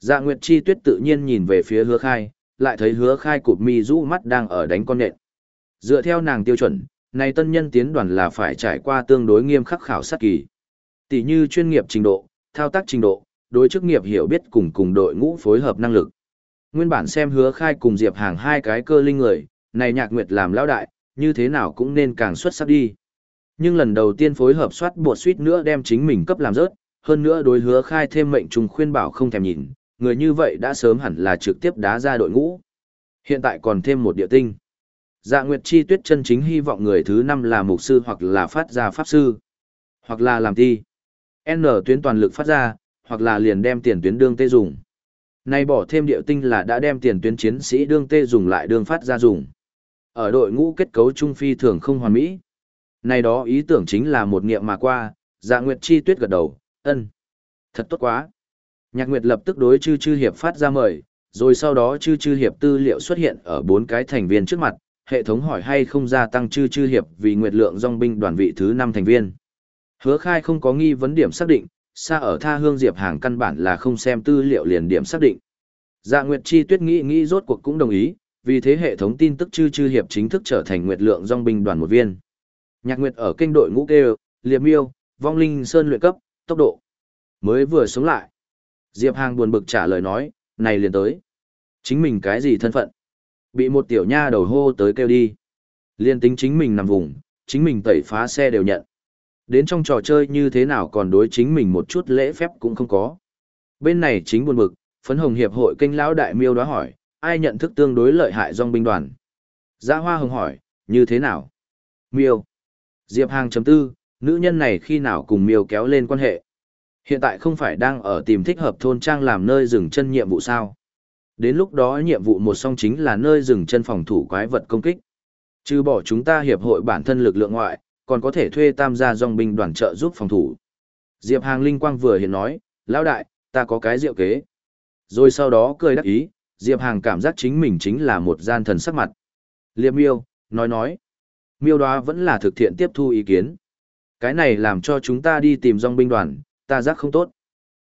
Dạ Nguyệt Chi Tuyết tự nhiên nhìn về phía hứa khai, lại thấy hứa khai cụp mi rũ mắt đang ở đánh con nện. Dựa theo nàng tiêu chuẩn, này tân nhân tiến đoàn là phải trải qua tương đối nghiêm khắc khảo sát kỳ. Tỷ như chuyên nghiệp trình độ, thao tác trình độ, đối chức nghiệp hiểu biết cùng cùng đội ngũ phối hợp năng lực. Nguyên bản xem hứa khai cùng Diệp Hàng hai cái cơ linh người, này nhạc nguyệt làm lão đại, như thế nào cũng nên càng xuất sắc đi. Nhưng lần đầu tiên phối hợp soát bộ suýt nữa đem chính mình cấp làm rớt, hơn nữa đối hứa khai thêm mệnh trùng khuyên bảo không thèm nhìn, người như vậy đã sớm hẳn là trực tiếp đá ra đội ngũ. Hiện tại còn thêm một địa tinh. Dạ Nguyệt Chi Tuyết chân chính hy vọng người thứ năm là mục sư hoặc là phát ra pháp sư, hoặc là làm thi. N tuyến toàn lực phát ra, hoặc là liền đem tiền tuyến đương tê dùng. Nay bỏ thêm điệu tinh là đã đem tiền tuyến chiến sĩ đương tê dùng lại đương phát ra dùng. Ở đội ngũ kết cấu trung phi thường không hoàn mỹ. Này đó ý tưởng chính là một nghiệm mà qua, dạ nguyệt chi tuyết gật đầu, ân. Thật tốt quá. Nhạc nguyệt lập tức đối chư chư hiệp phát ra mời, rồi sau đó chư chư hiệp tư liệu xuất hiện ở bốn cái thành viên trước mặt, hệ thống hỏi hay không gia tăng chư chư hiệp vì nguyệt lượng dòng binh đoàn vị thứ năm thành viên. Hứa khai không có nghi vấn điểm xác định, xa ở tha hương diệp hàng căn bản là không xem tư liệu liền điểm xác định. Dạ Nguyệt Chi Tuyết nghĩ nghĩ rốt cuộc cũng đồng ý, vì thế hệ thống tin tức chư chư hiệp chính thức trở thành Nguyệt Lượng Dòng binh đoàn một viên. Nhạc Nguyệt ở kênh đội ngũ kêu, Liệp Miêu, Vong Linh Sơn luyện cấp, tốc độ. Mới vừa sống lại. Diệp Hàng buồn bực trả lời nói, này liền tới. Chính mình cái gì thân phận? Bị một tiểu nha đầu hô tới kêu đi. Liên tính chính mình nằm vùng, chính mình tẩy phá xe đều nhận. Đến trong trò chơi như thế nào còn đối chính mình một chút lễ phép cũng không có. Bên này chính buồn bực, phấn hồng hiệp hội kênh lão đại miêu đó hỏi, ai nhận thức tương đối lợi hại dòng binh đoàn? Giã hoa hồng hỏi, như thế nào? Miêu. Diệp Hàng chấm tư, nữ nhân này khi nào cùng miêu kéo lên quan hệ? Hiện tại không phải đang ở tìm thích hợp thôn trang làm nơi dừng chân nhiệm vụ sao? Đến lúc đó nhiệm vụ một song chính là nơi dừng chân phòng thủ quái vật công kích. Trừ bỏ chúng ta hiệp hội bản thân lực lượng ngoại, còn có thể thuê tam gia dòng binh đoàn trợ giúp phòng thủ. Diệp Hàng Linh Quang vừa hiện nói, lão đại, ta có cái diệu kế. Rồi sau đó cười đắc ý, Diệp Hàng cảm giác chính mình chính là một gian thần sắc mặt. Liệp miêu, nói nói. Miêu đó vẫn là thực thiện tiếp thu ý kiến. Cái này làm cho chúng ta đi tìm dòng binh đoàn, ta giác không tốt.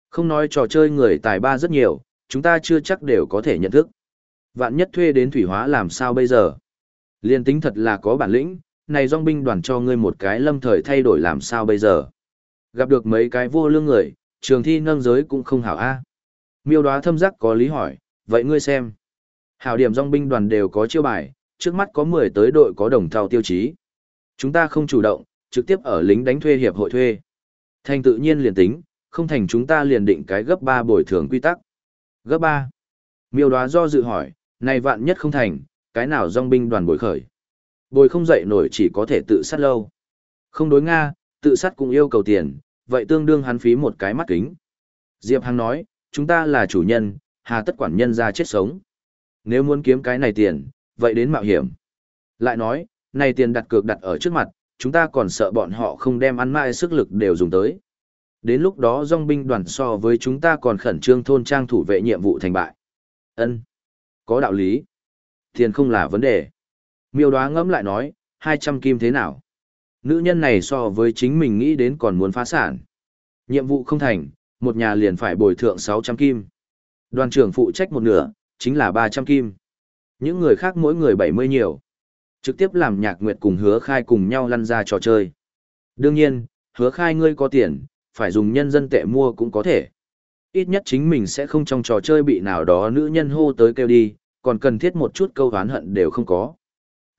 Không nói trò chơi người tài ba rất nhiều, chúng ta chưa chắc đều có thể nhận thức. Vạn nhất thuê đến thủy hóa làm sao bây giờ? Liên tính thật là có bản lĩnh, này dòng binh đoàn cho ngươi một cái lâm thời thay đổi làm sao bây giờ. Gặp được mấy cái vô lương người, trường thi nâng giới cũng không hảo a. Miêu đoá thâm giác có lý hỏi, vậy ngươi xem. Hảo điểm dòng binh đoàn đều có chiêu bài, trước mắt có 10 tới đội có đồng thao tiêu chí. Chúng ta không chủ động, trực tiếp ở lính đánh thuê hiệp hội thuê. Thành tự nhiên liền tính, không thành chúng ta liền định cái gấp 3 bồi thường quy tắc. Gấp 3. Miêu đoá do dự hỏi, này vạn nhất không thành, cái nào dòng binh đoàn bồi khởi. Bồi không dậy nổi chỉ có thể tự sát lâu. Không đối Nga, tự sát cũng yêu cầu tiền, vậy tương đương hắn phí một cái mắt kính. Diệp Hằng nói, chúng ta là chủ nhân, hà tất quản nhân ra chết sống. Nếu muốn kiếm cái này tiền, vậy đến mạo hiểm. Lại nói, này tiền đặt cược đặt ở trước mặt, chúng ta còn sợ bọn họ không đem ăn mãi sức lực đều dùng tới. Đến lúc đó dòng binh đoàn so với chúng ta còn khẩn trương thôn trang thủ vệ nhiệm vụ thành bại. ân Có đạo lý. Tiền không là vấn đề. Miêu đoá ngẫm lại nói, 200 kim thế nào? Nữ nhân này so với chính mình nghĩ đến còn muốn phá sản. Nhiệm vụ không thành, một nhà liền phải bồi thượng 600 kim. Đoàn trưởng phụ trách một nửa, chính là 300 kim. Những người khác mỗi người 70 nhiều. Trực tiếp làm nhạc nguyệt cùng hứa khai cùng nhau lăn ra trò chơi. Đương nhiên, hứa khai ngươi có tiền, phải dùng nhân dân tệ mua cũng có thể. Ít nhất chính mình sẽ không trong trò chơi bị nào đó nữ nhân hô tới kêu đi, còn cần thiết một chút câu hán hận đều không có.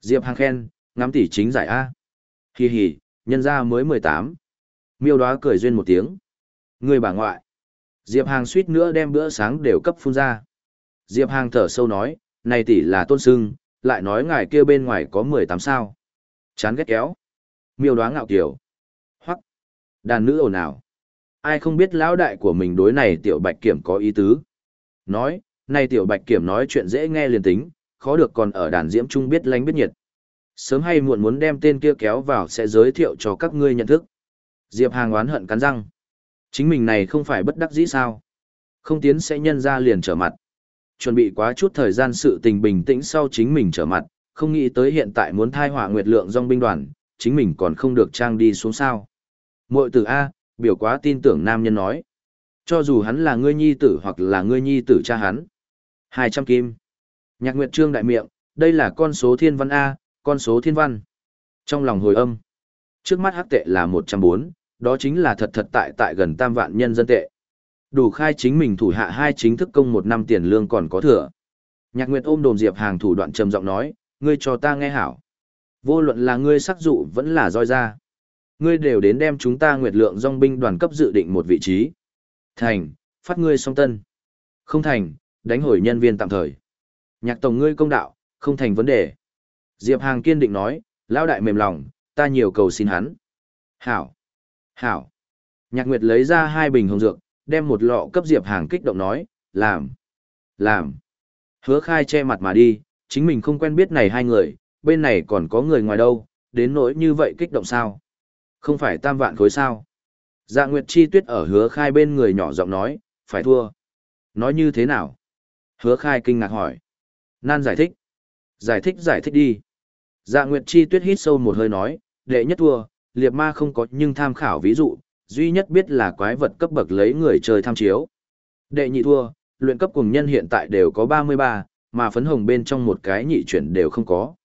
Diệp Hàng khen, ngắm tỷ chính giải A. Hì hì, nhân ra mới 18. Miêu đoá cười duyên một tiếng. Người bà ngoại. Diệp Hàng suýt nữa đem bữa sáng đều cấp phun ra. Diệp Hàng thở sâu nói, này tỷ là tôn sưng, lại nói ngài kia bên ngoài có 18 sao. Chán ghét kéo. Miêu đoá ngạo kiểu. hoặc Đàn nữ ồn ào. Ai không biết lão đại của mình đối này tiểu bạch kiểm có ý tứ. Nói, này tiểu bạch kiểm nói chuyện dễ nghe liền tính, khó được còn ở đàn diễm trung biết lánh biết nhiệt. Sớm hay muộn muốn đem tên kia kéo vào sẽ giới thiệu cho các ngươi nhận thức. Diệp Hàng oán hận cắn răng. Chính mình này không phải bất đắc dĩ sao. Không tiến sẽ nhân ra liền trở mặt. Chuẩn bị quá chút thời gian sự tình bình tĩnh sau chính mình trở mặt, không nghĩ tới hiện tại muốn thai hỏa nguyệt lượng dòng binh đoàn, chính mình còn không được trang đi xuống sao. Mội tử A, biểu quá tin tưởng nam nhân nói. Cho dù hắn là ngươi nhi tử hoặc là ngươi nhi tử cha hắn. 200 kim. Nhạc Nguyệt Trương đại miệng, đây là con số thiên văn A, con số thiên văn. Trong lòng hồi âm, trước mắt hắc tệ là 104, đó chính là thật thật tại tại gần tam vạn nhân dân tệ. Đủ khai chính mình thủ hạ hai chính thức công một năm tiền lương còn có thừa. Nhạc Nguyệt ôm đồn Diệp Hàng thủ đoạn trầm giọng nói, ngươi cho ta nghe hảo. Vô luận là ngươi sắc dụ vẫn là roi ra. Ngươi đều đến đem chúng ta Nguyệt lượng dòng binh đoàn cấp dự định một vị trí. Thành, phát ngươi song tân. Không thành, đánh hồi nhân viên tạm thời. Nhạc tổng ngươi công đạo, không thành vấn đề. Diệp Hàng kiên định nói, lão đại mềm lòng, ta nhiều cầu xin hắn. Hảo. Hảo. Nhạc Nguyệt lấy ra hai bình hồng dược, đem một lọ cấp Diệp Hàng kích động nói, làm. Làm. Hứa khai che mặt mà đi, chính mình không quen biết này hai người, bên này còn có người ngoài đâu, đến nỗi như vậy kích động sao? Không phải tam vạn khối sao? Dạ Nguyệt Chi Tuyết ở hứa khai bên người nhỏ giọng nói, phải thua. Nói như thế nào? Hứa khai kinh ngạc hỏi. Nan giải thích. Giải thích giải thích đi. Dạ Nguyệt Chi Tuyết hít sâu một hơi nói, đệ nhất thua, liệt ma không có nhưng tham khảo ví dụ, duy nhất biết là quái vật cấp bậc lấy người chơi tham chiếu. Đệ nhị thua, luyện cấp cùng nhân hiện tại đều có 33, mà phấn hồng bên trong một cái nhị chuyển đều không có.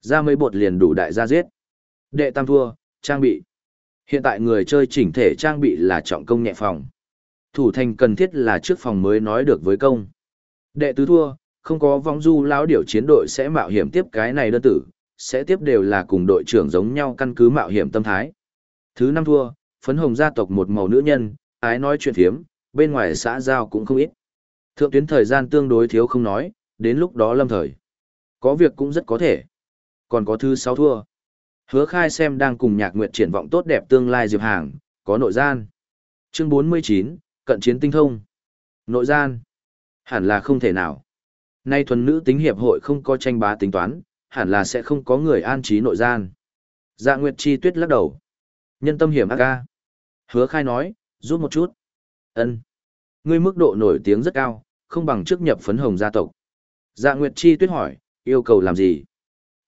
Ra mấy bột liền đủ đại gia giết. Đệ tam thua, trang bị. Hiện tại người chơi chỉnh thể trang bị là trọng công nhẹ phòng. Thủ thành cần thiết là trước phòng mới nói được với công. Đệ tứ thua, không có vong du lão điểu chiến đội sẽ mạo hiểm tiếp cái này đơn tử, sẽ tiếp đều là cùng đội trưởng giống nhau căn cứ mạo hiểm tâm thái. Thứ năm thua, phấn hồng gia tộc một màu nữ nhân, ái nói chuyện thiếm, bên ngoài xã giao cũng không ít. Thượng tuyến thời gian tương đối thiếu không nói, đến lúc đó lâm thời. Có việc cũng rất có thể. Còn có thứ sáu thua. Hứa khai xem đang cùng nhạc nguyệt triển vọng tốt đẹp tương lai Diệp Hàng, có nội gian. Chương 49, Cận chiến tinh thông. Nội gian. Hẳn là không thể nào. Nay thuần nữ tính hiệp hội không có tranh bá tính toán, hẳn là sẽ không có người an trí nội gian. Dạ Nguyệt Chi Tuyết lắc đầu. Nhân tâm hiểm ác ca. Hứa khai nói, giúp một chút. ân Ngươi mức độ nổi tiếng rất cao, không bằng trước nhập phấn hồng gia tộc. Dạ Nguyệt Chi Tuyết hỏi, yêu cầu làm gì?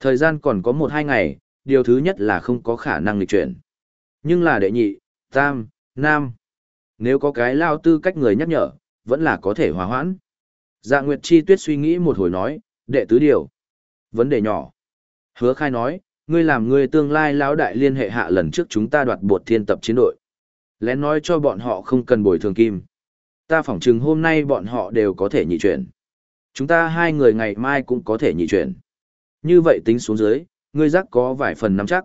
Thời gian còn có một hai ngày, điều thứ nhất là không có khả năng lịch chuyển. Nhưng là đệ nhị, tam, nam. Nếu có cái lao tư cách người nhắc nhở, vẫn là có thể hòa hoãn. Dạ Nguyệt Chi Tuyết suy nghĩ một hồi nói, đệ tứ điều. Vấn đề nhỏ. Hứa khai nói, ngươi làm ngươi tương lai lão đại liên hệ hạ lần trước chúng ta đoạt bột thiên tập chiến đội. Lén nói cho bọn họ không cần bồi thường kim. Ta phỏng chừng hôm nay bọn họ đều có thể nhị chuyển. Chúng ta hai người ngày mai cũng có thể nhị chuyển. Như vậy tính xuống dưới, ngươi giác có vài phần nắm chắc.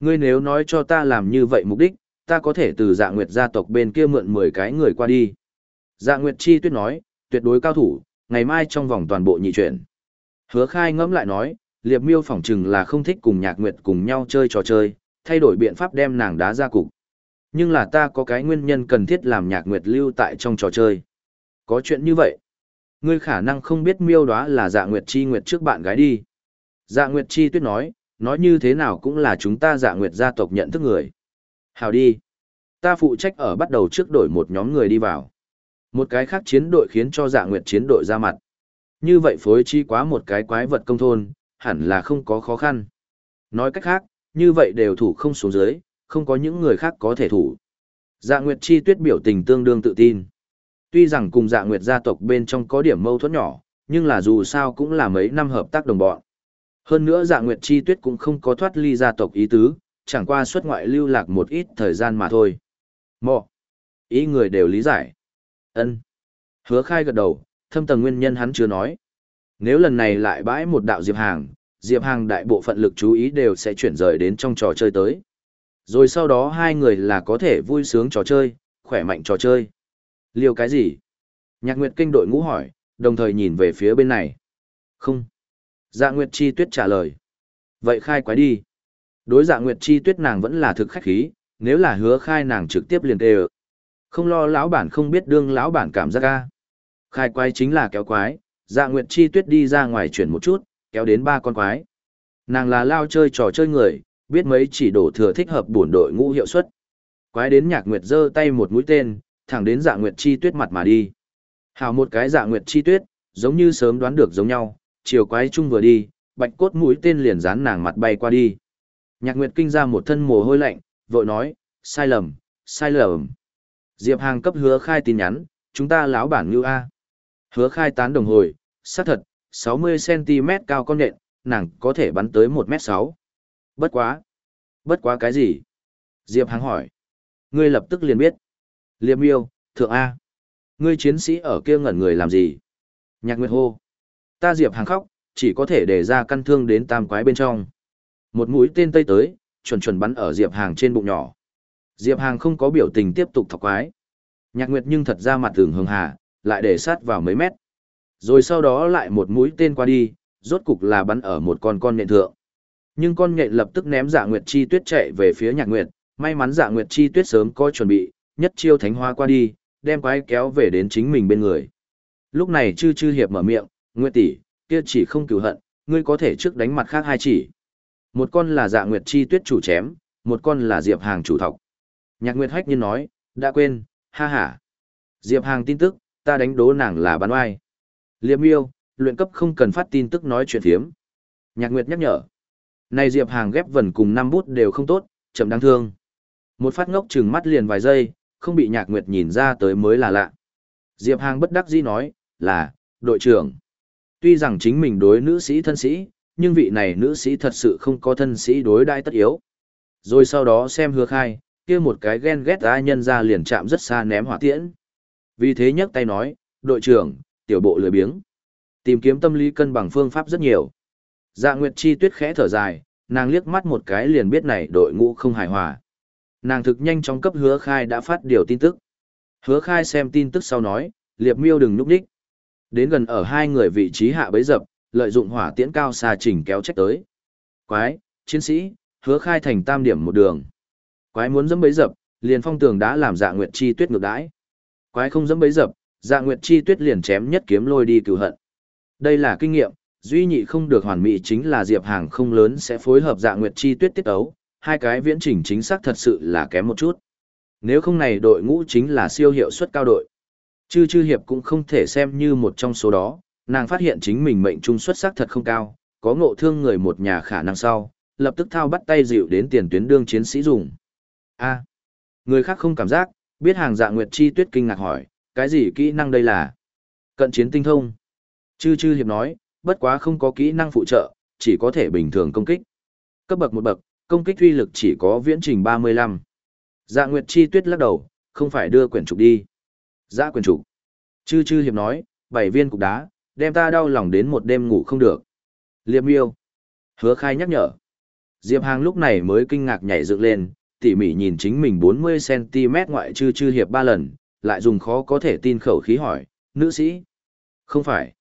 Ngươi nếu nói cho ta làm như vậy mục đích, ta có thể từ dạ nguyệt gia tộc bên kia mượn 10 cái người qua đi. Dạ nguyệt chi tuyết nói, tuyệt đối cao thủ, ngày mai trong vòng toàn bộ nhị chuyển. Hứa khai ngẫm lại nói, liệp miêu phỏng chừng là không thích cùng nhạc nguyệt cùng nhau chơi trò chơi, thay đổi biện pháp đem nàng đá ra cục. Nhưng là ta có cái nguyên nhân cần thiết làm nhạc nguyệt lưu tại trong trò chơi. Có chuyện như vậy. Ngươi khả năng không biết miêu đó là dạ nguyệt chi nguyệt trước bạn gái đi. Dạ nguyệt chi tuyết nói, nói như thế nào cũng là chúng ta dạ nguyệt gia tộc nhận thức người. Hào đi. Ta phụ trách ở bắt đầu trước đổi một nhóm người đi vào. Một cái khác chiến đội khiến cho dạ nguyệt chiến đội ra mặt. Như vậy phối chi quá một cái quái vật công thôn, hẳn là không có khó khăn. Nói cách khác, như vậy đều thủ không xuống dưới, không có những người khác có thể thủ. Dạ Nguyệt Chi Tuyết biểu tình tương đương tự tin. Tuy rằng cùng Dạ Nguyệt gia tộc bên trong có điểm mâu thuẫn nhỏ, nhưng là dù sao cũng là mấy năm hợp tác đồng bọn. Hơn nữa Dạ Nguyệt Chi Tuyết cũng không có thoát ly gia tộc ý tứ, chẳng qua xuất ngoại lưu lạc một ít thời gian mà thôi. Mọ. Ý người đều lý giải. ân Hứa khai gật đầu, thâm tầng nguyên nhân hắn chưa nói. Nếu lần này lại bãi một đạo Diệp Hàng, Diệp Hàng đại bộ phận lực chú ý đều sẽ chuyển rời đến trong trò chơi tới. Rồi sau đó hai người là có thể vui sướng trò chơi, khỏe mạnh trò chơi. Liều cái gì? Nhạc Nguyệt kinh đội ngũ hỏi, đồng thời nhìn về phía bên này. Không. Dạ Nguyệt Chi Tuyết trả lời. Vậy khai quái đi. Đối dạ Nguyệt Chi Tuyết nàng vẫn là thực khách khí, nếu là hứa khai nàng trực tiếp liền tê Không lo lão bản không biết đương lão bản cảm giác ca. Khai quái chính là kéo quái, dạ Nguyệt Chi Tuyết đi ra ngoài chuyển một chút, kéo đến ba con quái. Nàng là lao chơi trò chơi người, biết mấy chỉ đổ thừa thích hợp bổn đội ngũ hiệu suất. Quái đến Nhạc Nguyệt giơ tay một mũi tên, thẳng đến Dạ Nguyệt Chi Tuyết mặt mà đi. Hào một cái Dạ Nguyệt Chi Tuyết, giống như sớm đoán được giống nhau, chiều quái chung vừa đi, bạch cốt mũi tên liền dán nàng mặt bay qua đi. Nhạc Nguyệt kinh ra một thân mồ hôi lạnh, vội nói, sai lầm, sai lầm. Diệp Hàng cấp hứa khai tin nhắn, chúng ta láo bản như A. Hứa khai tán đồng hồi, xác thật, 60cm cao con nện, nàng có thể bắn tới 1m6. Bất quá. Bất quá cái gì? Diệp Hàng hỏi. Ngươi lập tức liền biết. Liệp Miêu, thượng A. Ngươi chiến sĩ ở kia ngẩn người làm gì? Nhạc Nguyệt hô. Ta Diệp Hàng khóc, chỉ có thể để ra căn thương đến tam quái bên trong. Một mũi tên tây tới, chuẩn chuẩn bắn ở Diệp Hàng trên bụng nhỏ. Diệp Hàng không có biểu tình tiếp tục thọc quái. Nhạc Nguyệt nhưng thật ra mặt thường hường hà, lại để sát vào mấy mét. Rồi sau đó lại một mũi tên qua đi, rốt cục là bắn ở một con con nhện thượng. Nhưng con nhện lập tức ném Dạ Nguyệt Chi Tuyết chạy về phía Nhạc Nguyệt, may mắn Dạ Nguyệt Chi Tuyết sớm có chuẩn bị, nhất chiêu thánh hoa qua đi, đem quái kéo về đến chính mình bên người. Lúc này chư chư hiệp mở miệng, Nguyệt tỷ, kia chỉ không cửu hận, ngươi có thể trước đánh mặt khác hai chỉ. Một con là Dạ Nguyệt Chi Tuyết chủ chém, một con là Diệp Hàng chủ thọc. Nhạc Nguyệt Hách nhiên nói, đã quên, ha ha. Diệp Hàng tin tức, ta đánh đố nàng là bán oai. Liệp miêu, luyện cấp không cần phát tin tức nói chuyện thiếm. Nhạc Nguyệt nhắc nhở. Này Diệp Hàng ghép vần cùng năm bút đều không tốt, chậm đáng thương. Một phát ngốc chừng mắt liền vài giây, không bị Nhạc Nguyệt nhìn ra tới mới là lạ. Diệp Hàng bất đắc dĩ nói, là, đội trưởng. Tuy rằng chính mình đối nữ sĩ thân sĩ, nhưng vị này nữ sĩ thật sự không có thân sĩ đối đãi tất yếu. Rồi sau đó xem hứa khai, kia một cái ghen ghét ai nhân ra liền chạm rất xa ném hỏa tiễn. Vì thế nhấc tay nói, đội trưởng, tiểu bộ lười biếng. Tìm kiếm tâm lý cân bằng phương pháp rất nhiều. Dạ Nguyệt Chi tuyết khẽ thở dài, nàng liếc mắt một cái liền biết này đội ngũ không hài hòa. Nàng thực nhanh chóng cấp hứa khai đã phát điều tin tức. Hứa khai xem tin tức sau nói, liệp miêu đừng núp đích. Đến gần ở hai người vị trí hạ bấy dập, lợi dụng hỏa tiễn cao xa chỉnh kéo trách tới. Quái, chiến sĩ, hứa khai thành tam điểm một đường. Quái muốn dẫm bấy dập, liền phong tường đã làm dạ nguyệt chi tuyết ngược đãi. Quái không dẫm bấy dập, dạ nguyệt chi tuyết liền chém nhất kiếm lôi đi cựu hận. Đây là kinh nghiệm, duy nhị không được hoàn mỹ chính là diệp hàng không lớn sẽ phối hợp dạ nguyệt chi tuyết tiết ấu, hai cái viễn chỉnh chính xác thật sự là kém một chút. Nếu không này đội ngũ chính là siêu hiệu suất cao đội. Chư chư hiệp cũng không thể xem như một trong số đó, nàng phát hiện chính mình mệnh trung xuất sắc thật không cao, có ngộ thương người một nhà khả năng sau, lập tức thao bắt tay dịu đến tiền tuyến đương chiến sĩ dùng. A. người khác không cảm giác, biết hàng dạ Nguyệt Chi Tuyết kinh ngạc hỏi, cái gì kỹ năng đây là? Cận chiến tinh thông. Chư chư hiệp nói, bất quá không có kỹ năng phụ trợ, chỉ có thể bình thường công kích. Cấp bậc một bậc, công kích uy lực chỉ có viễn trình 35. Dạ Nguyệt Chi Tuyết lắc đầu, không phải đưa quyển trục đi. Dạ quyển trục. Chư chư hiệp nói, bảy viên cục đá, đem ta đau lòng đến một đêm ngủ không được. Liệp miêu. Hứa khai nhắc nhở. Diệp Hàng lúc này mới kinh ngạc nhảy dựng lên, tỉ mỉ nhìn chính mình 40cm ngoại chư chư hiệp ba lần, lại dùng khó có thể tin khẩu khí hỏi, nữ sĩ. Không phải.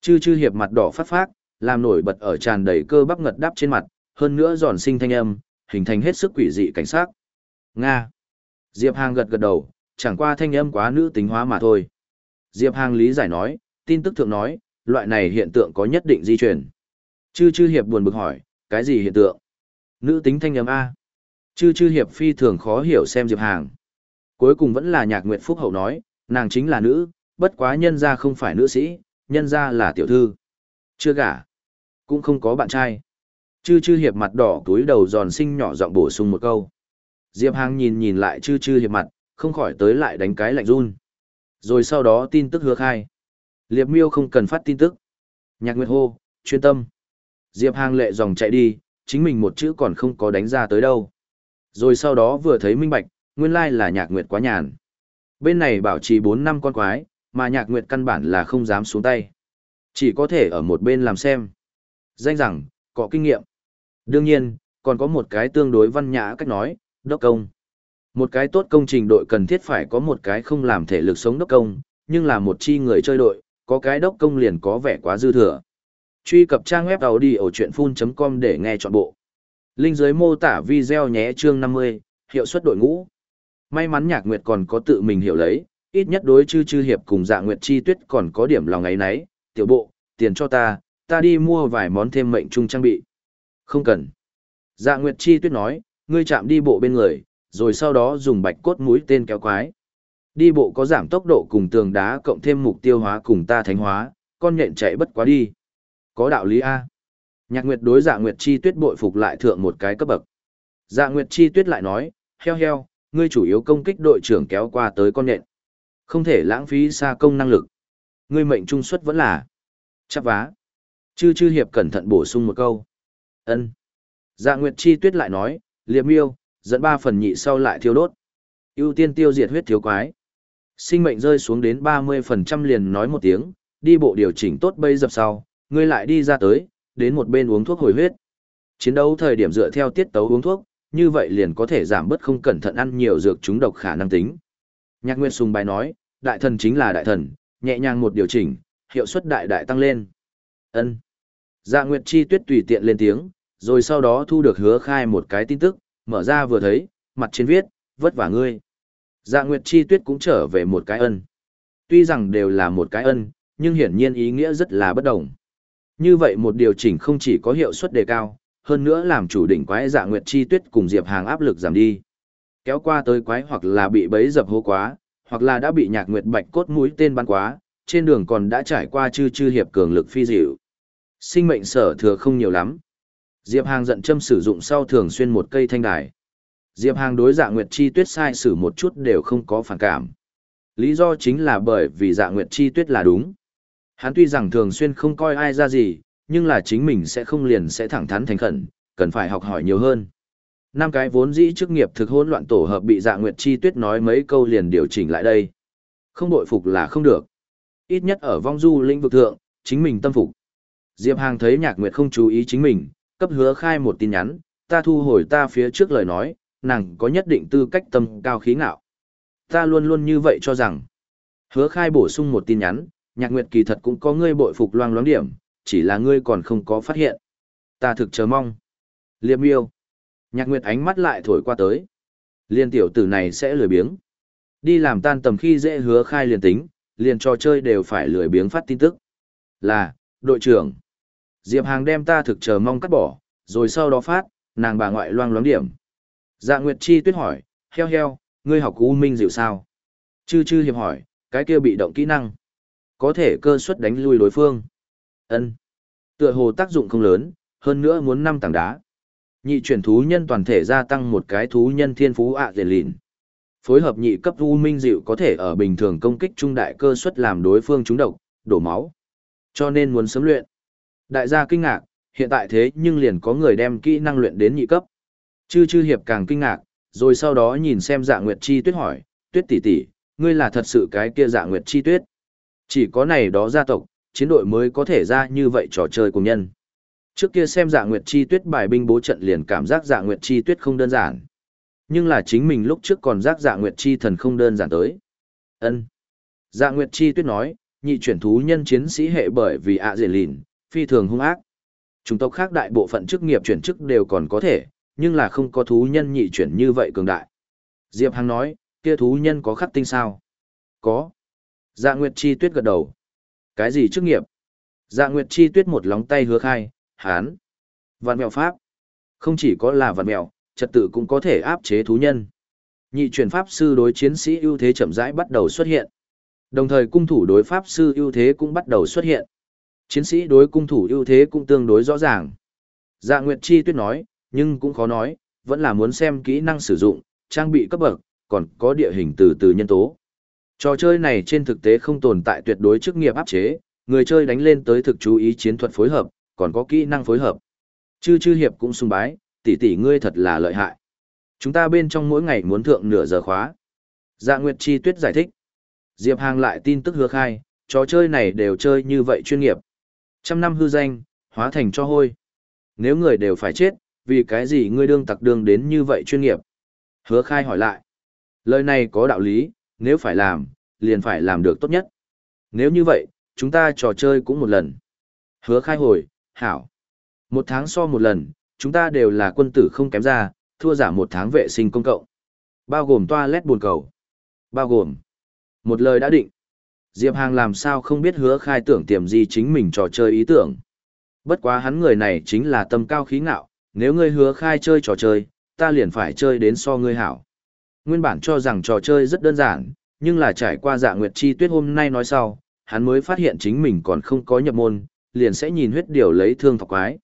Chư chư hiệp mặt đỏ phát phát, làm nổi bật ở tràn đầy cơ bắp ngật đắp trên mặt, hơn nữa giòn sinh thanh âm, hình thành hết sức quỷ dị cảnh sát. Nga. Diệp Hàng gật gật đầu, chẳng qua thanh âm quá nữ tính hóa mà thôi. Diệp Hàng lý giải nói, tin tức thượng nói, loại này hiện tượng có nhất định di chuyển. Chư chư hiệp buồn bực hỏi, cái gì hiện tượng? Nữ tính thanh âm A. Chư chư hiệp phi thường khó hiểu xem Diệp Hàng. Cuối cùng vẫn là nhạc nguyệt phúc hậu nói, nàng chính là nữ, bất quá nhân ra không phải nữ sĩ, nhân ra là tiểu thư. Chưa gả. Cũng không có bạn trai. Chư chư hiệp mặt đỏ túi đầu giòn xinh nhỏ giọng bổ sung một câu. Diệp Hàng nhìn nhìn lại chư chư hiệp mặt, không khỏi tới lại đánh cái lạnh run. Rồi sau đó tin tức hứa khai. Liệp miêu không cần phát tin tức. Nhạc nguyệt hô, chuyên tâm. Diệp Hàng lệ dòng chạy đi, chính mình một chữ còn không có đánh ra tới đâu. Rồi sau đó vừa thấy minh bạch, nguyên lai là nhạc nguyệt quá nhàn. Bên này bảo trì 4 năm con quái, mà nhạc nguyệt căn bản là không dám xuống tay. Chỉ có thể ở một bên làm xem. Danh rằng, có kinh nghiệm. Đương nhiên, còn có một cái tương đối văn nhã cách nói, đốc công. Một cái tốt công trình đội cần thiết phải có một cái không làm thể lực sống đốc công, nhưng là một chi người chơi đội, có cái đốc công liền có vẻ quá dư thừa. Truy cập trang web đầu đi ở chuyện full.com để nghe trọn bộ. Linh dưới mô tả video nhé chương 50, hiệu suất đội ngũ. May mắn nhạc nguyệt còn có tự mình hiểu lấy, ít nhất đối chư chư hiệp cùng dạ nguyệt chi tuyết còn có điểm lòng ấy nấy, tiểu bộ, tiền cho ta, ta đi mua vài món thêm mệnh trung trang bị. Không cần. Dạ nguyệt chi tuyết nói, ngươi chạm đi bộ bên người, rồi sau đó dùng bạch cốt mũi tên kéo quái. Đi bộ có giảm tốc độ cùng tường đá cộng thêm mục tiêu hóa cùng ta thánh hóa, con nhện chạy bất quá đi. Có đạo lý A. Nhạc Nguyệt đối Dạ Nguyệt Chi Tuyết bội phục lại thượng một cái cấp bậc. Dạ Nguyệt Chi Tuyết lại nói, heo heo, ngươi chủ yếu công kích đội trưởng kéo qua tới con nện. Không thể lãng phí xa công năng lực. Ngươi mệnh trung suất vẫn là chắc vá. Chư chư hiệp cẩn thận bổ sung một câu. ân Dạ Nguyệt Chi Tuyết lại nói, liệp miêu, dẫn ba phần nhị sau lại thiêu đốt. ưu tiên tiêu diệt huyết thiếu quái. Sinh mệnh rơi xuống đến 30% liền nói một tiếng, đi bộ điều chỉnh tốt bây dập sau, ngươi lại đi ra tới, đến một bên uống thuốc hồi huyết. Chiến đấu thời điểm dựa theo tiết tấu uống thuốc, như vậy liền có thể giảm bớt không cẩn thận ăn nhiều dược chúng độc khả năng tính. Nhạc Nguyên Sùng bài nói, đại thần chính là đại thần, nhẹ nhàng một điều chỉnh, hiệu suất đại đại tăng lên. Ân. Dạ Nguyệt Chi Tuyết tùy tiện lên tiếng, rồi sau đó thu được hứa khai một cái tin tức, mở ra vừa thấy, mặt trên viết, vất vả ngươi. Dạ Nguyệt Chi Tuyết cũng trở về một cái ân. Tuy rằng đều là một cái ân, nhưng hiển nhiên ý nghĩa rất là bất đồng. Như vậy một điều chỉnh không chỉ có hiệu suất đề cao, hơn nữa làm chủ đỉnh quái dạ Nguyệt Chi Tuyết cùng Diệp Hàng áp lực giảm đi. Kéo qua tới quái hoặc là bị bấy dập hô quá, hoặc là đã bị nhạc nguyệt bạch cốt mũi tên bắn quá, trên đường còn đã trải qua chư chư hiệp cường lực phi dịu. Sinh mệnh sở thừa không nhiều lắm. Diệp Hàng giận châm sử dụng sau thường xuyên một cây thanh đài. Diệp Hàng đối dạ nguyệt chi tuyết sai sử một chút đều không có phản cảm. Lý do chính là bởi vì dạ nguyệt chi tuyết là đúng. Hắn tuy rằng thường xuyên không coi ai ra gì, nhưng là chính mình sẽ không liền sẽ thẳng thắn thành khẩn, cần phải học hỏi nhiều hơn. Năm cái vốn dĩ chức nghiệp thực hỗn loạn tổ hợp bị dạ nguyệt chi tuyết nói mấy câu liền điều chỉnh lại đây. Không bội phục là không được. Ít nhất ở vong du lĩnh vực thượng, chính mình tâm phục. Diệp Hàng thấy nhạc nguyệt không chú ý chính mình, cấp hứa khai một tin nhắn, ta thu hồi ta phía trước lời nói, nàng có nhất định tư cách tâm cao khí ngạo. Ta luôn luôn như vậy cho rằng. Hứa khai bổ sung một tin nhắn, nhạc nguyệt kỳ thật cũng có ngươi bội phục loang loáng điểm, chỉ là ngươi còn không có phát hiện. Ta thực chờ mong. Liệp yêu. Nhạc nguyệt ánh mắt lại thổi qua tới. Liên tiểu tử này sẽ lười biếng. Đi làm tan tầm khi dễ hứa khai liền tính, liền trò chơi đều phải lười biếng phát tin tức. Là, đội trưởng. Diệp Hàng đem ta thực chờ mong cắt bỏ, rồi sau đó phát, nàng bà ngoại loang loáng điểm. Dạ Nguyệt Chi tuyết hỏi, heo heo, ngươi học U Minh dịu sao? Chư chư hiệp hỏi, cái kia bị động kỹ năng. Có thể cơ suất đánh lui đối phương ân Tựa hồ tác dụng không lớn, hơn nữa muốn năm tảng đá. Nhị chuyển thú nhân toàn thể gia tăng một cái thú nhân thiên phú ạ à lìn. Phối hợp nhị cấp U Minh dịu có thể ở bình thường công kích trung đại cơ suất làm đối phương trúng độc, đổ máu. Cho nên muốn sớm luyện. Đại gia kinh ngạc, hiện tại thế nhưng liền có người đem kỹ năng luyện đến nhị cấp. Chư chư hiệp càng kinh ngạc, rồi sau đó nhìn xem dạ nguyệt chi tuyết hỏi, tuyết tỷ tỷ, ngươi là thật sự cái kia dạ nguyệt chi tuyết. Chỉ có này đó gia tộc, chiến đội mới có thể ra như vậy trò chơi cùng nhân. Trước kia xem dạ nguyệt chi tuyết bài binh bố trận liền cảm giác dạ nguyệt chi tuyết không đơn giản. Nhưng là chính mình lúc trước còn giác dạ nguyệt chi thần không đơn giản tới. ân Dạ nguyệt chi tuyết nói, nhị chuyển thú nhân chiến sĩ hệ bởi vì ạ à dễ lìn, phi thường hung ác. Chúng tộc khác đại bộ phận chức nghiệp chuyển chức đều còn có thể, nhưng là không có thú nhân nhị chuyển như vậy cường đại. Diệp Hằng nói, kia thú nhân có khắc tinh sao? Có. Dạ Nguyệt Chi Tuyết gật đầu. Cái gì chức nghiệp? Dạ Nguyệt Chi Tuyết một lóng tay hứa khai, hán. Vạn mèo pháp. Không chỉ có là vạn mèo, trật tự cũng có thể áp chế thú nhân. Nhị truyền pháp sư đối chiến sĩ ưu thế chậm rãi bắt đầu xuất hiện. Đồng thời cung thủ đối pháp sư ưu thế cũng bắt đầu xuất hiện. Chiến sĩ đối cung thủ ưu thế cũng tương đối rõ ràng. Dạ Nguyệt Chi Tuyết nói, nhưng cũng khó nói, vẫn là muốn xem kỹ năng sử dụng, trang bị cấp bậc, còn có địa hình từ từ nhân tố. Trò chơi này trên thực tế không tồn tại tuyệt đối chức nghiệp áp chế, người chơi đánh lên tới thực chú ý chiến thuật phối hợp, còn có kỹ năng phối hợp. Chư chư hiệp cũng sung bái, tỷ tỷ ngươi thật là lợi hại. Chúng ta bên trong mỗi ngày muốn thượng nửa giờ khóa. Dạ Nguyệt Chi Tuyết giải thích. Diệp Hàng lại tin tức hứa khai, trò chơi này đều chơi như vậy chuyên nghiệp. Trăm năm hư danh, hóa thành cho hôi. Nếu người đều phải chết, vì cái gì ngươi đương tặc đương đến như vậy chuyên nghiệp? Hứa khai hỏi lại. Lời này có đạo lý, nếu phải làm, liền phải làm được tốt nhất. Nếu như vậy, chúng ta trò chơi cũng một lần. Hứa khai hồi, hảo. Một tháng so một lần, chúng ta đều là quân tử không kém ra, thua giảm một tháng vệ sinh công cộng. Bao gồm toilet buồn cầu. Bao gồm. Một lời đã định. Diệp Hàng làm sao không biết hứa khai tưởng tiềm gì chính mình trò chơi ý tưởng. Bất quá hắn người này chính là tâm cao khí ngạo, nếu ngươi hứa khai chơi trò chơi, ta liền phải chơi đến so ngươi hảo. Nguyên bản cho rằng trò chơi rất đơn giản, nhưng là trải qua dạ nguyệt chi tuyết hôm nay nói sau, hắn mới phát hiện chính mình còn không có nhập môn, liền sẽ nhìn huyết điều lấy thương thọc quái.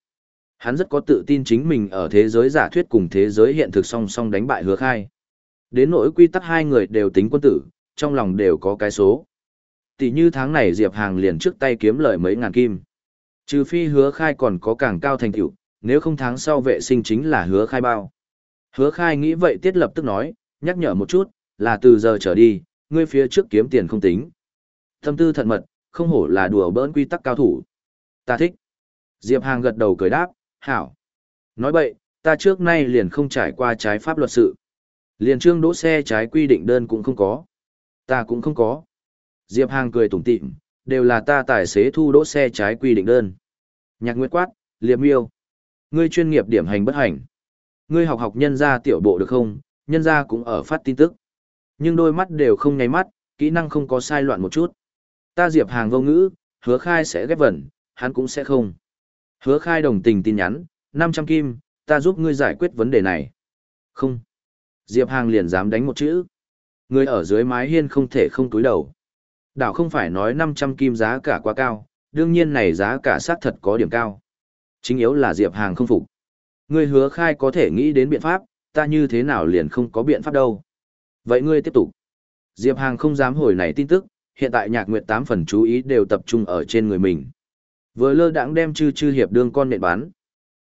Hắn rất có tự tin chính mình ở thế giới giả thuyết cùng thế giới hiện thực song song đánh bại hứa khai. Đến nỗi quy tắc hai người đều tính quân tử, trong lòng đều có cái số. Tỷ như tháng này Diệp Hàng liền trước tay kiếm lời mấy ngàn kim. Trừ phi hứa khai còn có càng cao thành tựu, nếu không tháng sau vệ sinh chính là hứa khai bao. Hứa khai nghĩ vậy tiết lập tức nói, nhắc nhở một chút, là từ giờ trở đi, ngươi phía trước kiếm tiền không tính. Tâm tư thận mật, không hổ là đùa bỡn quy tắc cao thủ. Ta thích. Diệp Hàng gật đầu cười đáp, hảo. Nói bậy, ta trước nay liền không trải qua trái pháp luật sự. Liền trương đỗ xe trái quy định đơn cũng không có. Ta cũng không có. Diệp Hàng cười tủm tỉm, đều là ta tài xế thu đỗ xe trái quy định đơn. Nhạc Nguyệt quát, liệp miêu. Ngươi chuyên nghiệp điểm hành bất hành. Ngươi học học nhân gia tiểu bộ được không, nhân gia cũng ở phát tin tức. Nhưng đôi mắt đều không nháy mắt, kỹ năng không có sai loạn một chút. Ta Diệp Hàng vô ngữ, hứa khai sẽ ghép vẩn, hắn cũng sẽ không. Hứa khai đồng tình tin nhắn, 500 kim, ta giúp ngươi giải quyết vấn đề này. Không. Diệp Hàng liền dám đánh một chữ. Người ở dưới mái hiên không thể không túi đầu. Đảo không phải nói 500 kim giá cả quá cao, đương nhiên này giá cả xác thật có điểm cao. Chính yếu là Diệp Hàng không phục. Ngươi hứa khai có thể nghĩ đến biện pháp, ta như thế nào liền không có biện pháp đâu. Vậy ngươi tiếp tục. Diệp Hàng không dám hồi này tin tức, hiện tại nhạc nguyệt 8 phần chú ý đều tập trung ở trên người mình. Vừa lơ đãng đem chư chư hiệp đương con nện bán.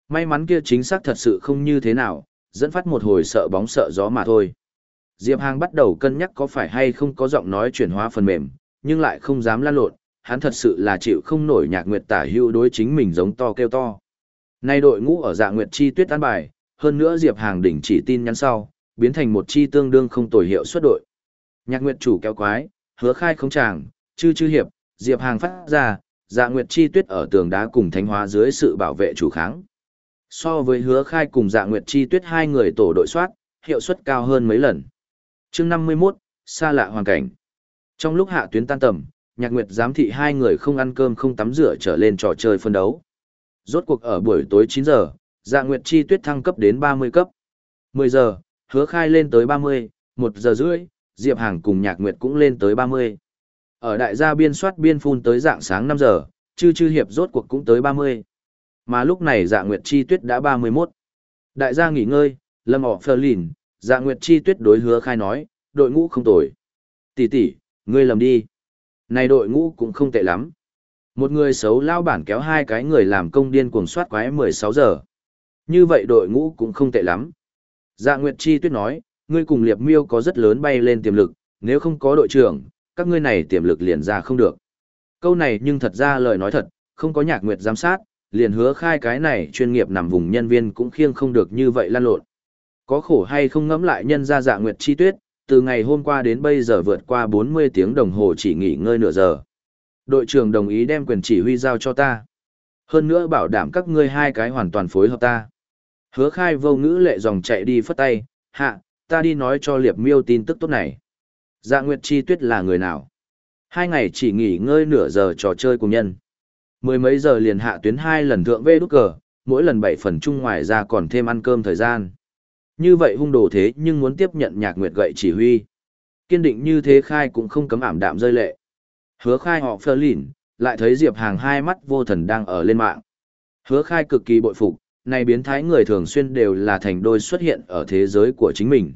May mắn kia chính xác thật sự không như thế nào, dẫn phát một hồi sợ bóng sợ gió mà thôi. Diệp Hàng bắt đầu cân nhắc có phải hay không có giọng nói chuyển hóa phần mềm, nhưng lại không dám lan lộn, hắn thật sự là chịu không nổi nhạc nguyệt tả hưu đối chính mình giống to kêu to. Nay đội ngũ ở dạ nguyệt chi tuyết an bài, hơn nữa Diệp Hàng đỉnh chỉ tin nhắn sau, biến thành một chi tương đương không tồi hiệu suất đội. Nhạc nguyệt chủ kéo quái, hứa khai không chàng, chư chư hiệp, Diệp Hàng phát ra, dạ nguyệt chi tuyết ở tường đá cùng thánh hóa dưới sự bảo vệ chủ kháng. So với hứa khai cùng dạ nguyệt chi tuyết hai người tổ đội soát, hiệu suất cao hơn mấy lần. chương 51, xa lạ hoàn cảnh. Trong lúc hạ tuyến tan tầm, nhạc nguyệt giám thị hai người không ăn cơm không tắm rửa trở lên trò chơi phân đấu. Rốt cuộc ở buổi tối 9 giờ, dạ nguyệt chi tuyết thăng cấp đến 30 cấp. 10 giờ, hứa khai lên tới 30, 1 giờ rưỡi, Diệp Hàng cùng nhạc nguyệt cũng lên tới 30. Ở đại gia biên soát biên phun tới dạng sáng 5 giờ, chư chư hiệp rốt cuộc cũng tới 30. Mà lúc này dạ nguyệt chi tuyết đã 31. Đại gia nghỉ ngơi, lâm họ Phờ lìn, dạ nguyệt chi tuyết đối hứa khai nói, đội ngũ không tồi. Tỷ tỷ, ngươi lầm đi. Này đội ngũ cũng không tệ lắm. Một người xấu lao bản kéo hai cái người làm công điên cuồng soát quái 16 giờ. Như vậy đội ngũ cũng không tệ lắm. Dạ Nguyệt Chi Tuyết nói, ngươi cùng Liệp Miêu có rất lớn bay lên tiềm lực, nếu không có đội trưởng, các ngươi này tiềm lực liền ra không được. Câu này nhưng thật ra lời nói thật, không có nhạc nguyệt giám sát, liền hứa khai cái này chuyên nghiệp nằm vùng nhân viên cũng khiêng không được như vậy lan lộn. Có khổ hay không ngẫm lại nhân ra dạ nguyệt chi tuyết, từ ngày hôm qua đến bây giờ vượt qua 40 tiếng đồng hồ chỉ nghỉ ngơi nửa giờ. Đội trưởng đồng ý đem quyền chỉ huy giao cho ta. Hơn nữa bảo đảm các ngươi hai cái hoàn toàn phối hợp ta. Hứa khai vô ngữ lệ dòng chạy đi phất tay, hạ, ta đi nói cho liệp miêu tin tức tốt này. Dạ Nguyệt Chi Tuyết là người nào? Hai ngày chỉ nghỉ ngơi nửa giờ trò chơi cùng nhân. Mười mấy giờ liền hạ tuyến hai lần thượng vê đút cờ, mỗi lần bảy phần chung ngoài ra còn thêm ăn cơm thời gian. Như vậy hung đồ thế nhưng muốn tiếp nhận nhạc nguyệt gậy chỉ huy. Kiên định như thế khai cũng không cấm ảm đạm rơi lệ. Hứa khai họ phơ lỉn, lại thấy Diệp Hàng hai mắt vô thần đang ở lên mạng. Hứa khai cực kỳ bội phục, này biến thái người thường xuyên đều là thành đôi xuất hiện ở thế giới của chính mình.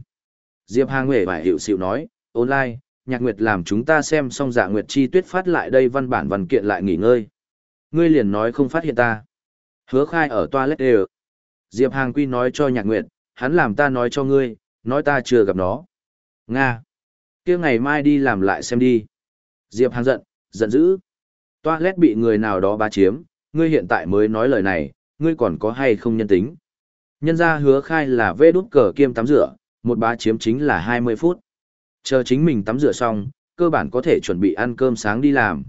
Diệp Hàng hề vải hiệu Sịu nói, online, nhạc nguyệt làm chúng ta xem xong dạ nguyệt chi tuyết phát lại đây văn bản văn kiện lại nghỉ ngơi. Ngươi liền nói không phát hiện ta. Hứa khai ở toilet đều. Diệp Hàng quy nói cho nhạc nguyệt, hắn làm ta nói cho ngươi, nói ta chưa gặp nó. Nga. kia ngày mai đi làm lại xem đi. Diệp Hàng giận, giận dữ. Toilet bị người nào đó bá chiếm, ngươi hiện tại mới nói lời này, ngươi còn có hay không nhân tính. Nhân ra hứa khai là vê đút cờ kiêm tắm rửa, một bá chiếm chính là 20 phút. Chờ chính mình tắm rửa xong, cơ bản có thể chuẩn bị ăn cơm sáng đi làm.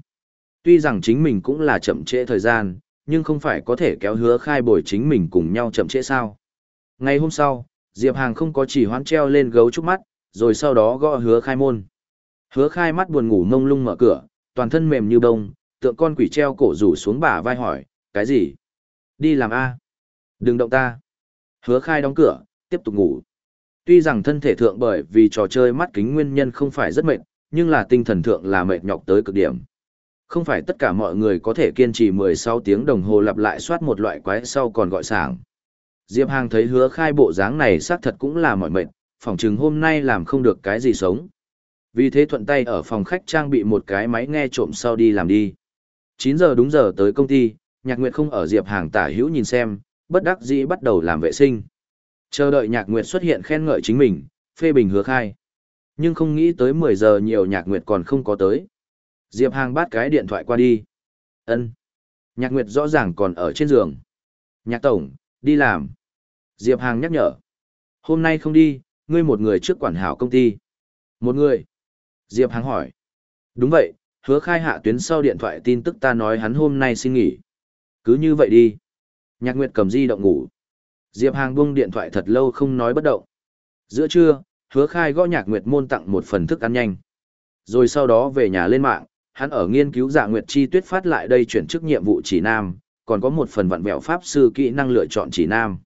Tuy rằng chính mình cũng là chậm trễ thời gian, nhưng không phải có thể kéo hứa khai bồi chính mình cùng nhau chậm trễ sao. Ngày hôm sau, Diệp Hàng không có chỉ hoán treo lên gấu trúc mắt, rồi sau đó gõ hứa khai môn. Hứa khai mắt buồn ngủ mông lung mở cửa, toàn thân mềm như bông, tượng con quỷ treo cổ rủ xuống bả vai hỏi, cái gì? Đi làm A. Đừng động ta. Hứa khai đóng cửa, tiếp tục ngủ. Tuy rằng thân thể thượng bởi vì trò chơi mắt kính nguyên nhân không phải rất mệt, nhưng là tinh thần thượng là mệt nhọc tới cực điểm. Không phải tất cả mọi người có thể kiên trì 16 tiếng đồng hồ lặp lại soát một loại quái sau còn gọi sảng. Diệp Hàng thấy hứa khai bộ dáng này xác thật cũng là mỏi mệt, phỏng chừng hôm nay làm không được cái gì sống. Vì thế thuận tay ở phòng khách trang bị một cái máy nghe trộm sau đi làm đi. 9 giờ đúng giờ tới công ty, Nhạc Nguyệt không ở Diệp Hàng tả hữu nhìn xem, bất đắc dĩ bắt đầu làm vệ sinh. Chờ đợi Nhạc Nguyệt xuất hiện khen ngợi chính mình, phê bình hứa khai. Nhưng không nghĩ tới 10 giờ nhiều Nhạc Nguyệt còn không có tới. Diệp Hàng bắt cái điện thoại qua đi. Ân. Nhạc Nguyệt rõ ràng còn ở trên giường. Nhạc Tổng, đi làm. Diệp Hàng nhắc nhở. Hôm nay không đi, ngươi một người trước quản hảo công ty. Một người. Diệp Hàng hỏi. Đúng vậy, hứa khai hạ tuyến sau điện thoại tin tức ta nói hắn hôm nay xin nghỉ. Cứ như vậy đi. Nhạc Nguyệt cầm di động ngủ. Diệp Hàng buông điện thoại thật lâu không nói bất động. Giữa trưa, hứa khai gõ Nhạc Nguyệt môn tặng một phần thức ăn nhanh. Rồi sau đó về nhà lên mạng, hắn ở nghiên cứu dạ Nguyệt Chi Tuyết phát lại đây chuyển chức nhiệm vụ chỉ nam, còn có một phần vặn vẹo pháp sư kỹ năng lựa chọn chỉ nam.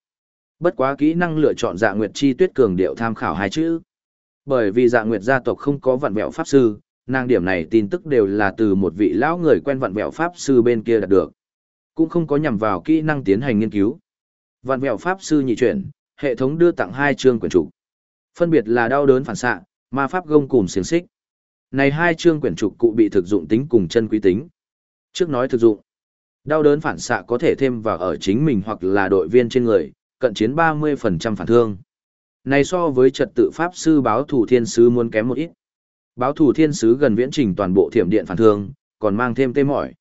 Bất quá kỹ năng lựa chọn dạ Nguyệt Chi Tuyết cường điệu tham khảo hai chữ. Bởi vì dạ Nguyệt gia tộc không có vặn vẹo pháp sư, nàng điểm này tin tức đều là từ một vị lão người quen vặn vẹo pháp sư bên kia đạt được. Cũng không có nhằm vào kỹ năng tiến hành nghiên cứu. Vạn vẹo pháp sư nhị chuyển, hệ thống đưa tặng hai chương quyển trục. Phân biệt là đau đớn phản xạ, ma pháp gông cùm xiềng xích. Này hai chương quyển trục cụ bị thực dụng tính cùng chân quý tính. Trước nói thực dụng, đau đớn phản xạ có thể thêm vào ở chính mình hoặc là đội viên trên người, cận chiến 30% phản thương. Này so với trật tự pháp sư báo thủ thiên sứ muốn kém một ít. Báo thủ thiên sứ gần viễn trình toàn bộ thiểm điện phản thương, còn mang thêm tê mỏi.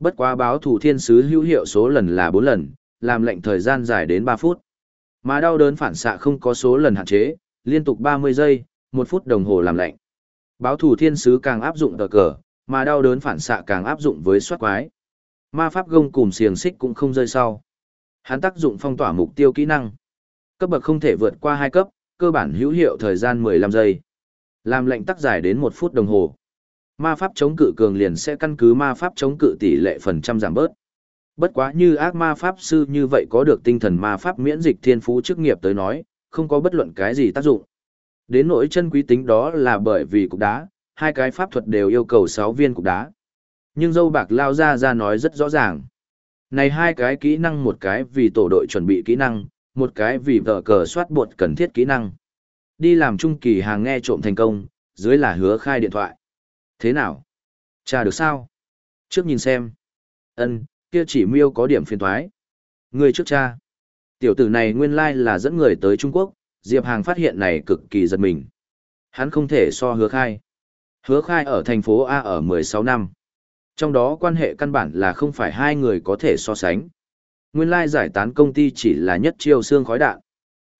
Bất quá báo thủ thiên sứ hữu hiệu số lần là 4 lần, làm lệnh thời gian dài đến 3 phút. Mà đau đớn phản xạ không có số lần hạn chế, liên tục 30 giây, 1 phút đồng hồ làm lệnh. Báo thủ thiên sứ càng áp dụng tờ cờ, mà đau đớn phản xạ càng áp dụng với soát quái. Ma pháp gông cùng xiềng xích cũng không rơi sau. Hắn tác dụng phong tỏa mục tiêu kỹ năng. Cấp bậc không thể vượt qua 2 cấp, cơ bản hữu hiệu thời gian 15 giây. Làm lệnh tắc dài đến 1 phút đồng hồ. Ma pháp chống cự cường liền sẽ căn cứ ma pháp chống cự tỷ lệ phần trăm giảm bớt. Bất quá như ác ma pháp sư như vậy có được tinh thần ma pháp miễn dịch thiên phú chức nghiệp tới nói, không có bất luận cái gì tác dụng. Đến nỗi chân quý tính đó là bởi vì cục đá, hai cái pháp thuật đều yêu cầu 6 viên cục đá. Nhưng dâu bạc lao ra ra nói rất rõ ràng. Này hai cái kỹ năng một cái vì tổ đội chuẩn bị kỹ năng, một cái vì vợ cờ soát bột cần thiết kỹ năng. Đi làm trung kỳ hàng nghe trộm thành công, dưới là hứa khai điện thoại. Thế nào? Cha được sao? Trước nhìn xem. Ân, kia chỉ miêu có điểm phiền toái. Người trước cha. Tiểu tử này nguyên lai là dẫn người tới Trung Quốc, Diệp Hàng phát hiện này cực kỳ giật mình. Hắn không thể so hứa khai. Hứa khai ở thành phố A ở 16 năm. Trong đó quan hệ căn bản là không phải hai người có thể so sánh. Nguyên lai giải tán công ty chỉ là nhất chiêu xương khói đạn.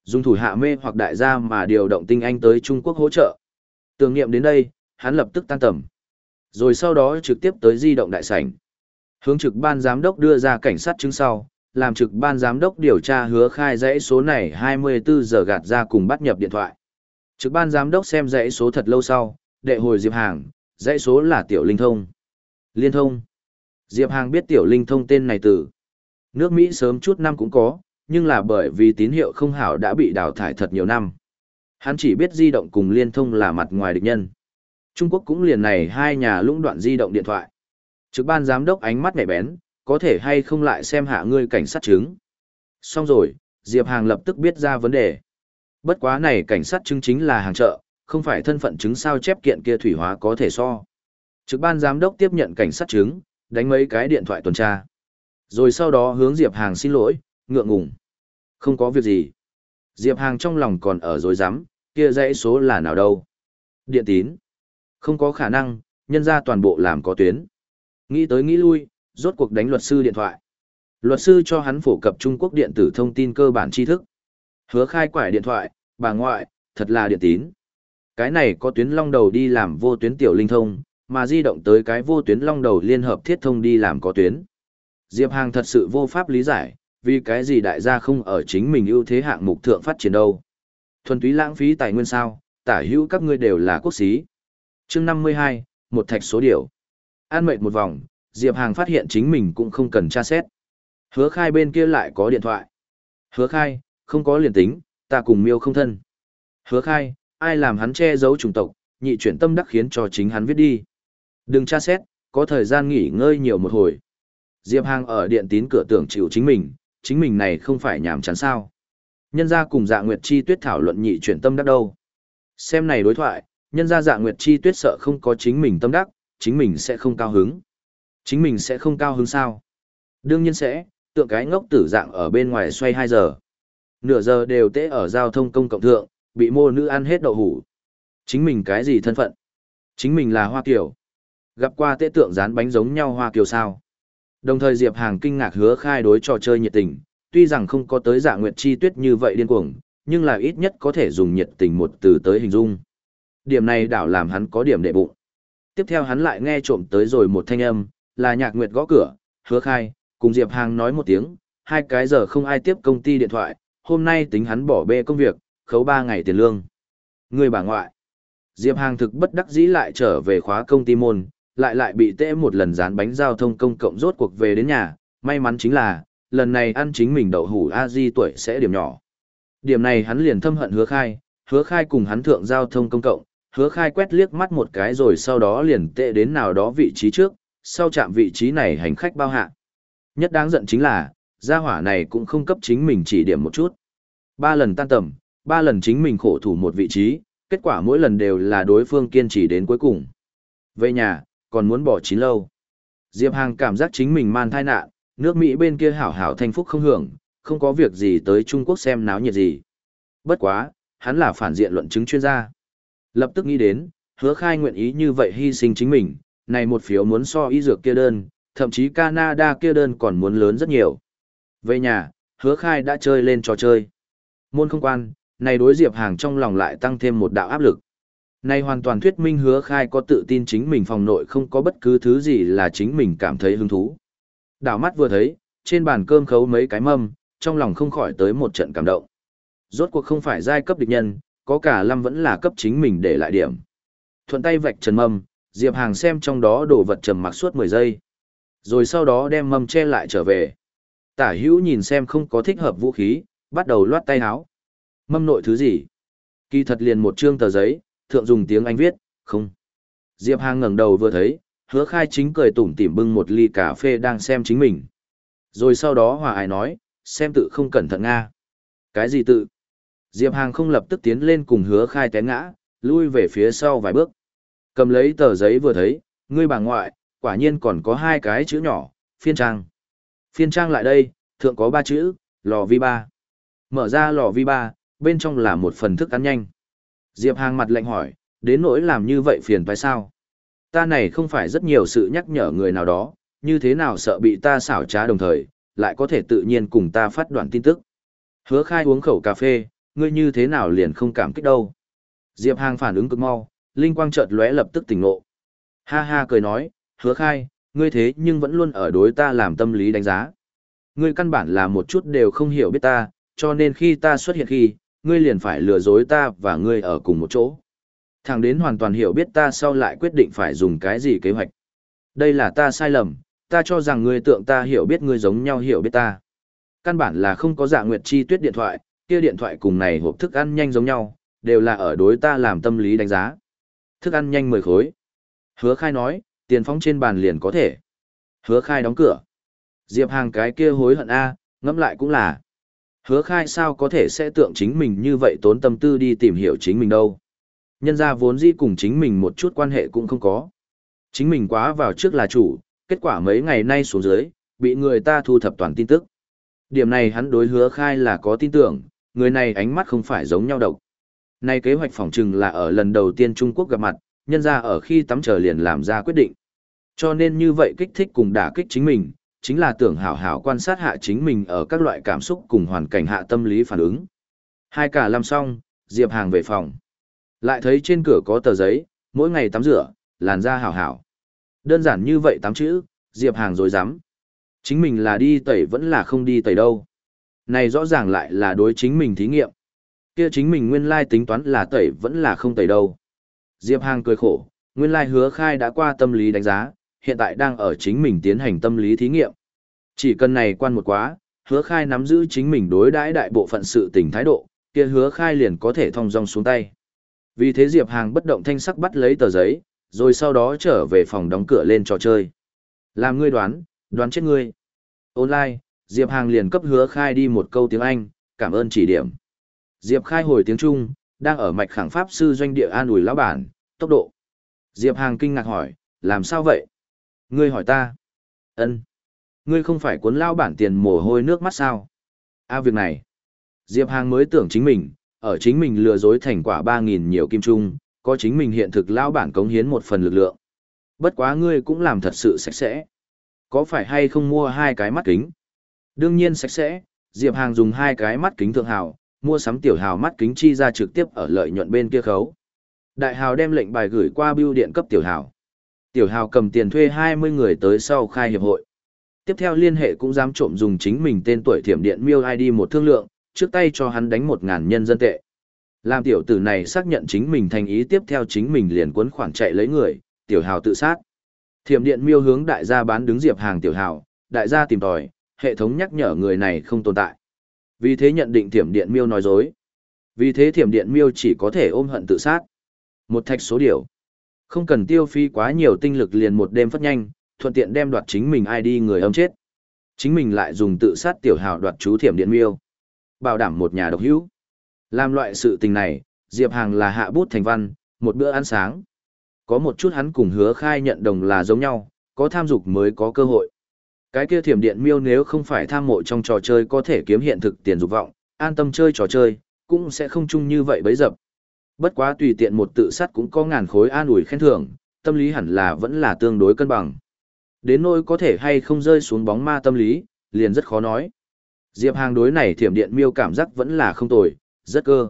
Dùng thủ hạ mê hoặc đại gia mà điều động tinh anh tới Trung Quốc hỗ trợ. Tưởng niệm đến đây, hắn lập tức tan tầm. Rồi sau đó trực tiếp tới di động đại sảnh. Hướng trực ban giám đốc đưa ra cảnh sát chứng sau, làm trực ban giám đốc điều tra hứa khai dãy số này 24 giờ gạt ra cùng bắt nhập điện thoại. Trực ban giám đốc xem dãy số thật lâu sau, đệ hồi Diệp Hàng, dãy số là Tiểu Linh Thông. Liên thông. Diệp Hàng biết Tiểu Linh Thông tên này từ. Nước Mỹ sớm chút năm cũng có, nhưng là bởi vì tín hiệu không hảo đã bị đào thải thật nhiều năm. Hắn chỉ biết di động cùng liên thông là mặt ngoài địch nhân. Trung Quốc cũng liền này hai nhà lũng đoạn di động điện thoại. Trực ban giám đốc ánh mắt nhạy bén, có thể hay không lại xem hạ ngươi cảnh sát chứng. Xong rồi, Diệp Hàng lập tức biết ra vấn đề. Bất quá này cảnh sát chứng chính là hàng chợ, không phải thân phận chứng sao chép kiện kia thủy hóa có thể so. Trực ban giám đốc tiếp nhận cảnh sát chứng, đánh mấy cái điện thoại tuần tra. Rồi sau đó hướng Diệp Hàng xin lỗi, ngượng ngùng. Không có việc gì. Diệp Hàng trong lòng còn ở dối rắm kia dãy số là nào đâu. Điện tín. Không có khả năng, nhân ra toàn bộ làm có tuyến. Nghĩ tới nghĩ lui, rốt cuộc đánh luật sư điện thoại. Luật sư cho hắn phổ cập Trung Quốc điện tử thông tin cơ bản tri thức. Hứa khai quải điện thoại, bà ngoại, thật là điện tín. Cái này có tuyến long đầu đi làm vô tuyến tiểu linh thông, mà di động tới cái vô tuyến long đầu liên hợp thiết thông đi làm có tuyến. Diệp Hàng thật sự vô pháp lý giải, vì cái gì đại gia không ở chính mình ưu thế hạng mục thượng phát triển đâu. Thuần túy lãng phí tài nguyên sao, tả hữu các ngươi đều là quốc sĩ chương năm mươi hai một thạch số điều. An mệt một vòng diệp hàng phát hiện chính mình cũng không cần tra xét. Hứa khai bên kia lại có điện thoại. Hứa khai không có liền tính ta cùng miêu không thân. Hứa khai ai làm hắn che giấu chủng tộc nhị chuyển tâm đắc khiến cho chính hắn viết đi. Đừng tra xét có thời gian nghỉ ngơi nhiều một hồi. Diệp hàng ở điện tín cửa tưởng chịu chính mình chính mình này không phải nhàm chán sao. Nhân gia cùng dạ nguyệt chi tuyết thảo luận nhị chuyển tâm đắc đâu. Xem này đối thoại, nhân ra dạ nguyệt chi tuyết sợ không có chính mình tâm đắc, chính mình sẽ không cao hứng. Chính mình sẽ không cao hứng sao? Đương nhiên sẽ, tượng cái ngốc tử dạng ở bên ngoài xoay 2 giờ. Nửa giờ đều tễ ở giao thông công cộng thượng, bị mô nữ ăn hết đậu hủ. Chính mình cái gì thân phận? Chính mình là Hoa Kiều. Gặp qua tế tượng dán bánh giống nhau Hoa Kiều sao? Đồng thời Diệp Hàng kinh ngạc hứa khai đối trò chơi nhiệt tình, tuy rằng không có tới dạ nguyệt chi tuyết như vậy điên cuồng, nhưng là ít nhất có thể dùng nhiệt tình một từ tới hình dung. Điểm này đảo làm hắn có điểm đệ bụng. Tiếp theo hắn lại nghe trộm tới rồi một thanh âm, là nhạc nguyệt gõ cửa, hứa khai, cùng Diệp Hàng nói một tiếng, hai cái giờ không ai tiếp công ty điện thoại, hôm nay tính hắn bỏ bê công việc, khấu ba ngày tiền lương. Người bà ngoại. Diệp Hàng thực bất đắc dĩ lại trở về khóa công ty môn, lại lại bị tệ một lần dán bánh giao thông công cộng rốt cuộc về đến nhà, may mắn chính là, lần này ăn chính mình đậu hủ a di tuổi sẽ điểm nhỏ. Điểm này hắn liền thâm hận hứa khai, hứa khai cùng hắn thượng giao thông công cộng, hứa khai quét liếc mắt một cái rồi sau đó liền tệ đến nào đó vị trí trước, sau chạm vị trí này hành khách bao hạ. Nhất đáng giận chính là, gia hỏa này cũng không cấp chính mình chỉ điểm một chút. Ba lần tan tầm, ba lần chính mình khổ thủ một vị trí, kết quả mỗi lần đều là đối phương kiên trì đến cuối cùng. Về nhà, còn muốn bỏ chín lâu. Diệp Hàng cảm giác chính mình man thai nạn, nước Mỹ bên kia hảo hảo thanh phúc không hưởng, không có việc gì tới Trung Quốc xem náo nhiệt gì. Bất quá, hắn là phản diện luận chứng chuyên gia. Lập tức nghĩ đến, hứa khai nguyện ý như vậy hy sinh chính mình, này một phiếu muốn so y dược kia đơn, thậm chí Canada kia đơn còn muốn lớn rất nhiều. Về nhà, hứa khai đã chơi lên trò chơi. Môn không quan, này đối diệp hàng trong lòng lại tăng thêm một đạo áp lực. Này hoàn toàn thuyết minh hứa khai có tự tin chính mình phòng nội không có bất cứ thứ gì là chính mình cảm thấy hứng thú. Đảo mắt vừa thấy, trên bàn cơm khấu mấy cái mâm, trong lòng không khỏi tới một trận cảm động. Rốt cuộc không phải giai cấp địch nhân, có cả lâm vẫn là cấp chính mình để lại điểm. Thuận tay vạch trần mâm, Diệp Hàng xem trong đó đồ vật trầm mặc suốt 10 giây. Rồi sau đó đem mâm che lại trở về. Tả hữu nhìn xem không có thích hợp vũ khí, bắt đầu loát tay áo Mâm nội thứ gì? Kỳ thật liền một chương tờ giấy, thượng dùng tiếng Anh viết, không. Diệp Hàng ngẩng đầu vừa thấy, hứa khai chính cười tủm tỉm bưng một ly cà phê đang xem chính mình. Rồi sau đó hòa ai nói, xem tự không cẩn thận Nga. Cái gì tự? Diệp Hàng không lập tức tiến lên cùng hứa khai té ngã, lui về phía sau vài bước. Cầm lấy tờ giấy vừa thấy, ngươi bà ngoại, quả nhiên còn có hai cái chữ nhỏ, phiên trang. Phiên trang lại đây, thượng có ba chữ, lò vi ba. Mở ra lò vi ba, bên trong là một phần thức ăn nhanh. Diệp Hàng mặt lạnh hỏi, đến nỗi làm như vậy phiền phải sao? Ta này không phải rất nhiều sự nhắc nhở người nào đó, như thế nào sợ bị ta xảo trá đồng thời, lại có thể tự nhiên cùng ta phát đoạn tin tức. Hứa khai uống khẩu cà phê, ngươi như thế nào liền không cảm kích đâu. Diệp Hàng phản ứng cực mau, linh quang chợt lóe lập tức tỉnh ngộ. Ha ha cười nói, hứa khai, ngươi thế nhưng vẫn luôn ở đối ta làm tâm lý đánh giá. Ngươi căn bản là một chút đều không hiểu biết ta, cho nên khi ta xuất hiện khi, ngươi liền phải lừa dối ta và ngươi ở cùng một chỗ. Thằng đến hoàn toàn hiểu biết ta sau lại quyết định phải dùng cái gì kế hoạch. Đây là ta sai lầm, ta cho rằng ngươi tượng ta hiểu biết ngươi giống nhau hiểu biết ta. Căn bản là không có dạ nguyệt chi tuyết điện thoại, kia điện thoại cùng này hộp thức ăn nhanh giống nhau, đều là ở đối ta làm tâm lý đánh giá. Thức ăn nhanh 10 khối. Hứa khai nói, tiền phóng trên bàn liền có thể. Hứa khai đóng cửa. Diệp hàng cái kia hối hận A, ngẫm lại cũng là. Hứa khai sao có thể sẽ tượng chính mình như vậy tốn tâm tư đi tìm hiểu chính mình đâu. Nhân ra vốn dĩ cùng chính mình một chút quan hệ cũng không có. Chính mình quá vào trước là chủ, kết quả mấy ngày nay xuống dưới, bị người ta thu thập toàn tin tức. Điểm này hắn đối hứa khai là có tin tưởng, người này ánh mắt không phải giống nhau độc. Này kế hoạch phòng trừng là ở lần đầu tiên Trung Quốc gặp mặt, nhân ra ở khi tắm chờ liền làm ra quyết định. Cho nên như vậy kích thích cùng đả kích chính mình, chính là tưởng hảo hảo quan sát hạ chính mình ở các loại cảm xúc cùng hoàn cảnh hạ tâm lý phản ứng. Hai cả làm xong, Diệp Hàng về phòng. Lại thấy trên cửa có tờ giấy, mỗi ngày tắm rửa, làn da hảo hảo. Đơn giản như vậy tắm chữ, Diệp Hàng rồi dám. Chính mình là đi tẩy vẫn là không đi tẩy đâu. Này rõ ràng lại là đối chính mình thí nghiệm. Kia chính mình nguyên lai tính toán là tẩy vẫn là không tẩy đâu. Diệp Hàng cười khổ, nguyên lai hứa khai đã qua tâm lý đánh giá, hiện tại đang ở chính mình tiến hành tâm lý thí nghiệm. Chỉ cần này quan một quá, hứa khai nắm giữ chính mình đối đãi đại bộ phận sự tình thái độ, kia hứa khai liền có thể thông dong xuống tay. Vì thế Diệp Hàng bất động thanh sắc bắt lấy tờ giấy, rồi sau đó trở về phòng đóng cửa lên trò chơi. Làm ngươi đoán, đoán chết ngươi. Online, Diệp Hàng liền cấp hứa khai đi một câu tiếng Anh, cảm ơn chỉ điểm. Diệp khai hồi tiếng Trung, đang ở mạch khẳng pháp sư doanh địa an ủi lão bản, tốc độ. Diệp Hàng kinh ngạc hỏi, làm sao vậy? Ngươi hỏi ta. ân Ngươi không phải cuốn lao bản tiền mồ hôi nước mắt sao? A à, việc này. Diệp Hàng mới tưởng chính mình, ở chính mình lừa dối thành quả 3.000 nhiều kim trung, có chính mình hiện thực lao bản cống hiến một phần lực lượng. Bất quá ngươi cũng làm thật sự sạch sẽ. Có phải hay không mua hai cái mắt kính? Đương nhiên sạch sẽ, Diệp Hàng dùng hai cái mắt kính thượng hào, mua sắm tiểu hào mắt kính chi ra trực tiếp ở lợi nhuận bên kia khấu. Đại hào đem lệnh bài gửi qua bưu điện cấp tiểu hào. Tiểu hào cầm tiền thuê 20 người tới sau khai hiệp hội. Tiếp theo liên hệ cũng dám trộm dùng chính mình tên tuổi thiểm điện miêu ID một thương lượng, trước tay cho hắn đánh một ngàn nhân dân tệ. Làm tiểu tử này xác nhận chính mình thành ý tiếp theo chính mình liền cuốn khoản chạy lấy người, tiểu hào tự sát. Thiểm điện miêu hướng đại gia bán đứng diệp hàng tiểu hào, đại gia tìm tòi, hệ thống nhắc nhở người này không tồn tại. Vì thế nhận định thiểm điện miêu nói dối. Vì thế thiểm điện miêu chỉ có thể ôm hận tự sát. Một thạch số điều. Không cần tiêu phí quá nhiều tinh lực liền một đêm phát nhanh, thuận tiện đem đoạt chính mình ID người âm chết. Chính mình lại dùng tự sát tiểu hào đoạt chú thiểm điện miêu. Bảo đảm một nhà độc hữu. Làm loại sự tình này, Diệp Hàng là hạ bút thành văn, một bữa ăn sáng. Có một chút hắn cùng hứa khai nhận đồng là giống nhau, có tham dục mới có cơ hội. Cái kia thiểm điện miêu nếu không phải tham mộ trong trò chơi có thể kiếm hiện thực tiền dục vọng, an tâm chơi trò chơi, cũng sẽ không chung như vậy bấy dập. Bất quá tùy tiện một tự sát cũng có ngàn khối an ủi khen thưởng, tâm lý hẳn là vẫn là tương đối cân bằng. Đến nỗi có thể hay không rơi xuống bóng ma tâm lý, liền rất khó nói. Diệp Hàng đối này thiểm điện miêu cảm giác vẫn là không tồi, rất cơ.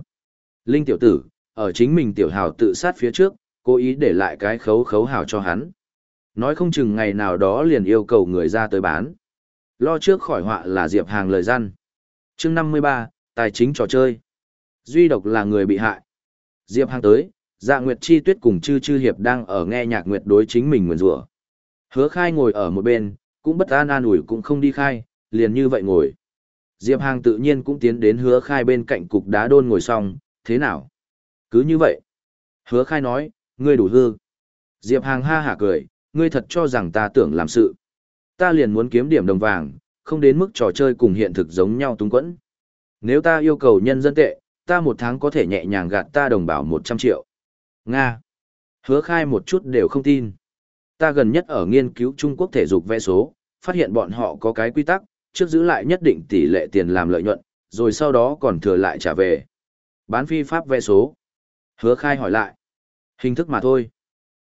Linh tiểu tử, ở chính mình tiểu hào tự sát phía trước, cố ý để lại cái khấu khấu hào cho hắn. Nói không chừng ngày nào đó liền yêu cầu người ra tới bán. Lo trước khỏi họa là Diệp Hàng lời gian. chương 53, Tài chính trò chơi. Duy độc là người bị hại. Diệp Hàng tới, dạ Nguyệt Chi Tuyết cùng Chư Chư Hiệp đang ở nghe nhạc Nguyệt đối chính mình nguyền rủa Hứa khai ngồi ở một bên, cũng bất an an ủi cũng không đi khai, liền như vậy ngồi. Diệp Hàng tự nhiên cũng tiến đến hứa khai bên cạnh cục đá đôn ngồi xong, thế nào? Cứ như vậy. Hứa khai nói, ngươi đủ hư. Diệp Hàng ha hả cười, ngươi thật cho rằng ta tưởng làm sự. Ta liền muốn kiếm điểm đồng vàng, không đến mức trò chơi cùng hiện thực giống nhau túng quẫn. Nếu ta yêu cầu nhân dân tệ, ta một tháng có thể nhẹ nhàng gạt ta đồng bào 100 triệu. Nga. Hứa khai một chút đều không tin. Ta gần nhất ở nghiên cứu Trung Quốc thể dục vẽ số, phát hiện bọn họ có cái quy tắc, trước giữ lại nhất định tỷ lệ tiền làm lợi nhuận, rồi sau đó còn thừa lại trả về. Bán phi pháp vẽ số. Hứa khai hỏi lại. Hình thức mà thôi.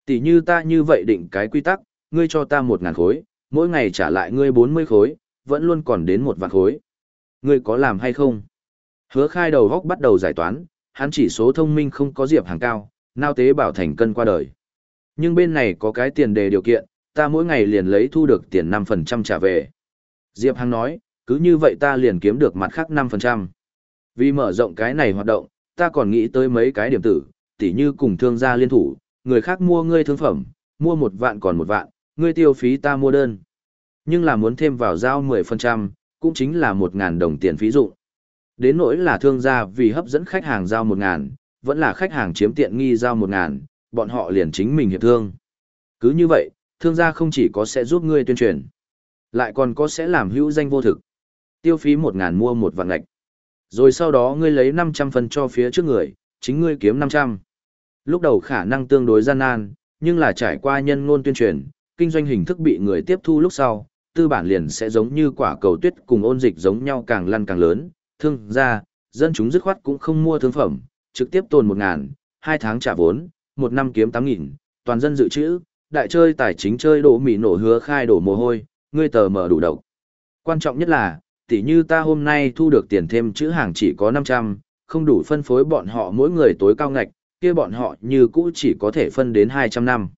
Tỷ như ta như vậy định cái quy tắc, ngươi cho ta một ngàn khối, mỗi ngày trả lại ngươi 40 khối, vẫn luôn còn đến một vạn khối. Ngươi có làm hay không? Hứa khai đầu góc bắt đầu giải toán, hắn chỉ số thông minh không có diệp hàng cao, nao tế bảo thành cân qua đời. Nhưng bên này có cái tiền đề điều kiện, ta mỗi ngày liền lấy thu được tiền 5% trả về. Diệp Hằng nói, cứ như vậy ta liền kiếm được mặt khác 5%. Vì mở rộng cái này hoạt động, ta còn nghĩ tới mấy cái điểm tử, tỉ như cùng thương gia liên thủ, người khác mua ngươi thương phẩm, mua một vạn còn một vạn, ngươi tiêu phí ta mua đơn. Nhưng là muốn thêm vào giao 10%, cũng chính là 1.000 đồng tiền phí dụ. Đến nỗi là thương gia vì hấp dẫn khách hàng giao 1.000, vẫn là khách hàng chiếm tiện nghi giao 1.000, bọn họ liền chính mình hiệp thương. Cứ như vậy, thương gia không chỉ có sẽ giúp ngươi tuyên truyền, lại còn có sẽ làm hữu danh vô thực. Tiêu phí 1.000 mua một vạn ngạch. Rồi sau đó ngươi lấy 500 phần cho phía trước người, chính ngươi kiếm 500. Lúc đầu khả năng tương đối gian nan, nhưng là trải qua nhân ngôn tuyên truyền, kinh doanh hình thức bị người tiếp thu lúc sau, tư bản liền sẽ giống như quả cầu tuyết cùng ôn dịch giống nhau càng lăn càng lớn, thương ra, dân chúng dứt khoát cũng không mua thương phẩm, trực tiếp tồn 1 ngàn, 2 tháng trả vốn, một năm kiếm 8 nghìn, toàn dân dự trữ, đại chơi tài chính chơi đổ mì nổ hứa khai đổ mồ hôi, ngươi tờ mở đủ độc. Quan trọng nhất là, tỷ như ta hôm nay thu được tiền thêm chữ hàng chỉ có 500, không đủ phân phối bọn họ mỗi người tối cao ngạch, kia bọn họ như cũ chỉ có thể phân đến 200 năm.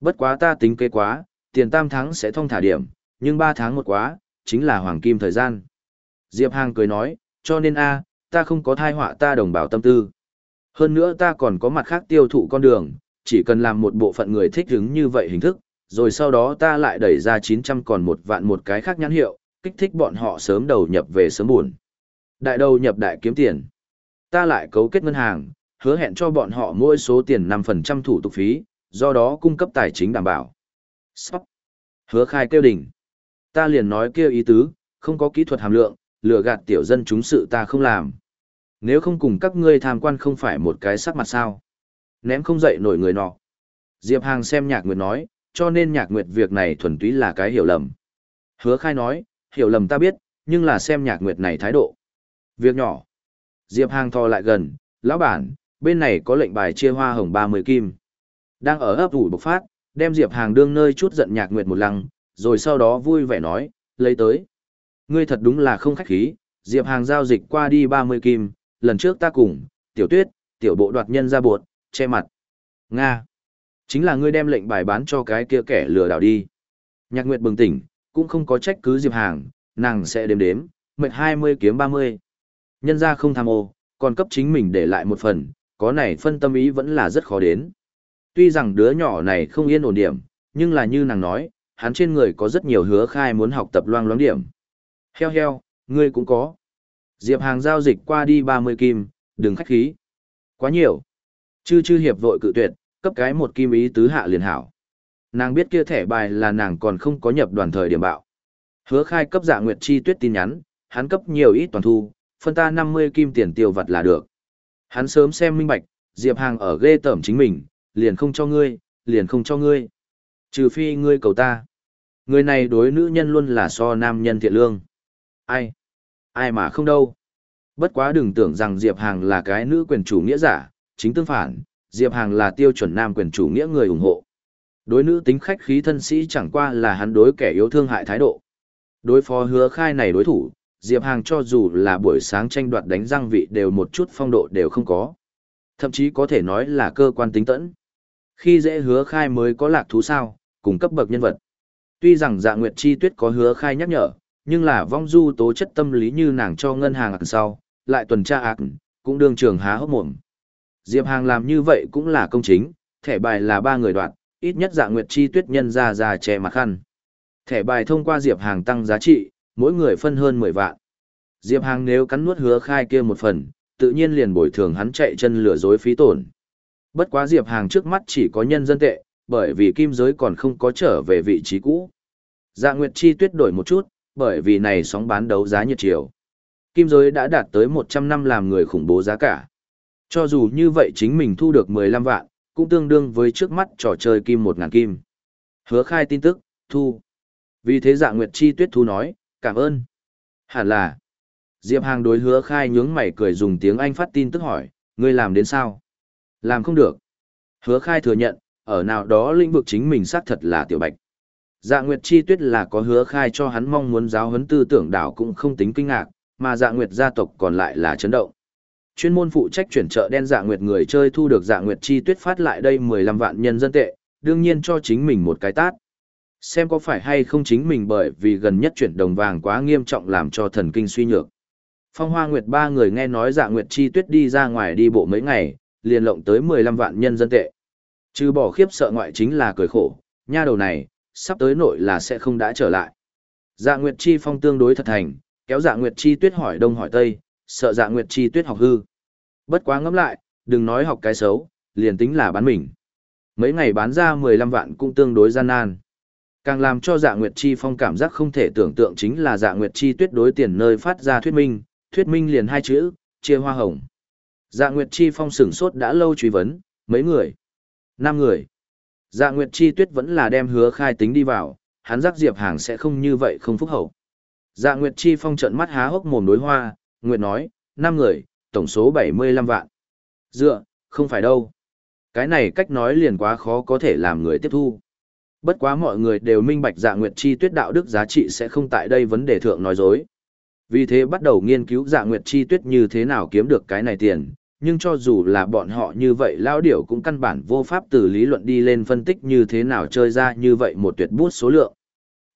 Bất quá ta tính kế quá, tiền tam tháng sẽ thông thả điểm, nhưng 3 tháng một quá, chính là hoàng kim thời gian. Diệp Hàng cười nói, cho nên a, ta không có thai họa ta đồng bào tâm tư. Hơn nữa ta còn có mặt khác tiêu thụ con đường, chỉ cần làm một bộ phận người thích hứng như vậy hình thức, rồi sau đó ta lại đẩy ra 900 còn một vạn một cái khác nhãn hiệu, kích thích bọn họ sớm đầu nhập về sớm buồn. Đại đầu nhập đại kiếm tiền. Ta lại cấu kết ngân hàng, hứa hẹn cho bọn họ mỗi số tiền 5% thủ tục phí, do đó cung cấp tài chính đảm bảo. Sắp. Hứa khai kêu đỉnh. Ta liền nói kêu ý tứ, không có kỹ thuật hàm lượng, lừa gạt tiểu dân chúng sự ta không làm. Nếu không cùng các ngươi tham quan không phải một cái sắc mặt sao. Ném không dậy nổi người nọ. Diệp Hàng xem nhạc nguyệt nói, cho nên nhạc nguyệt việc này thuần túy là cái hiểu lầm. Hứa khai nói, hiểu lầm ta biết, nhưng là xem nhạc nguyệt này thái độ. Việc nhỏ. Diệp Hàng thò lại gần, lão bản, bên này có lệnh bài chia hoa hồng 30 kim. Đang ở ấp ủ bộc phát, đem Diệp Hàng đương nơi chút giận nhạc nguyệt một lăng, rồi sau đó vui vẻ nói, lấy tới. Ngươi thật đúng là không khách khí, Diệp Hàng giao dịch qua đi 30 kim, lần trước ta cùng, tiểu tuyết, tiểu bộ đoạt nhân ra bột, che mặt. Nga. Chính là ngươi đem lệnh bài bán cho cái kia kẻ lừa đảo đi. Nhạc Nguyệt bừng tỉnh, cũng không có trách cứ Diệp Hàng, nàng sẽ đếm đếm, mệt 20 kiếm 30. Nhân ra không tham ô, còn cấp chính mình để lại một phần, có này phân tâm ý vẫn là rất khó đến. Tuy rằng đứa nhỏ này không yên ổn điểm, nhưng là như nàng nói, hắn trên người có rất nhiều hứa khai muốn học tập loang loáng điểm. Heo heo, ngươi cũng có. Diệp Hàng giao dịch qua đi 30 kim, đừng khách khí. Quá nhiều. Chư chư hiệp vội cự tuyệt, cấp cái một kim ý tứ hạ liền hảo. Nàng biết kia thẻ bài là nàng còn không có nhập đoàn thời điểm bạo. Hứa khai cấp dạ nguyệt chi tuyết tin nhắn, hắn cấp nhiều ít toàn thu, phân ta 50 kim tiền tiêu vặt là được. Hắn sớm xem minh bạch, Diệp Hàng ở ghê tẩm chính mình, liền không cho ngươi, liền không cho ngươi. Trừ phi ngươi cầu ta. Người này đối nữ nhân luôn là so nam nhân thiện lương. Ai? Ai mà không đâu. Bất quá đừng tưởng rằng Diệp Hàng là cái nữ quyền chủ nghĩa giả, chính tương phản, Diệp Hàng là tiêu chuẩn nam quyền chủ nghĩa người ủng hộ. Đối nữ tính khách khí thân sĩ chẳng qua là hắn đối kẻ yếu thương hại thái độ. Đối phó hứa khai này đối thủ, Diệp Hàng cho dù là buổi sáng tranh đoạt đánh răng vị đều một chút phong độ đều không có. Thậm chí có thể nói là cơ quan tính tẫn. Khi dễ hứa khai mới có lạc thú sao, cùng cấp bậc nhân vật. Tuy rằng dạ nguyệt chi tuyết có hứa khai nhắc nhở, nhưng là vong du tố chất tâm lý như nàng cho ngân hàng ạc sau, lại tuần tra ạc, cũng đương trường há hốc mồm. Diệp Hàng làm như vậy cũng là công chính, thẻ bài là ba người đoạn, ít nhất dạ nguyệt chi tuyết nhân ra ra che mặt khăn. Thẻ bài thông qua Diệp Hàng tăng giá trị, mỗi người phân hơn 10 vạn. Diệp Hàng nếu cắn nuốt hứa khai kia một phần, tự nhiên liền bồi thường hắn chạy chân lừa dối phí tổn. Bất quá Diệp Hàng trước mắt chỉ có nhân dân tệ, bởi vì kim giới còn không có trở về vị trí cũ. Dạ Nguyệt Chi tuyết đổi một chút, bởi vì này sóng bán đấu giá nhiệt chiều. Kim giới đã đạt tới 100 năm làm người khủng bố giá cả. Cho dù như vậy chính mình thu được 15 vạn, cũng tương đương với trước mắt trò chơi kim 1.000 kim. Hứa khai tin tức, thu. Vì thế dạ Nguyệt Chi tuyết thu nói, cảm ơn. Hẳn là. Diệp Hàng đối hứa khai nhướng mày cười dùng tiếng Anh phát tin tức hỏi, ngươi làm đến sao? Làm không được. Hứa khai thừa nhận, ở nào đó lĩnh vực chính mình xác thật là tiểu bạch. Dạ Nguyệt Chi Tuyết là có hứa khai cho hắn mong muốn giáo huấn tư tưởng đảo cũng không tính kinh ngạc, mà Dạ Nguyệt gia tộc còn lại là chấn động. Chuyên môn phụ trách chuyển chợ đen Dạ Nguyệt người chơi thu được Dạ Nguyệt Chi Tuyết phát lại đây 15 vạn nhân dân tệ, đương nhiên cho chính mình một cái tát. Xem có phải hay không chính mình bởi vì gần nhất chuyển đồng vàng quá nghiêm trọng làm cho thần kinh suy nhược. Phong Hoa Nguyệt ba người nghe nói Dạ Nguyệt Chi Tuyết đi ra ngoài đi bộ mấy ngày, liền lộng tới 15 vạn nhân dân tệ. Trừ bỏ khiếp sợ ngoại chính là cười khổ, nha đầu này, sắp tới nội là sẽ không đã trở lại. Dạ Nguyệt Chi Phong tương đối thật thành, kéo Dạ Nguyệt Chi Tuyết hỏi đông hỏi tây, sợ Dạ Nguyệt Chi Tuyết học hư. Bất quá ngẫm lại, đừng nói học cái xấu, liền tính là bán mình. Mấy ngày bán ra 15 vạn cũng tương đối gian nan. Càng làm cho Dạ Nguyệt Chi Phong cảm giác không thể tưởng tượng chính là Dạ Nguyệt Chi Tuyết đối tiền nơi phát ra thuyết minh, thuyết minh liền hai chữ, chia hoa hồng. Dạ Nguyệt Chi Phong sửng sốt đã lâu truy vấn, mấy người? Năm người. Dạ Nguyệt Chi Tuyết vẫn là đem hứa khai tính đi vào, hắn giác Diệp Hàng sẽ không như vậy không phúc hậu. Dạ Nguyệt Chi Phong trận mắt há hốc mồm đối hoa, Nguyệt nói, năm người, tổng số 75 vạn. Dựa, không phải đâu. Cái này cách nói liền quá khó có thể làm người tiếp thu. Bất quá mọi người đều minh bạch Dạ Nguyệt Chi Tuyết đạo đức giá trị sẽ không tại đây vấn đề thượng nói dối. Vì thế bắt đầu nghiên cứu Dạ Nguyệt Chi Tuyết như thế nào kiếm được cái này tiền, nhưng cho dù là bọn họ như vậy lao điểu cũng căn bản vô pháp từ lý luận đi lên phân tích như thế nào chơi ra như vậy một tuyệt bút số lượng.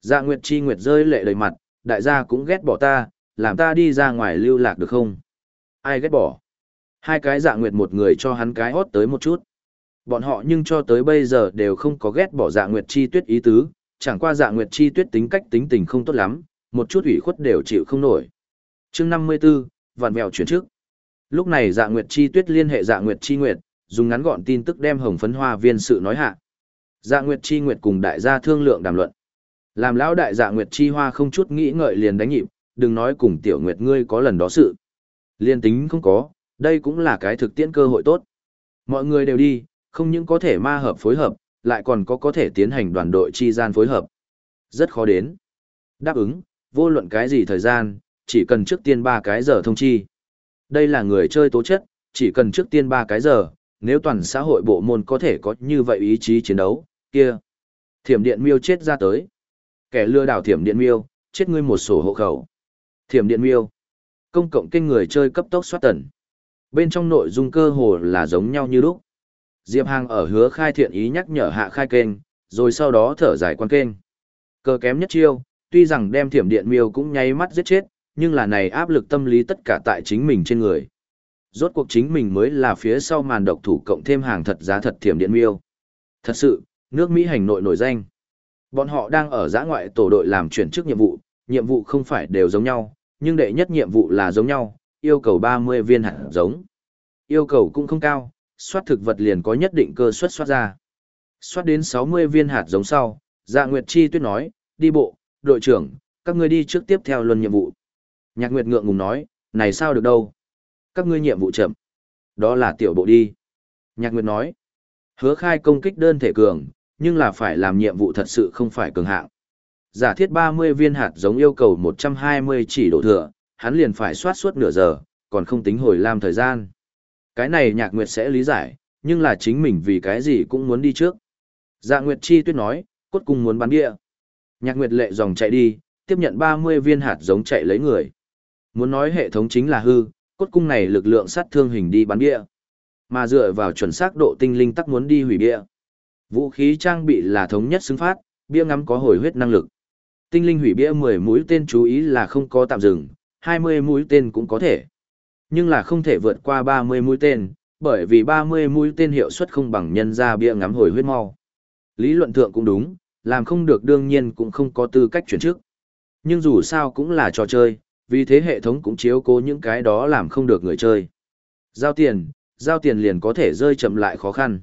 Dạ Nguyệt Chi Nguyệt rơi lệ đầy mặt, đại gia cũng ghét bỏ ta, làm ta đi ra ngoài lưu lạc được không? Ai ghét bỏ? Hai cái dạ Nguyệt một người cho hắn cái hót tới một chút. Bọn họ nhưng cho tới bây giờ đều không có ghét bỏ dạ Nguyệt Chi tuyết ý tứ, chẳng qua dạ Nguyệt Chi tuyết tính cách tính tình không tốt lắm, một chút ủy khuất đều chịu không nổi. chương 54, vạn mèo chuyển trước. Lúc này dạ Nguyệt Chi Tuyết liên hệ dạ Nguyệt Chi Nguyệt, dùng ngắn gọn tin tức đem hồng phấn hoa viên sự nói hạ. Dạ Nguyệt Chi Nguyệt cùng đại gia thương lượng đàm luận. Làm lão đại dạ Nguyệt Chi Hoa không chút nghĩ ngợi liền đánh nhịp, đừng nói cùng tiểu nguyệt ngươi có lần đó sự. Liên tính không có, đây cũng là cái thực tiễn cơ hội tốt. Mọi người đều đi, không những có thể ma hợp phối hợp, lại còn có có thể tiến hành đoàn đội chi gian phối hợp. Rất khó đến. Đáp ứng, vô luận cái gì thời gian, chỉ cần trước tiên 3 cái giờ thông chi. Đây là người chơi tố chất, chỉ cần trước tiên 3 cái giờ, nếu toàn xã hội bộ môn có thể có như vậy ý chí chiến đấu, kia. Thiểm điện miêu chết ra tới. Kẻ lừa đảo thiểm điện miêu, chết ngươi một sổ hộ khẩu. Thiểm điện miêu. Công cộng kênh người chơi cấp tốc soát tần. Bên trong nội dung cơ hồ là giống nhau như lúc. Diệp Hàng ở hứa khai thiện ý nhắc nhở hạ khai kênh, rồi sau đó thở dài quan kênh. Cơ kém nhất chiêu, tuy rằng đem thiểm điện miêu cũng nháy mắt giết chết, nhưng là này áp lực tâm lý tất cả tại chính mình trên người. Rốt cuộc chính mình mới là phía sau màn độc thủ cộng thêm hàng thật giá thật thiểm điện miêu. Thật sự, nước Mỹ hành nội nổi danh. Bọn họ đang ở giã ngoại tổ đội làm chuyển chức nhiệm vụ, nhiệm vụ không phải đều giống nhau, nhưng đệ nhất nhiệm vụ là giống nhau, yêu cầu 30 viên hạt giống. Yêu cầu cũng không cao, soát thực vật liền có nhất định cơ suất soát ra. Soát đến 60 viên hạt giống sau, Dạ Nguyệt Chi tuyết nói, đi bộ, đội trưởng, các ngươi đi trước tiếp theo luân nhiệm vụ. Nhạc Nguyệt ngượng ngùng nói, này sao được đâu. Các ngươi nhiệm vụ chậm. Đó là tiểu bộ đi. Nhạc Nguyệt nói, hứa khai công kích đơn thể cường, nhưng là phải làm nhiệm vụ thật sự không phải cường hạng. Giả thiết 30 viên hạt giống yêu cầu 120 chỉ độ thừa, hắn liền phải soát suốt nửa giờ, còn không tính hồi làm thời gian. Cái này nhạc nguyệt sẽ lý giải, nhưng là chính mình vì cái gì cũng muốn đi trước. Dạ Nguyệt Chi tuyết nói, cốt cung muốn bắn bia Nhạc Nguyệt lệ dòng chạy đi, tiếp nhận 30 viên hạt giống chạy lấy người. Muốn nói hệ thống chính là hư, cốt cung này lực lượng sát thương hình đi bắn bia Mà dựa vào chuẩn xác độ tinh linh tắc muốn đi hủy bia Vũ khí trang bị là thống nhất xứng phát, bia ngắm có hồi huyết năng lực. Tinh linh hủy bia 10 mũi tên chú ý là không có tạm dừng, 20 mũi tên cũng có thể. Nhưng là không thể vượt qua 30 mũi tên, bởi vì 30 mũi tên hiệu suất không bằng nhân ra bia ngắm hồi huyết mau. Lý luận thượng cũng đúng, làm không được đương nhiên cũng không có tư cách chuyển trước. Nhưng dù sao cũng là trò chơi, vì thế hệ thống cũng chiếu cố những cái đó làm không được người chơi. Giao tiền, giao tiền liền có thể rơi chậm lại khó khăn.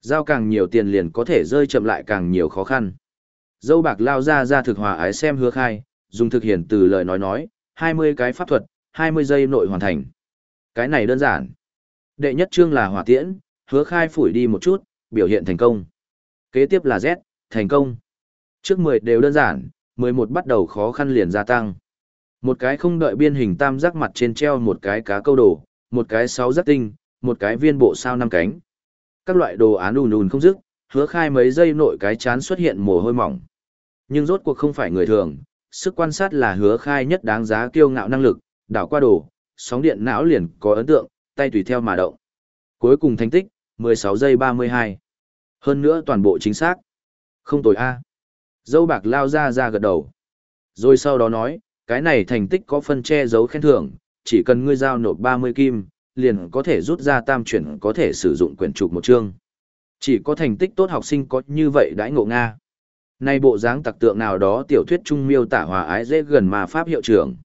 Giao càng nhiều tiền liền có thể rơi chậm lại càng nhiều khó khăn. Dâu bạc lao ra ra thực hòa ái xem hứa khai, dùng thực hiện từ lời nói nói, 20 cái pháp thuật, 20 giây nội hoàn thành. Cái này đơn giản. Đệ nhất chương là hỏa tiễn, hứa khai phủi đi một chút, biểu hiện thành công. Kế tiếp là Z, thành công. Trước 10 đều đơn giản, 11 bắt đầu khó khăn liền gia tăng. Một cái không đợi biên hình tam giác mặt trên treo một cái cá câu đồ, một cái sáu giác tinh, một cái viên bộ sao năm cánh. Các loại đồ án ùn ùn không dứt, hứa khai mấy giây nội cái chán xuất hiện mồ hôi mỏng. Nhưng rốt cuộc không phải người thường, sức quan sát là hứa khai nhất đáng giá kiêu ngạo năng lực, đảo qua đồ, sóng điện não liền có ấn tượng, tay tùy theo mà động. Cuối cùng thành tích, 16 giây 32. Hơn nữa toàn bộ chính xác. Không tồi A. Dâu bạc lao ra ra gật đầu. Rồi sau đó nói, cái này thành tích có phân che giấu khen thưởng, chỉ cần ngươi giao nộp 30 kim, liền có thể rút ra tam chuyển có thể sử dụng quyển trục một chương. Chỉ có thành tích tốt học sinh có như vậy đãi ngộ Nga. Nay bộ dáng tặc tượng nào đó tiểu thuyết trung miêu tả hòa ái dễ gần mà pháp hiệu trưởng.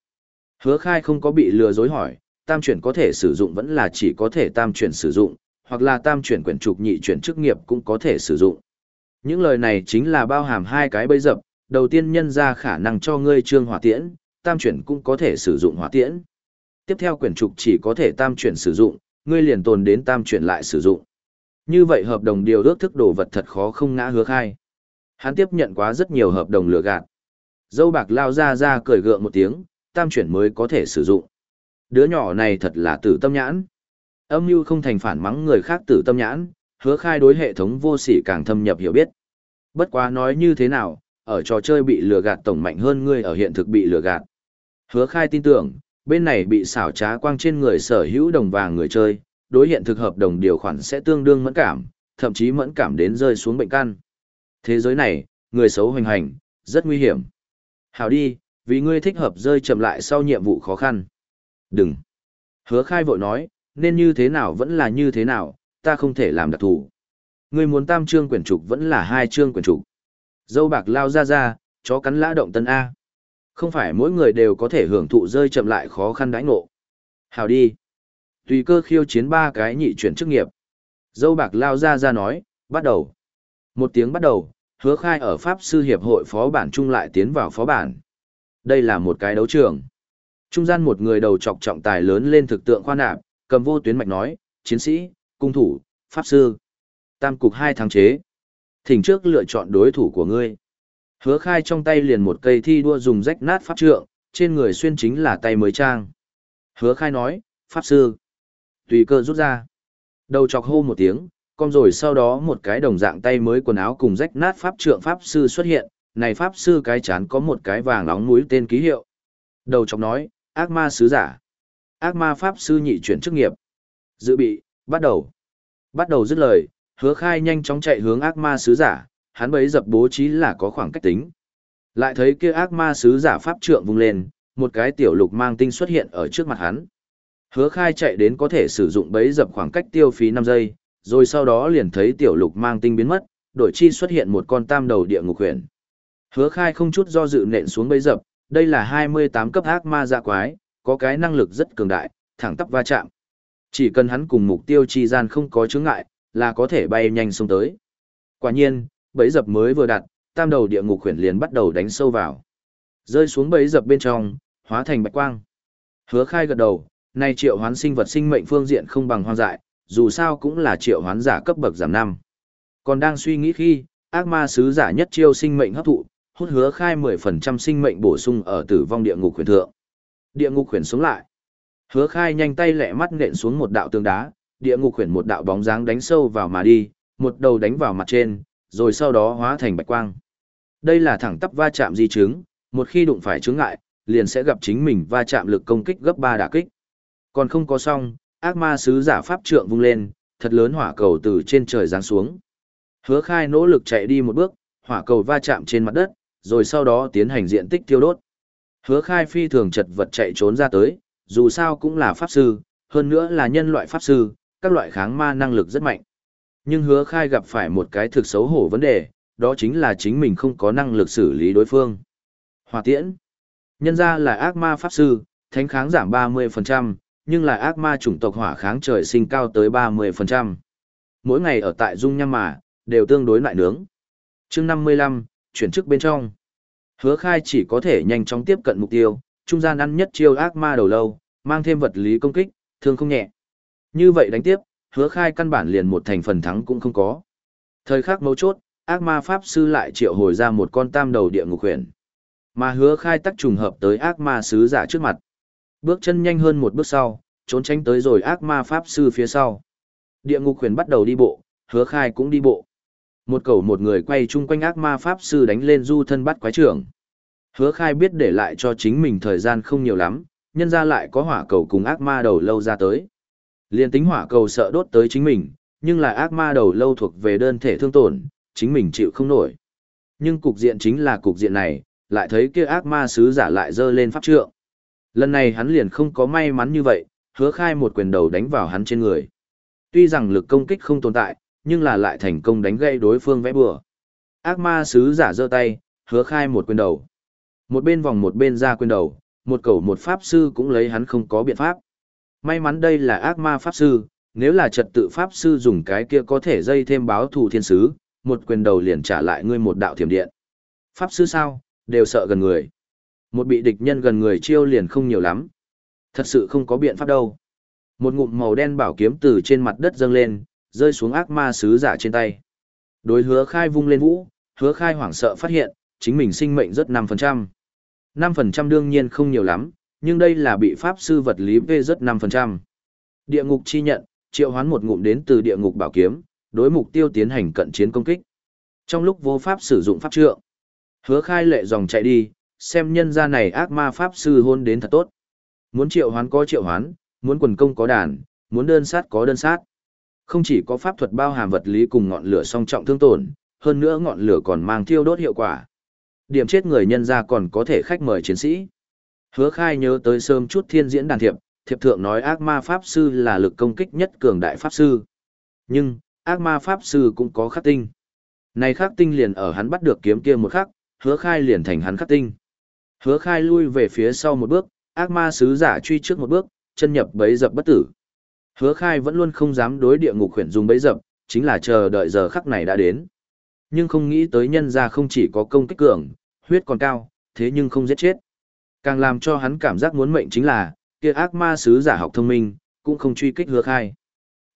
Hứa khai không có bị lừa dối hỏi, tam chuyển có thể sử dụng vẫn là chỉ có thể tam chuyển sử dụng, hoặc là tam chuyển quyển trục nhị chuyển chức nghiệp cũng có thể sử dụng. Những lời này chính là bao hàm hai cái bây dập, đầu tiên nhân ra khả năng cho ngươi trương hỏa tiễn, tam chuyển cũng có thể sử dụng hỏa tiễn. Tiếp theo quyển trục chỉ có thể tam chuyển sử dụng, ngươi liền tồn đến tam chuyển lại sử dụng. Như vậy hợp đồng điều ước thức đồ vật thật khó không ngã hứa khai. Hắn tiếp nhận quá rất nhiều hợp đồng lừa gạt. Dâu bạc lao ra ra cười gượng một tiếng, tam chuyển mới có thể sử dụng. Đứa nhỏ này thật là tử tâm nhãn. Âm mưu không thành phản mắng người khác tử tâm nhãn, hứa khai đối hệ thống vô sỉ càng thâm nhập hiểu biết. Bất quá nói như thế nào, ở trò chơi bị lừa gạt tổng mạnh hơn ngươi ở hiện thực bị lừa gạt. Hứa khai tin tưởng, bên này bị xảo trá quang trên người sở hữu đồng vàng người chơi, đối hiện thực hợp đồng điều khoản sẽ tương đương mẫn cảm, thậm chí mẫn cảm đến rơi xuống bệnh căn. Thế giới này, người xấu hoành hành, rất nguy hiểm. Hảo đi, vì ngươi thích hợp rơi chậm lại sau nhiệm vụ khó khăn. Đừng. Hứa khai vội nói, nên như thế nào vẫn là như thế nào, ta không thể làm đặc thủ. Ngươi muốn tam trương quyển trục vẫn là hai trương quyển trục. Dâu bạc lao ra ra, chó cắn lã động tân A. Không phải mỗi người đều có thể hưởng thụ rơi chậm lại khó khăn đãi ngộ. hào đi. Tùy cơ khiêu chiến ba cái nhị chuyển chức nghiệp. Dâu bạc lao ra ra nói, bắt đầu. Một tiếng bắt đầu, hứa khai ở Pháp Sư Hiệp hội phó bản trung lại tiến vào phó bản. Đây là một cái đấu trường. Trung gian một người đầu trọc trọng tài lớn lên thực tượng khoa nạp, cầm vô tuyến mạch nói, chiến sĩ, cung thủ, pháp sư. Tam cục hai tháng chế. Thỉnh trước lựa chọn đối thủ của ngươi. Hứa khai trong tay liền một cây thi đua dùng rách nát pháp trượng, trên người xuyên chính là tay mới trang. Hứa khai nói, pháp sư. Tùy cơ rút ra. Đầu chọc hô một tiếng, con rồi sau đó một cái đồng dạng tay mới quần áo cùng rách nát pháp trượng pháp sư xuất hiện, này pháp sư cái chán có một cái vàng nóng mũi tên ký hiệu. Đầu chọc nói, ác ma sứ giả. Ác ma pháp sư nhị chuyển chức nghiệp. Dự bị, bắt đầu. Bắt đầu dứt lời, hứa khai nhanh chóng chạy hướng ác ma sứ giả, hắn bấy dập bố trí là có khoảng cách tính. Lại thấy kia ác ma sứ giả pháp trượng vung lên, một cái tiểu lục mang tinh xuất hiện ở trước mặt hắn. Hứa khai chạy đến có thể sử dụng bấy dập khoảng cách tiêu phí 5 giây, rồi sau đó liền thấy tiểu lục mang tinh biến mất, đổi chi xuất hiện một con tam đầu địa ngục huyền. Hứa khai không chút do dự nện xuống bấy dập, đây là 28 cấp ác ma dạ quái, có cái năng lực rất cường đại, thẳng tắp va chạm. Chỉ cần hắn cùng mục tiêu chi gian không có chướng ngại, là có thể bay nhanh xuống tới. Quả nhiên, bấy dập mới vừa đặt, tam đầu địa ngục khuyển liền bắt đầu đánh sâu vào. Rơi xuống bấy dập bên trong, hóa thành bạch quang. Hứa khai gật đầu, nay triệu hoán sinh vật sinh mệnh phương diện không bằng hoang dại, dù sao cũng là triệu hoán giả cấp bậc giảm năm. Còn đang suy nghĩ khi, ác ma sứ giả nhất chiêu sinh mệnh hấp thụ, hút hứa khai 10% sinh mệnh bổ sung ở tử vong địa ngục huyền thượng. Địa ngục huyền xuống lại. Hứa khai nhanh tay lẹ mắt nện xuống một đạo tường đá, địa ngục huyền một đạo bóng dáng đánh sâu vào mà đi, một đầu đánh vào mặt trên, rồi sau đó hóa thành bạch quang. Đây là thẳng tắp va chạm di chứng, một khi đụng phải chướng ngại, liền sẽ gặp chính mình va chạm lực công kích gấp 3 đả kích. Còn không có xong, ác ma sứ giả pháp trượng vung lên, thật lớn hỏa cầu từ trên trời giáng xuống. Hứa khai nỗ lực chạy đi một bước, hỏa cầu va chạm trên mặt đất, rồi sau đó tiến hành diện tích tiêu đốt. Hứa khai phi thường chật vật chạy trốn ra tới, dù sao cũng là pháp sư, hơn nữa là nhân loại pháp sư, các loại kháng ma năng lực rất mạnh. Nhưng hứa khai gặp phải một cái thực xấu hổ vấn đề, đó chính là chính mình không có năng lực xử lý đối phương. Hòa tiễn. Nhân ra là ác ma pháp sư, thánh kháng giảm 30%, nhưng là ác ma chủng tộc hỏa kháng trời sinh cao tới 30%. Mỗi ngày ở tại dung nham mà, đều tương đối lại nướng. chương 55, chuyển chức bên trong. Hứa khai chỉ có thể nhanh chóng tiếp cận mục tiêu, trung gian ăn nhất chiêu ác ma đầu lâu, mang thêm vật lý công kích, thương không nhẹ. Như vậy đánh tiếp, hứa khai căn bản liền một thành phần thắng cũng không có. Thời khắc mấu chốt, ác ma pháp sư lại triệu hồi ra một con tam đầu địa ngục huyền. Mà hứa khai tắc trùng hợp tới ác ma sứ giả trước mặt. Bước chân nhanh hơn một bước sau, trốn tránh tới rồi ác ma pháp sư phía sau. Địa ngục huyền bắt đầu đi bộ, hứa khai cũng đi bộ. Một cầu một người quay chung quanh ác ma pháp sư đánh lên du thân bắt quái trưởng. Hứa khai biết để lại cho chính mình thời gian không nhiều lắm, nhân ra lại có hỏa cầu cùng ác ma đầu lâu ra tới. Liên tính hỏa cầu sợ đốt tới chính mình, nhưng là ác ma đầu lâu thuộc về đơn thể thương tổn, chính mình chịu không nổi. Nhưng cục diện chính là cục diện này, lại thấy kia ác ma sứ giả lại dơ lên pháp trượng. Lần này hắn liền không có may mắn như vậy, hứa khai một quyền đầu đánh vào hắn trên người. Tuy rằng lực công kích không tồn tại, nhưng là lại thành công đánh gây đối phương vẽ bừa. Ác ma sứ giả giơ tay, hứa khai một quyền đầu. Một bên vòng một bên ra quyền đầu, một cầu một pháp sư cũng lấy hắn không có biện pháp. May mắn đây là ác ma pháp sư, nếu là trật tự pháp sư dùng cái kia có thể dây thêm báo thù thiên sứ, một quyền đầu liền trả lại ngươi một đạo thiểm điện. Pháp sư sao, đều sợ gần người. Một bị địch nhân gần người chiêu liền không nhiều lắm. Thật sự không có biện pháp đâu. Một ngụm màu đen bảo kiếm từ trên mặt đất dâng lên, rơi xuống ác ma sứ giả trên tay. Đối hứa khai vung lên vũ, hứa khai hoảng sợ phát hiện, chính mình sinh mệnh rất 5%. 5% đương nhiên không nhiều lắm, nhưng đây là bị pháp sư vật lý vê rất 5%. Địa ngục chi nhận, triệu hoán một ngụm đến từ địa ngục bảo kiếm, đối mục tiêu tiến hành cận chiến công kích. Trong lúc vô pháp sử dụng pháp trượng, hứa khai lệ dòng chạy đi, xem nhân gia này ác ma pháp sư hôn đến thật tốt. Muốn triệu hoán có triệu hoán, muốn quần công có đàn, muốn đơn sát có đơn sát. Không chỉ có pháp thuật bao hàm vật lý cùng ngọn lửa song trọng thương tổn, hơn nữa ngọn lửa còn mang thiêu đốt hiệu quả. Điểm chết người nhân ra còn có thể khách mời chiến sĩ. Hứa khai nhớ tới sớm chút thiên diễn đàn thiệp, thiệp thượng nói ác ma pháp sư là lực công kích nhất cường đại pháp sư. Nhưng, ác ma pháp sư cũng có khắc tinh. Này khắc tinh liền ở hắn bắt được kiếm kia một khắc, hứa khai liền thành hắn khắc tinh. Hứa khai lui về phía sau một bước, ác ma sứ giả truy trước một bước, chân nhập bấy dập bất tử. Hứa khai vẫn luôn không dám đối địa ngục khuyển dùng bấy dập, chính là chờ đợi giờ khắc này đã đến. Nhưng không nghĩ tới nhân ra không chỉ có công kích cường, huyết còn cao, thế nhưng không giết chết. Càng làm cho hắn cảm giác muốn mệnh chính là, kia ác ma sứ giả học thông minh, cũng không truy kích hứa khai.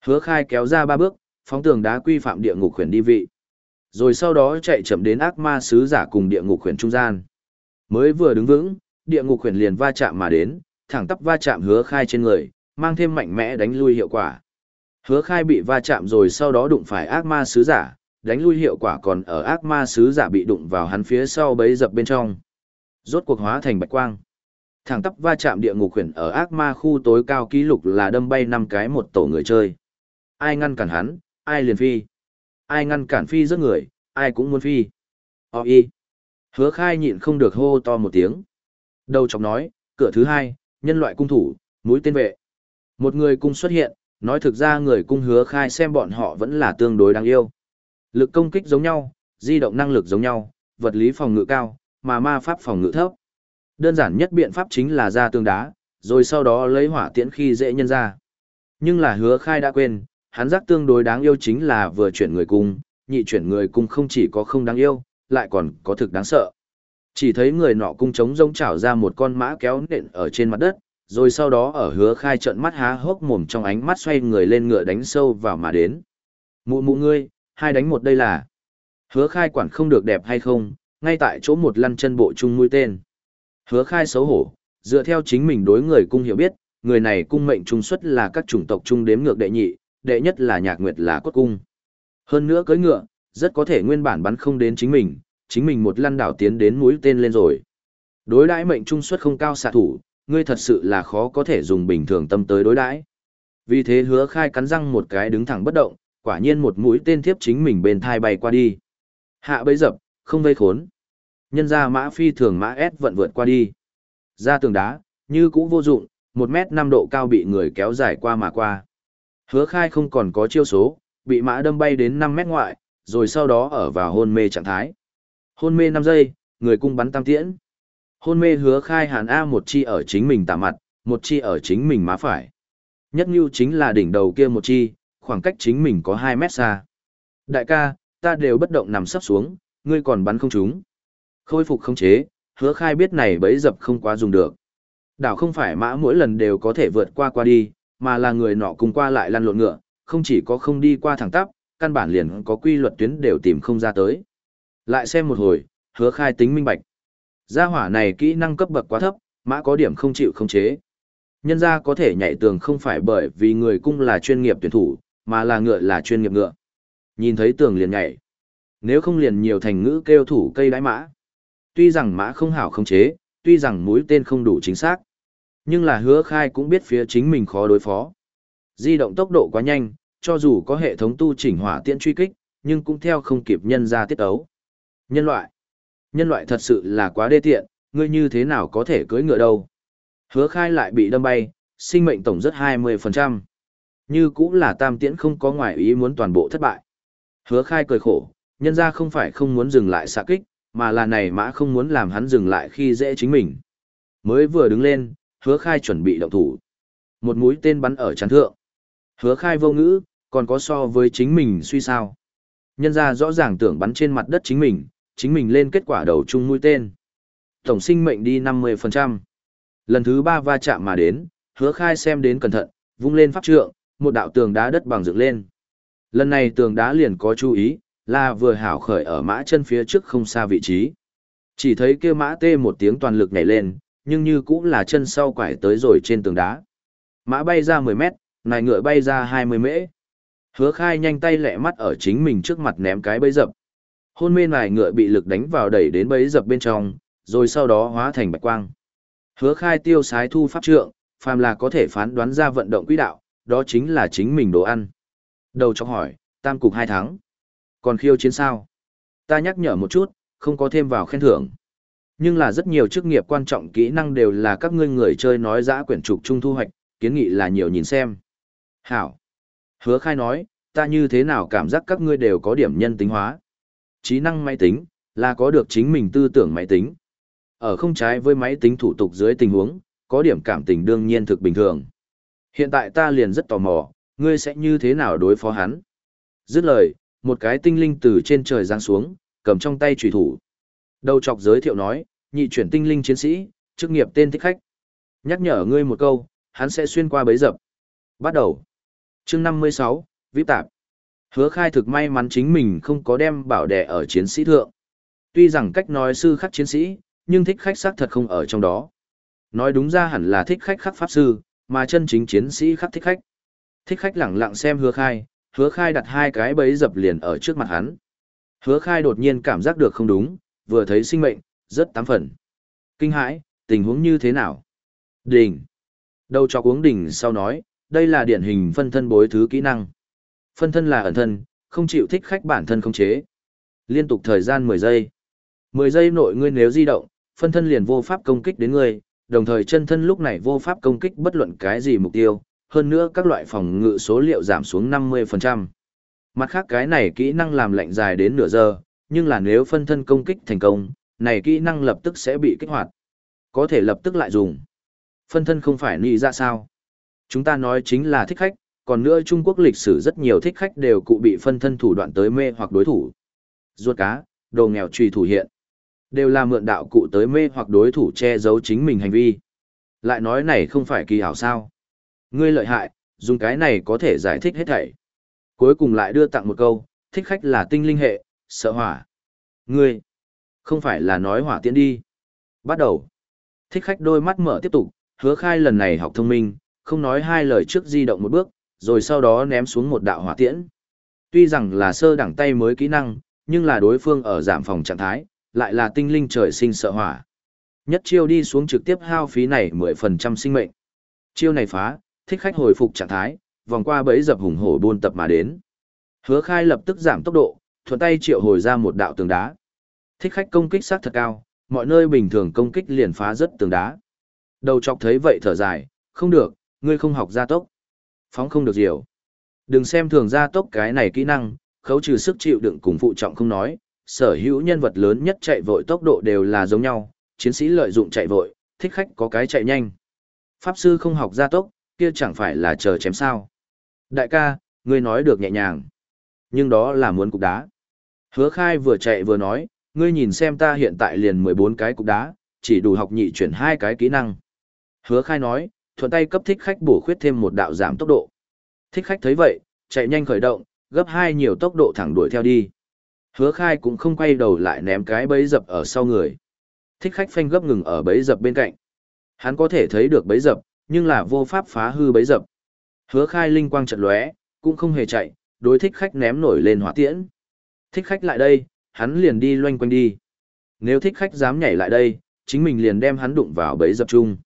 Hứa khai kéo ra ba bước, phóng tường đá quy phạm địa ngục khuyển đi vị. Rồi sau đó chạy chậm đến ác ma sứ giả cùng địa ngục khuyển trung gian. Mới vừa đứng vững, địa ngục khuyển liền va chạm mà đến, thẳng tắp va chạm hứa khai trên người, mang thêm mạnh mẽ đánh lui hiệu quả. Hứa khai bị va chạm rồi sau đó đụng phải ác ma sứ giả, đánh lui hiệu quả còn ở ác ma sứ giả bị đụng vào hắn phía sau bấy dập bên trong. Rốt cuộc hóa thành bạch quang. Thẳng tắp va chạm địa ngục khuyển ở ác ma khu tối cao ký lục là đâm bay năm cái một tổ người chơi. Ai ngăn cản hắn, ai liền phi. Ai ngăn cản phi rất người, ai cũng muốn phi. O y. Hứa khai nhịn không được hô to một tiếng. Đầu chọc nói, cửa thứ hai, nhân loại cung thủ, mũi tên vệ. Một người cung xuất hiện, nói thực ra người cung hứa khai xem bọn họ vẫn là tương đối đáng yêu. Lực công kích giống nhau, di động năng lực giống nhau, vật lý phòng ngự cao, mà ma pháp phòng ngự thấp. Đơn giản nhất biện pháp chính là ra tương đá, rồi sau đó lấy hỏa tiễn khi dễ nhân ra. Nhưng là hứa khai đã quên, hắn giác tương đối đáng yêu chính là vừa chuyển người cung, nhị chuyển người cung không chỉ có không đáng yêu, lại còn có thực đáng sợ. Chỉ thấy người nọ cung trống rông chảo ra một con mã kéo nện ở trên mặt đất, rồi sau đó ở hứa khai trận mắt há hốc mồm trong ánh mắt xoay người lên ngựa đánh sâu vào mà đến. Mụ mụ ngươi, hai đánh một đây là. Hứa khai quản không được đẹp hay không, ngay tại chỗ một lăn chân bộ chung mũi tên. Hứa khai xấu hổ, dựa theo chính mình đối người cung hiểu biết, người này cung mệnh trung xuất là các chủng tộc trung đếm ngược đệ nhị, đệ nhất là nhạc nguyệt là cốt cung. Hơn nữa cưới ngựa, rất có thể nguyên bản bắn không đến chính mình, chính mình một lăn đảo tiến đến mũi tên lên rồi. Đối đãi mệnh trung xuất không cao xạ thủ, ngươi thật sự là khó có thể dùng bình thường tâm tới đối đãi. Vì thế hứa khai cắn răng một cái đứng thẳng bất động, quả nhiên một mũi tên thiếp chính mình bên thai bay qua đi. Hạ bấy dập, không vây khốn. Nhân ra mã phi thường mã S vận vượt qua đi. Ra tường đá, như cũ vô dụng, một mét năm độ cao bị người kéo dài qua mà qua. Hứa khai không còn có chiêu số, bị mã đâm bay đến 5 mét ngoại, rồi sau đó ở vào hôn mê trạng thái. Hôn mê 5 giây, người cung bắn tam tiễn. Hôn mê hứa khai hàn A một chi ở chính mình tả mặt, một chi ở chính mình má phải. Nhất như chính là đỉnh đầu kia một chi, khoảng cách chính mình có 2 mét xa. Đại ca, ta đều bất động nằm sắp xuống, ngươi còn bắn không trúng. Khôi phục không chế, hứa khai biết này bấy dập không quá dùng được. Đảo không phải mã mỗi lần đều có thể vượt qua qua đi, mà là người nọ cùng qua lại lăn lộn ngựa, không chỉ có không đi qua thẳng tắp, căn bản liền có quy luật tuyến đều tìm không ra tới. Lại xem một hồi, hứa khai tính minh bạch. Gia hỏa này kỹ năng cấp bậc quá thấp, mã có điểm không chịu không chế. Nhân ra có thể nhảy tường không phải bởi vì người cung là chuyên nghiệp tuyển thủ, mà là ngựa là chuyên nghiệp ngựa. Nhìn thấy tường liền nhảy. Nếu không liền nhiều thành ngữ kêu thủ cây đái mã. Tuy rằng mã không hảo không chế, tuy rằng mũi tên không đủ chính xác. Nhưng là hứa khai cũng biết phía chính mình khó đối phó. Di động tốc độ quá nhanh, cho dù có hệ thống tu chỉnh hỏa tiện truy kích, nhưng cũng theo không kịp nhân ra tiết ấu. Nhân loại. Nhân loại thật sự là quá đê tiện, ngươi như thế nào có thể cưỡi ngựa đâu. Hứa khai lại bị đâm bay, sinh mệnh tổng rất 20%. Như cũng là tam tiễn không có ngoại ý muốn toàn bộ thất bại. Hứa khai cười khổ, nhân ra không phải không muốn dừng lại xạ kích, mà là này mã không muốn làm hắn dừng lại khi dễ chính mình. Mới vừa đứng lên, hứa khai chuẩn bị động thủ. Một mũi tên bắn ở chắn thượng. Hứa khai vô ngữ, còn có so với chính mình suy sao. Nhân ra rõ ràng tưởng bắn trên mặt đất chính mình, chính mình lên kết quả đầu chung mũi tên. Tổng sinh mệnh đi 50%. Lần thứ ba va chạm mà đến, hứa khai xem đến cẩn thận, vung lên pháp trượng, một đạo tường đá đất bằng dựng lên. Lần này tường đá liền có chú ý, là vừa hảo khởi ở mã chân phía trước không xa vị trí. Chỉ thấy kia mã tê một tiếng toàn lực nhảy lên, nhưng như cũng là chân sau quải tới rồi trên tường đá. Mã bay ra 10 mét, nài ngựa bay ra 20 mễ. Hứa khai nhanh tay lẹ mắt ở chính mình trước mặt ném cái bẫy dập. Hôn mê nài ngựa bị lực đánh vào đẩy đến bấy dập bên trong, rồi sau đó hóa thành bạch quang. Hứa khai tiêu sái thu pháp trượng, phàm là có thể phán đoán ra vận động quỹ đạo, đó chính là chính mình đồ ăn. Đầu trong hỏi, tam cục hai tháng. Còn khiêu chiến sao? Ta nhắc nhở một chút, không có thêm vào khen thưởng. Nhưng là rất nhiều chức nghiệp quan trọng kỹ năng đều là các ngươi người chơi nói giã quyển trục trung thu hoạch, kiến nghị là nhiều nhìn xem. Hảo. Hứa khai nói, ta như thế nào cảm giác các ngươi đều có điểm nhân tính hóa. Trí năng máy tính, là có được chính mình tư tưởng máy tính. Ở không trái với máy tính thủ tục dưới tình huống, có điểm cảm tình đương nhiên thực bình thường. Hiện tại ta liền rất tò mò, ngươi sẽ như thế nào đối phó hắn? Dứt lời, một cái tinh linh từ trên trời giáng xuống, cầm trong tay trùy thủ. Đầu chọc giới thiệu nói, nhị chuyển tinh linh chiến sĩ, chức nghiệp tên thích khách. Nhắc nhở ngươi một câu, hắn sẽ xuyên qua bấy dập. Bắt đầu. chương 56, Vip Tạp. Hứa khai thực may mắn chính mình không có đem bảo đẻ ở chiến sĩ thượng. Tuy rằng cách nói sư khắc chiến sĩ, nhưng thích khách xác thật không ở trong đó. Nói đúng ra hẳn là thích khách khắc pháp sư, mà chân chính chiến sĩ khắc thích khách. Thích khách lẳng lặng xem hứa khai, hứa khai đặt hai cái bấy dập liền ở trước mặt hắn. Hứa khai đột nhiên cảm giác được không đúng, vừa thấy sinh mệnh, rất tám phần. Kinh hãi, tình huống như thế nào? Đỉnh. Đầu chọc uống đỉnh sau nói, đây là điển hình phân thân bối thứ kỹ năng. Phân thân là ẩn thân, không chịu thích khách bản thân không chế. Liên tục thời gian 10 giây. 10 giây nội ngươi nếu di động, phân thân liền vô pháp công kích đến ngươi, đồng thời chân thân lúc này vô pháp công kích bất luận cái gì mục tiêu, hơn nữa các loại phòng ngự số liệu giảm xuống 50%. Mặt khác cái này kỹ năng làm lạnh dài đến nửa giờ, nhưng là nếu phân thân công kích thành công, này kỹ năng lập tức sẽ bị kích hoạt. Có thể lập tức lại dùng. Phân thân không phải nị ra sao. Chúng ta nói chính là thích khách, còn nữa Trung Quốc lịch sử rất nhiều thích khách đều cụ bị phân thân thủ đoạn tới mê hoặc đối thủ. Ruột cá, đồ nghèo trùy thủ hiện. Đều là mượn đạo cụ tới mê hoặc đối thủ che giấu chính mình hành vi. Lại nói này không phải kỳ hảo sao. Ngươi lợi hại, dùng cái này có thể giải thích hết thảy. Cuối cùng lại đưa tặng một câu, thích khách là tinh linh hệ, sợ hỏa. Ngươi, không phải là nói hỏa tiễn đi. Bắt đầu. Thích khách đôi mắt mở tiếp tục, hứa khai lần này học thông minh, không nói hai lời trước di động một bước, rồi sau đó ném xuống một đạo hỏa tiễn. Tuy rằng là sơ đẳng tay mới kỹ năng, nhưng là đối phương ở giảm phòng trạng thái, lại là tinh linh trời sinh sợ hỏa. Nhất chiêu đi xuống trực tiếp hao phí này 10% sinh mệnh. Chiêu này phá, thích khách hồi phục trạng thái, vòng qua bẫy dập hùng hổ buôn tập mà đến. Hứa khai lập tức giảm tốc độ, thuận tay triệu hồi ra một đạo tường đá. Thích khách công kích sát thật cao, mọi nơi bình thường công kích liền phá rất tường đá. Đầu chọc thấy vậy thở dài, không được, ngươi không học gia tốc. Phóng không được diều. Đừng xem thường gia tốc cái này kỹ năng, khấu trừ sức chịu đựng cùng phụ trọng không nói, sở hữu nhân vật lớn nhất chạy vội tốc độ đều là giống nhau, chiến sĩ lợi dụng chạy vội, thích khách có cái chạy nhanh. Pháp sư không học gia tốc, kia chẳng phải là chờ chém sao. Đại ca, ngươi nói được nhẹ nhàng. Nhưng đó là muốn cục đá. Hứa khai vừa chạy vừa nói, ngươi nhìn xem ta hiện tại liền 14 cái cục đá, chỉ đủ học nhị chuyển hai cái kỹ năng. Hứa khai nói, thuận tay cấp thích khách bổ khuyết thêm một đạo giảm tốc độ. Thích khách thấy vậy, chạy nhanh khởi động, gấp hai nhiều tốc độ thẳng đuổi theo đi. Hứa khai cũng không quay đầu lại ném cái bẫy dập ở sau người. Thích khách phanh gấp ngừng ở bẫy dập bên cạnh. Hắn có thể thấy được bẫy dập, nhưng là vô pháp phá hư bẫy dập. Hứa khai linh quang trận lóe, cũng không hề chạy, đối thích khách ném nổi lên hỏa tiễn. Thích khách lại đây, hắn liền đi loanh quanh đi. Nếu thích khách dám nhảy lại đây, chính mình liền đem hắn đụng vào bẫy dập chung.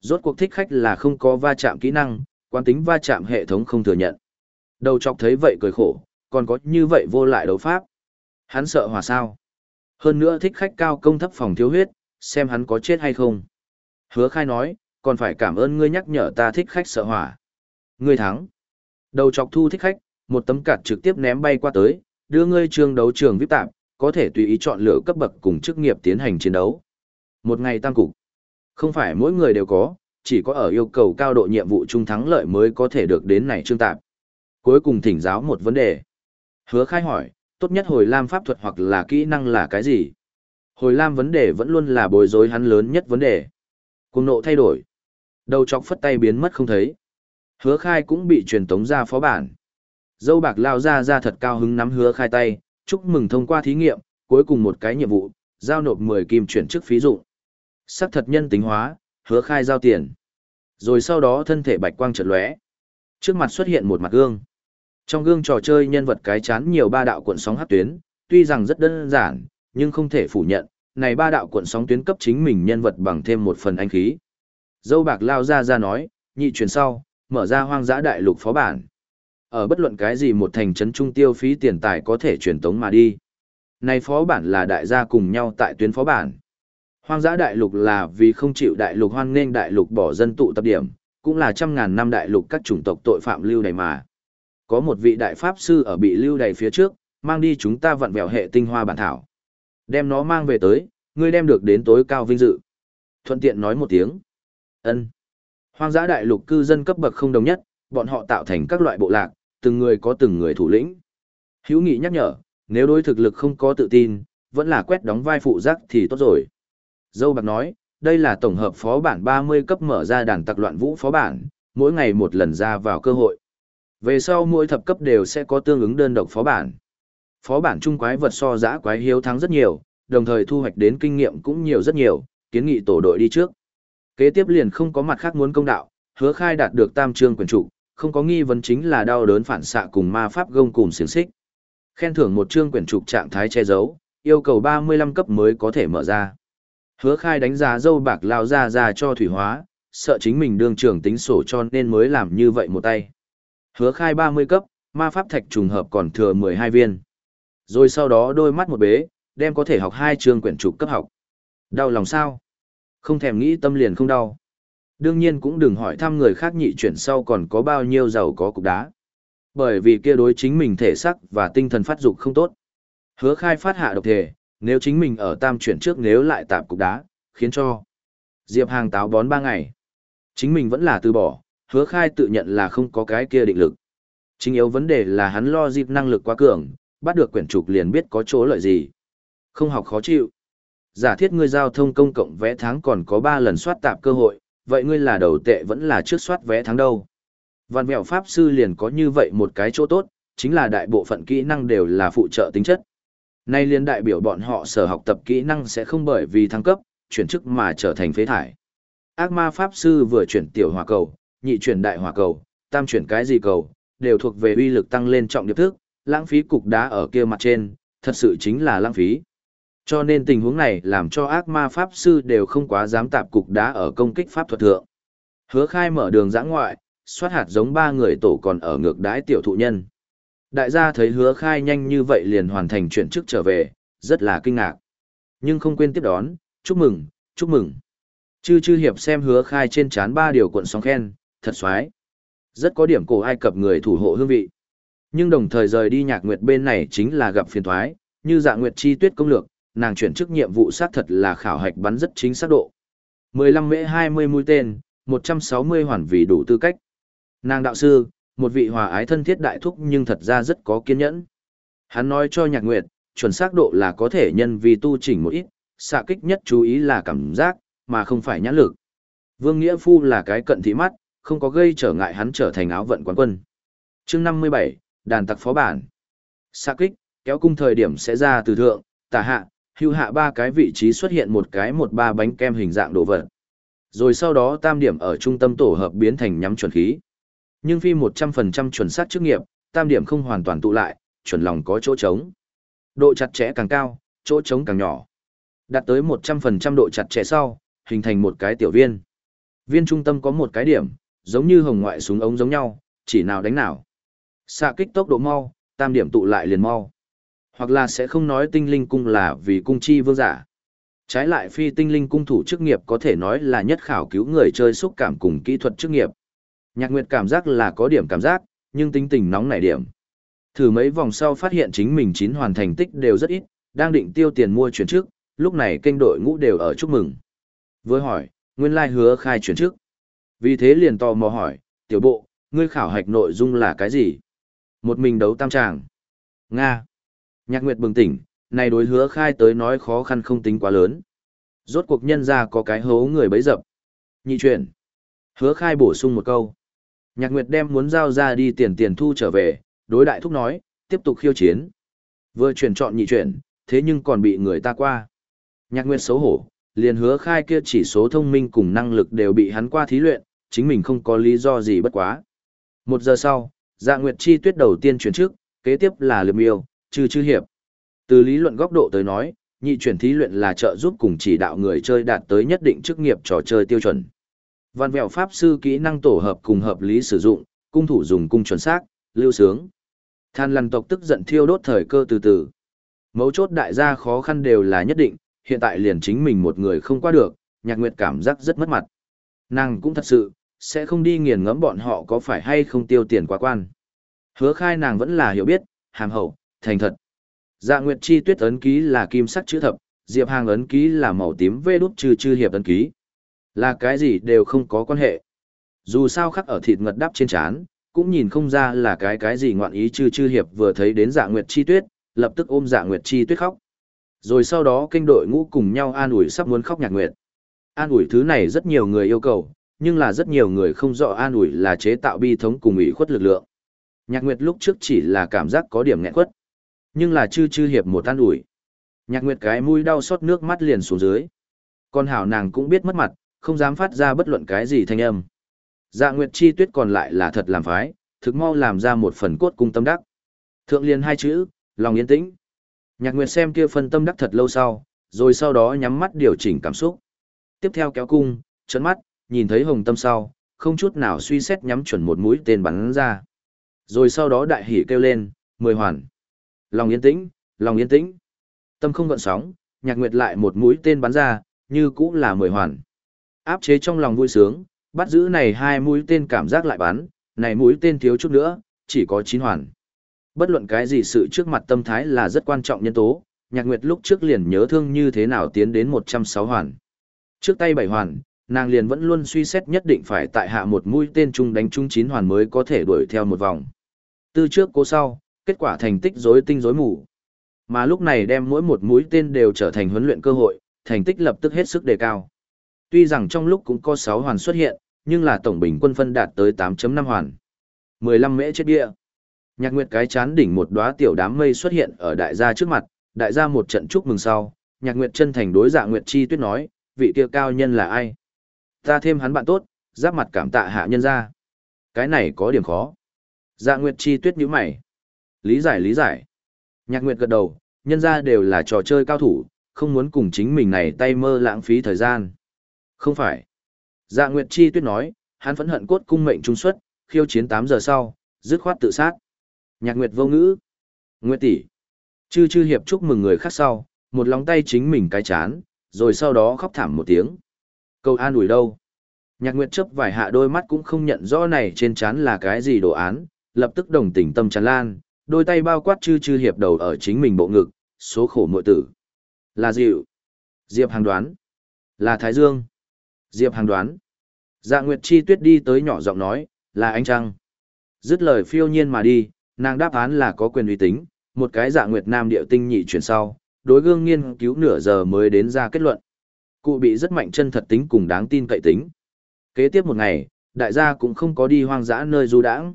Rốt cuộc thích khách là không có va chạm kỹ năng, quan tính va chạm hệ thống không thừa nhận. Đầu chọc thấy vậy cười khổ, còn có như vậy vô lại đấu pháp. Hắn sợ hỏa sao. Hơn nữa thích khách cao công thấp phòng thiếu huyết, xem hắn có chết hay không. Hứa khai nói, còn phải cảm ơn ngươi nhắc nhở ta thích khách sợ hỏa. Ngươi thắng. Đầu chọc thu thích khách, một tấm cạt trực tiếp ném bay qua tới, đưa ngươi trường đấu trường vip tạm, có thể tùy ý chọn lựa cấp bậc cùng chức nghiệp tiến hành chiến đấu. Một ngày tăng cục. Không phải mỗi người đều có, chỉ có ở yêu cầu cao độ nhiệm vụ trung thắng lợi mới có thể được đến này trương tạp. Cuối cùng thỉnh giáo một vấn đề. Hứa khai hỏi, tốt nhất hồi lam pháp thuật hoặc là kỹ năng là cái gì? Hồi lam vấn đề vẫn luôn là bối rối hắn lớn nhất vấn đề. Cùng nộ thay đổi. Đầu chọc phất tay biến mất không thấy. Hứa khai cũng bị truyền tống ra phó bản. Dâu bạc lao ra ra thật cao hứng nắm hứa khai tay, chúc mừng thông qua thí nghiệm, cuối cùng một cái nhiệm vụ, giao nộp 10 kim chuyển chức phí dụng. Sắc thật nhân tính hóa, hứa khai giao tiền. Rồi sau đó thân thể bạch quang chợt lóe. Trước mặt xuất hiện một mặt gương. Trong gương trò chơi nhân vật cái chán nhiều ba đạo cuộn sóng hát tuyến, tuy rằng rất đơn giản, nhưng không thể phủ nhận, này ba đạo cuộn sóng tuyến cấp chính mình nhân vật bằng thêm một phần anh khí. Dâu bạc lao ra ra nói, nhị chuyển sau, mở ra hoang dã đại lục phó bản. Ở bất luận cái gì một thành trấn trung tiêu phí tiền tài có thể truyền tống mà đi. Này phó bản là đại gia cùng nhau tại tuyến phó bản. Hoang dã đại lục là vì không chịu đại lục hoan nghênh đại lục bỏ dân tụ tập điểm, cũng là trăm ngàn năm đại lục các chủng tộc tội phạm lưu đày mà. Có một vị đại pháp sư ở bị lưu đày phía trước, mang đi chúng ta vặn vẹo hệ tinh hoa bản thảo. Đem nó mang về tới, ngươi đem được đến tối cao vinh dự. Thuận tiện nói một tiếng. ân Hoang dã đại lục cư dân cấp bậc không đồng nhất, bọn họ tạo thành các loại bộ lạc, từng người có từng người thủ lĩnh. Hữu nghị nhắc nhở, nếu đối thực lực không có tự tin, vẫn là quét đóng vai phụ giác thì tốt rồi. Dâu bạc nói, đây là tổng hợp phó bản 30 cấp mở ra đàn tặc loạn vũ phó bản, mỗi ngày một lần ra vào cơ hội. Về sau mỗi thập cấp đều sẽ có tương ứng đơn độc phó bản. Phó bản trung quái vật so giã quái hiếu thắng rất nhiều, đồng thời thu hoạch đến kinh nghiệm cũng nhiều rất nhiều, kiến nghị tổ đội đi trước. Kế tiếp liền không có mặt khác muốn công đạo, hứa khai đạt được tam trương quyền trụ, không có nghi vấn chính là đau đớn phản xạ cùng ma pháp gông cùng xiềng xích. Khen thưởng một trương quyển trục trạng thái che giấu, yêu cầu 35 cấp mới có thể mở ra. Hứa khai đánh giá dâu bạc lao ra ra cho thủy hóa, sợ chính mình đương trưởng tính sổ cho nên mới làm như vậy một tay. Hứa khai 30 cấp, ma pháp thạch trùng hợp còn thừa 12 viên. Rồi sau đó đôi mắt một bế, đem có thể học hai trường quyển trục cấp học. Đau lòng sao? Không thèm nghĩ tâm liền không đau. Đương nhiên cũng đừng hỏi thăm người khác nhị chuyển sau còn có bao nhiêu giàu có cục đá. Bởi vì kia đối chính mình thể sắc và tinh thần phát dục không tốt. Hứa khai phát hạ độc thể, nếu chính mình ở tam chuyển trước nếu lại tạp cục đá, khiến cho Diệp Hàng táo bón ba ngày. Chính mình vẫn là từ bỏ, hứa khai tự nhận là không có cái kia định lực. Chính yếu vấn đề là hắn lo dịp năng lực quá cường, bắt được quyển trục liền biết có chỗ lợi gì. Không học khó chịu. Giả thiết ngươi giao thông công cộng vẽ tháng còn có 3 lần soát tạp cơ hội, vậy ngươi là đầu tệ vẫn là trước soát vẽ tháng đâu. Văn mẹo pháp sư liền có như vậy một cái chỗ tốt, chính là đại bộ phận kỹ năng đều là phụ trợ tính chất. Nay liên đại biểu bọn họ sở học tập kỹ năng sẽ không bởi vì thăng cấp, chuyển chức mà trở thành phế thải. Ác ma pháp sư vừa chuyển tiểu hỏa cầu, nhị chuyển đại hỏa cầu, tam chuyển cái gì cầu, đều thuộc về uy lực tăng lên trọng điệp thức, lãng phí cục đá ở kia mặt trên, thật sự chính là lãng phí. Cho nên tình huống này làm cho ác ma pháp sư đều không quá dám tạp cục đá ở công kích pháp thuật thượng. Hứa khai mở đường giã ngoại, xoát hạt giống ba người tổ còn ở ngược đái tiểu thụ nhân. Đại gia thấy hứa khai nhanh như vậy liền hoàn thành chuyển chức trở về, rất là kinh ngạc. Nhưng không quên tiếp đón, chúc mừng, chúc mừng. Chư chư hiệp xem hứa khai trên chán ba điều cuộn sóng khen, thật xoái. Rất có điểm cổ Ai Cập người thủ hộ hương vị. Nhưng đồng thời rời đi nhạc nguyệt bên này chính là gặp phiền thoái, như dạ nguyệt chi tuyết công lược, nàng chuyển chức nhiệm vụ sát thật là khảo hạch bắn rất chính xác độ. 15 mễ 20 mũi tên, 160 hoàn vì đủ tư cách. Nàng đạo sư, một vị hòa ái thân thiết đại thúc nhưng thật ra rất có kiên nhẫn. Hắn nói cho nhạc nguyệt, chuẩn xác độ là có thể nhân vì tu chỉnh một ít, xạ kích nhất chú ý là cảm giác, mà không phải nhãn lực. Vương Nghĩa Phu là cái cận thị mắt, không có gây trở ngại hắn trở thành áo vận quán quân. chương 57, đàn tặc phó bản. Xạ kích, kéo cung thời điểm sẽ ra từ thượng, tả hạ, hưu hạ ba cái vị trí xuất hiện một cái một ba bánh kem hình dạng đồ vật. Rồi sau đó tam điểm ở trung tâm tổ hợp biến thành nhắm chuẩn khí. Nhưng phi 100% chuẩn xác chức nghiệp, tam điểm không hoàn toàn tụ lại, chuẩn lòng có chỗ trống. Độ chặt chẽ càng cao, chỗ trống càng nhỏ. Đạt tới 100% độ chặt chẽ sau, hình thành một cái tiểu viên. Viên trung tâm có một cái điểm, giống như hồng ngoại súng ống giống nhau, chỉ nào đánh nào. Xạ kích tốc độ mau, tam điểm tụ lại liền mau. Hoặc là sẽ không nói tinh linh cung là vì cung chi vương giả. Trái lại phi tinh linh cung thủ chức nghiệp có thể nói là nhất khảo cứu người chơi xúc cảm cùng kỹ thuật chức nghiệp. Nhạc Nguyệt cảm giác là có điểm cảm giác, nhưng tính tình nóng nảy điểm. Thử mấy vòng sau phát hiện chính mình chín hoàn thành tích đều rất ít, đang định tiêu tiền mua chuyển trước, lúc này kênh đội ngũ đều ở chúc mừng. Với hỏi, nguyên lai hứa khai chuyển trước. Vì thế liền tò mò hỏi, tiểu bộ, ngươi khảo hạch nội dung là cái gì? Một mình đấu tam tràng. Nga. Nhạc Nguyệt bừng tỉnh, này đối hứa khai tới nói khó khăn không tính quá lớn. Rốt cuộc nhân ra có cái hố người bấy dập. Nhị chuyển. Hứa khai bổ sung một câu. Nhạc Nguyệt đem muốn giao ra đi tiền tiền thu trở về, đối đại thúc nói, tiếp tục khiêu chiến. Vừa chuyển chọn nhị chuyển, thế nhưng còn bị người ta qua. Nhạc Nguyệt xấu hổ, liền hứa khai kia chỉ số thông minh cùng năng lực đều bị hắn qua thí luyện, chính mình không có lý do gì bất quá. Một giờ sau, dạ Nguyệt chi tuyết đầu tiên chuyển trước, kế tiếp là liệp Miêu, trừ chư hiệp. Từ lý luận góc độ tới nói, nhị chuyển thí luyện là trợ giúp cùng chỉ đạo người chơi đạt tới nhất định chức nghiệp trò chơi tiêu chuẩn. Văn vẹo pháp sư kỹ năng tổ hợp cùng hợp lý sử dụng, cung thủ dùng cung chuẩn xác, lưu sướng. Than lằn tộc tức giận thiêu đốt thời cơ từ từ. Mấu chốt đại gia khó khăn đều là nhất định, hiện tại liền chính mình một người không qua được, nhạc nguyệt cảm giác rất mất mặt. Nàng cũng thật sự, sẽ không đi nghiền ngẫm bọn họ có phải hay không tiêu tiền quá quan. Hứa khai nàng vẫn là hiểu biết, hàm hậu, thành thật. Dạ Nguyệt Chi Tuyết ấn ký là kim sắc chữ thập, Diệp Hàng ấn ký là màu tím vê đút trừ chư hiệp ấn ký. Là cái gì đều không có quan hệ. Dù sao khắc ở thịt ngật đắp trên chán, cũng nhìn không ra là cái cái gì ngoạn ý chư chư hiệp vừa thấy đến Dạ Nguyệt Chi Tuyết, lập tức ôm Dạ Nguyệt Chi Tuyết khóc. Rồi sau đó kênh đội ngũ cùng nhau an ủi sắp muốn khóc nhạc nguyệt. An ủi thứ này rất nhiều người yêu cầu, nhưng là rất nhiều người không rõ an ủi là chế tạo bi thống cùng ủy khuất lực lượng. Nhạc Nguyệt lúc trước chỉ là cảm giác có điểm nghẹn khuất, nhưng là chư chư hiệp một an ủi. Nhạc Nguyệt cái mũi đau xót nước mắt liền xuống dưới. Con hảo nàng cũng biết mất mặt, không dám phát ra bất luận cái gì thanh âm. Dạ Nguyệt chi tuyết còn lại là thật làm phái, thực mau làm ra một phần cốt cung tâm đắc. Thượng liên hai chữ, lòng yên tĩnh. Nhạc Nguyệt xem kia phần tâm đắc thật lâu sau, rồi sau đó nhắm mắt điều chỉnh cảm xúc. Tiếp theo kéo cung, chớp mắt, nhìn thấy hồng tâm sau, không chút nào suy xét nhắm chuẩn một mũi tên bắn ra. Rồi sau đó đại hỉ kêu lên, mười hoàn. Lòng yên tĩnh, lòng yên tĩnh. Tâm không gợn sóng, nhạc nguyệt lại một mũi tên bắn ra, như cũng là mười hoàn. Áp chế trong lòng vui sướng, bắt giữ này hai mũi tên cảm giác lại bắn, này mũi tên thiếu chút nữa, chỉ có chín hoàn. Bất luận cái gì sự trước mặt tâm thái là rất quan trọng nhân tố, nhạc nguyệt lúc trước liền nhớ thương như thế nào tiến đến 106 hoàn. Trước tay bảy hoàn, nàng liền vẫn luôn suy xét nhất định phải tại hạ một mũi tên chung đánh chung chín hoàn mới có thể đuổi theo một vòng. Từ trước cố sau, kết quả thành tích rối tinh rối mù. Mà lúc này đem mỗi một mũi tên đều trở thành huấn luyện cơ hội, thành tích lập tức hết sức đề cao. Tuy rằng trong lúc cũng có 6 hoàn xuất hiện, nhưng là tổng bình quân phân đạt tới 8.5 hoàn. 15 mễ chết địa. Nhạc Nguyệt cái chán đỉnh một đóa tiểu đám mây xuất hiện ở đại gia trước mặt, đại gia một trận chúc mừng sau, Nhạc Nguyệt chân thành đối Dạ Nguyệt Chi Tuyết nói, vị kia cao nhân là ai? Ta thêm hắn bạn tốt, giáp mặt cảm tạ hạ nhân ra. Cái này có điểm khó. Dạ Nguyệt Chi Tuyết nhíu mày. Lý giải lý giải. Nhạc Nguyệt gật đầu, nhân ra đều là trò chơi cao thủ, không muốn cùng chính mình này tay mơ lãng phí thời gian. Không phải. Dạ Nguyệt Chi Tuyết nói, hắn phẫn hận cốt cung mệnh trung xuất, khiêu chiến 8 giờ sau, dứt khoát tự sát. Nhạc Nguyệt vô ngữ. Nguyệt tỷ. Chư chư hiệp chúc mừng người khác sau, một lòng tay chính mình cái chán, rồi sau đó khóc thảm một tiếng. Câu an ủi đâu? Nhạc Nguyệt chấp vài hạ đôi mắt cũng không nhận rõ này trên chán là cái gì đồ án, lập tức đồng tình tâm tràn lan, đôi tay bao quát chư chư hiệp đầu ở chính mình bộ ngực, số khổ muội tử. Là dịu. Diệp Hàng đoán. Là Thái Dương. Diệp Hàng đoán. Dạ Nguyệt Chi Tuyết đi tới nhỏ giọng nói, là anh Trăng. Dứt lời phiêu nhiên mà đi, nàng đáp án là có quyền uy tín, một cái dạ Nguyệt Nam điệu tinh nhị chuyển sau, đối gương nghiên cứu nửa giờ mới đến ra kết luận. Cụ bị rất mạnh chân thật tính cùng đáng tin cậy tính. Kế tiếp một ngày, đại gia cũng không có đi hoang dã nơi du đãng.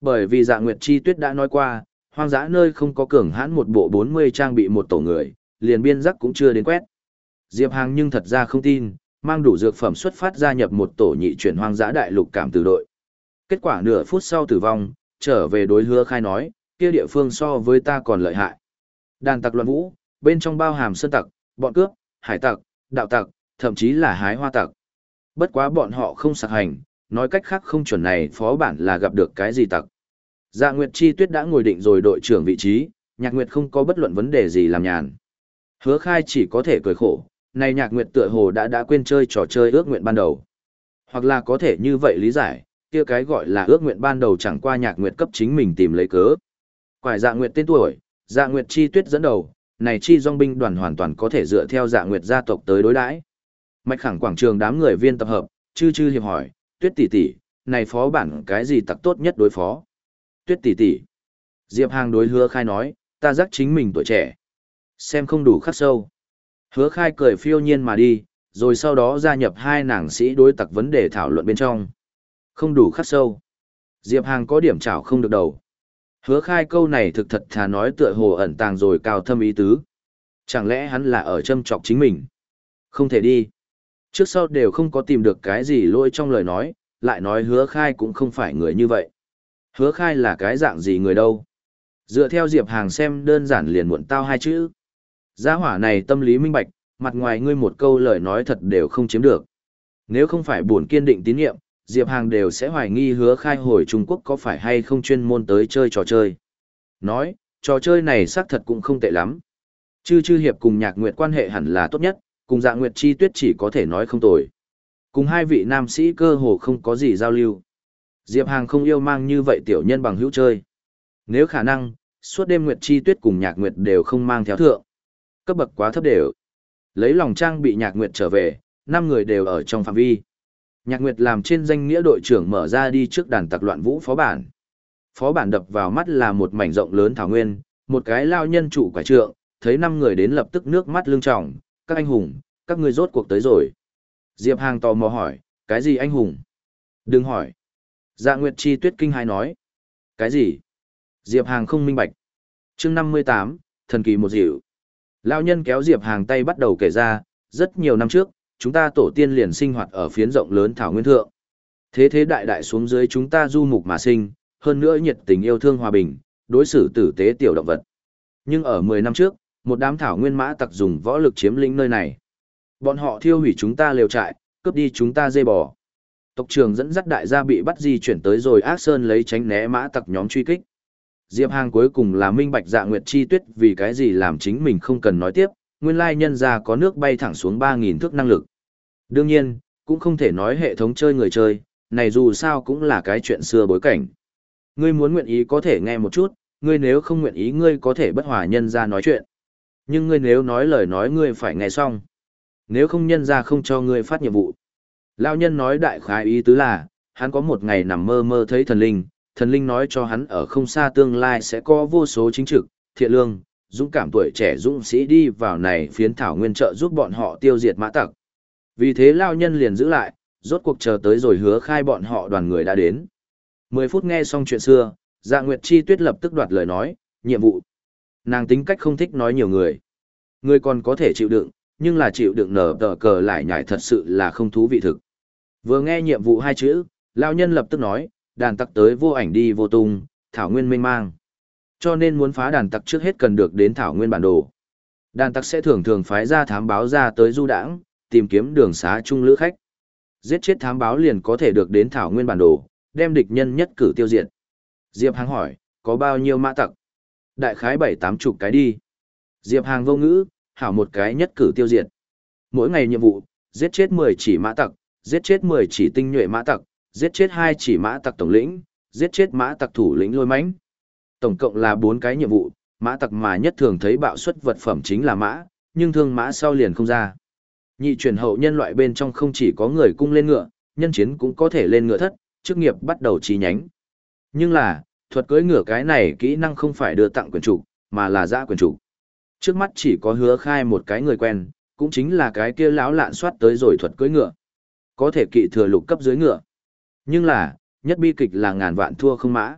Bởi vì dạ Nguyệt Chi Tuyết đã nói qua, hoang dã nơi không có cường hãn một bộ 40 trang bị một tổ người, liền biên giác cũng chưa đến quét. Diệp Hàng nhưng thật ra không tin, mang đủ dược phẩm xuất phát gia nhập một tổ nhị chuyển hoang dã đại lục cảm tử đội. Kết quả nửa phút sau tử vong, trở về đối hứa khai nói, kia địa phương so với ta còn lợi hại. Đàn tặc loạn vũ, bên trong bao hàm sơn tặc, bọn cướp, hải tặc, đạo tặc, thậm chí là hái hoa tặc. Bất quá bọn họ không sạc hành, nói cách khác không chuẩn này phó bản là gặp được cái gì tặc. Dạ Nguyệt Chi Tuyết đã ngồi định rồi đội trưởng vị trí, Nhạc Nguyệt không có bất luận vấn đề gì làm nhàn. Hứa khai chỉ có thể cười khổ, này Nhạc Nguyệt tựa hồ đã đã quên chơi trò chơi ước nguyện ban đầu. Hoặc là có thể như vậy lý giải, kia cái gọi là ước nguyện ban đầu chẳng qua Nhạc Nguyệt cấp chính mình tìm lấy cớ. Quải Dạ Nguyệt tên tuổi, Dạ Nguyệt Chi Tuyết dẫn đầu, này chi dòng binh đoàn hoàn toàn có thể dựa theo Dạ Nguyệt gia tộc tới đối đãi. Mạch khẳng quảng trường đám người viên tập hợp, chư chư hiệp hỏi, Tuyết tỷ tỷ, này phó bản cái gì tặc tốt nhất đối phó? Tuyết tỷ tỷ. Diệp Hàng đối hứa khai nói, ta giác chính mình tuổi trẻ. Xem không đủ khắc sâu. Hứa khai cười phiêu nhiên mà đi, rồi sau đó gia nhập hai nàng sĩ đối tặc vấn đề thảo luận bên trong. Không đủ khắc sâu. Diệp Hàng có điểm chảo không được đầu. Hứa khai câu này thực thật thà nói tựa hồ ẩn tàng rồi cao thâm ý tứ. Chẳng lẽ hắn là ở châm trọc chính mình? Không thể đi. Trước sau đều không có tìm được cái gì lôi trong lời nói, lại nói hứa khai cũng không phải người như vậy. Hứa khai là cái dạng gì người đâu. Dựa theo Diệp Hàng xem đơn giản liền muộn tao hai chữ. Gia hỏa này tâm lý minh bạch, mặt ngoài ngươi một câu lời nói thật đều không chiếm được. Nếu không phải buồn kiên định tín nhiệm, Diệp Hàng đều sẽ hoài nghi hứa khai hồi Trung Quốc có phải hay không chuyên môn tới chơi trò chơi. Nói, trò chơi này xác thật cũng không tệ lắm. Chư chư hiệp cùng nhạc nguyệt quan hệ hẳn là tốt nhất, cùng dạng nguyệt chi tuyết chỉ có thể nói không tồi. Cùng hai vị nam sĩ cơ hồ không có gì giao lưu. Diệp Hàng không yêu mang như vậy tiểu nhân bằng hữu chơi. Nếu khả năng, suốt đêm Nguyệt Chi Tuyết cùng Nhạc Nguyệt đều không mang theo thượng. Cấp bậc quá thấp đều. Lấy lòng trang bị Nhạc Nguyệt trở về, năm người đều ở trong phạm vi. Nhạc Nguyệt làm trên danh nghĩa đội trưởng mở ra đi trước đàn tặc loạn vũ phó bản. Phó bản đập vào mắt là một mảnh rộng lớn thảo nguyên, một cái lao nhân trụ quả trượng, thấy năm người đến lập tức nước mắt lưng tròng, các anh hùng, các ngươi rốt cuộc tới rồi. Diệp Hàng tò mò hỏi, cái gì anh hùng? Đừng hỏi. Dạ Nguyệt Chi Tuyết kinh hai nói. Cái gì? Diệp Hàng không minh bạch. chương 58, thần kỳ một dịu. Lao nhân kéo Diệp Hàng tay bắt đầu kể ra, rất nhiều năm trước, chúng ta tổ tiên liền sinh hoạt ở phiến rộng lớn Thảo Nguyên Thượng. Thế thế đại đại xuống dưới chúng ta du mục mà sinh, hơn nữa nhiệt tình yêu thương hòa bình, đối xử tử tế tiểu động vật. Nhưng ở 10 năm trước, một đám Thảo Nguyên mã tặc dùng võ lực chiếm lĩnh nơi này. Bọn họ thiêu hủy chúng ta lều trại, cướp đi chúng ta dây bò. Tộc trưởng dẫn dắt đại gia bị bắt di chuyển tới rồi Ác Sơn lấy tránh né mã tặc nhóm truy kích. Diệp Hàng cuối cùng là minh bạch dạ nguyệt chi tuyết vì cái gì làm chính mình không cần nói tiếp, nguyên lai nhân ra có nước bay thẳng xuống 3.000 thước năng lực. Đương nhiên, cũng không thể nói hệ thống chơi người chơi, này dù sao cũng là cái chuyện xưa bối cảnh. Ngươi muốn nguyện ý có thể nghe một chút, ngươi nếu không nguyện ý ngươi có thể bất hòa nhân ra nói chuyện. Nhưng ngươi nếu nói lời nói ngươi phải nghe xong. Nếu không nhân ra không cho ngươi phát nhiệm vụ. Lao nhân nói đại khái ý tứ là, hắn có một ngày nằm mơ mơ thấy thần linh, thần linh nói cho hắn ở không xa tương lai sẽ có vô số chính trực, thiện lương, dũng cảm tuổi trẻ dũng sĩ đi vào này phiến thảo nguyên trợ giúp bọn họ tiêu diệt mã tặc. Vì thế lao nhân liền giữ lại, rốt cuộc chờ tới rồi hứa khai bọn họ đoàn người đã đến. Mười phút nghe xong chuyện xưa, dạ nguyệt chi tuyết lập tức đoạt lời nói, nhiệm vụ. Nàng tính cách không thích nói nhiều người. Người còn có thể chịu đựng, nhưng là chịu đựng nở tờ cờ lại nhảy thật sự là không thú vị thực. Vừa nghe nhiệm vụ hai chữ, lao nhân lập tức nói, đàn tặc tới vô ảnh đi vô tung, thảo nguyên mênh mang. Cho nên muốn phá đàn tặc trước hết cần được đến thảo nguyên bản đồ. Đàn tặc sẽ thường thường phái ra thám báo ra tới du đảng, tìm kiếm đường xá chung lữ khách. Giết chết thám báo liền có thể được đến thảo nguyên bản đồ, đem địch nhân nhất cử tiêu diệt. Diệp Hàng hỏi, có bao nhiêu mã tặc? Đại khái bảy tám chục cái đi. Diệp Hàng vô ngữ, hảo một cái nhất cử tiêu diệt. Mỗi ngày nhiệm vụ, giết chết 10 chỉ mã tặc, giết chết 10 chỉ tinh nhuệ mã tặc, giết chết hai chỉ mã tặc tổng lĩnh, giết chết mã tặc thủ lĩnh lôi mãnh. Tổng cộng là bốn cái nhiệm vụ, mã tặc mà nhất thường thấy bạo suất vật phẩm chính là mã, nhưng thương mã sau liền không ra. Nhị truyền hậu nhân loại bên trong không chỉ có người cung lên ngựa, nhân chiến cũng có thể lên ngựa thất, chức nghiệp bắt đầu chi nhánh. Nhưng là, thuật cưỡi ngựa cái này kỹ năng không phải đưa tặng quyền chủ, mà là ra quyền chủ. Trước mắt chỉ có hứa khai một cái người quen, cũng chính là cái kia lão lạn soát tới rồi thuật cưỡi ngựa. Có thể kỵ thừa lục cấp dưới ngựa. Nhưng là, nhất bi kịch là ngàn vạn thua không mã.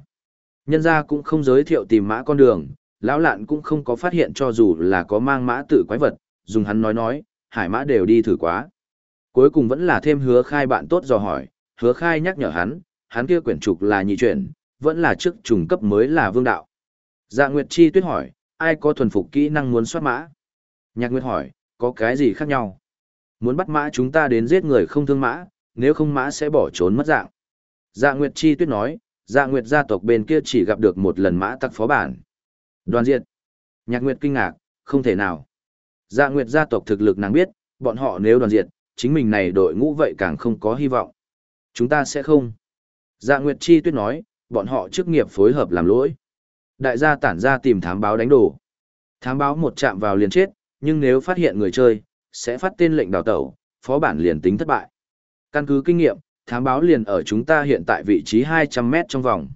Nhân gia cũng không giới thiệu tìm mã con đường, lão lạn cũng không có phát hiện cho dù là có mang mã tự quái vật, dùng hắn nói nói, hải mã đều đi thử quá. Cuối cùng vẫn là thêm hứa khai bạn tốt dò hỏi, hứa khai nhắc nhở hắn, hắn kia quyển trục là nhị chuyển, vẫn là trước trùng cấp mới là vương đạo. Dạ Nguyệt Chi tuyết hỏi, ai có thuần phục kỹ năng muốn soát mã? Nhạc Nguyệt hỏi, có cái gì khác nhau? Muốn bắt mã chúng ta đến giết người không thương mã, nếu không mã sẽ bỏ trốn mất dạng. Dạ Nguyệt Chi tuyết nói, dạ Nguyệt gia tộc bên kia chỉ gặp được một lần mã tặc phó bản. Đoàn diện. Nhạc Nguyệt kinh ngạc, không thể nào. Dạ Nguyệt gia tộc thực lực nàng biết, bọn họ nếu đoàn diện, chính mình này đội ngũ vậy càng không có hy vọng. Chúng ta sẽ không. Dạ Nguyệt Chi tuyết nói, bọn họ chức nghiệp phối hợp làm lỗi. Đại gia tản ra tìm thám báo đánh đổ. Thám báo một chạm vào liền chết, nhưng nếu phát hiện người chơi, sẽ phát tên lệnh đào tẩu, phó bản liền tính thất bại. Căn cứ kinh nghiệm, thám báo liền ở chúng ta hiện tại vị trí 200m trong vòng.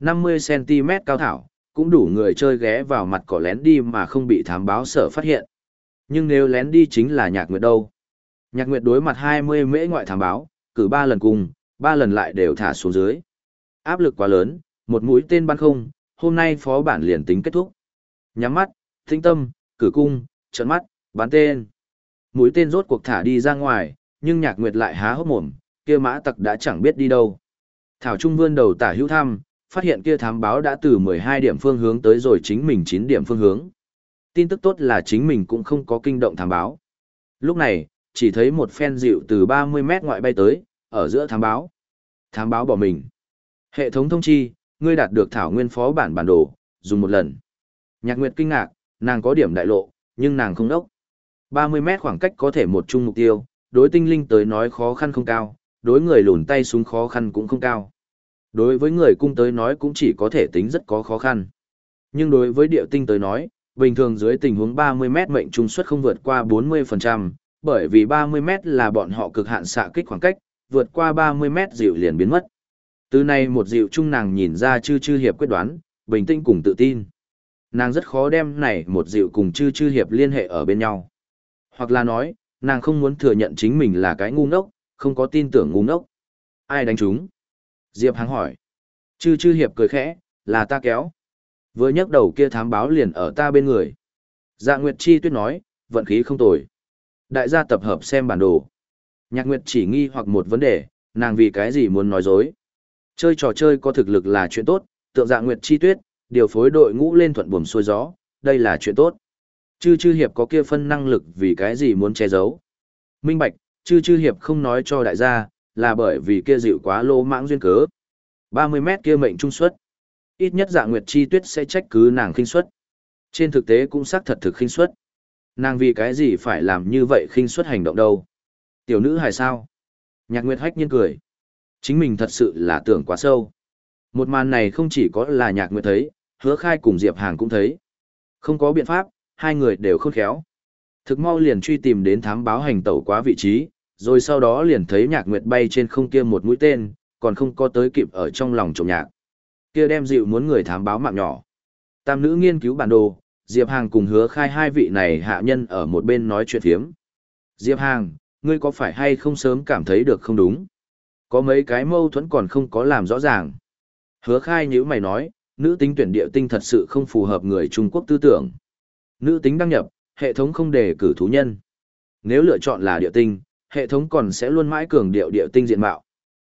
50cm cao thảo, cũng đủ người chơi ghé vào mặt cỏ lén đi mà không bị thám báo sở phát hiện. Nhưng nếu lén đi chính là nhạc nguyệt đâu. Nhạc nguyệt đối mặt 20 mễ ngoại thám báo, cử 3 lần cùng, 3 lần lại đều thả xuống dưới. Áp lực quá lớn, một mũi tên bắn không, hôm nay phó bản liền tính kết thúc. Nhắm mắt, tinh tâm, cử cung, trận mắt, bắn tên. Mũi tên rốt cuộc thả đi ra ngoài, nhưng nhạc nguyệt lại há hốc mồm, kia mã tặc đã chẳng biết đi đâu. Thảo Trung vươn đầu tả hữu thăm, phát hiện kia thám báo đã từ 12 điểm phương hướng tới rồi chính mình 9 điểm phương hướng. Tin tức tốt là chính mình cũng không có kinh động thám báo. Lúc này, chỉ thấy một phen dịu từ 30 mét ngoại bay tới, ở giữa thám báo. Thám báo bỏ mình. Hệ thống thông chi, ngươi đạt được thảo nguyên phó bản bản đồ, dùng một lần. Nhạc Nguyệt kinh ngạc, nàng có điểm đại lộ, nhưng nàng không đốc. 30 mét khoảng cách có thể một chung mục tiêu, đối tinh linh tới nói khó khăn không cao, đối người lùn tay xuống khó khăn cũng không cao. Đối với người cung tới nói cũng chỉ có thể tính rất có khó khăn. Nhưng đối với địa tinh tới nói, bình thường dưới tình huống 30 mét mệnh trung suất không vượt qua 40%, bởi vì 30 mét là bọn họ cực hạn xạ kích khoảng cách, vượt qua 30 mét dịu liền biến mất. Từ này một dịu trung nàng nhìn ra chư chư hiệp quyết đoán, bình tĩnh cùng tự tin. Nàng rất khó đem này một dịu cùng chư chư hiệp liên hệ ở bên nhau. Hoặc là nói, nàng không muốn thừa nhận chính mình là cái ngu ngốc, không có tin tưởng ngu ngốc. Ai đánh chúng? Diệp Hàng hỏi. Chư chư hiệp cười khẽ, là ta kéo. Vừa nhấc đầu kia thám báo liền ở ta bên người. Dạ Nguyệt Chi tuyết nói, vận khí không tồi. Đại gia tập hợp xem bản đồ. Nhạc Nguyệt chỉ nghi hoặc một vấn đề, nàng vì cái gì muốn nói dối. Chơi trò chơi có thực lực là chuyện tốt, tượng dạ Nguyệt Chi tuyết, điều phối đội ngũ lên thuận buồm xuôi gió, đây là chuyện tốt. Chư chư hiệp có kia phân năng lực vì cái gì muốn che giấu. Minh bạch, chư chư hiệp không nói cho đại gia, là bởi vì kia dịu quá lô mãng duyên cớ. 30 mét kia mệnh trung suất. Ít nhất dạ nguyệt chi tuyết sẽ trách cứ nàng khinh suất. Trên thực tế cũng xác thật thực khinh suất. Nàng vì cái gì phải làm như vậy khinh suất hành động đâu. Tiểu nữ hài sao? Nhạc nguyệt hách nhiên cười. Chính mình thật sự là tưởng quá sâu. Một màn này không chỉ có là nhạc nguyệt thấy, hứa khai cùng Diệp Hàng cũng thấy. Không có biện pháp, hai người đều khôn khéo. Thực mau liền truy tìm đến thám báo hành tẩu quá vị trí, rồi sau đó liền thấy nhạc nguyệt bay trên không kia một mũi tên, còn không có tới kịp ở trong lòng trộm nhạc. Kia đem dịu muốn người thám báo mạng nhỏ. Tam nữ nghiên cứu bản đồ, Diệp Hàng cùng hứa khai hai vị này hạ nhân ở một bên nói chuyện thiếm. Diệp Hàng, ngươi có phải hay không sớm cảm thấy được không đúng? Có mấy cái mâu thuẫn còn không có làm rõ ràng. Hứa khai như mày nói, nữ tính tuyển địa tinh thật sự không phù hợp người Trung Quốc tư tưởng. Nữ tính đăng nhập, hệ thống không đề cử thú nhân. Nếu lựa chọn là địa tinh, hệ thống còn sẽ luôn mãi cường điệu địa tinh diện mạo.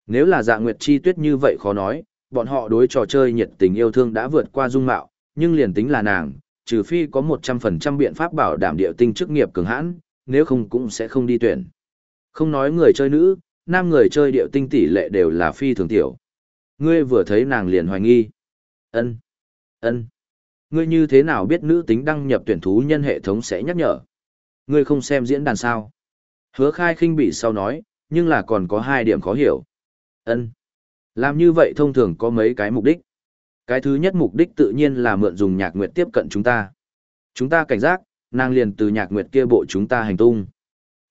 Nếu là dạ nguyệt chi tuyết như vậy khó nói, bọn họ đối trò chơi nhiệt tình yêu thương đã vượt qua dung mạo, nhưng liền tính là nàng, trừ phi có 100% biện pháp bảo đảm địa tinh chức nghiệp cường hãn, nếu không cũng sẽ không đi tuyển. Không nói người chơi nữ, nam người chơi địa tinh tỷ lệ đều là phi thường tiểu. Ngươi vừa thấy nàng liền hoài nghi. ân ân Ngươi như thế nào biết nữ tính đăng nhập tuyển thú nhân hệ thống sẽ nhắc nhở? Ngươi không xem diễn đàn sao? Hứa khai khinh bị sau nói, nhưng là còn có hai điểm khó hiểu. ân Làm như vậy thông thường có mấy cái mục đích. Cái thứ nhất mục đích tự nhiên là mượn dùng nhạc nguyệt tiếp cận chúng ta. Chúng ta cảnh giác, nàng liền từ nhạc nguyệt kia bộ chúng ta hành tung.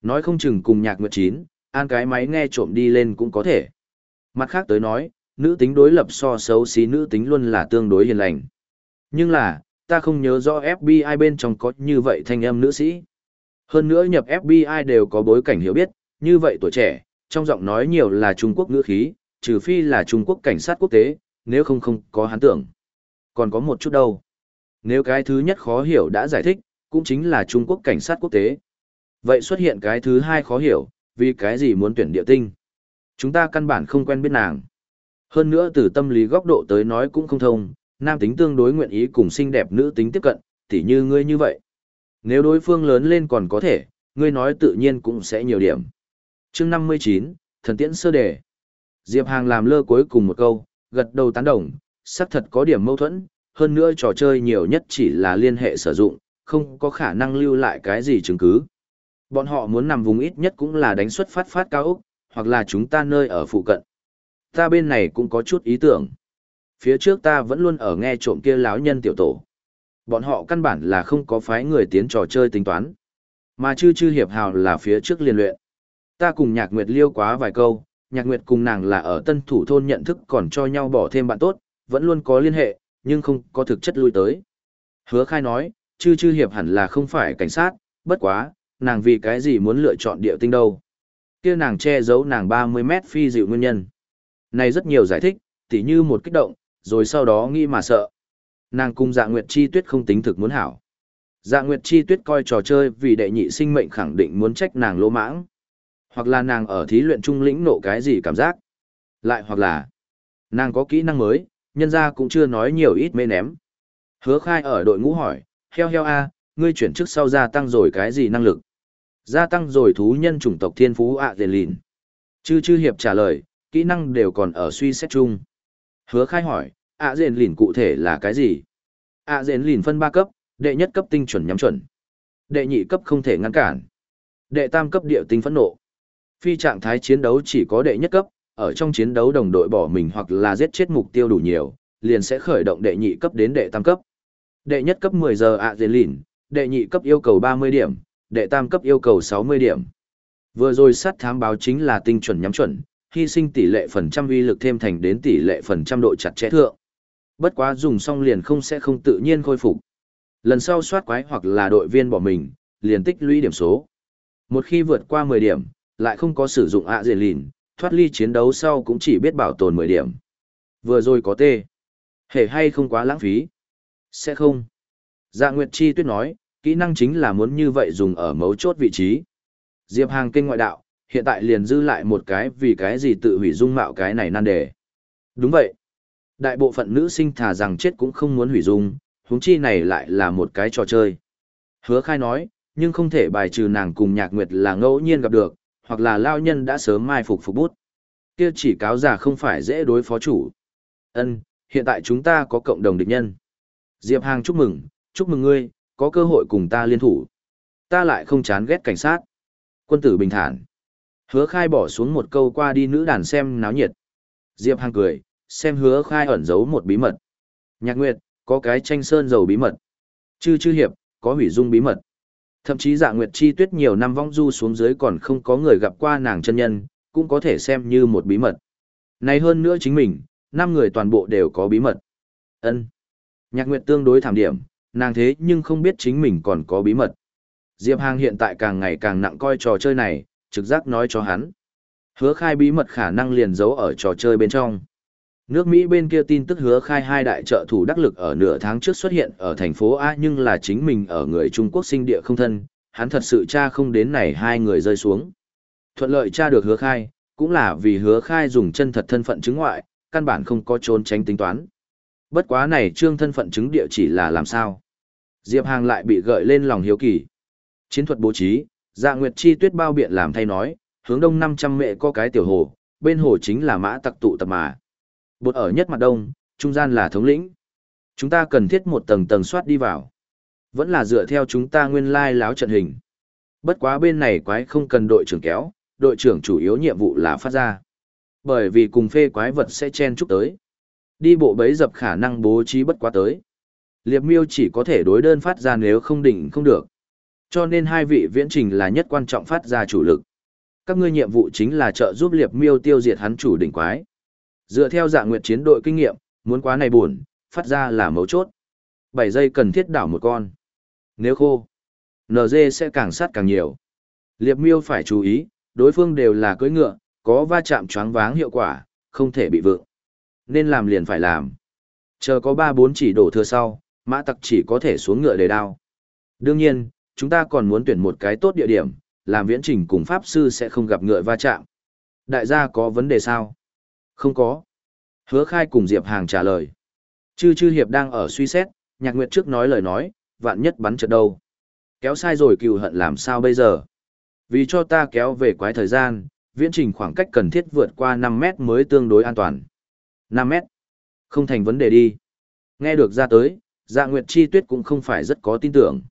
Nói không chừng cùng nhạc nguyệt chín, an cái máy nghe trộm đi lên cũng có thể. Mặt khác tới nói, nữ tính đối lập so xấu xí nữ tính luôn là tương đối hiền lành. Nhưng là, ta không nhớ rõ FBI bên trong có như vậy thanh âm nữ sĩ. Hơn nữa nhập FBI đều có bối cảnh hiểu biết, như vậy tuổi trẻ, trong giọng nói nhiều là Trung Quốc ngữ khí, trừ phi là Trung Quốc cảnh sát quốc tế, nếu không không có hắn tưởng. Còn có một chút đâu. Nếu cái thứ nhất khó hiểu đã giải thích, cũng chính là Trung Quốc cảnh sát quốc tế. Vậy xuất hiện cái thứ hai khó hiểu, vì cái gì muốn tuyển địa tinh? Chúng ta căn bản không quen biết nàng. Hơn nữa từ tâm lý góc độ tới nói cũng không thông, nam tính tương đối nguyện ý cùng xinh đẹp nữ tính tiếp cận, tỉ như ngươi như vậy. Nếu đối phương lớn lên còn có thể, ngươi nói tự nhiên cũng sẽ nhiều điểm. chương 59, thần tiễn sơ đề. Diệp Hàng làm lơ cuối cùng một câu, gật đầu tán đồng, xác thật có điểm mâu thuẫn, hơn nữa trò chơi nhiều nhất chỉ là liên hệ sử dụng, không có khả năng lưu lại cái gì chứng cứ. Bọn họ muốn nằm vùng ít nhất cũng là đánh xuất phát phát cao Úc, hoặc là chúng ta nơi ở phụ cận. Ta bên này cũng có chút ý tưởng. Phía trước ta vẫn luôn ở nghe trộm kia láo nhân tiểu tổ. Bọn họ căn bản là không có phái người tiến trò chơi tính toán. Mà chư chư hiệp hào là phía trước liên luyện. Ta cùng nhạc nguyệt liêu quá vài câu, nhạc nguyệt cùng nàng là ở tân thủ thôn nhận thức còn cho nhau bỏ thêm bạn tốt, vẫn luôn có liên hệ, nhưng không có thực chất lui tới. Hứa khai nói, chư chư hiệp hẳn là không phải cảnh sát, bất quá, nàng vì cái gì muốn lựa chọn địa tinh đâu. kia nàng che giấu nàng 30 mét phi dịu nguyên nhân. Này rất nhiều giải thích, tỉ như một kích động, rồi sau đó nghĩ mà sợ. Nàng cung dạ nguyệt chi tuyết không tính thực muốn hảo. Dạ nguyệt chi tuyết coi trò chơi vì đệ nhị sinh mệnh khẳng định muốn trách nàng lỗ mãng. Hoặc là nàng ở thí luyện trung lĩnh nộ cái gì cảm giác. Lại hoặc là nàng có kỹ năng mới, nhân ra cũng chưa nói nhiều ít mê ném. Hứa khai ở đội ngũ hỏi, heo heo a, ngươi chuyển chức sau gia tăng rồi cái gì năng lực? Gia tăng rồi thú nhân chủng tộc thiên phú ạ à lìn. Chư chư hiệp trả lời, kỹ năng đều còn ở suy xét chung. Hứa khai hỏi, ạ à dền lìn cụ thể là cái gì? ạ à dền lìn phân ba cấp, đệ nhất cấp tinh chuẩn nhắm chuẩn. Đệ nhị cấp không thể ngăn cản. Đệ tam cấp địa tinh phẫn nộ. Phi trạng thái chiến đấu chỉ có đệ nhất cấp, ở trong chiến đấu đồng đội bỏ mình hoặc là giết chết mục tiêu đủ nhiều, liền sẽ khởi động đệ nhị cấp đến đệ tam cấp. Đệ nhất cấp 10 giờ ạ dền lìn, đệ nhị cấp yêu cầu 30 điểm, đệ tam cấp yêu cầu 60 điểm. Vừa rồi sát thám báo chính là tinh chuẩn nhắm chuẩn, hy sinh tỷ lệ phần trăm uy lực thêm thành đến tỷ lệ phần trăm độ chặt chẽ thượng. Bất quá dùng xong liền không sẽ không tự nhiên khôi phục. Lần sau soát quái hoặc là đội viên bỏ mình, liền tích lũy điểm số. Một khi vượt qua 10 điểm, lại không có sử dụng ạ dề lìn, thoát ly chiến đấu sau cũng chỉ biết bảo tồn 10 điểm. Vừa rồi có tê. Hề hay không quá lãng phí? Sẽ không. Dạ Nguyệt Chi tuyết nói, kỹ năng chính là muốn như vậy dùng ở mấu chốt vị trí. Diệp Hàng kinh ngoại đạo, hiện tại liền dư lại một cái vì cái gì tự hủy dung mạo cái này nan đề. Đúng vậy. Đại bộ phận nữ sinh thà rằng chết cũng không muốn hủy dung, huống chi này lại là một cái trò chơi. Hứa khai nói, nhưng không thể bài trừ nàng cùng nhạc nguyệt là ngẫu nhiên gặp được, hoặc là lao nhân đã sớm mai phục phục bút. Kia chỉ cáo giả không phải dễ đối phó chủ. Ân, hiện tại chúng ta có cộng đồng địch nhân. Diệp Hàng chúc mừng, chúc mừng ngươi, có cơ hội cùng ta liên thủ. Ta lại không chán ghét cảnh sát. Quân tử bình thản. Hứa khai bỏ xuống một câu qua đi nữ đàn xem náo nhiệt. Diệp Hàng cười, xem hứa khai ẩn giấu một bí mật. Nhạc Nguyệt, có cái tranh sơn dầu bí mật. Chư chư hiệp, có hủy dung bí mật. Thậm chí dạ Nguyệt Chi Tuyết nhiều năm vong du xuống dưới còn không có người gặp qua nàng chân nhân, cũng có thể xem như một bí mật. Này hơn nữa chính mình, năm người toàn bộ đều có bí mật. ân Nhạc Nguyệt tương đối thảm điểm, nàng thế nhưng không biết chính mình còn có bí mật. Diệp Hàng hiện tại càng ngày càng nặng coi trò chơi này, trực giác nói cho hắn. Hứa khai bí mật khả năng liền giấu ở trò chơi bên trong. Nước Mỹ bên kia tin tức hứa khai hai đại trợ thủ đắc lực ở nửa tháng trước xuất hiện ở thành phố A nhưng là chính mình ở người Trung Quốc sinh địa không thân, hắn thật sự tra không đến này hai người rơi xuống. Thuận lợi tra được hứa khai, cũng là vì hứa khai dùng chân thật thân phận chứng ngoại, căn bản không có trốn tránh tính toán. Bất quá này trương thân phận chứng địa chỉ là làm sao. Diệp Hàng lại bị gợi lên lòng hiếu kỳ. Chiến thuật bố trí, dạ nguyệt chi tuyết bao biện làm thay nói, hướng đông 500 mệ có cái tiểu hồ, bên hồ chính là mã tặc tụ tập mà. Bột ở nhất mặt đông, trung gian là thống lĩnh. Chúng ta cần thiết một tầng tầng soát đi vào. Vẫn là dựa theo chúng ta nguyên lai láo trận hình. Bất quá bên này quái không cần đội trưởng kéo, đội trưởng chủ yếu nhiệm vụ là phát ra. Bởi vì cùng phê quái vật sẽ chen chúc tới. Đi bộ bấy dập khả năng bố trí bất quá tới. Liệp miêu chỉ có thể đối đơn phát ra nếu không định không được. Cho nên hai vị viễn trình là nhất quan trọng phát ra chủ lực. Các ngươi nhiệm vụ chính là trợ giúp liệp miêu tiêu diệt hắn chủ đỉnh quái. Dựa theo dạng nguyệt chiến đội kinh nghiệm, muốn quá này buồn, phát ra là mấu chốt. 7 giây cần thiết đảo một con. Nếu khô, NG sẽ càng sát càng nhiều. Liệp miêu phải chú ý, đối phương đều là cưỡi ngựa, có va chạm choáng váng hiệu quả, không thể bị vượng. Nên làm liền phải làm. Chờ có 3-4 chỉ đổ thừa sau, mã tặc chỉ có thể xuống ngựa để đao. Đương nhiên, chúng ta còn muốn tuyển một cái tốt địa điểm, làm viễn trình cùng pháp sư sẽ không gặp ngựa va chạm. Đại gia có vấn đề sao? Không có. Hứa khai cùng Diệp Hàng trả lời. Chư chư hiệp đang ở suy xét, nhạc nguyệt trước nói lời nói, vạn nhất bắn chợt đâu. Kéo sai rồi cừu hận làm sao bây giờ? Vì cho ta kéo về quái thời gian, viễn trình khoảng cách cần thiết vượt qua 5 mét mới tương đối an toàn. 5 mét? Không thành vấn đề đi. Nghe được ra tới, dạ nguyệt chi tuyết cũng không phải rất có tin tưởng.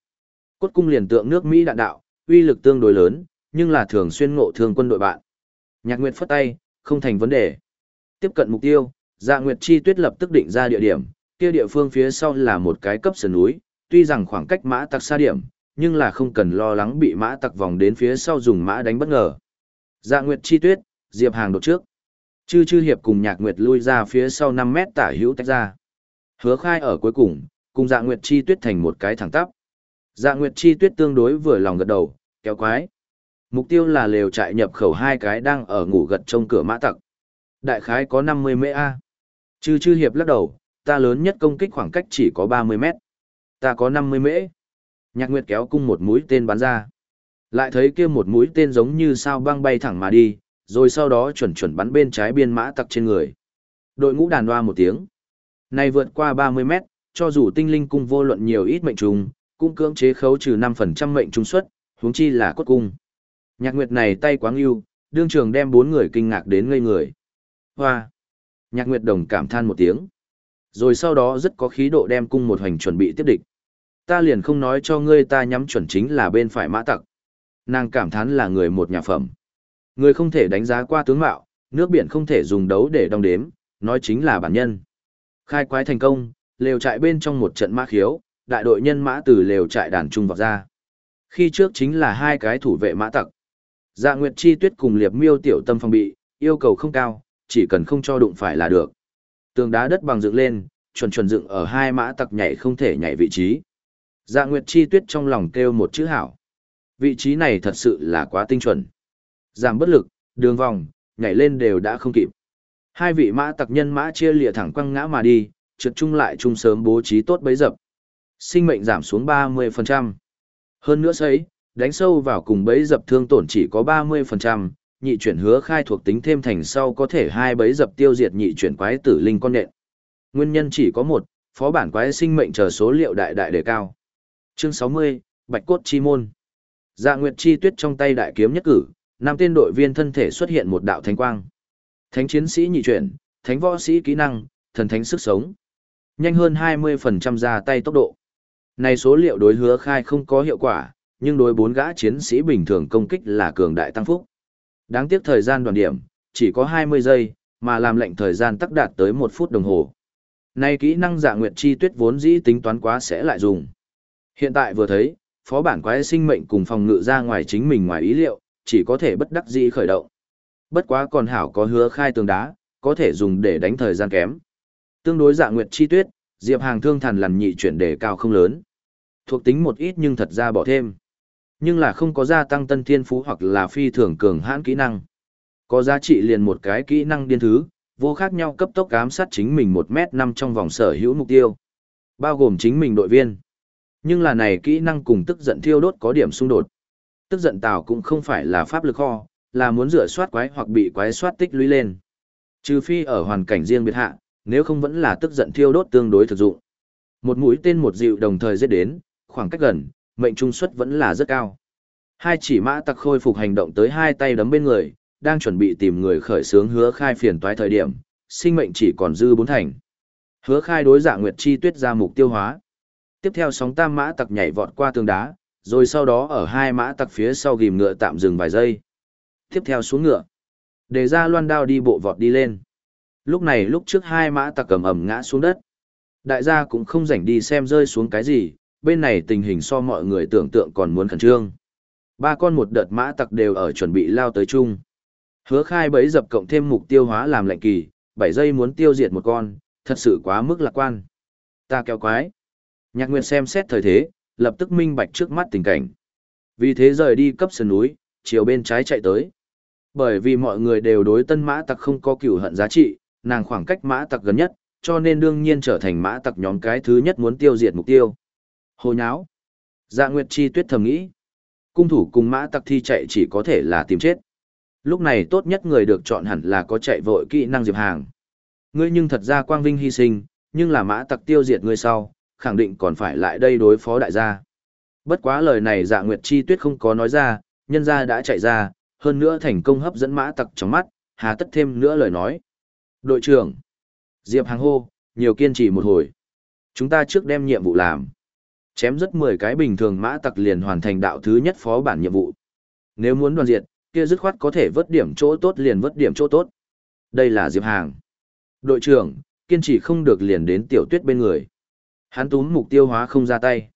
Cốt cung liền tượng nước Mỹ đạn đạo, uy lực tương đối lớn, nhưng là thường xuyên ngộ thương quân đội bạn. Nhạc nguyệt phất tay, không thành vấn đề. Tiếp cận mục tiêu, dạ nguyệt chi tuyết lập tức định ra địa điểm, kia địa phương phía sau là một cái cấp sườn núi, tuy rằng khoảng cách mã tặc xa điểm, nhưng là không cần lo lắng bị mã tặc vòng đến phía sau dùng mã đánh bất ngờ. Dạ nguyệt chi tuyết, diệp hàng đột trước. Chư chư hiệp cùng nhạc nguyệt lui ra phía sau năm mét tả hữu tách ra. Hứa khai ở cuối cùng, cùng dạ nguyệt chi tuyết thành một cái thẳng tắp. Dạ nguyệt chi tuyết tương đối vừa lòng gật đầu, kéo quái. Mục tiêu là lều trại nhập khẩu hai cái đang ở ngủ gật trong cửa mã tặc. Đại khái có 50 mễ A. Chư chư hiệp lắc đầu, ta lớn nhất công kích khoảng cách chỉ có 30 mét. Ta có 50 mễ. Nhạc Nguyệt kéo cung một mũi tên bắn ra. Lại thấy kia một mũi tên giống như sao băng bay thẳng mà đi, rồi sau đó chuẩn chuẩn bắn bên trái biên mã tặc trên người. Đội ngũ đàn hoa một tiếng. Này vượt qua 30 mét, cho dù tinh linh cung vô luận nhiều ít mệnh trùng, cũng cưỡng chế khấu trừ 5% mệnh trùng suất, huống chi là cốt cung. Nhạc Nguyệt này tay quáng ưu, đương trường đem bốn người kinh ngạc đến ngây người. Hoa! Nhạc Nguyệt Đồng cảm than một tiếng. Rồi sau đó rất có khí độ đem cung một hoành chuẩn bị tiếp địch. Ta liền không nói cho ngươi ta nhắm chuẩn chính là bên phải mã tặc. Nàng cảm thán là người một nhà phẩm. Người không thể đánh giá qua tướng mạo, nước biển không thể dùng đấu để đong đếm, nói chính là bản nhân. Khai quái thành công, lều trại bên trong một trận mã khiếu, đại đội nhân mã từ lều trại đàn trung vào ra. Khi trước chính là hai cái thủ vệ mã tặc. Dạ Nguyệt Chi Tuyết cùng Liệp Miêu tiểu tâm phòng bị, yêu cầu không cao, chỉ cần không cho đụng phải là được. Tường đá đất bằng dựng lên, chuẩn chuẩn dựng ở hai mã tặc nhảy không thể nhảy vị trí. Dạ Nguyệt Chi Tuyết trong lòng kêu một chữ hảo. Vị trí này thật sự là quá tinh chuẩn. Giảm bất lực, đường vòng, nhảy lên đều đã không kịp. Hai vị mã tặc nhân mã chia lìa thẳng quăng ngã mà đi, trượt chung lại chung sớm bố trí tốt bấy dập. Sinh mệnh giảm xuống 30%. Hơn nữa sấy, đánh sâu vào cùng bấy dập thương tổn chỉ có 30%, nhị chuyển hứa khai thuộc tính thêm thành sau có thể hai bấy dập tiêu diệt nhị chuyển quái tử linh con nện. Nguyên nhân chỉ có một, phó bản quái sinh mệnh chờ số liệu đại đại đề cao. Chương 60, Bạch cốt chi môn. Dạ Nguyệt chi tuyết trong tay đại kiếm nhất cử, năm tên đội viên thân thể xuất hiện một đạo thánh quang. Thánh chiến sĩ nhị chuyển, thánh võ sĩ kỹ năng, thần thánh sức sống. Nhanh hơn 20% ra tay tốc độ. Này số liệu đối hứa khai không có hiệu quả, nhưng đối bốn gã chiến sĩ bình thường công kích là cường đại tăng phúc. Đáng tiếc thời gian đoàn điểm, chỉ có 20 giây, mà làm lệnh thời gian tắc đạt tới 1 phút đồng hồ. Này kỹ năng dạ nguyệt chi tuyết vốn dĩ tính toán quá sẽ lại dùng. Hiện tại vừa thấy, phó bản quái sinh mệnh cùng phòng ngự ra ngoài chính mình ngoài ý liệu, chỉ có thể bất đắc dĩ khởi động. Bất quá còn hảo có hứa khai tường đá, có thể dùng để đánh thời gian kém. Tương đối dạ nguyệt chi tuyết, Diệp Hàng thương thần lằn nhị chuyển đề cao không lớn. Thuộc tính một ít nhưng thật ra bỏ thêm. Nhưng là không có gia tăng tân thiên phú hoặc là phi thường cường hãn kỹ năng. Có giá trị liền một cái kỹ năng điên thứ, vô khác nhau cấp tốc ám sát chính mình một mét năm trong vòng sở hữu mục tiêu. Bao gồm chính mình đội viên. Nhưng là này kỹ năng cùng tức giận thiêu đốt có điểm xung đột. Tức giận tào cũng không phải là pháp lực kho, là muốn rửa soát quái hoặc bị quái soát tích lũy lên. Trừ phi ở hoàn cảnh riêng biệt hạ, nếu không vẫn là tức giận thiêu đốt tương đối thực dụng. Một mũi tên một dịu đồng thời giết đến, khoảng cách gần, mệnh trung suất vẫn là rất cao. Hai chỉ mã tặc khôi phục hành động tới hai tay đấm bên người, đang chuẩn bị tìm người khởi sướng hứa khai phiền toái thời điểm, sinh mệnh chỉ còn dư bốn thành. Hứa khai đối dạng Nguyệt Chi Tuyết ra mục tiêu hóa. Tiếp theo sóng tam mã tặc nhảy vọt qua tường đá, rồi sau đó ở hai mã tặc phía sau ghim ngựa tạm dừng vài giây. Tiếp theo xuống ngựa. Để ra loan đao đi bộ vọt đi lên. Lúc này lúc trước hai mã tặc cầm ẩm ngã xuống đất. Đại gia cũng không rảnh đi xem rơi xuống cái gì, bên này tình hình so mọi người tưởng tượng còn muốn khẩn trương. Ba con một đợt mã tặc đều ở chuẩn bị lao tới chung. Hứa khai bấy dập cộng thêm mục tiêu hóa làm lệnh kỳ, 7 giây muốn tiêu diệt một con, thật sự quá mức lạc quan. Ta kéo quái. Nhạc Nguyệt xem xét thời thế, lập tức minh bạch trước mắt tình cảnh. Vì thế rời đi cấp sườn núi, chiều bên trái chạy tới. Bởi vì mọi người đều đối tân mã tặc không có cửu hận giá trị, nàng khoảng cách mã tặc gần nhất, cho nên đương nhiên trở thành mã tặc nhóm cái thứ nhất muốn tiêu diệt mục tiêu. Hồ nháo. Dạ Nguyệt Chi tuyết thầm nghĩ. Cung thủ cùng mã tặc thi chạy chỉ có thể là tìm chết. Lúc này tốt nhất người được chọn hẳn là có chạy vội kỹ năng diệp hàng. Ngươi nhưng thật ra quang vinh hy sinh, nhưng là mã tặc tiêu diệt ngươi sau, khẳng định còn phải lại đây đối phó đại gia. Bất quá lời này dạ Nguyệt Chi tuyết không có nói ra, nhân gia đã chạy ra, hơn nữa thành công hấp dẫn mã tặc trong mắt, hà tất thêm nữa lời nói. Đội trưởng, Diệp Hàng hô, nhiều kiên trì một hồi. Chúng ta trước đem nhiệm vụ làm. Chém rất 10 cái bình thường mã tặc liền hoàn thành đạo thứ nhất phó bản nhiệm vụ. Nếu muốn đoàn diệt, kia dứt khoát có thể vớt điểm chỗ tốt liền vớt điểm chỗ tốt. Đây là Diệp Hàng. Đội trưởng, kiên trì không được liền đến tiểu tuyết bên người. Hắn túm mục tiêu hóa không ra tay.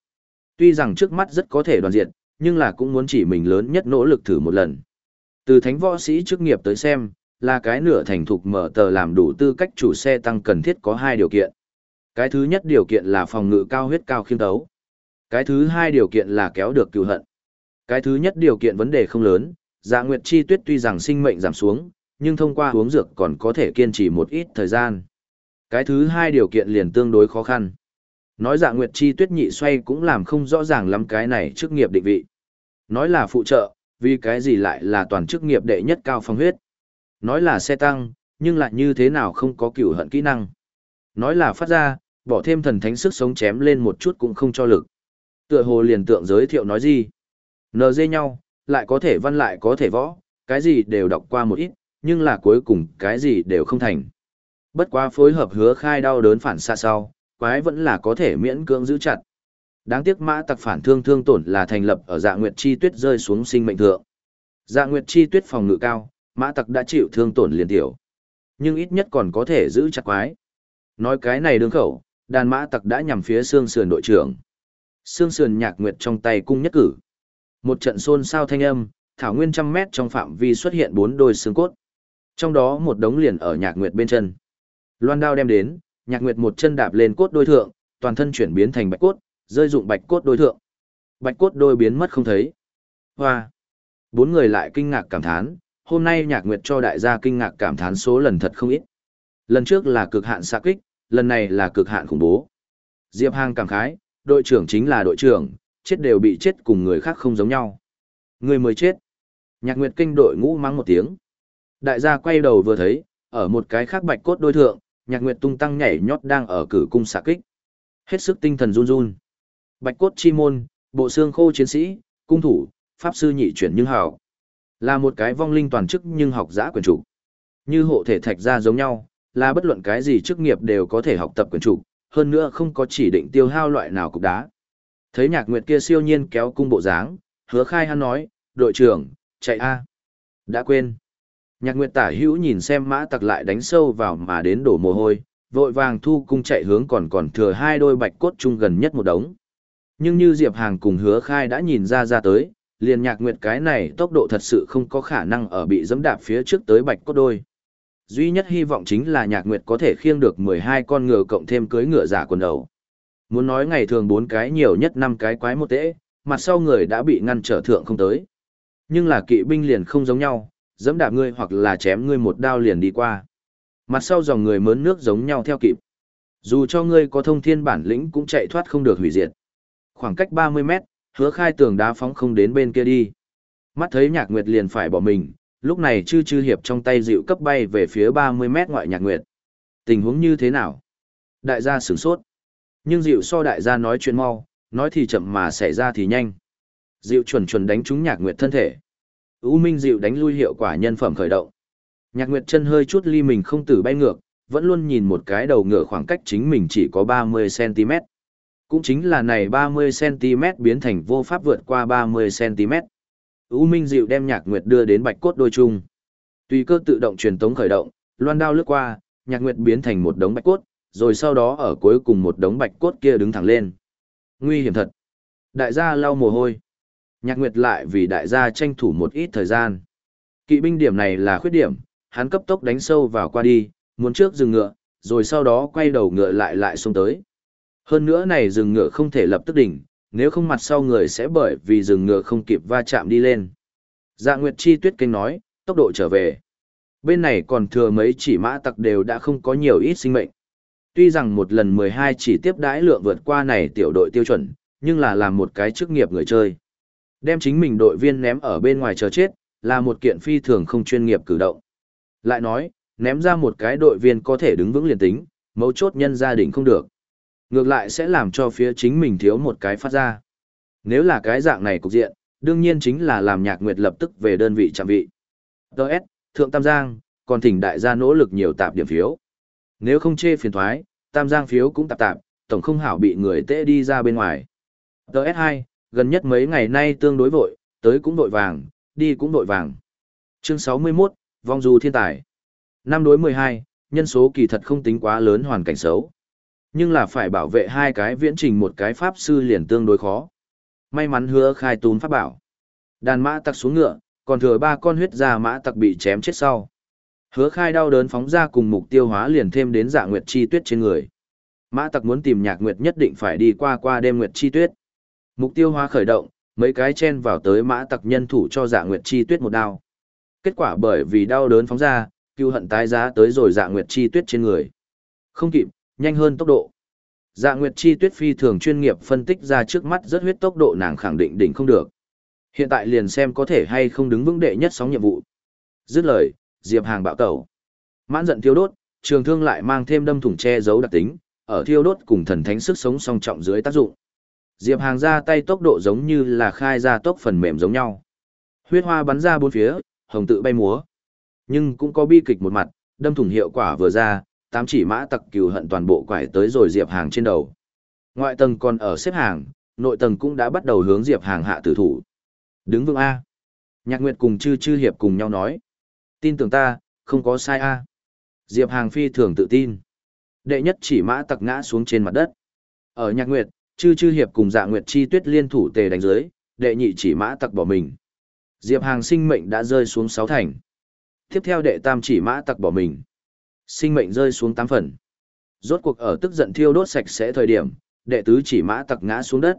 Tuy rằng trước mắt rất có thể đoàn diệt, nhưng là cũng muốn chỉ mình lớn nhất nỗ lực thử một lần. Từ thánh võ sĩ chức nghiệp tới xem, là cái nửa thành thục mở tờ làm đủ tư cách chủ xe tăng cần thiết có hai điều kiện. Cái thứ nhất điều kiện là phòng ngự cao huyết cao khiêm tấu. Cái thứ hai điều kiện là kéo được cựu hận. Cái thứ nhất điều kiện vấn đề không lớn, dạ nguyệt chi tuyết tuy rằng sinh mệnh giảm xuống, nhưng thông qua uống dược còn có thể kiên trì một ít thời gian. Cái thứ hai điều kiện liền tương đối khó khăn. Nói dạ nguyệt chi tuyết nhị xoay cũng làm không rõ ràng lắm cái này chức nghiệp định vị. Nói là phụ trợ, vì cái gì lại là toàn chức nghiệp đệ nhất cao phong huyết. Nói là xe tăng, nhưng lại như thế nào không có cửu hận kỹ năng. Nói là phát ra, bỏ thêm thần thánh sức sống chém lên một chút cũng không cho lực. Tựa hồ liền tượng giới thiệu nói gì. NG nhau, lại có thể văn lại có thể võ, cái gì đều đọc qua một ít, nhưng là cuối cùng cái gì đều không thành. Bất quá phối hợp hứa khai đau đớn phản xa sau, quái vẫn là có thể miễn cưỡng giữ chặt. Đáng tiếc mã tặc phản thương thương tổn là thành lập ở dạ nguyệt chi tuyết rơi xuống sinh mệnh thượng. Dạ nguyệt chi tuyết phòng ngự cao, mã tặc đã chịu thương tổn liền tiểu. Nhưng ít nhất còn có thể giữ chặt quái. Nói cái này đương khẩu, đàn mã tặc đã nhằm phía xương sườn đội trưởng. Sương sườn nhạc nguyệt trong tay cung nhất cử. Một trận xôn xao thanh âm, thảo nguyên trăm mét trong phạm vi xuất hiện bốn đôi xương cốt. Trong đó một đống liền ở nhạc nguyệt bên chân. Loan đao đem đến, nhạc nguyệt một chân đạp lên cốt đôi thượng, toàn thân chuyển biến thành bạch cốt, rơi dụng bạch cốt đôi thượng. Bạch cốt đôi biến mất không thấy. Hoa! Bốn người lại kinh ngạc cảm thán, hôm nay nhạc nguyệt cho đại gia kinh ngạc cảm thán số lần thật không ít. Lần trước là cực hạn xạ kích, lần này là cực hạn khủng bố. Diệp Hàng cảm khái, đội trưởng chính là đội trưởng, chết đều bị chết cùng người khác không giống nhau. Người mới chết. Nhạc Nguyệt kinh đội ngũ mắng một tiếng. Đại gia quay đầu vừa thấy, ở một cái khác bạch cốt đôi thượng, Nhạc Nguyệt tung tăng nhảy nhót đang ở cử cung xạ kích. Hết sức tinh thần run run. Bạch cốt chi môn, bộ xương khô chiến sĩ, cung thủ, pháp sư nhị chuyển nhưng hảo. Là một cái vong linh toàn chức nhưng học giã quyền chủ. Như hộ thể thạch ra giống nhau, là bất luận cái gì chức nghiệp đều có thể học tập quyền chủ, hơn nữa không có chỉ định tiêu hao loại nào cục đá. Thấy nhạc nguyệt kia siêu nhiên kéo cung bộ dáng, hứa khai hắn nói, đội trưởng, chạy a Đã quên. Nhạc nguyệt tả hữu nhìn xem mã tặc lại đánh sâu vào mà đến đổ mồ hôi, vội vàng thu cung chạy hướng còn còn thừa hai đôi bạch cốt chung gần nhất một đống. Nhưng như Diệp Hàng cùng hứa khai đã nhìn ra ra tới, liền nhạc nguyệt cái này tốc độ thật sự không có khả năng ở bị dẫm đạp phía trước tới bạch cốt đôi. Duy nhất hy vọng chính là nhạc nguyệt có thể khiêng được 12 con ngựa cộng thêm cưới ngựa giả quần đầu. Muốn nói ngày thường bốn cái nhiều nhất năm cái quái một tễ, mặt sau người đã bị ngăn trở thượng không tới. Nhưng là kỵ binh liền không giống nhau, dẫm đạp ngươi hoặc là chém ngươi một đao liền đi qua. Mặt sau dòng người mớn nước giống nhau theo kịp. Dù cho ngươi có thông thiên bản lĩnh cũng chạy thoát không được hủy diệt. Khoảng cách 30 mét, hứa khai tường đá phóng không đến bên kia đi. Mắt thấy nhạc nguyệt liền phải bỏ mình, lúc này chư chư hiệp trong tay dịu cấp bay về phía 30 mét ngoại nhạc nguyệt. Tình huống như thế nào? Đại gia sửng sốt. Nhưng dịu so đại gia nói chuyện mau, nói thì chậm mà xảy ra thì nhanh. Dịu chuẩn chuẩn đánh trúng nhạc nguyệt thân thể. U Minh dịu đánh lui hiệu quả nhân phẩm khởi động. Nhạc nguyệt chân hơi chút ly mình không tử bay ngược, vẫn luôn nhìn một cái đầu ngựa khoảng cách chính mình chỉ có 30cm. Cũng chính là này 30cm biến thành vô pháp vượt qua 30cm. U Minh dịu đem nhạc nguyệt đưa đến bạch cốt đôi chung. Tùy cơ tự động truyền tống khởi động, loan đao lướt qua, nhạc nguyệt biến thành một đống bạch cốt, rồi sau đó ở cuối cùng một đống bạch cốt kia đứng thẳng lên. Nguy hiểm thật. Đại gia lau mồ hôi. Nhạc Nguyệt lại vì đại gia tranh thủ một ít thời gian. Kỵ binh điểm này là khuyết điểm, hắn cấp tốc đánh sâu vào qua đi, muốn trước dừng ngựa, rồi sau đó quay đầu ngựa lại lại xuống tới. Hơn nữa này dừng ngựa không thể lập tức đỉnh, nếu không mặt sau người sẽ bởi vì dừng ngựa không kịp va chạm đi lên. Dạ Nguyệt Chi tuyết kinh nói, tốc độ trở về. Bên này còn thừa mấy chỉ mã tặc đều đã không có nhiều ít sinh mệnh. Tuy rằng một lần 12 chỉ tiếp đãi lượng vượt qua này tiểu đội tiêu chuẩn, nhưng là làm một cái chức nghiệp người chơi. Đem chính mình đội viên ném ở bên ngoài chờ chết, là một kiện phi thường không chuyên nghiệp cử động. Lại nói, ném ra một cái đội viên có thể đứng vững liền tính, mấu chốt nhân gia đình không được. Ngược lại sẽ làm cho phía chính mình thiếu một cái phát ra. Nếu là cái dạng này cục diện, đương nhiên chính là làm nhạc nguyệt lập tức về đơn vị trạm vị. Đợt, Thượng Tam Giang, còn thỉnh đại gia nỗ lực nhiều tạp điểm phiếu. Nếu không chê phiền thoái, tam giang phiếu cũng tạp tạp, tổng không hảo bị người tệ đi ra bên ngoài. TS2, gần nhất mấy ngày nay tương đối vội, tới cũng vội vàng, đi cũng vội vàng. Chương 61, vong du thiên tài. Năm đối 12, nhân số kỳ thật không tính quá lớn hoàn cảnh xấu. Nhưng là phải bảo vệ hai cái viễn trình một cái pháp sư liền tương đối khó. May mắn hứa khai tún pháp bảo. Đàn mã tặc xuống ngựa, còn thừa ba con huyết già mã tặc bị chém chết sau. Hứa khai đau đớn phóng ra cùng mục tiêu hóa liền thêm đến dạ nguyệt chi tuyết trên người. Mã tặc muốn tìm nhạc nguyệt nhất định phải đi qua qua đêm nguyệt chi tuyết. Mục tiêu hóa khởi động, mấy cái chen vào tới mã tặc nhân thủ cho dạ nguyệt chi tuyết một đao. Kết quả bởi vì đau đớn phóng ra, cưu hận tái giá tới rồi dạ nguyệt chi tuyết trên người. Không kịp, nhanh hơn tốc độ. Dạ nguyệt chi tuyết phi thường chuyên nghiệp phân tích ra trước mắt rất huyết tốc độ nàng khẳng định đỉnh không được. Hiện tại liền xem có thể hay không đứng vững đệ nhất sóng nhiệm vụ. Dứt lời, Diệp Hàng bạo tẩu. Mãn giận thiêu đốt, trường thương lại mang thêm đâm thủng che giấu đặc tính, ở thiêu đốt cùng thần thánh sức sống song trọng dưới tác dụng. Diệp Hàng ra tay tốc độ giống như là khai ra tốc phần mềm giống nhau. Huyết hoa bắn ra bốn phía, hồng tự bay múa. Nhưng cũng có bi kịch một mặt, đâm thủng hiệu quả vừa ra, tám chỉ mã tặc cừu hận toàn bộ quải tới rồi Diệp Hàng trên đầu. Ngoại tầng còn ở xếp hàng, nội tầng cũng đã bắt đầu hướng Diệp Hàng hạ tử thủ. Đứng vững A. Nhạc Nguyệt cùng chư chư hiệp cùng nhau nói. Tin tưởng ta, không có sai a. Diệp Hàng phi thường tự tin. Đệ nhất chỉ mã tặc ngã xuống trên mặt đất. Ở nhạc nguyệt, chư chư hiệp cùng dạ nguyệt chi tuyết liên thủ tề đánh dưới, đệ nhị chỉ mã tặc bỏ mình. Diệp Hàng sinh mệnh đã rơi xuống sáu thành. Tiếp theo đệ tam chỉ mã tặc bỏ mình. Sinh mệnh rơi xuống tám phần. Rốt cuộc ở tức giận thiêu đốt sạch sẽ thời điểm, đệ tứ chỉ mã tặc ngã xuống đất.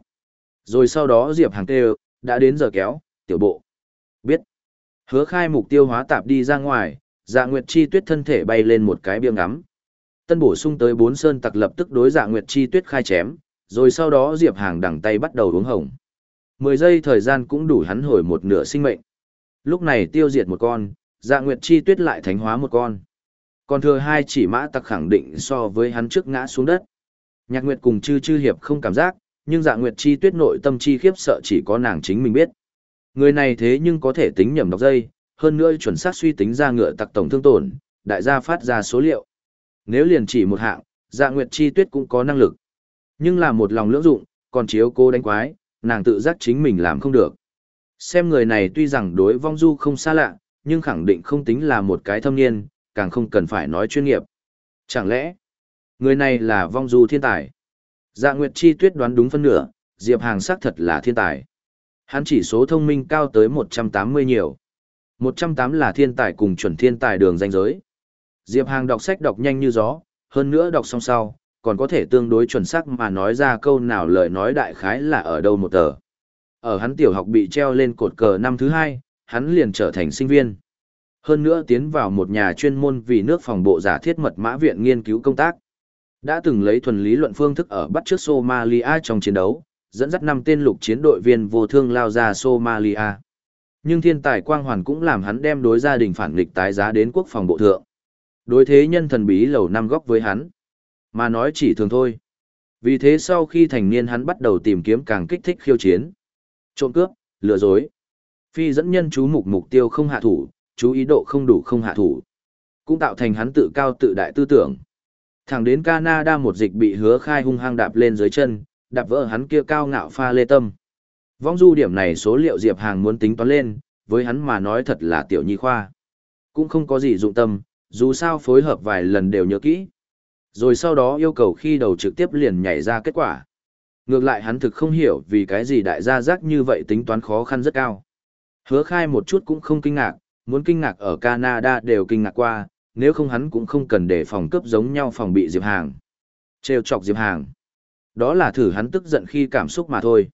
Rồi sau đó Diệp Hàng kêu, đã đến giờ kéo, tiểu bộ. Biết. Hứa khai mục tiêu hóa tạp đi ra ngoài, dạ nguyệt chi tuyết thân thể bay lên một cái biêng ngắm. Tân bổ sung tới bốn sơn tặc lập tức đối dạ nguyệt chi tuyết khai chém, rồi sau đó Diệp Hàng đằng tay bắt đầu uống hồng. Mười giây thời gian cũng đủ hắn hồi một nửa sinh mệnh. Lúc này tiêu diệt một con, dạ nguyệt chi tuyết lại thánh hóa một con. Còn thừa hai chỉ mã tặc khẳng định so với hắn trước ngã xuống đất. Nhạc nguyệt cùng chư chư hiệp không cảm giác, nhưng dạ nguyệt chi tuyết nội tâm chi khiếp sợ chỉ có nàng chính mình biết. Người này thế nhưng có thể tính nhầm đọc dây, hơn nữa chuẩn xác suy tính ra ngựa tặc tổng thương tổn, đại gia phát ra số liệu. Nếu liền chỉ một hạng, dạ nguyệt chi tuyết cũng có năng lực. Nhưng là một lòng lưỡng dụng, còn chiếu cô đánh quái, nàng tự giác chính mình làm không được. Xem người này tuy rằng đối vong du không xa lạ, nhưng khẳng định không tính là một cái thâm niên, càng không cần phải nói chuyên nghiệp. Chẳng lẽ, người này là vong du thiên tài? Dạ Nguyệt Chi tuyết đoán đúng phân nửa, Diệp Hàng xác thật là thiên tài. Hắn chỉ số thông minh cao tới 180 nhiều. 108 là thiên tài cùng chuẩn thiên tài đường danh giới. Diệp Hàng đọc sách đọc nhanh như gió, hơn nữa đọc xong sau, còn có thể tương đối chuẩn xác mà nói ra câu nào lời nói đại khái là ở đâu một tờ. Ở hắn tiểu học bị treo lên cột cờ năm thứ hai, hắn liền trở thành sinh viên. Hơn nữa tiến vào một nhà chuyên môn vì nước phòng bộ giả thiết mật mã viện nghiên cứu công tác. Đã từng lấy thuần lý luận phương thức ở bắt trước Somalia trong chiến đấu, dẫn dắt năm tên lục chiến đội viên vô thương lao ra Somalia. Nhưng thiên tài quang hoàn cũng làm hắn đem đối gia đình phản nghịch tái giá đến quốc phòng bộ thượng. Đối thế nhân thần bí lầu năm góc với hắn. Mà nói chỉ thường thôi. Vì thế sau khi thành niên hắn bắt đầu tìm kiếm càng kích thích khiêu chiến. Trộm cướp, lừa dối. Phi dẫn nhân chú mục mục tiêu không hạ thủ, chú ý độ không đủ không hạ thủ. Cũng tạo thành hắn tự cao tự đại tư tưởng. Thẳng đến Canada một dịch bị hứa khai hung hăng đạp lên dưới chân, đạp vỡ hắn kia cao ngạo pha lê tâm. Vong du điểm này số liệu Diệp Hàng muốn tính toán lên, với hắn mà nói thật là tiểu nhi khoa. Cũng không có gì dụng tâm, dù sao phối hợp vài lần đều nhớ kỹ. Rồi sau đó yêu cầu khi đầu trực tiếp liền nhảy ra kết quả. Ngược lại hắn thực không hiểu vì cái gì đại gia giác như vậy tính toán khó khăn rất cao. Hứa khai một chút cũng không kinh ngạc, muốn kinh ngạc ở Canada đều kinh ngạc qua, nếu không hắn cũng không cần để phòng cướp giống nhau phòng bị Diệp Hàng. Trêu chọc Diệp Hàng. Đó là thử hắn tức giận khi cảm xúc mà thôi.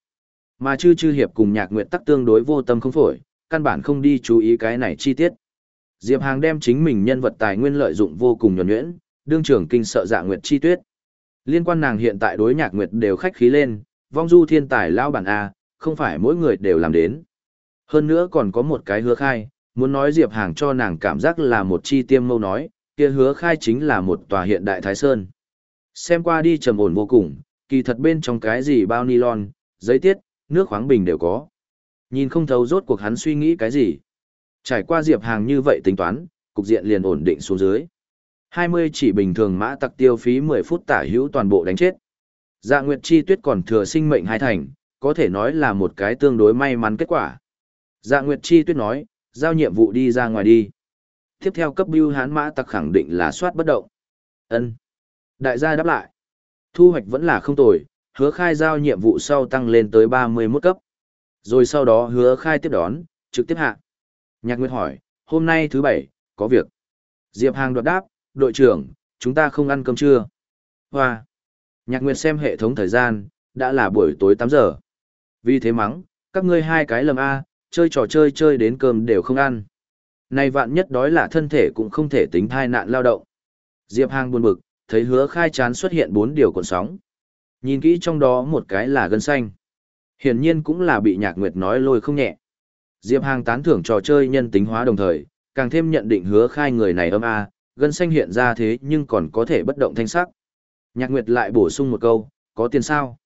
Mà chư chư hiệp cùng nhạc nguyện tắc tương đối vô tâm không phổi, căn bản không đi chú ý cái này chi tiết. Diệp Hàng đem chính mình nhân vật tài nguyên lợi dụng vô cùng nhuần nhuyễn, đương trưởng kinh sợ dạ nguyệt chi tuyết. Liên quan nàng hiện tại đối nhạc nguyệt đều khách khí lên, vong du thiên tài lao bản A, không phải mỗi người đều làm đến. Hơn nữa còn có một cái hứa khai, muốn nói Diệp Hàng cho nàng cảm giác là một chi tiêm mâu nói, kia hứa khai chính là một tòa hiện đại Thái Sơn. Xem qua đi trầm ổn vô cùng, kỳ thật bên trong cái gì bao nylon, giấy tiết, nước khoáng bình đều có. Nhìn không thấu rốt cuộc hắn suy nghĩ cái gì. Trải qua Diệp Hàng như vậy tính toán, cục diện liền ổn định xuống dưới. 20 chỉ bình thường mã tặc tiêu phí 10 phút tả hữu toàn bộ đánh chết. Dạ Nguyệt Chi Tuyết còn thừa sinh mệnh hai thành, có thể nói là một cái tương đối may mắn kết quả. Dạ Nguyệt Chi Tuyết nói, giao nhiệm vụ đi ra ngoài đi. Tiếp theo cấp bưu hán mã tặc khẳng định là soát bất động. ân Đại gia đáp lại. Thu hoạch vẫn là không tồi, hứa khai giao nhiệm vụ sau tăng lên tới 31 cấp. Rồi sau đó hứa khai tiếp đón, trực tiếp hạ. Nhạc Nguyệt hỏi, hôm nay thứ bảy, có việc. Diệp Hàng đoạt đáp, đội trưởng, chúng ta không ăn cơm trưa. Hoa. Nhạc Nguyệt xem hệ thống thời gian, đã là buổi tối 8 giờ. Vì thế mắng, các ngươi hai cái lầm A, chơi trò chơi chơi đến cơm đều không ăn. Này vạn nhất đói là thân thể cũng không thể tính thai nạn lao động. Diệp Hàng buồn bực, thấy hứa khai chán xuất hiện bốn điều cuộn sóng. Nhìn kỹ trong đó một cái là gân xanh. Hiển nhiên cũng là bị nhạc nguyệt nói lôi không nhẹ. Diệp Hàng tán thưởng trò chơi nhân tính hóa đồng thời, càng thêm nhận định hứa khai người này âm a, gân xanh hiện ra thế nhưng còn có thể bất động thanh sắc. Nhạc Nguyệt lại bổ sung một câu, có tiền sao?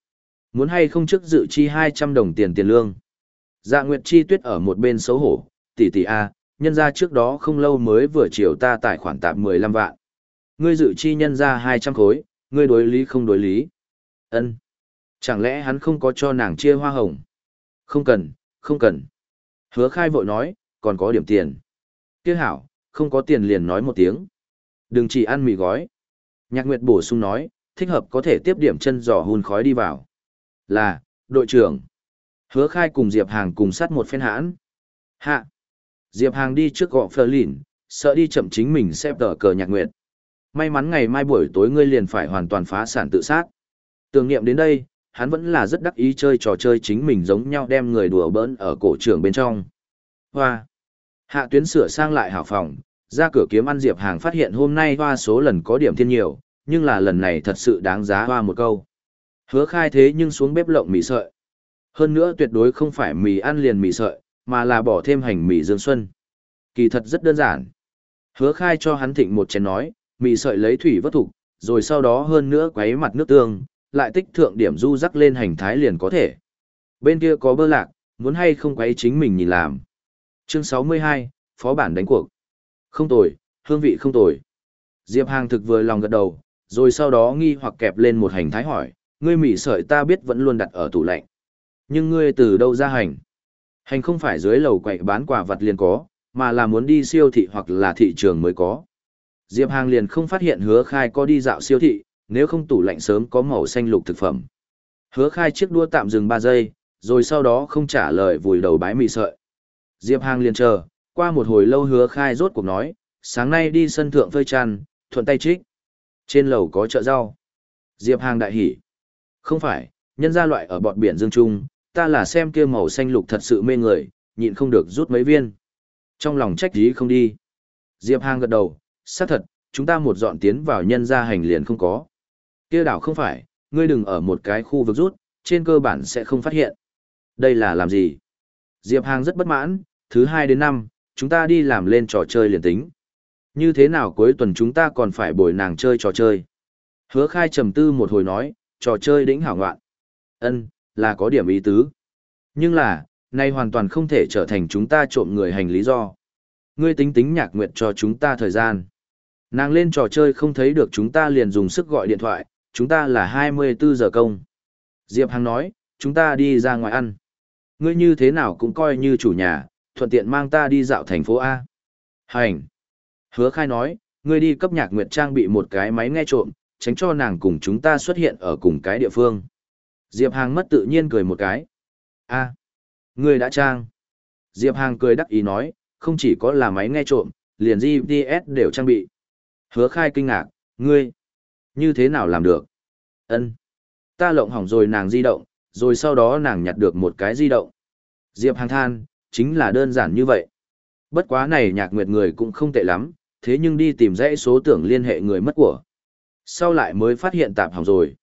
Muốn hay không trước dự chi 200 đồng tiền tiền lương? Dạ Nguyệt chi tuyết ở một bên xấu hổ, tỷ tỷ a, nhân ra trước đó không lâu mới vừa chiều ta tài khoản tạm 15 vạn. Ngươi dự chi nhân ra 200 khối, ngươi đối lý không đối lý. Ân, Chẳng lẽ hắn không có cho nàng chia hoa hồng? Không cần, không cần. Hứa khai vội nói, còn có điểm tiền. Tiếc hảo, không có tiền liền nói một tiếng. Đừng chỉ ăn mì gói. Nhạc Nguyệt bổ sung nói, thích hợp có thể tiếp điểm chân giò hun khói đi vào. Là, đội trưởng. Hứa khai cùng Diệp Hàng cùng sát một phen hãn. Hạ. Diệp Hàng đi trước gọ phờ lỉn, sợ đi chậm chính mình xếp tờ cờ Nhạc Nguyệt. May mắn ngày mai buổi tối ngươi liền phải hoàn toàn phá sản tự sát. Tưởng niệm đến đây, hắn vẫn là rất đắc ý chơi trò chơi chính mình giống nhau đem người đùa bỡn ở cổ trường bên trong. Hoa. Hạ tuyến sửa sang lại hảo phòng, ra cửa kiếm ăn Diệp Hàng phát hiện hôm nay hoa số lần có điểm thiên nhiều, nhưng là lần này thật sự đáng giá hoa một câu. Hứa khai thế nhưng xuống bếp lộng mì sợi. Hơn nữa tuyệt đối không phải mì ăn liền mì sợi, mà là bỏ thêm hành mì dương xuân. Kỳ thật rất đơn giản. Hứa khai cho hắn thịnh một chén nói, mì sợi lấy thủy vất thục, rồi sau đó hơn nữa quấy mặt nước tương, lại tích thượng điểm du rắc lên hành thái liền có thể. Bên kia có bơ lạc, muốn hay không quấy chính mình nhìn làm. Chương 62, Phó bản đánh cuộc. Không tồi, hương vị không tồi. Diệp Hàng thực vừa lòng gật đầu, rồi sau đó nghi hoặc kẹp lên một hành thái hỏi, ngươi mì sợi ta biết vẫn luôn đặt ở tủ lạnh. Nhưng ngươi từ đâu ra hành? Hành không phải dưới lầu quậy bán quả vật liền có, mà là muốn đi siêu thị hoặc là thị trường mới có. Diệp Hàng liền không phát hiện hứa khai có đi dạo siêu thị, nếu không tủ lạnh sớm có màu xanh lục thực phẩm. Hứa khai chiếc đua tạm dừng 3 giây, rồi sau đó không trả lời vùi đầu bái mì sợi. Diệp Hàng liền chờ, qua một hồi lâu hứa khai rốt cuộc nói, sáng nay đi sân thượng phơi tràn, thuận tay trích. Trên lầu có chợ rau. Diệp Hàng đại hỉ. Không phải, nhân gia loại ở bọt biển Dương Trung, ta là xem kia màu xanh lục thật sự mê người, nhịn không được rút mấy viên. Trong lòng trách ý không đi. Diệp Hàng gật đầu, xác thật, chúng ta một dọn tiến vào nhân gia hành liền không có. Kia đảo không phải, ngươi đừng ở một cái khu vực rút, trên cơ bản sẽ không phát hiện. Đây là làm gì? Diệp Hàng rất bất mãn, thứ hai đến năm, chúng ta đi làm lên trò chơi liền tính. Như thế nào cuối tuần chúng ta còn phải bồi nàng chơi trò chơi? Hứa khai trầm tư một hồi nói, trò chơi đỉnh hảo ngoạn. ân là có điểm ý tứ. Nhưng là, nay hoàn toàn không thể trở thành chúng ta trộm người hành lý do. Ngươi tính tính nhạc nguyện cho chúng ta thời gian. Nàng lên trò chơi không thấy được chúng ta liền dùng sức gọi điện thoại, chúng ta là 24 giờ công. Diệp Hằng nói, chúng ta đi ra ngoài ăn. Ngươi như thế nào cũng coi như chủ nhà, thuận tiện mang ta đi dạo thành phố A. Hành. Hứa khai nói, ngươi đi cấp nhạc nguyệt trang bị một cái máy nghe trộm, tránh cho nàng cùng chúng ta xuất hiện ở cùng cái địa phương. Diệp Hàng mất tự nhiên cười một cái. a người đã trang. Diệp Hàng cười đắc ý nói, không chỉ có là máy nghe trộm, liền GPS đều trang bị. Hứa khai kinh ngạc, ngươi, như thế nào làm được? ân Ta lộng hỏng rồi nàng di động, rồi sau đó nàng nhặt được một cái di động. Diệp Hàng than, chính là đơn giản như vậy. Bất quá này nhạc nguyệt người cũng không tệ lắm, thế nhưng đi tìm dãy số tưởng liên hệ người mất của. Sau lại mới phát hiện tạm hỏng rồi.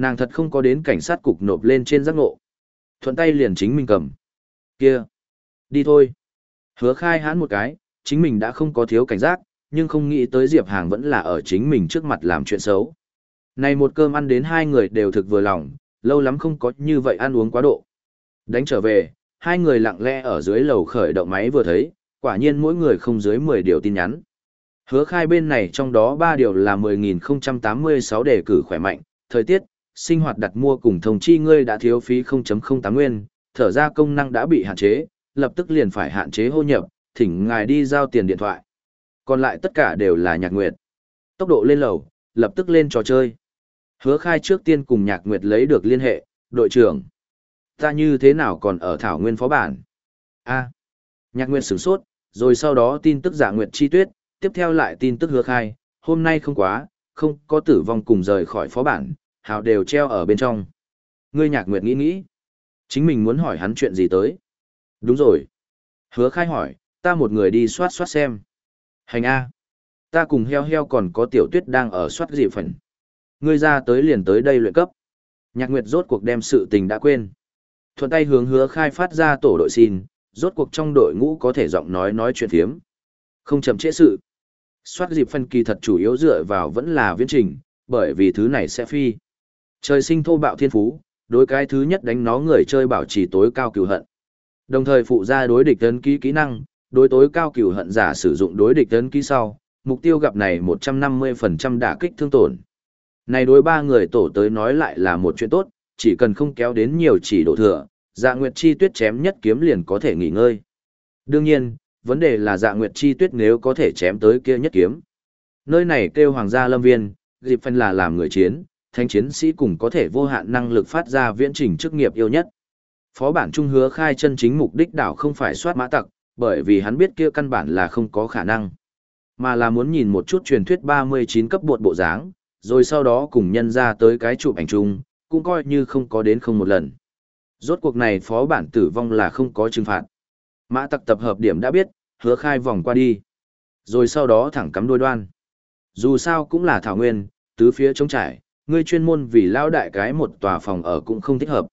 Nàng thật không có đến cảnh sát cục nộp lên trên giác ngộ. Thuận tay liền chính mình cầm. Kia. Đi thôi. Hứa khai hãn một cái, chính mình đã không có thiếu cảnh giác, nhưng không nghĩ tới Diệp Hàng vẫn là ở chính mình trước mặt làm chuyện xấu. Này một cơm ăn đến hai người đều thực vừa lòng, lâu lắm không có như vậy ăn uống quá độ. Đánh trở về, hai người lặng lẽ ở dưới lầu khởi động máy vừa thấy, quả nhiên mỗi người không dưới 10 điều tin nhắn. Hứa khai bên này trong đó 3 điều là 10.086 đề cử khỏe mạnh, thời tiết, sinh hoạt đặt mua cùng thông chi ngươi đã thiếu phí 0.08 nguyên, thở ra công năng đã bị hạn chế, lập tức liền phải hạn chế hô nhập, thỉnh ngài đi giao tiền điện thoại. Còn lại tất cả đều là nhạc nguyệt. Tốc độ lên lầu, lập tức lên trò chơi. Hứa khai trước tiên cùng nhạc nguyệt lấy được liên hệ, đội trưởng. Ta như thế nào còn ở Thảo Nguyên phó bản? a nhạc nguyệt sửng sốt, rồi sau đó tin tức giả nguyệt chi tuyết, tiếp theo lại tin tức hứa khai, hôm nay không quá, không có tử vong cùng rời khỏi phó bản, hào đều treo ở bên trong. Ngươi nhạc nguyệt nghĩ nghĩ. Chính mình muốn hỏi hắn chuyện gì tới. Đúng rồi. Hứa khai hỏi, ta một người đi soát soát xem. Hành A. Ta cùng heo heo còn có tiểu tuyết đang ở soát dị phần. Ngươi ra tới liền tới đây luyện cấp. Nhạc Nguyệt rốt cuộc đem sự tình đã quên. Thuận tay hướng hứa khai phát ra tổ đội xin, rốt cuộc trong đội ngũ có thể giọng nói nói chuyện thiếm. Không chậm trễ sự. Soát dịp phân kỳ thật chủ yếu dựa vào vẫn là viễn trình, bởi vì thứ này sẽ phi. Trời sinh thô bạo thiên phú, đối cái thứ nhất đánh nó người chơi bảo trì tối cao cửu hận. Đồng thời phụ ra đối địch tấn ký kỹ năng, đối tối cao cửu hận giả sử dụng đối địch tấn ký sau, mục tiêu gặp này 150% đả kích thương tổn. Này đối ba người tổ tới nói lại là một chuyện tốt, chỉ cần không kéo đến nhiều chỉ độ thừa, dạ nguyệt chi tuyết chém nhất kiếm liền có thể nghỉ ngơi. Đương nhiên, vấn đề là dạ nguyệt chi tuyết nếu có thể chém tới kia nhất kiếm. Nơi này kêu hoàng gia lâm viên, dịp phân là làm người chiến, thanh chiến sĩ cùng có thể vô hạn năng lực phát ra viễn trình chức nghiệp yêu nhất. Phó bản trung hứa khai chân chính mục đích đảo không phải soát mã tặc, bởi vì hắn biết kia căn bản là không có khả năng. Mà là muốn nhìn một chút truyền thuyết 39 cấp bột bộ dáng, rồi sau đó cùng nhân ra tới cái chụp ảnh chung, cũng coi như không có đến không một lần. Rốt cuộc này phó bản tử vong là không có trừng phạt. Mã tặc tập hợp điểm đã biết, hứa khai vòng qua đi. Rồi sau đó thẳng cắm đôi đoan. Dù sao cũng là thảo nguyên, tứ phía trống trải, ngươi chuyên môn vì lao đại cái một tòa phòng ở cũng không thích hợp.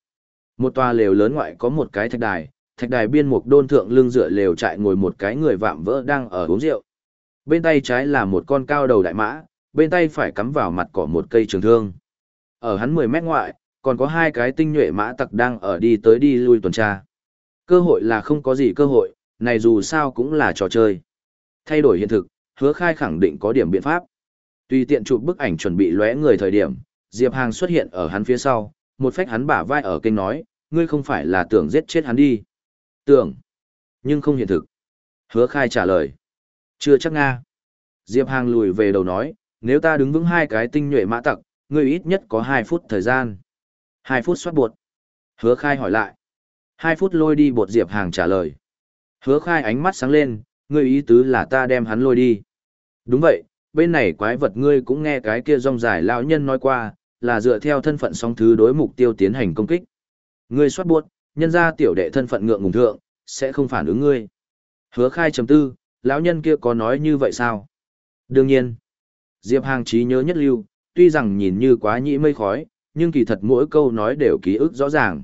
Một tòa lều lớn ngoại có một cái thạch đài, thạch đài biên mục đôn thượng lưng dựa lều trại ngồi một cái người vạm vỡ đang ở uống rượu. Bên tay trái là một con cao đầu đại mã, bên tay phải cắm vào mặt cỏ một cây trường thương. Ở hắn 10 mét ngoại, còn có hai cái tinh nhuệ mã tặc đang ở đi tới đi lui tuần tra. Cơ hội là không có gì cơ hội, này dù sao cũng là trò chơi. Thay đổi hiện thực, hứa khai khẳng định có điểm biện pháp. Tùy tiện chụp bức ảnh chuẩn bị lóe người thời điểm, Diệp Hàng xuất hiện ở hắn phía sau, một phách hắn bả vai ở kênh nói, ngươi không phải là tưởng giết chết hắn đi. Tưởng, nhưng không hiện thực. Hứa khai trả lời. Chưa chắc Nga. Diệp Hàng lùi về đầu nói, nếu ta đứng vững hai cái tinh nhuệ mã tặc, ngươi ít nhất có 2 phút thời gian. 2 phút soát bột. Hứa khai hỏi lại. 2 phút lôi đi bột Diệp Hàng trả lời. Hứa khai ánh mắt sáng lên, ngươi ý tứ là ta đem hắn lôi đi. Đúng vậy, bên này quái vật ngươi cũng nghe cái kia rong dài lão nhân nói qua, là dựa theo thân phận song thứ đối mục tiêu tiến hành công kích. Ngươi soát buốt, nhân ra tiểu đệ thân phận ngượng ngùng thượng, sẽ không phản ứng ngươi. Hứa khai chấm tư, lão nhân kia có nói như vậy sao? Đương nhiên, Diệp Hàng trí nhớ nhất lưu, tuy rằng nhìn như quá nhĩ mây khói, nhưng kỳ thật mỗi câu nói đều ký ức rõ ràng.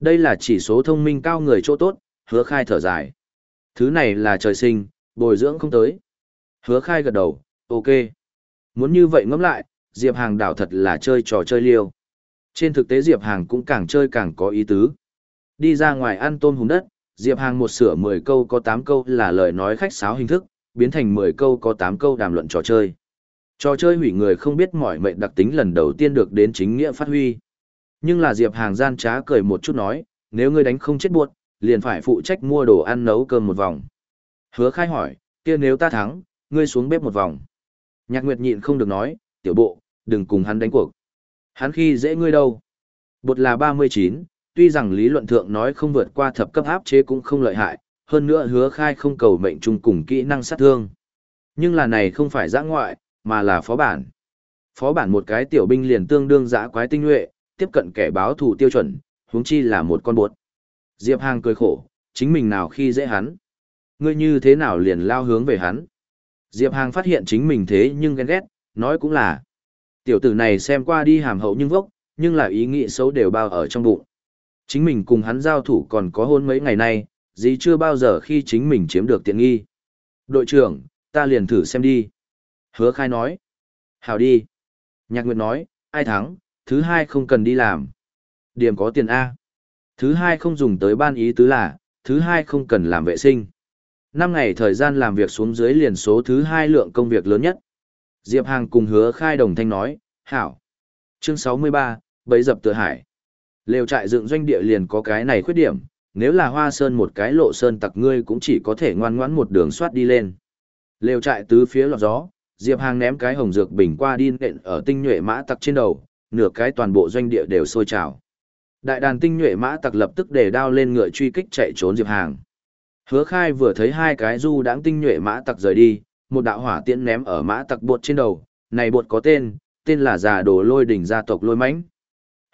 Đây là chỉ số thông minh cao người chỗ tốt, hứa khai thở dài. Thứ này là trời sinh, bồi dưỡng không tới. Hứa khai gật đầu, ok. Muốn như vậy ngẫm lại, Diệp Hàng đảo thật là chơi trò chơi liêu. Trên thực tế Diệp Hàng cũng càng chơi càng có ý tứ. Đi ra ngoài ăn tôm hùng đất, Diệp Hàng một sửa 10 câu có 8 câu là lời nói khách sáo hình thức, biến thành 10 câu có 8 câu đàm luận trò chơi. Trò chơi hủy người không biết mỏi mệnh đặc tính lần đầu tiên được đến chính nghĩa phát huy. Nhưng là Diệp Hàng gian trá cười một chút nói, nếu ngươi đánh không chết buộc, liền phải phụ trách mua đồ ăn nấu cơm một vòng. Hứa khai hỏi, kia nếu ta thắng, ngươi xuống bếp một vòng. Nhạc Nguyệt nhịn không được nói, tiểu bộ, đừng cùng hắn đánh cuộc. Hắn khi dễ ngươi đâu. Bột là 39, tuy rằng lý luận thượng nói không vượt qua thập cấp áp chế cũng không lợi hại, hơn nữa hứa khai không cầu mệnh chung cùng kỹ năng sát thương. Nhưng là này không phải giã ngoại, mà là phó bản. Phó bản một cái tiểu binh liền tương đương giã quái tinh nhuệ, tiếp cận kẻ báo thủ tiêu chuẩn, huống chi là một con bột. Diệp Hàng cười khổ, chính mình nào khi dễ hắn. Ngươi như thế nào liền lao hướng về hắn. Diệp Hàng phát hiện chính mình thế nhưng ghen ghét, nói cũng là. Tiểu tử này xem qua đi hàm hậu nhưng vốc, nhưng là ý nghĩ xấu đều bao ở trong bụng. Chính mình cùng hắn giao thủ còn có hôn mấy ngày nay, gì chưa bao giờ khi chính mình chiếm được tiện nghi. Đội trưởng, ta liền thử xem đi. Hứa khai nói. Hào đi. Nhạc Nguyệt nói, ai thắng, thứ hai không cần đi làm. Điểm có tiền A. Thứ hai không dùng tới ban ý tứ là, thứ hai không cần làm vệ sinh. Năm ngày thời gian làm việc xuống dưới liền số thứ hai lượng công việc lớn nhất. Diệp Hàng cùng hứa khai đồng thanh nói, hảo. Chương 63, bấy dập tự hải. Lều trại dựng doanh địa liền có cái này khuyết điểm, nếu là hoa sơn một cái lộ sơn tặc ngươi cũng chỉ có thể ngoan ngoãn một đường soát đi lên. Lều trại tứ phía lọt gió, Diệp Hàng ném cái hồng dược bình qua đi nện ở tinh nhuệ mã tặc trên đầu, nửa cái toàn bộ doanh địa đều sôi trào. Đại đàn tinh nhuệ mã tặc lập tức để đao lên ngựa truy kích chạy trốn Diệp Hàng. Hứa khai vừa thấy hai cái du đáng tinh nhuệ mã tặc rời đi, một đạo hỏa tiễn ném ở mã tặc bột trên đầu, này bột có tên, tên là già đồ lôi đỉnh gia tộc lôi mãnh.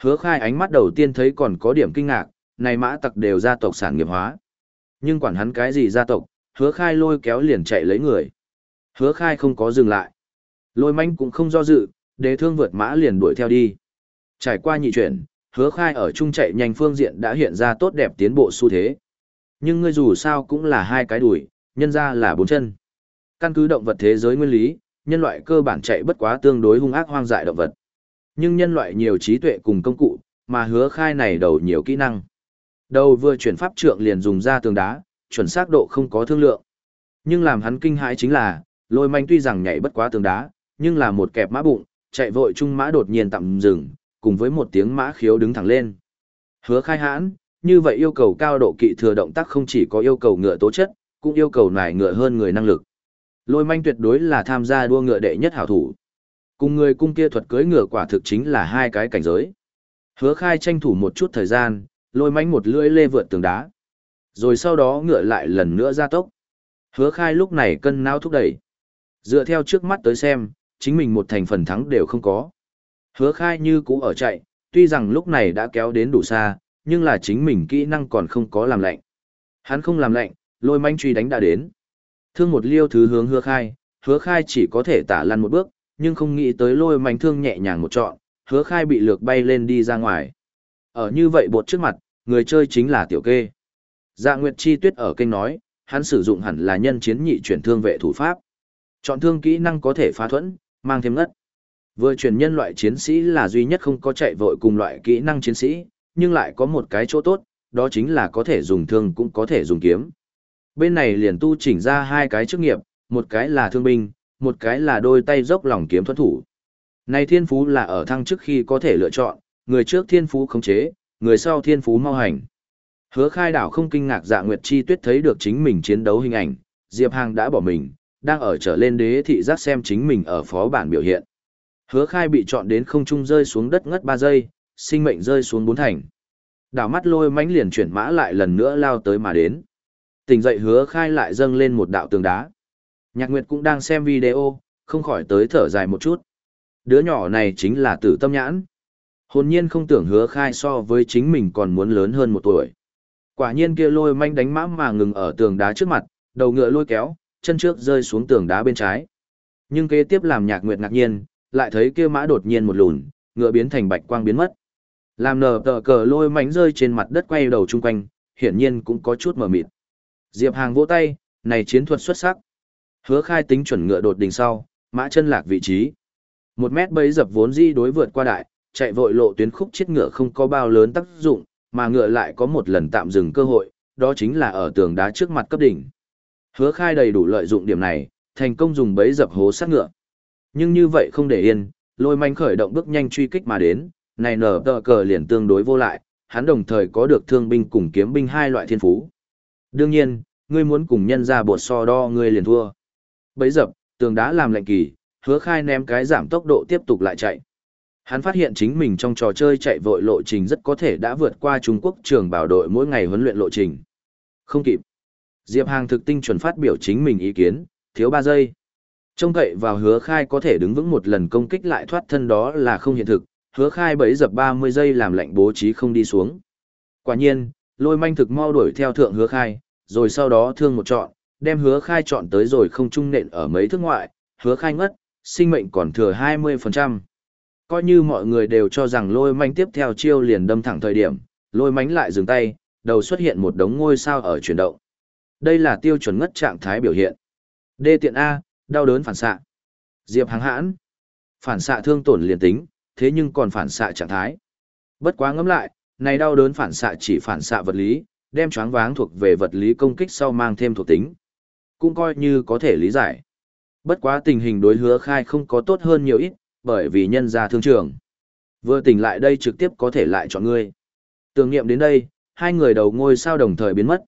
Hứa khai ánh mắt đầu tiên thấy còn có điểm kinh ngạc, này mã tặc đều gia tộc sản nghiệp hóa. Nhưng quản hắn cái gì gia tộc, hứa khai lôi kéo liền chạy lấy người. Hứa khai không có dừng lại. Lôi mãnh cũng không do dự, đế thương vượt mã liền đuổi theo đi. Trải qua nhị chuyển, hứa khai ở trung chạy nhanh phương diện đã hiện ra tốt đẹp tiến bộ xu thế. Nhưng ngươi dù sao cũng là hai cái đuổi, nhân ra là bốn chân. Căn cứ động vật thế giới nguyên lý, nhân loại cơ bản chạy bất quá tương đối hung ác hoang dại động vật. Nhưng nhân loại nhiều trí tuệ cùng công cụ, mà hứa khai này đầu nhiều kỹ năng. Đầu vừa chuyển pháp trượng liền dùng ra tường đá, chuẩn xác độ không có thương lượng. Nhưng làm hắn kinh hãi chính là, lôi manh tuy rằng nhảy bất quá tường đá, nhưng là một kẹp mã bụng, chạy vội chung mã đột nhiên tạm dừng, cùng với một tiếng mã khiếu đứng thẳng lên. Hứa khai hãn, như vậy yêu cầu cao độ kỵ thừa động tác không chỉ có yêu cầu ngựa tố chất, cũng yêu cầu nải ngựa hơn người năng lực. Lôi manh tuyệt đối là tham gia đua ngựa đệ nhất hảo thủ. Cùng người cung kia thuật cưới ngựa quả thực chính là hai cái cảnh giới. Hứa khai tranh thủ một chút thời gian, lôi manh một lưỡi lê vượt tường đá. Rồi sau đó ngựa lại lần nữa ra tốc. Hứa khai lúc này cân não thúc đẩy. Dựa theo trước mắt tới xem, chính mình một thành phần thắng đều không có. Hứa khai như cũ ở chạy, tuy rằng lúc này đã kéo đến đủ xa, nhưng là chính mình kỹ năng còn không có làm lạnh. Hắn không làm lạnh, lôi manh truy đánh đã đến. Thương một liêu thứ hướng hứa khai, hứa khai chỉ có thể tả lăn một bước, nhưng không nghĩ tới lôi manh thương nhẹ nhàng một trọn, hứa khai bị lược bay lên đi ra ngoài. Ở như vậy bột trước mặt, người chơi chính là tiểu kê. Dạ Nguyệt Chi Tuyết ở kênh nói, hắn sử dụng hẳn là nhân chiến nhị chuyển thương vệ thủ pháp. Chọn thương kỹ năng có thể phá thuẫn, mang thêm ngất. Vừa chuyển nhân loại chiến sĩ là duy nhất không có chạy vội cùng loại kỹ năng chiến sĩ, nhưng lại có một cái chỗ tốt, đó chính là có thể dùng thương cũng có thể dùng kiếm. Bên này liền tu chỉnh ra hai cái chức nghiệp, một cái là thương binh, một cái là đôi tay dốc lòng kiếm thuẫn thủ. Này thiên phú là ở thăng trước khi có thể lựa chọn, người trước thiên phú khống chế, người sau thiên phú mau hành. Hứa khai đảo không kinh ngạc dạ Nguyệt Chi Tuyết thấy được chính mình chiến đấu hình ảnh, Diệp Hàng đã bỏ mình, đang ở trở lên đế thị giác xem chính mình ở phó bản biểu hiện. Hứa khai bị chọn đến không trung rơi xuống đất ngất 3 giây, sinh mệnh rơi xuống bốn thành. Đảo mắt lôi mãnh liền chuyển mã lại lần nữa lao tới mà đến. Tỉnh dậy hứa khai lại dâng lên một đạo tường đá. Nhạc Nguyệt cũng đang xem video, không khỏi tới thở dài một chút. Đứa nhỏ này chính là tử tâm nhãn. Hồn nhiên không tưởng hứa khai so với chính mình còn muốn lớn hơn một tuổi. Quả nhiên kia lôi manh đánh mã mà ngừng ở tường đá trước mặt, đầu ngựa lôi kéo, chân trước rơi xuống tường đá bên trái. Nhưng kế tiếp làm nhạc nguyệt ngạc nhiên, lại thấy kia mã đột nhiên một lùn, ngựa biến thành bạch quang biến mất. Làm nở tờ cờ lôi mảnh rơi trên mặt đất quay đầu chung quanh, hiển nhiên cũng có chút mở mịt. Diệp Hàng vỗ tay, này chiến thuật xuất sắc. Hứa khai tính chuẩn ngựa đột đỉnh sau, mã chân lạc vị trí. Một mét bấy dập vốn di đối vượt qua đại, chạy vội lộ tuyến khúc chết ngựa không có bao lớn tác dụng, mà ngựa lại có một lần tạm dừng cơ hội, đó chính là ở tường đá trước mặt cấp đỉnh. Hứa khai đầy đủ lợi dụng điểm này, thành công dùng bấy dập hố sát ngựa. Nhưng như vậy không để yên, lôi manh khởi động bước nhanh truy kích mà đến, này nở tờ cờ liền tương đối vô lại, hắn đồng thời có được thương binh cùng kiếm binh hai loại thiên phú. Đương nhiên, ngươi muốn cùng nhân ra bột so đo ngươi liền thua. Bấy dập, tường đá làm lệnh kỳ, hứa khai ném cái giảm tốc độ tiếp tục lại chạy. Hắn phát hiện chính mình trong trò chơi chạy vội lộ trình rất có thể đã vượt qua Trung Quốc trường bảo đội mỗi ngày huấn luyện lộ trình. Không kịp. Diệp Hàng thực tinh chuẩn phát biểu chính mình ý kiến, thiếu 3 giây. Trông cậy vào hứa khai có thể đứng vững một lần công kích lại thoát thân đó là không hiện thực, hứa khai bấy dập 30 giây làm lệnh bố trí không đi xuống. Quả nhiên, lôi manh thực mau đuổi theo thượng hứa khai, rồi sau đó thương một chọn, đem hứa khai chọn tới rồi không trung nện ở mấy thước ngoại, hứa khai ngất, sinh mệnh còn thừa 20%. Coi như mọi người đều cho rằng lôi manh tiếp theo chiêu liền đâm thẳng thời điểm, lôi mánh lại dừng tay, đầu xuất hiện một đống ngôi sao ở chuyển động. Đây là tiêu chuẩn ngất trạng thái biểu hiện. D tiện A, đau đớn phản xạ. Diệp hàng hãn. Phản xạ thương tổn liền tính, thế nhưng còn phản xạ trạng thái. Bất quá ngẫm lại, này đau đớn phản xạ chỉ phản xạ vật lý, đem choáng váng thuộc về vật lý công kích sau mang thêm thuộc tính. Cũng coi như có thể lý giải. Bất quá tình hình đối hứa khai không có tốt hơn nhiều ít, bởi vì nhân ra thương trường. Vừa tỉnh lại đây trực tiếp có thể lại chọn ngươi. Tưởng niệm đến đây, hai người đầu ngôi sao đồng thời biến mất.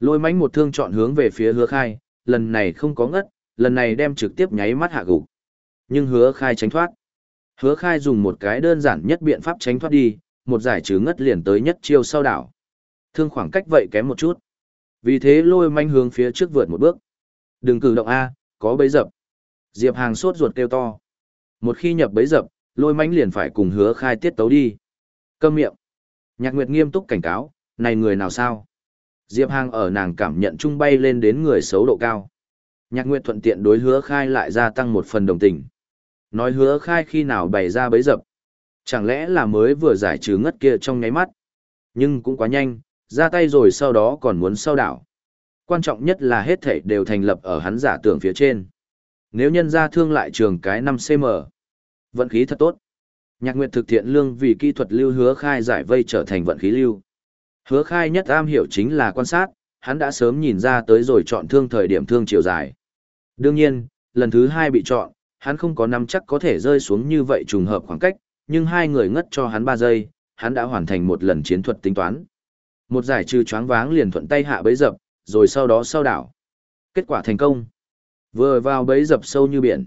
Lôi mánh một thương chọn hướng về phía hứa khai, lần này không có ngất, lần này đem trực tiếp nháy mắt hạ gục. Nhưng hứa khai tránh thoát. Hứa khai dùng một cái đơn giản nhất biện pháp tránh thoát đi, một giải trừ ngất liền tới nhất chiêu sau đảo. Thương khoảng cách vậy kém một chút. Vì thế lôi manh hướng phía trước vượt một bước. Đừng cử động A, có bấy dập. Diệp Hàng sốt ruột kêu to. Một khi nhập bấy dập, lôi manh liền phải cùng hứa khai tiết tấu đi. Câm miệng. Nhạc Nguyệt nghiêm túc cảnh cáo, này người nào sao? Diệp Hàng ở nàng cảm nhận trung bay lên đến người xấu độ cao. Nhạc Nguyệt thuận tiện đối hứa khai lại gia tăng một phần đồng tình. Nói hứa khai khi nào bày ra bấy dập. Chẳng lẽ là mới vừa giải trừ ngất kia trong nháy mắt. Nhưng cũng quá nhanh, ra tay rồi sau đó còn muốn sâu đảo. Quan trọng nhất là hết thảy đều thành lập ở hắn giả tưởng phía trên. Nếu nhân ra thương lại trường cái 5cm, vận khí thật tốt. Nhạc Nguyệt thực thiện lương vì kỹ thuật lưu hứa khai giải vây trở thành vận khí lưu. Hứa khai nhất am hiểu chính là quan sát, hắn đã sớm nhìn ra tới rồi chọn thương thời điểm thương chiều dài. Đương nhiên, lần thứ hai bị chọn, hắn không có nắm chắc có thể rơi xuống như vậy trùng hợp khoảng cách, nhưng hai người ngất cho hắn 3 giây, hắn đã hoàn thành một lần chiến thuật tính toán. Một giải trừ choáng váng liền thuận tay hạ bấy dập, rồi sau đó sau đảo. Kết quả thành công. Vừa vào bấy dập sâu như biển.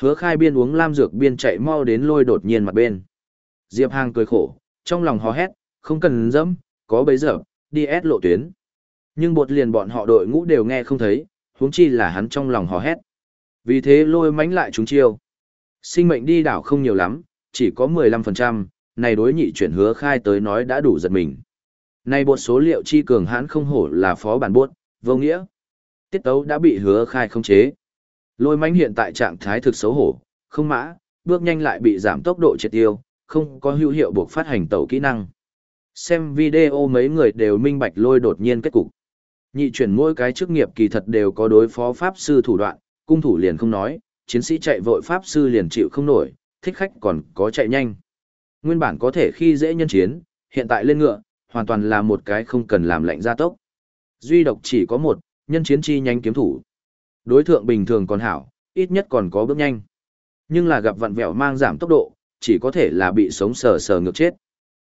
Hứa khai biên uống lam dược biên chạy mau đến lôi đột nhiên mặt bên. Diệp Hàng cười khổ, trong lòng hò hét, không cần dẫm, có bấy dập, đi ép lộ tuyến. Nhưng bột liền bọn họ đội ngũ đều nghe không thấy, huống chi là hắn trong lòng hò hét. Vì thế lôi mánh lại chúng chiêu. Sinh mệnh đi đảo không nhiều lắm, chỉ có 15%, này đối nhị chuyển hứa khai tới nói đã đủ giật mình. Này bột số liệu chi cường hãn không hổ là phó bản buốt, vô nghĩa. Tiết tấu đã bị hứa khai không chế. Lôi mánh hiện tại trạng thái thực xấu hổ, không mã, bước nhanh lại bị giảm tốc độ triệt tiêu, không có hữu hiệu buộc phát hành tẩu kỹ năng. Xem video mấy người đều minh bạch lôi đột nhiên kết cục. Nhị chuyển mỗi cái chức nghiệp kỳ thật đều có đối phó pháp sư thủ đoạn, cung thủ liền không nói, chiến sĩ chạy vội pháp sư liền chịu không nổi, thích khách còn có chạy nhanh. Nguyên bản có thể khi dễ nhân chiến, hiện tại lên ngựa, hoàn toàn là một cái không cần làm lệnh gia tốc. Duy độc chỉ có một, nhân chiến chi nhanh kiếm thủ. Đối tượng bình thường còn hảo, ít nhất còn có bước nhanh. Nhưng là gặp vặn vẹo mang giảm tốc độ, chỉ có thể là bị sống sờ sờ ngược chết.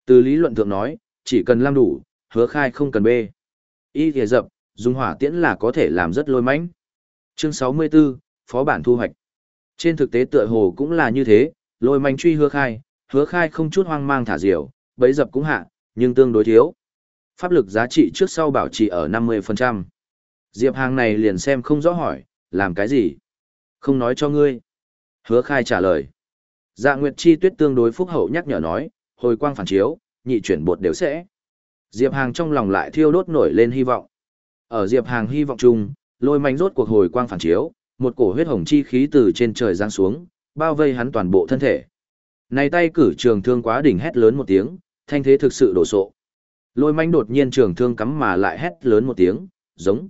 Từ lý luận thượng nói, chỉ cần làm đủ, hứa khai không cần bê. Y thìa dập, dùng hỏa tiễn là có thể làm rất lôi mãnh. Chương 64, Phó bản thu hoạch. Trên thực tế tựa hồ cũng là như thế, lôi manh truy hứa khai, hứa khai không chút hoang mang thả diều, bấy dập cũng hạ, nhưng tương đối thiếu. Pháp lực giá trị trước sau bảo trì ở 50%. Diệp hàng này liền xem không rõ hỏi, làm cái gì? Không nói cho ngươi. Hứa khai trả lời. Dạ Nguyệt Chi Tuyết tương đối phúc hậu nhắc nhở nói, hồi quang phản chiếu, nhị chuyển bột đều sẽ. Diệp Hàng trong lòng lại thiêu đốt nổi lên hy vọng. Ở Diệp Hàng hy vọng chung, lôi mánh rốt cuộc hồi quang phản chiếu, một cổ huyết hồng chi khí từ trên trời giáng xuống, bao vây hắn toàn bộ thân thể. Này tay cử trường thương quá đỉnh hét lớn một tiếng, thanh thế thực sự đổ sộ. Lôi mánh đột nhiên trường thương cắm mà lại hét lớn một tiếng, giống.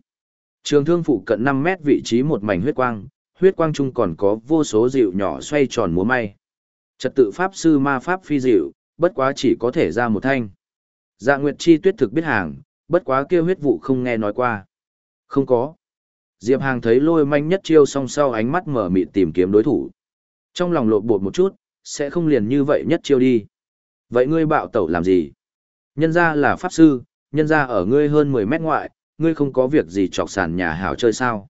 Trường thương phụ cận 5 mét vị trí một mảnh huyết quang, huyết quang trung còn có vô số dịu nhỏ xoay tròn múa may. Trật tự pháp sư ma pháp phi dịu, bất quá chỉ có thể ra một thanh. Dạ Nguyệt Chi tuyết thực biết hàng, bất quá kêu huyết vụ không nghe nói qua. Không có. Diệp Hàng thấy lôi manh nhất chiêu song sau ánh mắt mở mịt tìm kiếm đối thủ. Trong lòng lột bột một chút, sẽ không liền như vậy nhất chiêu đi. Vậy ngươi bạo tẩu làm gì? Nhân ra là pháp sư, nhân ra ở ngươi hơn 10 mét ngoại, ngươi không có việc gì chọc sàn nhà hảo chơi sao?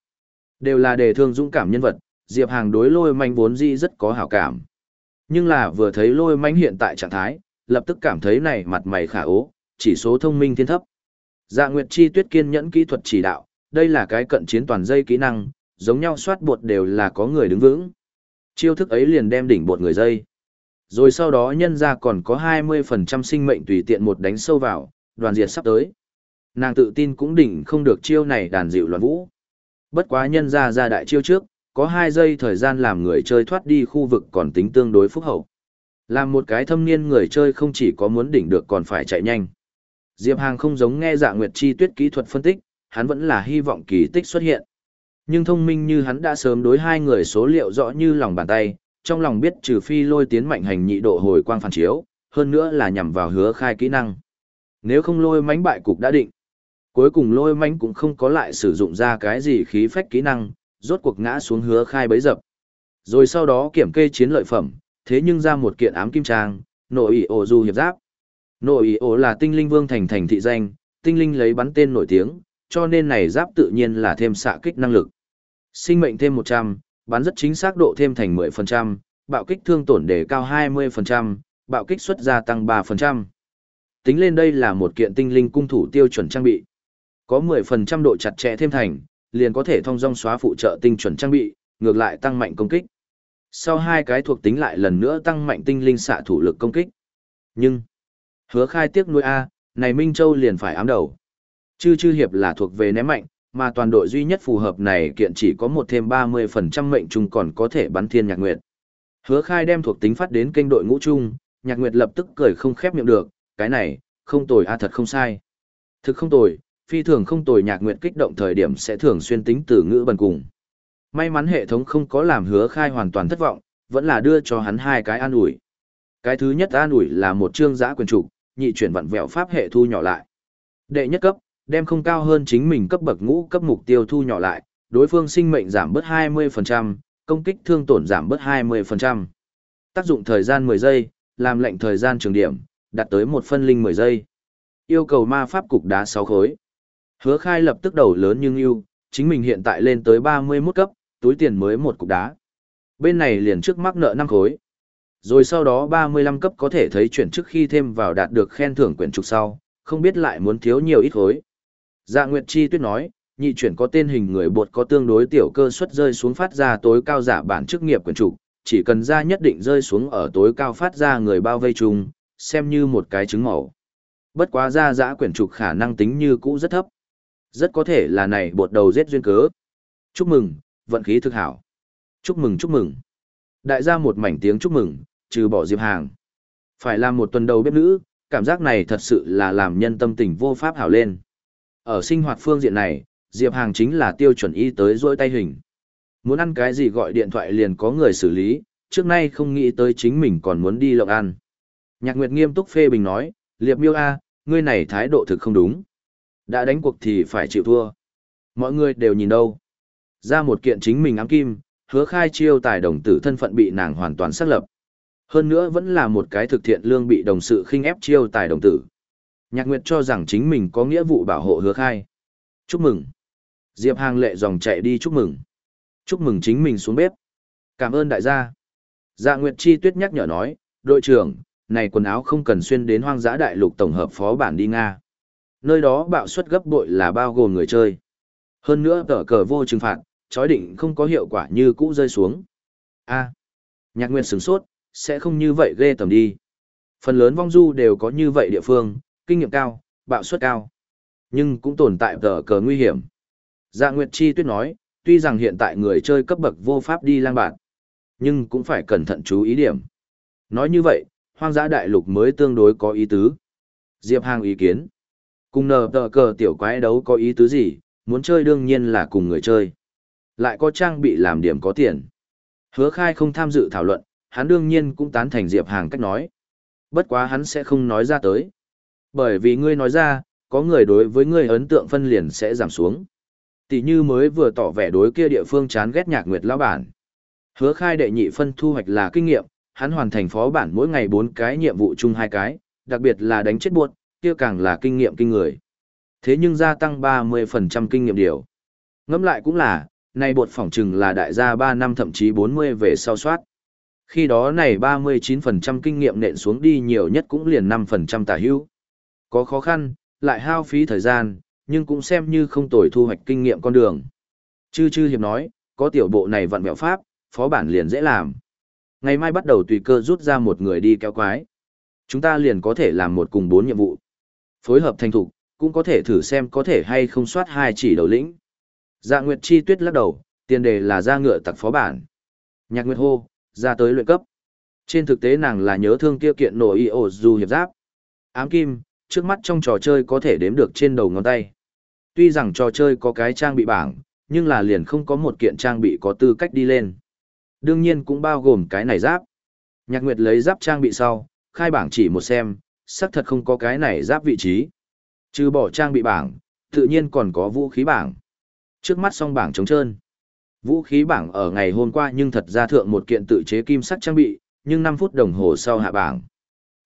Đều là đề thương dũng cảm nhân vật, Diệp Hàng đối lôi manh vốn di rất có hảo cảm. Nhưng là vừa thấy lôi manh hiện tại trạng thái, lập tức cảm thấy này mặt mày khả ố, chỉ số thông minh thiên thấp. Dạ Nguyệt Chi Tuyết kiên nhẫn kỹ thuật chỉ đạo, đây là cái cận chiến toàn dây kỹ năng, giống nhau soát bột đều là có người đứng vững. Chiêu thức ấy liền đem đỉnh bột người dây. Rồi sau đó nhân ra còn có 20% sinh mệnh tùy tiện một đánh sâu vào, đoàn diệt sắp tới. Nàng tự tin cũng đỉnh không được chiêu này đàn dịu loạn vũ. Bất quá nhân ra ra đại chiêu trước, có 2 giây thời gian làm người chơi thoát đi khu vực còn tính tương đối phúc hậu. Làm một cái thâm niên người chơi không chỉ có muốn đỉnh được còn phải chạy nhanh. Diệp Hàng không giống nghe dạ nguyệt chi tuyết kỹ thuật phân tích, hắn vẫn là hy vọng kỳ tích xuất hiện. Nhưng thông minh như hắn đã sớm đối hai người số liệu rõ như lòng bàn tay, trong lòng biết trừ phi lôi tiến mạnh hành nhị độ hồi quang phản chiếu, hơn nữa là nhằm vào hứa khai kỹ năng. Nếu không lôi mánh bại cục đã định. Cuối cùng lôi mánh cũng không có lại sử dụng ra cái gì khí phách kỹ năng, rốt cuộc ngã xuống hứa khai bấy dập. Rồi sau đó kiểm kê chiến lợi phẩm, thế nhưng ra một kiện ám kim trang, nội ý ổ du hiệp giáp. Nội ý ổ là tinh linh vương thành thành thị danh, tinh linh lấy bắn tên nổi tiếng, cho nên này giáp tự nhiên là thêm xạ kích năng lực. Sinh mệnh thêm 100, bắn rất chính xác độ thêm thành 10%, bạo kích thương tổn đề cao 20%, bạo kích xuất gia tăng 3%. Tính lên đây là một kiện tinh linh cung thủ tiêu chuẩn trang bị. Có 10% độ chặt chẽ thêm thành, liền có thể thông dong xóa phụ trợ tinh chuẩn trang bị, ngược lại tăng mạnh công kích. Sau hai cái thuộc tính lại lần nữa tăng mạnh tinh linh xạ thủ lực công kích. Nhưng, hứa khai tiếc nuôi A, này Minh Châu liền phải ám đầu. Chư chư hiệp là thuộc về ném mạnh, mà toàn đội duy nhất phù hợp này kiện chỉ có một thêm 30% mệnh trung còn có thể bắn thiên nhạc nguyệt. Hứa khai đem thuộc tính phát đến kênh đội ngũ chung, nhạc nguyệt lập tức cười không khép miệng được, cái này, không tồi a à, thật không sai. Thực không tồi, phi thường không tồi nhạc nguyệt kích động thời điểm sẽ thường xuyên tính từ ngữ bần cùng. May mắn hệ thống không có làm hứa khai hoàn toàn thất vọng, vẫn là đưa cho hắn hai cái an ủi. Cái thứ nhất an ủi là một chương giã quyền trục, nhị chuyển vặn vẹo pháp hệ thu nhỏ lại. Đệ nhất cấp, đem không cao hơn chính mình cấp bậc ngũ cấp mục tiêu thu nhỏ lại, đối phương sinh mệnh giảm bớt 20%, công kích thương tổn giảm bớt 20%. Tác dụng thời gian 10 giây, làm lệnh thời gian trường điểm, đạt tới một phân linh 10 giây. Yêu cầu ma pháp cục đá 6 khối. Hứa khai lập tức đầu lớn nhưng yêu, chính mình hiện tại lên tới 31 cấp, túi tiền mới một cục đá. Bên này liền trước mắc nợ 5 khối. Rồi sau đó 35 cấp có thể thấy chuyển trước khi thêm vào đạt được khen thưởng quyển trục sau, không biết lại muốn thiếu nhiều ít khối. Dạ Nguyệt Chi Tuyết nói, nhị chuyển có tên hình người bột có tương đối tiểu cơ suất rơi xuống phát ra tối cao giả bản chức nghiệp quyền trục, chỉ cần ra nhất định rơi xuống ở tối cao phát ra người bao vây chung, xem như một cái trứng màu. Bất quá ra giã quyển trục khả năng tính như cũ rất thấp. Rất có thể là này bột đầu giết duyên cớ. Chúc mừng, vận khí thực hảo. Chúc mừng chúc mừng. Đại gia một mảnh tiếng chúc mừng, trừ bỏ Diệp Hàng. Phải làm một tuần đầu bếp nữ, cảm giác này thật sự là làm nhân tâm tình vô pháp hảo lên. Ở sinh hoạt phương diện này, Diệp Hàng chính là tiêu chuẩn y tới rỗi tay hình. Muốn ăn cái gì gọi điện thoại liền có người xử lý, trước nay không nghĩ tới chính mình còn muốn đi lộng ăn. Nhạc Nguyệt nghiêm túc phê bình nói, Liệp miêu A, ngươi này thái độ thực không đúng. Đã đánh cuộc thì phải chịu thua. Mọi người đều nhìn đâu. Ra một kiện chính mình ám kim, hứa khai chiêu tài đồng tử thân phận bị nàng hoàn toàn xác lập. Hơn nữa vẫn là một cái thực thiện lương bị đồng sự khinh ép chiêu tài đồng tử. Nhạc Nguyệt cho rằng chính mình có nghĩa vụ bảo hộ hứa khai. Chúc mừng. Diệp Hàng lệ dòng chạy đi chúc mừng. Chúc mừng chính mình xuống bếp. Cảm ơn đại gia. Dạ Nguyệt Chi Tuyết nhắc nhở nói, đội trưởng, này quần áo không cần xuyên đến hoang dã đại lục tổng hợp phó bản đi Nga. Nơi đó bạo suất gấp bội là bao gồm người chơi. Hơn nữa tờ cờ vô trừng phạt, chói định không có hiệu quả như cũ rơi xuống. a nhạc nguyệt sửng sốt, sẽ không như vậy ghê tầm đi. Phần lớn vong du đều có như vậy địa phương, kinh nghiệm cao, bạo suất cao. Nhưng cũng tồn tại tờ cờ nguy hiểm. Dạ Nguyệt Chi tuyết nói, tuy rằng hiện tại người chơi cấp bậc vô pháp đi lang bạn, nhưng cũng phải cẩn thận chú ý điểm. Nói như vậy, hoang dã đại lục mới tương đối có ý tứ. Diệp Hàng ý kiến. Cùng nờ tờ cờ tiểu quái đấu có ý tứ gì, muốn chơi đương nhiên là cùng người chơi. Lại có trang bị làm điểm có tiền. Hứa khai không tham dự thảo luận, hắn đương nhiên cũng tán thành Diệp Hàng cách nói. Bất quá hắn sẽ không nói ra tới. Bởi vì ngươi nói ra, có người đối với ngươi ấn tượng phân liền sẽ giảm xuống. Tỷ như mới vừa tỏ vẻ đối kia địa phương chán ghét nhạc nguyệt lão bản. Hứa khai đệ nhị phân thu hoạch là kinh nghiệm, hắn hoàn thành phó bản mỗi ngày bốn cái nhiệm vụ chung hai cái, đặc biệt là đánh chết buộc, kia càng là kinh nghiệm kinh người. Thế nhưng gia tăng 30% kinh nghiệm điều. Ngẫm lại cũng là, nay bột phỏng chừng là đại gia 3 năm thậm chí 40 về sau soát. Khi đó này 39% kinh nghiệm nện xuống đi nhiều nhất cũng liền 5% tả hữu. Có khó khăn, lại hao phí thời gian, nhưng cũng xem như không tồi thu hoạch kinh nghiệm con đường. Chư chư hiệp nói, có tiểu bộ này vận mẹo pháp, phó bản liền dễ làm. Ngày mai bắt đầu tùy cơ rút ra một người đi kéo quái. Chúng ta liền có thể làm một cùng bốn nhiệm vụ. Phối hợp thành thục, cũng có thể thử xem có thể hay không soát hai chỉ đầu lĩnh. Dạ Nguyệt Chi Tuyết lắc đầu, tiền đề là ra ngựa tặc phó bản. Nhạc Nguyệt hô, ra tới luyện cấp. Trên thực tế nàng là nhớ thương kia kiện nổi y ổ dù hiệp giáp. Ám kim, trước mắt trong trò chơi có thể đếm được trên đầu ngón tay. Tuy rằng trò chơi có cái trang bị bảng, nhưng là liền không có một kiện trang bị có tư cách đi lên. Đương nhiên cũng bao gồm cái này giáp. Nhạc Nguyệt lấy giáp trang bị sau, khai bảng chỉ một xem, xác thật không có cái này giáp vị trí. Trừ bỏ trang bị bảng, tự nhiên còn có vũ khí bảng. Trước mắt song bảng trống trơn. Vũ khí bảng ở ngày hôm qua nhưng thật ra thượng một kiện tự chế kim sắt trang bị, nhưng 5 phút đồng hồ sau hạ bảng.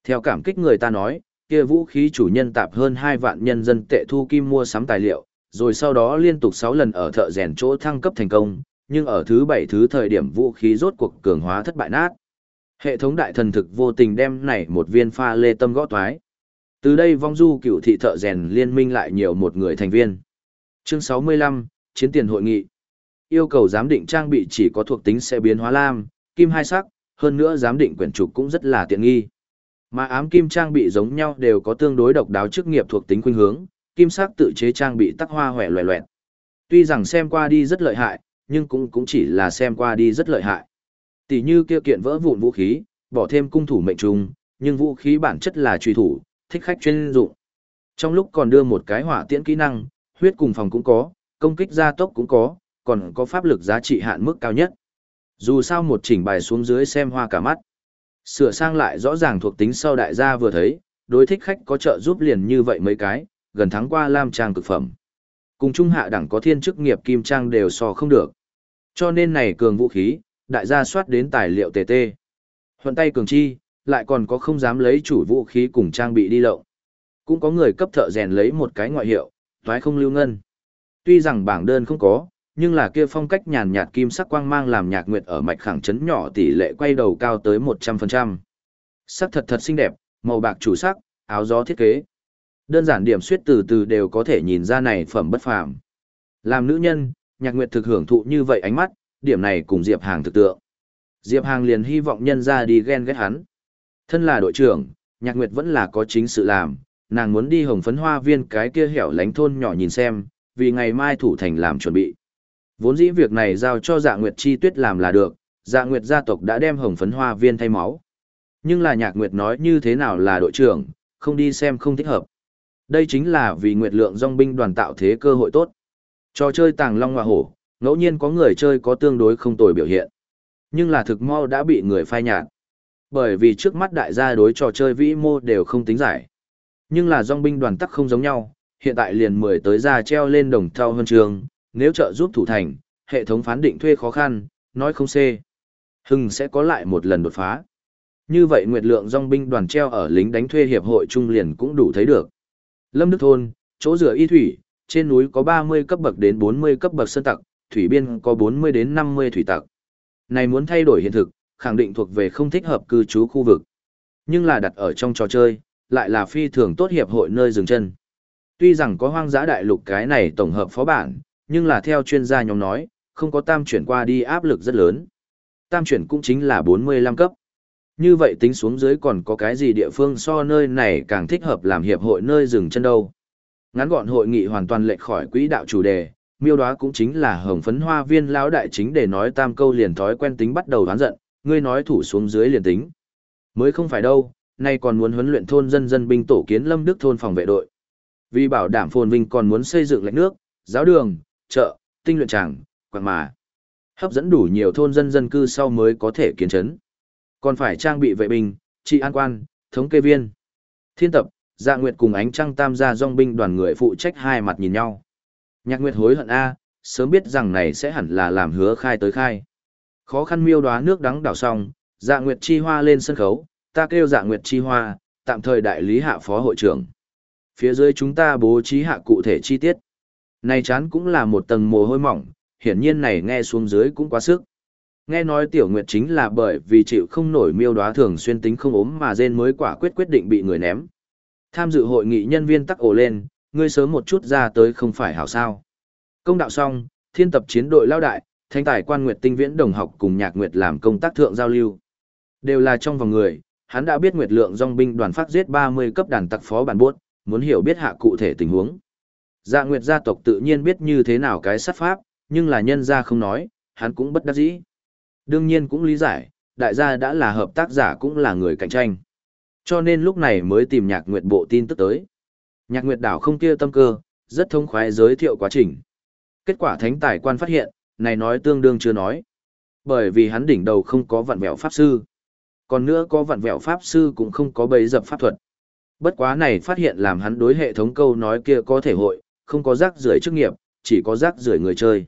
Theo cảm kích người ta nói, kia vũ khí chủ nhân tạp hơn 2 vạn nhân dân tệ thu kim mua sắm tài liệu, rồi sau đó liên tục 6 lần ở thợ rèn chỗ thăng cấp thành công, nhưng ở thứ 7 thứ thời điểm vũ khí rốt cuộc cường hóa thất bại nát. Hệ thống đại thần thực vô tình đem này một viên pha lê tâm gõ toái. Từ đây vong du cựu thị thợ rèn liên minh lại nhiều một người thành viên. Chương 65, Chiến tiền hội nghị. Yêu cầu giám định trang bị chỉ có thuộc tính sẽ biến hóa lam, kim hai sắc, hơn nữa giám định quyển trục cũng rất là tiện nghi. Mà ám kim trang bị giống nhau đều có tương đối độc đáo chức nghiệp thuộc tính khuynh hướng, kim sắc tự chế trang bị tắc hoa hoẻ loẹ loẹt. Tuy rằng xem qua đi rất lợi hại, nhưng cũng cũng chỉ là xem qua đi rất lợi hại. Tỷ như kia kiện vỡ vụn vũ khí, bỏ thêm cung thủ mệnh trùng, nhưng vũ khí bản chất là truy thủ, thích khách chuyên dụng. Trong lúc còn đưa một cái hỏa tiễn kỹ năng, huyết cùng phòng cũng có, công kích gia tốc cũng có, còn có pháp lực giá trị hạn mức cao nhất. Dù sao một chỉnh bài xuống dưới xem hoa cả mắt. Sửa sang lại rõ ràng thuộc tính sau đại gia vừa thấy, đối thích khách có trợ giúp liền như vậy mấy cái, gần tháng qua lam trang cực phẩm. Cùng trung hạ đẳng có thiên chức nghiệp kim trang đều so không được. Cho nên này cường vũ khí, đại gia soát đến tài liệu TT. Huận tay cường chi, lại còn có không dám lấy chủ vũ khí cùng trang bị đi lộng. Cũng có người cấp thợ rèn lấy một cái ngoại hiệu, toái không lưu ngân. Tuy rằng bảng đơn không có, nhưng là kia phong cách nhàn nhạt kim sắc quang mang làm nhạc nguyệt ở mạch khẳng chấn nhỏ tỷ lệ quay đầu cao tới 100%. Sắc thật thật xinh đẹp, màu bạc chủ sắc, áo gió thiết kế. Đơn giản điểm suyết từ từ đều có thể nhìn ra này phẩm bất phàm. Làm nữ nhân, nhạc nguyệt thực hưởng thụ như vậy ánh mắt, điểm này cùng Diệp Hàng thực tượng. Diệp Hàng liền hy vọng nhân ra đi ghen ghét hắn. Thân là đội trưởng, Nhạc Nguyệt vẫn là có chính sự làm, nàng muốn đi hồng phấn hoa viên cái kia hẻo lánh thôn nhỏ nhìn xem, vì ngày mai thủ thành làm chuẩn bị. Vốn dĩ việc này giao cho dạ Nguyệt Chi Tuyết làm là được, dạ Nguyệt gia tộc đã đem hồng phấn hoa viên thay máu. Nhưng là Nhạc Nguyệt nói như thế nào là đội trưởng, không đi xem không thích hợp. Đây chính là vì Nguyệt lượng dòng binh đoàn tạo thế cơ hội tốt. Trò chơi tàng long hoa hổ, ngẫu nhiên có người chơi có tương đối không tồi biểu hiện. Nhưng là thực mau đã bị người phai nhạt. Bởi vì trước mắt đại gia đối trò chơi vĩ mô đều không tính giải. Nhưng là dòng binh đoàn tắc không giống nhau, hiện tại liền mười tới ra treo lên đồng thao hơn trường, nếu trợ giúp thủ thành, hệ thống phán định thuê khó khăn, nói không xê. Hưng sẽ có lại một lần đột phá. Như vậy nguyệt lượng dòng binh đoàn treo ở lính đánh thuê hiệp hội trung liền cũng đủ thấy được. Lâm Đức Thôn, chỗ rửa y thủy, trên núi có 30 cấp bậc đến 40 cấp bậc sơn tặc, thủy biên có 40 đến 50 thủy tặc. Này muốn thay đổi hiện thực, khẳng định thuộc về không thích hợp cư trú khu vực. Nhưng là đặt ở trong trò chơi, lại là phi thường tốt hiệp hội nơi dừng chân. Tuy rằng có hoang dã đại lục cái này tổng hợp phó bản, nhưng là theo chuyên gia nhóm nói, không có tam chuyển qua đi áp lực rất lớn. Tam chuyển cũng chính là 45 cấp. Như vậy tính xuống dưới còn có cái gì địa phương so nơi này càng thích hợp làm hiệp hội nơi dừng chân đâu. Ngắn gọn hội nghị hoàn toàn lệch khỏi quỹ đạo chủ đề, miêu đoá cũng chính là hồng phấn hoa viên lão đại chính để nói tam câu liền thói quen tính bắt đầu đoán giận, ngươi nói thủ xuống dưới liền tính. Mới không phải đâu, nay còn muốn huấn luyện thôn dân dân binh tổ kiến lâm đức thôn phòng vệ đội. Vì bảo đảm phồn vinh còn muốn xây dựng lãnh nước, giáo đường, chợ, tinh luyện tràng, quảng mà. Hấp dẫn đủ nhiều thôn dân dân cư sau mới có thể kiến chấn. Còn phải trang bị vệ binh, trị an quan, thống kê viên. Thiên tập, dạ nguyệt cùng ánh trăng tam gia dòng binh đoàn người phụ trách hai mặt nhìn nhau. Nhạc nguyệt hối hận A, sớm biết rằng này sẽ hẳn là làm hứa khai tới khai. Khó khăn miêu đoá nước đắng đảo xong, dạ nguyệt chi hoa lên sân khấu, ta kêu dạ nguyệt chi hoa, tạm thời đại lý hạ phó hội trưởng. Phía dưới chúng ta bố trí hạ cụ thể chi tiết. Này chán cũng là một tầng mồ hôi mỏng, hiển nhiên này nghe xuống dưới cũng quá sức. Nghe nói tiểu nguyệt chính là bởi vì chịu không nổi miêu đoá thường xuyên tính không ốm mà rên mới quả quyết quyết định bị người ném. Tham dự hội nghị nhân viên tắc ổ lên, ngươi sớm một chút ra tới không phải hảo sao. Công đạo xong, thiên tập chiến đội lao đại, thanh tài quan nguyệt tinh viễn đồng học cùng nhạc nguyệt làm công tác thượng giao lưu. Đều là trong vòng người, hắn đã biết nguyệt lượng dòng binh đoàn phát giết 30 cấp đàn tặc phó bản buốt, muốn hiểu biết hạ cụ thể tình huống. Dạ nguyệt gia tộc tự nhiên biết như thế nào cái sát pháp, nhưng là nhân gia không nói, hắn cũng bất đắc dĩ. Đương nhiên cũng lý giải, đại gia đã là hợp tác giả cũng là người cạnh tranh. Cho nên lúc này mới tìm nhạc nguyệt bộ tin tức tới. Nhạc nguyệt đảo không kia tâm cơ, rất thông khoái giới thiệu quá trình. Kết quả thánh tài quan phát hiện, này nói tương đương chưa nói. Bởi vì hắn đỉnh đầu không có vặn vẹo pháp sư. Còn nữa có vặn vẹo pháp sư cũng không có bấy dập pháp thuật. Bất quá này phát hiện làm hắn đối hệ thống câu nói kia có thể hội, không có rác rưởi chức nghiệp, chỉ có rác rưởi người chơi.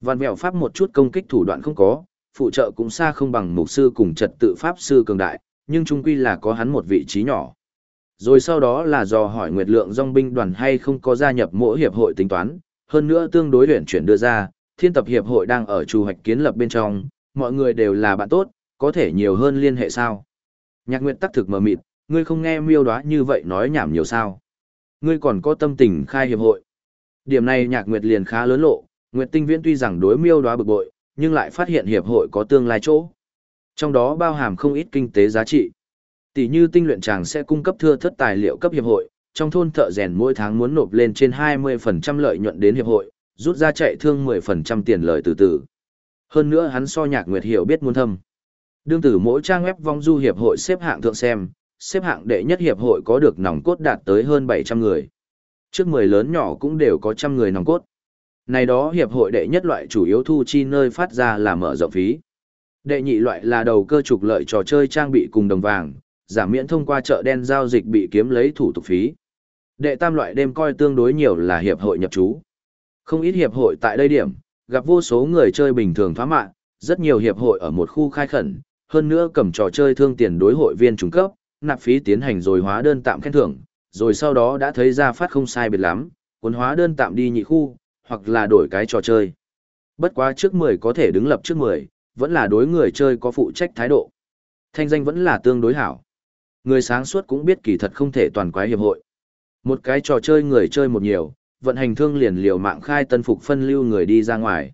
Văn mèo pháp một chút công kích thủ đoạn không có, phụ trợ cũng xa không bằng mục sư cùng trật tự pháp sư cường đại, nhưng trung quy là có hắn một vị trí nhỏ. Rồi sau đó là do hỏi Nguyệt Lượng dòng binh đoàn hay không có gia nhập mỗi hiệp hội tính toán, hơn nữa tương đối luyện chuyển đưa ra, thiên tập hiệp hội đang ở chủ hoạch kiến lập bên trong, mọi người đều là bạn tốt, có thể nhiều hơn liên hệ sao. Nhạc Nguyệt tắc thực mờ mịt, ngươi không nghe miêu đoá như vậy nói nhảm nhiều sao. Ngươi còn có tâm tình khai hiệp hội. Điểm này Nhạc Nguyệt liền khá lớn lộ, Nguyệt Tinh Viễn tuy rằng đối miêu đoá bực bội, nhưng lại phát hiện hiệp hội có tương lai chỗ. Trong đó bao hàm không ít kinh tế giá trị. Tỷ như tinh luyện chàng sẽ cung cấp thưa thất tài liệu cấp hiệp hội, trong thôn thợ rèn mỗi tháng muốn nộp lên trên 20% lợi nhuận đến hiệp hội, rút ra chạy thương 10% tiền lợi từ từ. Hơn nữa hắn so nhạc nguyệt hiểu biết muôn thâm. Đương tử mỗi trang web vong du hiệp hội xếp hạng thượng xem, xếp hạng đệ nhất hiệp hội có được nòng cốt đạt tới hơn 700 người. Trước 10 lớn nhỏ cũng đều có trăm người nòng cốt. Này đó hiệp hội đệ nhất loại chủ yếu thu chi nơi phát ra là mở rộng phí. Đệ nhị loại là đầu cơ trục lợi trò chơi trang bị cùng đồng vàng, giảm miễn thông qua chợ đen giao dịch bị kiếm lấy thủ tục phí. Đệ tam loại đêm coi tương đối nhiều là hiệp hội nhập trú. Không ít hiệp hội tại đây điểm, gặp vô số người chơi bình thường thoá mạng, rất nhiều hiệp hội ở một khu khai khẩn, hơn nữa cầm trò chơi thương tiền đối hội viên trung cấp, nạp phí tiến hành rồi hóa đơn tạm khen thưởng, rồi sau đó đã thấy ra phát không sai biệt lắm, cuốn hóa đơn tạm đi nhị khu, hoặc là đổi cái trò chơi. Bất quá trước 10 có thể đứng lập trước 10, vẫn là đối người chơi có phụ trách thái độ. Thanh danh vẫn là tương đối hảo. Người sáng suốt cũng biết kỳ thật không thể toàn quái hiệp hội. Một cái trò chơi người chơi một nhiều, vận hành thương liền liều mạng khai tân phục phân lưu người đi ra ngoài.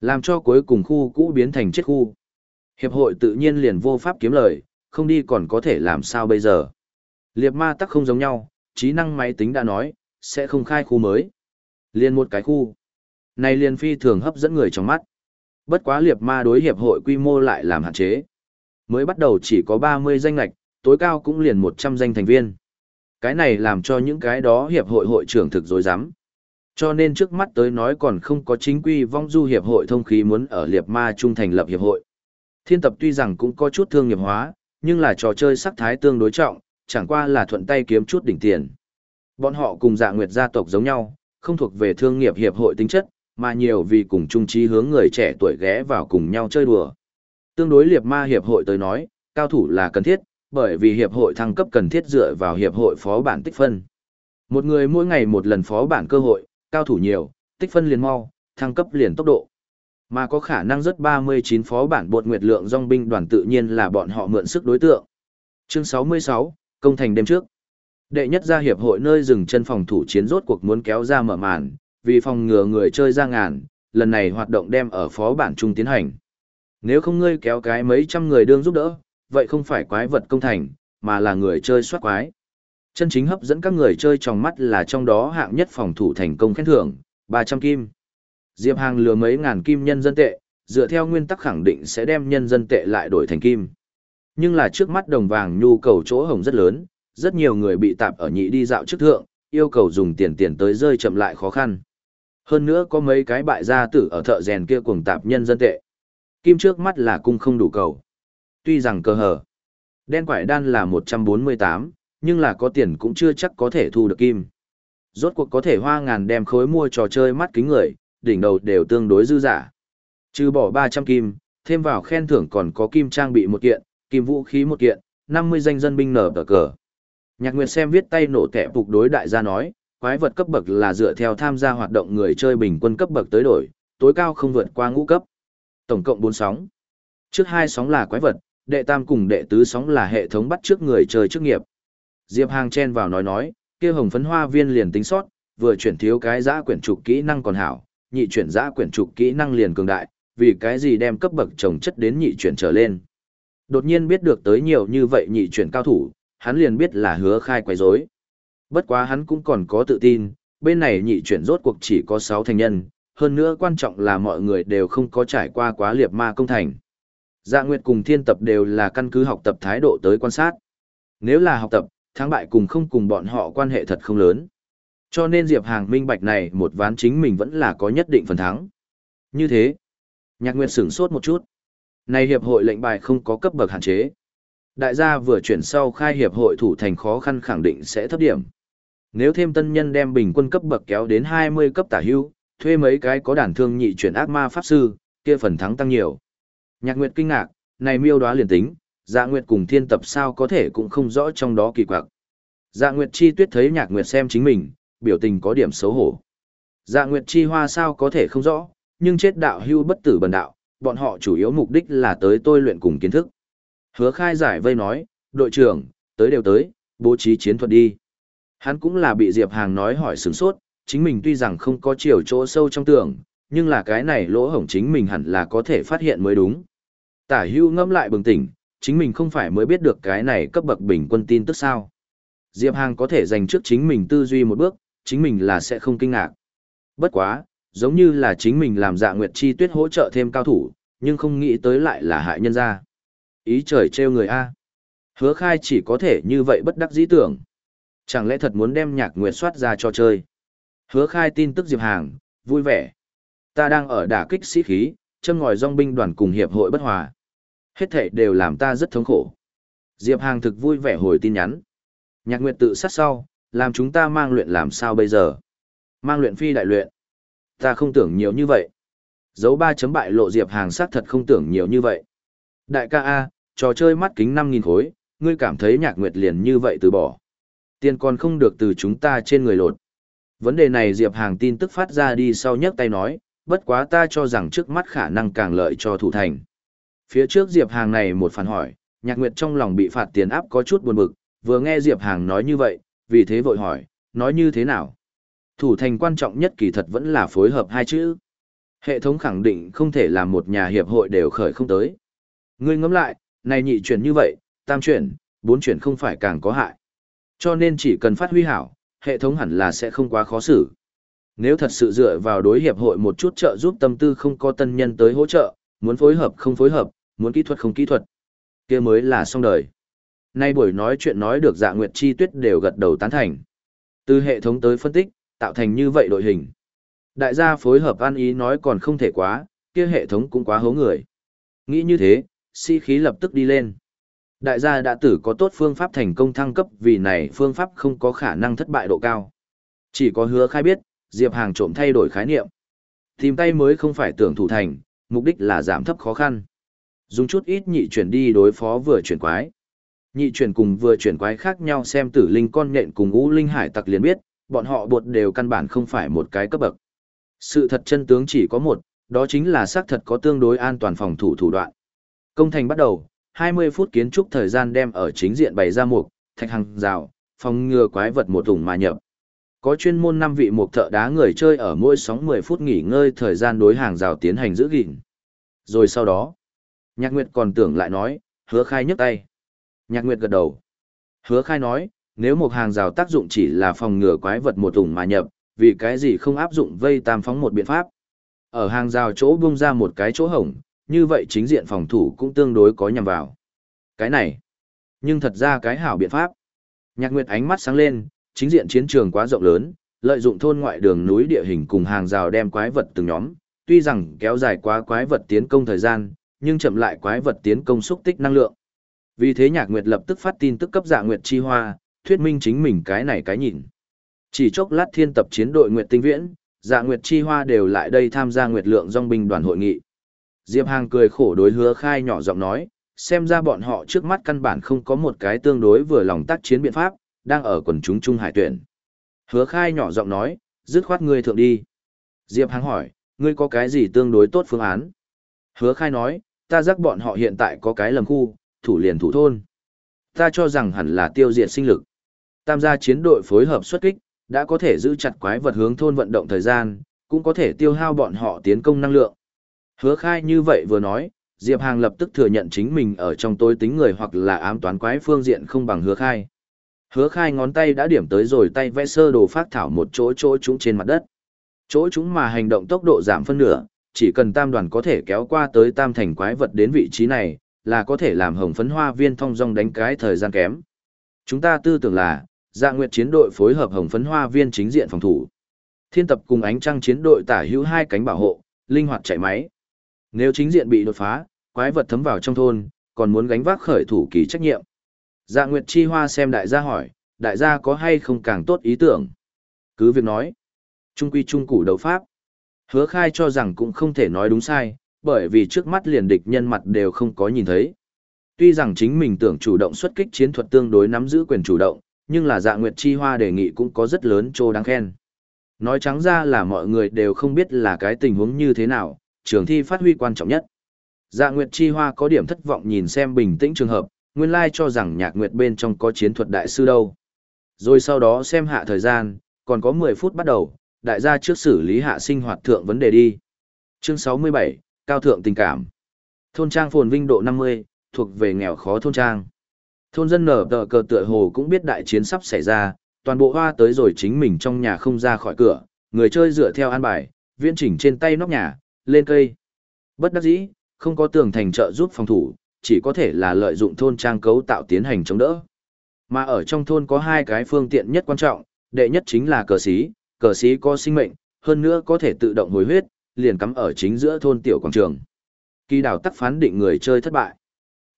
Làm cho cuối cùng khu cũ biến thành chết khu. Hiệp hội tự nhiên liền vô pháp kiếm lời, không đi còn có thể làm sao bây giờ. Liệp ma tắc không giống nhau, trí năng máy tính đã nói, sẽ không khai khu mới. Liên một cái khu. Này liên phi thường hấp dẫn người trong mắt. Bất quá liệp ma đối hiệp hội quy mô lại làm hạn chế. Mới bắt đầu chỉ có 30 danh lạch, tối cao cũng liền 100 danh thành viên. Cái này làm cho những cái đó hiệp hội hội trưởng thực dối rắm Cho nên trước mắt tới nói còn không có chính quy vong du hiệp hội thông khí muốn ở liệp ma trung thành lập hiệp hội. Thiên tập tuy rằng cũng có chút thương nghiệp hóa, nhưng là trò chơi sắc thái tương đối trọng, chẳng qua là thuận tay kiếm chút đỉnh tiền. Bọn họ cùng dạ nguyệt gia tộc giống nhau, không thuộc về thương nghiệp hiệp hội tính chất, mà nhiều vì cùng chung trí hướng người trẻ tuổi ghé vào cùng nhau chơi đùa. Tương đối liệp ma hiệp hội tới nói, cao thủ là cần thiết, bởi vì hiệp hội thăng cấp cần thiết dựa vào hiệp hội phó bản tích phân. Một người mỗi ngày một lần phó bản cơ hội, cao thủ nhiều, tích phân liền mau, thăng cấp liền tốc độ. Mà có khả năng rất 39 phó bản bột nguyệt lượng dòng binh đoàn tự nhiên là bọn họ mượn sức đối tượng. Chương 66, công thành đêm trước. Đệ nhất gia hiệp hội nơi dừng chân phòng thủ chiến rốt cuộc muốn kéo ra mở màn, vì phòng ngừa người chơi ra ngàn, lần này hoạt động đem ở phó bản trung tiến hành. Nếu không ngươi kéo cái mấy trăm người đương giúp đỡ, vậy không phải quái vật công thành, mà là người chơi soát quái. Chân chính hấp dẫn các người chơi trong mắt là trong đó hạng nhất phòng thủ thành công khen thưởng, 300 kim. Diệp Hàng lừa mấy ngàn kim nhân dân tệ, dựa theo nguyên tắc khẳng định sẽ đem nhân dân tệ lại đổi thành kim. Nhưng là trước mắt đồng vàng nhu cầu chỗ hồng rất lớn, rất nhiều người bị tạp ở nhị đi dạo trước thượng, yêu cầu dùng tiền tiền tới rơi chậm lại khó khăn. Hơn nữa có mấy cái bại gia tử ở thợ rèn kia cùng tạp nhân dân tệ. Kim trước mắt là cung không đủ cầu. Tuy rằng cơ hở, đen quải đan là 148, nhưng là có tiền cũng chưa chắc có thể thu được kim. Rốt cuộc có thể hoa ngàn đem khối mua trò chơi mắt kính người, đỉnh đầu đều tương đối dư giả. Trừ bỏ 300 kim, thêm vào khen thưởng còn có kim trang bị một kiện, kim vũ khí một kiện, 50 danh dân binh nở tờ cờ. Nhạc Nguyệt xem viết tay nổ kẻ phục đối đại gia nói, quái vật cấp bậc là dựa theo tham gia hoạt động người chơi bình quân cấp bậc tới đổi, tối cao không vượt qua ngũ cấp. Tổng cộng 4 sóng. Trước hai sóng là quái vật, đệ tam cùng đệ tứ sóng là hệ thống bắt trước người chơi chức nghiệp. Diệp Hàng chen vào nói nói, kia hồng phấn hoa viên liền tính sót, vừa chuyển thiếu cái giã quyển trục kỹ năng còn hảo, nhị chuyển giã quyển trục kỹ năng liền cường đại, vì cái gì đem cấp bậc trồng chất đến nhị chuyển trở lên. Đột nhiên biết được tới nhiều như vậy nhị chuyển cao thủ, hắn liền biết là hứa khai quấy rối. Bất quá hắn cũng còn có tự tin, bên này nhị chuyển rốt cuộc chỉ có 6 thành nhân, hơn nữa quan trọng là mọi người đều không có trải qua quá liệp ma công thành. Dạ Nguyệt cùng thiên tập đều là căn cứ học tập thái độ tới quan sát. Nếu là học tập, thắng bại cùng không cùng bọn họ quan hệ thật không lớn. Cho nên Diệp Hàng minh bạch này một ván chính mình vẫn là có nhất định phần thắng. Như thế, Nhạc Nguyệt sửng sốt một chút. Này hiệp hội lệnh bài không có cấp bậc hạn chế. Đại gia vừa chuyển sau khai hiệp hội thủ thành khó khăn khẳng định sẽ thấp điểm. Nếu thêm tân nhân đem bình quân cấp bậc kéo đến 20 cấp tả hưu, thuê mấy cái có đàn thương nhị chuyển ác ma pháp sư, kia phần thắng tăng nhiều. Nhạc Nguyệt kinh ngạc, này miêu đoá liền tính, Dạ Nguyệt cùng Thiên Tập sao có thể cũng không rõ trong đó kỳ quặc. Dạ Nguyệt Chi Tuyết thấy Nhạc Nguyệt xem chính mình, biểu tình có điểm xấu hổ. Dạ Nguyệt Chi Hoa sao có thể không rõ, nhưng chết đạo hưu bất tử bần đạo, bọn họ chủ yếu mục đích là tới tôi luyện cùng kiến thức. Hứa khai giải vây nói, đội trưởng, tới đều tới, bố trí chiến thuật đi. Hắn cũng là bị Diệp Hàng nói hỏi sướng sốt, chính mình tuy rằng không có chiều chỗ sâu trong tưởng, nhưng là cái này lỗ hổng chính mình hẳn là có thể phát hiện mới đúng. Tả hưu ngâm lại bừng tỉnh, chính mình không phải mới biết được cái này cấp bậc bình quân tin tức sao. Diệp Hàng có thể dành trước chính mình tư duy một bước, chính mình là sẽ không kinh ngạc. Bất quá, giống như là chính mình làm dạ nguyệt chi tuyết hỗ trợ thêm cao thủ, nhưng không nghĩ tới lại là hại nhân ra. Ý trời trêu người A. Hứa khai chỉ có thể như vậy bất đắc dĩ tưởng. Chẳng lẽ thật muốn đem nhạc nguyệt soát ra cho chơi. Hứa khai tin tức Diệp Hàng, vui vẻ. Ta đang ở đả kích sĩ khí, châm ngòi dòng binh đoàn cùng hiệp hội bất hòa. Hết thể đều làm ta rất thống khổ. Diệp Hàng thực vui vẻ hồi tin nhắn. Nhạc Nguyệt tự sát sau, làm chúng ta mang luyện làm sao bây giờ? Mang luyện phi đại luyện. Ta không tưởng nhiều như vậy. Dấu ba chấm bại lộ Diệp Hàng sát thật không tưởng nhiều như vậy. Đại ca A, trò chơi mắt kính 5.000 khối, ngươi cảm thấy nhạc nguyệt liền như vậy từ bỏ. Tiền còn không được từ chúng ta trên người lột. Vấn đề này Diệp Hàng tin tức phát ra đi sau nhấc tay nói, bất quá ta cho rằng trước mắt khả năng càng lợi cho thủ thành. Phía trước Diệp Hàng này một phản hỏi, nhạc nguyệt trong lòng bị phạt tiền áp có chút buồn bực, vừa nghe Diệp Hàng nói như vậy, vì thế vội hỏi, nói như thế nào? Thủ thành quan trọng nhất kỳ thật vẫn là phối hợp hai chữ. Hệ thống khẳng định không thể làm một nhà hiệp hội đều khởi không tới. Ngươi ngẫm lại, này nhị chuyển như vậy, tam chuyển, bốn chuyển không phải càng có hại. Cho nên chỉ cần phát huy hảo, hệ thống hẳn là sẽ không quá khó xử. Nếu thật sự dựa vào đối hiệp hội một chút trợ giúp tâm tư không có tân nhân tới hỗ trợ, muốn phối hợp không phối hợp, muốn kỹ thuật không kỹ thuật, kia mới là xong đời. Nay buổi nói chuyện nói được dạ nguyệt chi tuyết đều gật đầu tán thành. Từ hệ thống tới phân tích, tạo thành như vậy đội hình. Đại gia phối hợp ăn ý nói còn không thể quá, kia hệ thống cũng quá hố người. Nghĩ như thế, si khí lập tức đi lên. Đại gia đã tử có tốt phương pháp thành công thăng cấp vì này phương pháp không có khả năng thất bại độ cao. Chỉ có hứa khai biết, Diệp Hàng trộm thay đổi khái niệm. Tìm tay mới không phải tưởng thủ thành, mục đích là giảm thấp khó khăn. Dùng chút ít nhị chuyển đi đối phó vừa chuyển quái. Nhị chuyển cùng vừa chuyển quái khác nhau xem tử linh con nhện cùng ngũ linh hải tặc liền biết, bọn họ buột đều căn bản không phải một cái cấp bậc. Sự thật chân tướng chỉ có một, đó chính là xác thật có tương đối an toàn phòng thủ thủ đoạn. Công thành bắt đầu, 20 phút kiến trúc thời gian đem ở chính diện bày ra mục, thạch hàng rào, phòng ngừa quái vật một thùng mà nhập. Có chuyên môn 5 vị mục thợ đá người chơi ở mỗi sóng 10 phút nghỉ ngơi thời gian đối hàng rào tiến hành giữ gìn. Rồi sau đó, Nhạc Nguyệt còn tưởng lại nói, hứa khai nhấc tay. Nhạc Nguyệt gật đầu. Hứa khai nói, nếu một hàng rào tác dụng chỉ là phòng ngừa quái vật một ủng mà nhập, vì cái gì không áp dụng vây tam phóng một biện pháp. Ở hàng rào chỗ bung ra một cái chỗ hổng, như vậy chính diện phòng thủ cũng tương đối có nhằm vào. Cái này, nhưng thật ra cái hảo biện pháp. Nhạc Nguyệt ánh mắt sáng lên, chính diện chiến trường quá rộng lớn, lợi dụng thôn ngoại đường núi địa hình cùng hàng rào đem quái vật từng nhóm, tuy rằng kéo dài quá quái vật tiến công thời gian, nhưng chậm lại quái vật tiến công xúc tích năng lượng. Vì thế Nhạc Nguyệt lập tức phát tin tức cấp Dạ Nguyệt Chi Hoa, thuyết minh chính mình cái này cái nhìn. Chỉ chốc lát thiên tập chiến đội Nguyệt Tinh Viễn, Dạ Nguyệt Chi Hoa đều lại đây tham gia Nguyệt Lượng Dòng binh đoàn hội nghị. Diệp Hàng cười khổ đối hứa khai nhỏ giọng nói, xem ra bọn họ trước mắt căn bản không có một cái tương đối vừa lòng tác chiến biện pháp, đang ở quần chúng trung hải tuyển. Hứa khai nhỏ giọng nói, dứt khoát ngươi thượng đi. Diệp Hàng hỏi, ngươi có cái gì tương đối tốt phương án? Hứa khai nói, ta giác bọn họ hiện tại có cái lầm khu, thủ liền thủ thôn. Ta cho rằng hẳn là tiêu diệt sinh lực. Tam gia chiến đội phối hợp xuất kích, đã có thể giữ chặt quái vật hướng thôn vận động thời gian, cũng có thể tiêu hao bọn họ tiến công năng lượng. Hứa khai như vậy vừa nói, Diệp Hàng lập tức thừa nhận chính mình ở trong tối tính người hoặc là ám toán quái phương diện không bằng hứa khai. Hứa khai ngón tay đã điểm tới rồi tay vẽ sơ đồ phát thảo một chỗ chỗ chúng trên mặt đất. Chỗ chúng mà hành động tốc độ giảm phân nửa, chỉ cần tam đoàn có thể kéo qua tới tam thành quái vật đến vị trí này, là có thể làm hồng phấn hoa viên thông dong đánh cái thời gian kém. Chúng ta tư tưởng là, dạ nguyệt chiến đội phối hợp hồng phấn hoa viên chính diện phòng thủ. Thiên tập cùng ánh trăng chiến đội tả hữu hai cánh bảo hộ, linh hoạt chạy máy. Nếu chính diện bị đột phá, quái vật thấm vào trong thôn, còn muốn gánh vác khởi thủ kỳ trách nhiệm. Dạ Nguyệt Chi Hoa xem đại gia hỏi, đại gia có hay không càng tốt ý tưởng? Cứ việc nói. Trung quy trung củ đấu pháp. Hứa khai cho rằng cũng không thể nói đúng sai, bởi vì trước mắt liền địch nhân mặt đều không có nhìn thấy. Tuy rằng chính mình tưởng chủ động xuất kích chiến thuật tương đối nắm giữ quyền chủ động, nhưng là dạ Nguyệt Chi Hoa đề nghị cũng có rất lớn trô đáng khen. Nói trắng ra là mọi người đều không biết là cái tình huống như thế nào, trường thi phát huy quan trọng nhất. Dạ Nguyệt Chi Hoa có điểm thất vọng nhìn xem bình tĩnh trường hợp, nguyên lai cho rằng nhạc nguyệt bên trong có chiến thuật đại sư đâu. Rồi sau đó xem hạ thời gian, còn có 10 phút bắt đầu, đại gia trước xử lý hạ sinh hoạt thượng vấn đề đi. Chương 67, Cao thượng tình cảm. Thôn trang phồn vinh độ 50, thuộc về nghèo khó thôn trang. Thôn dân nở tờ cờ tựa hồ cũng biết đại chiến sắp xảy ra, toàn bộ hoa tới rồi chính mình trong nhà không ra khỏi cửa, người chơi dựa theo an bài, viễn chỉnh trên tay nóc nhà, lên cây. Bất đắc dĩ, không có tường thành trợ giúp phòng thủ, chỉ có thể là lợi dụng thôn trang cấu tạo tiến hành chống đỡ. Mà ở trong thôn có hai cái phương tiện nhất quan trọng, đệ nhất chính là cờ xí, cờ xí có sinh mệnh, hơn nữa có thể tự động hồi huyết, liền cắm ở chính giữa thôn tiểu quảng trường. Kỳ đảo tắc phán định người chơi thất bại.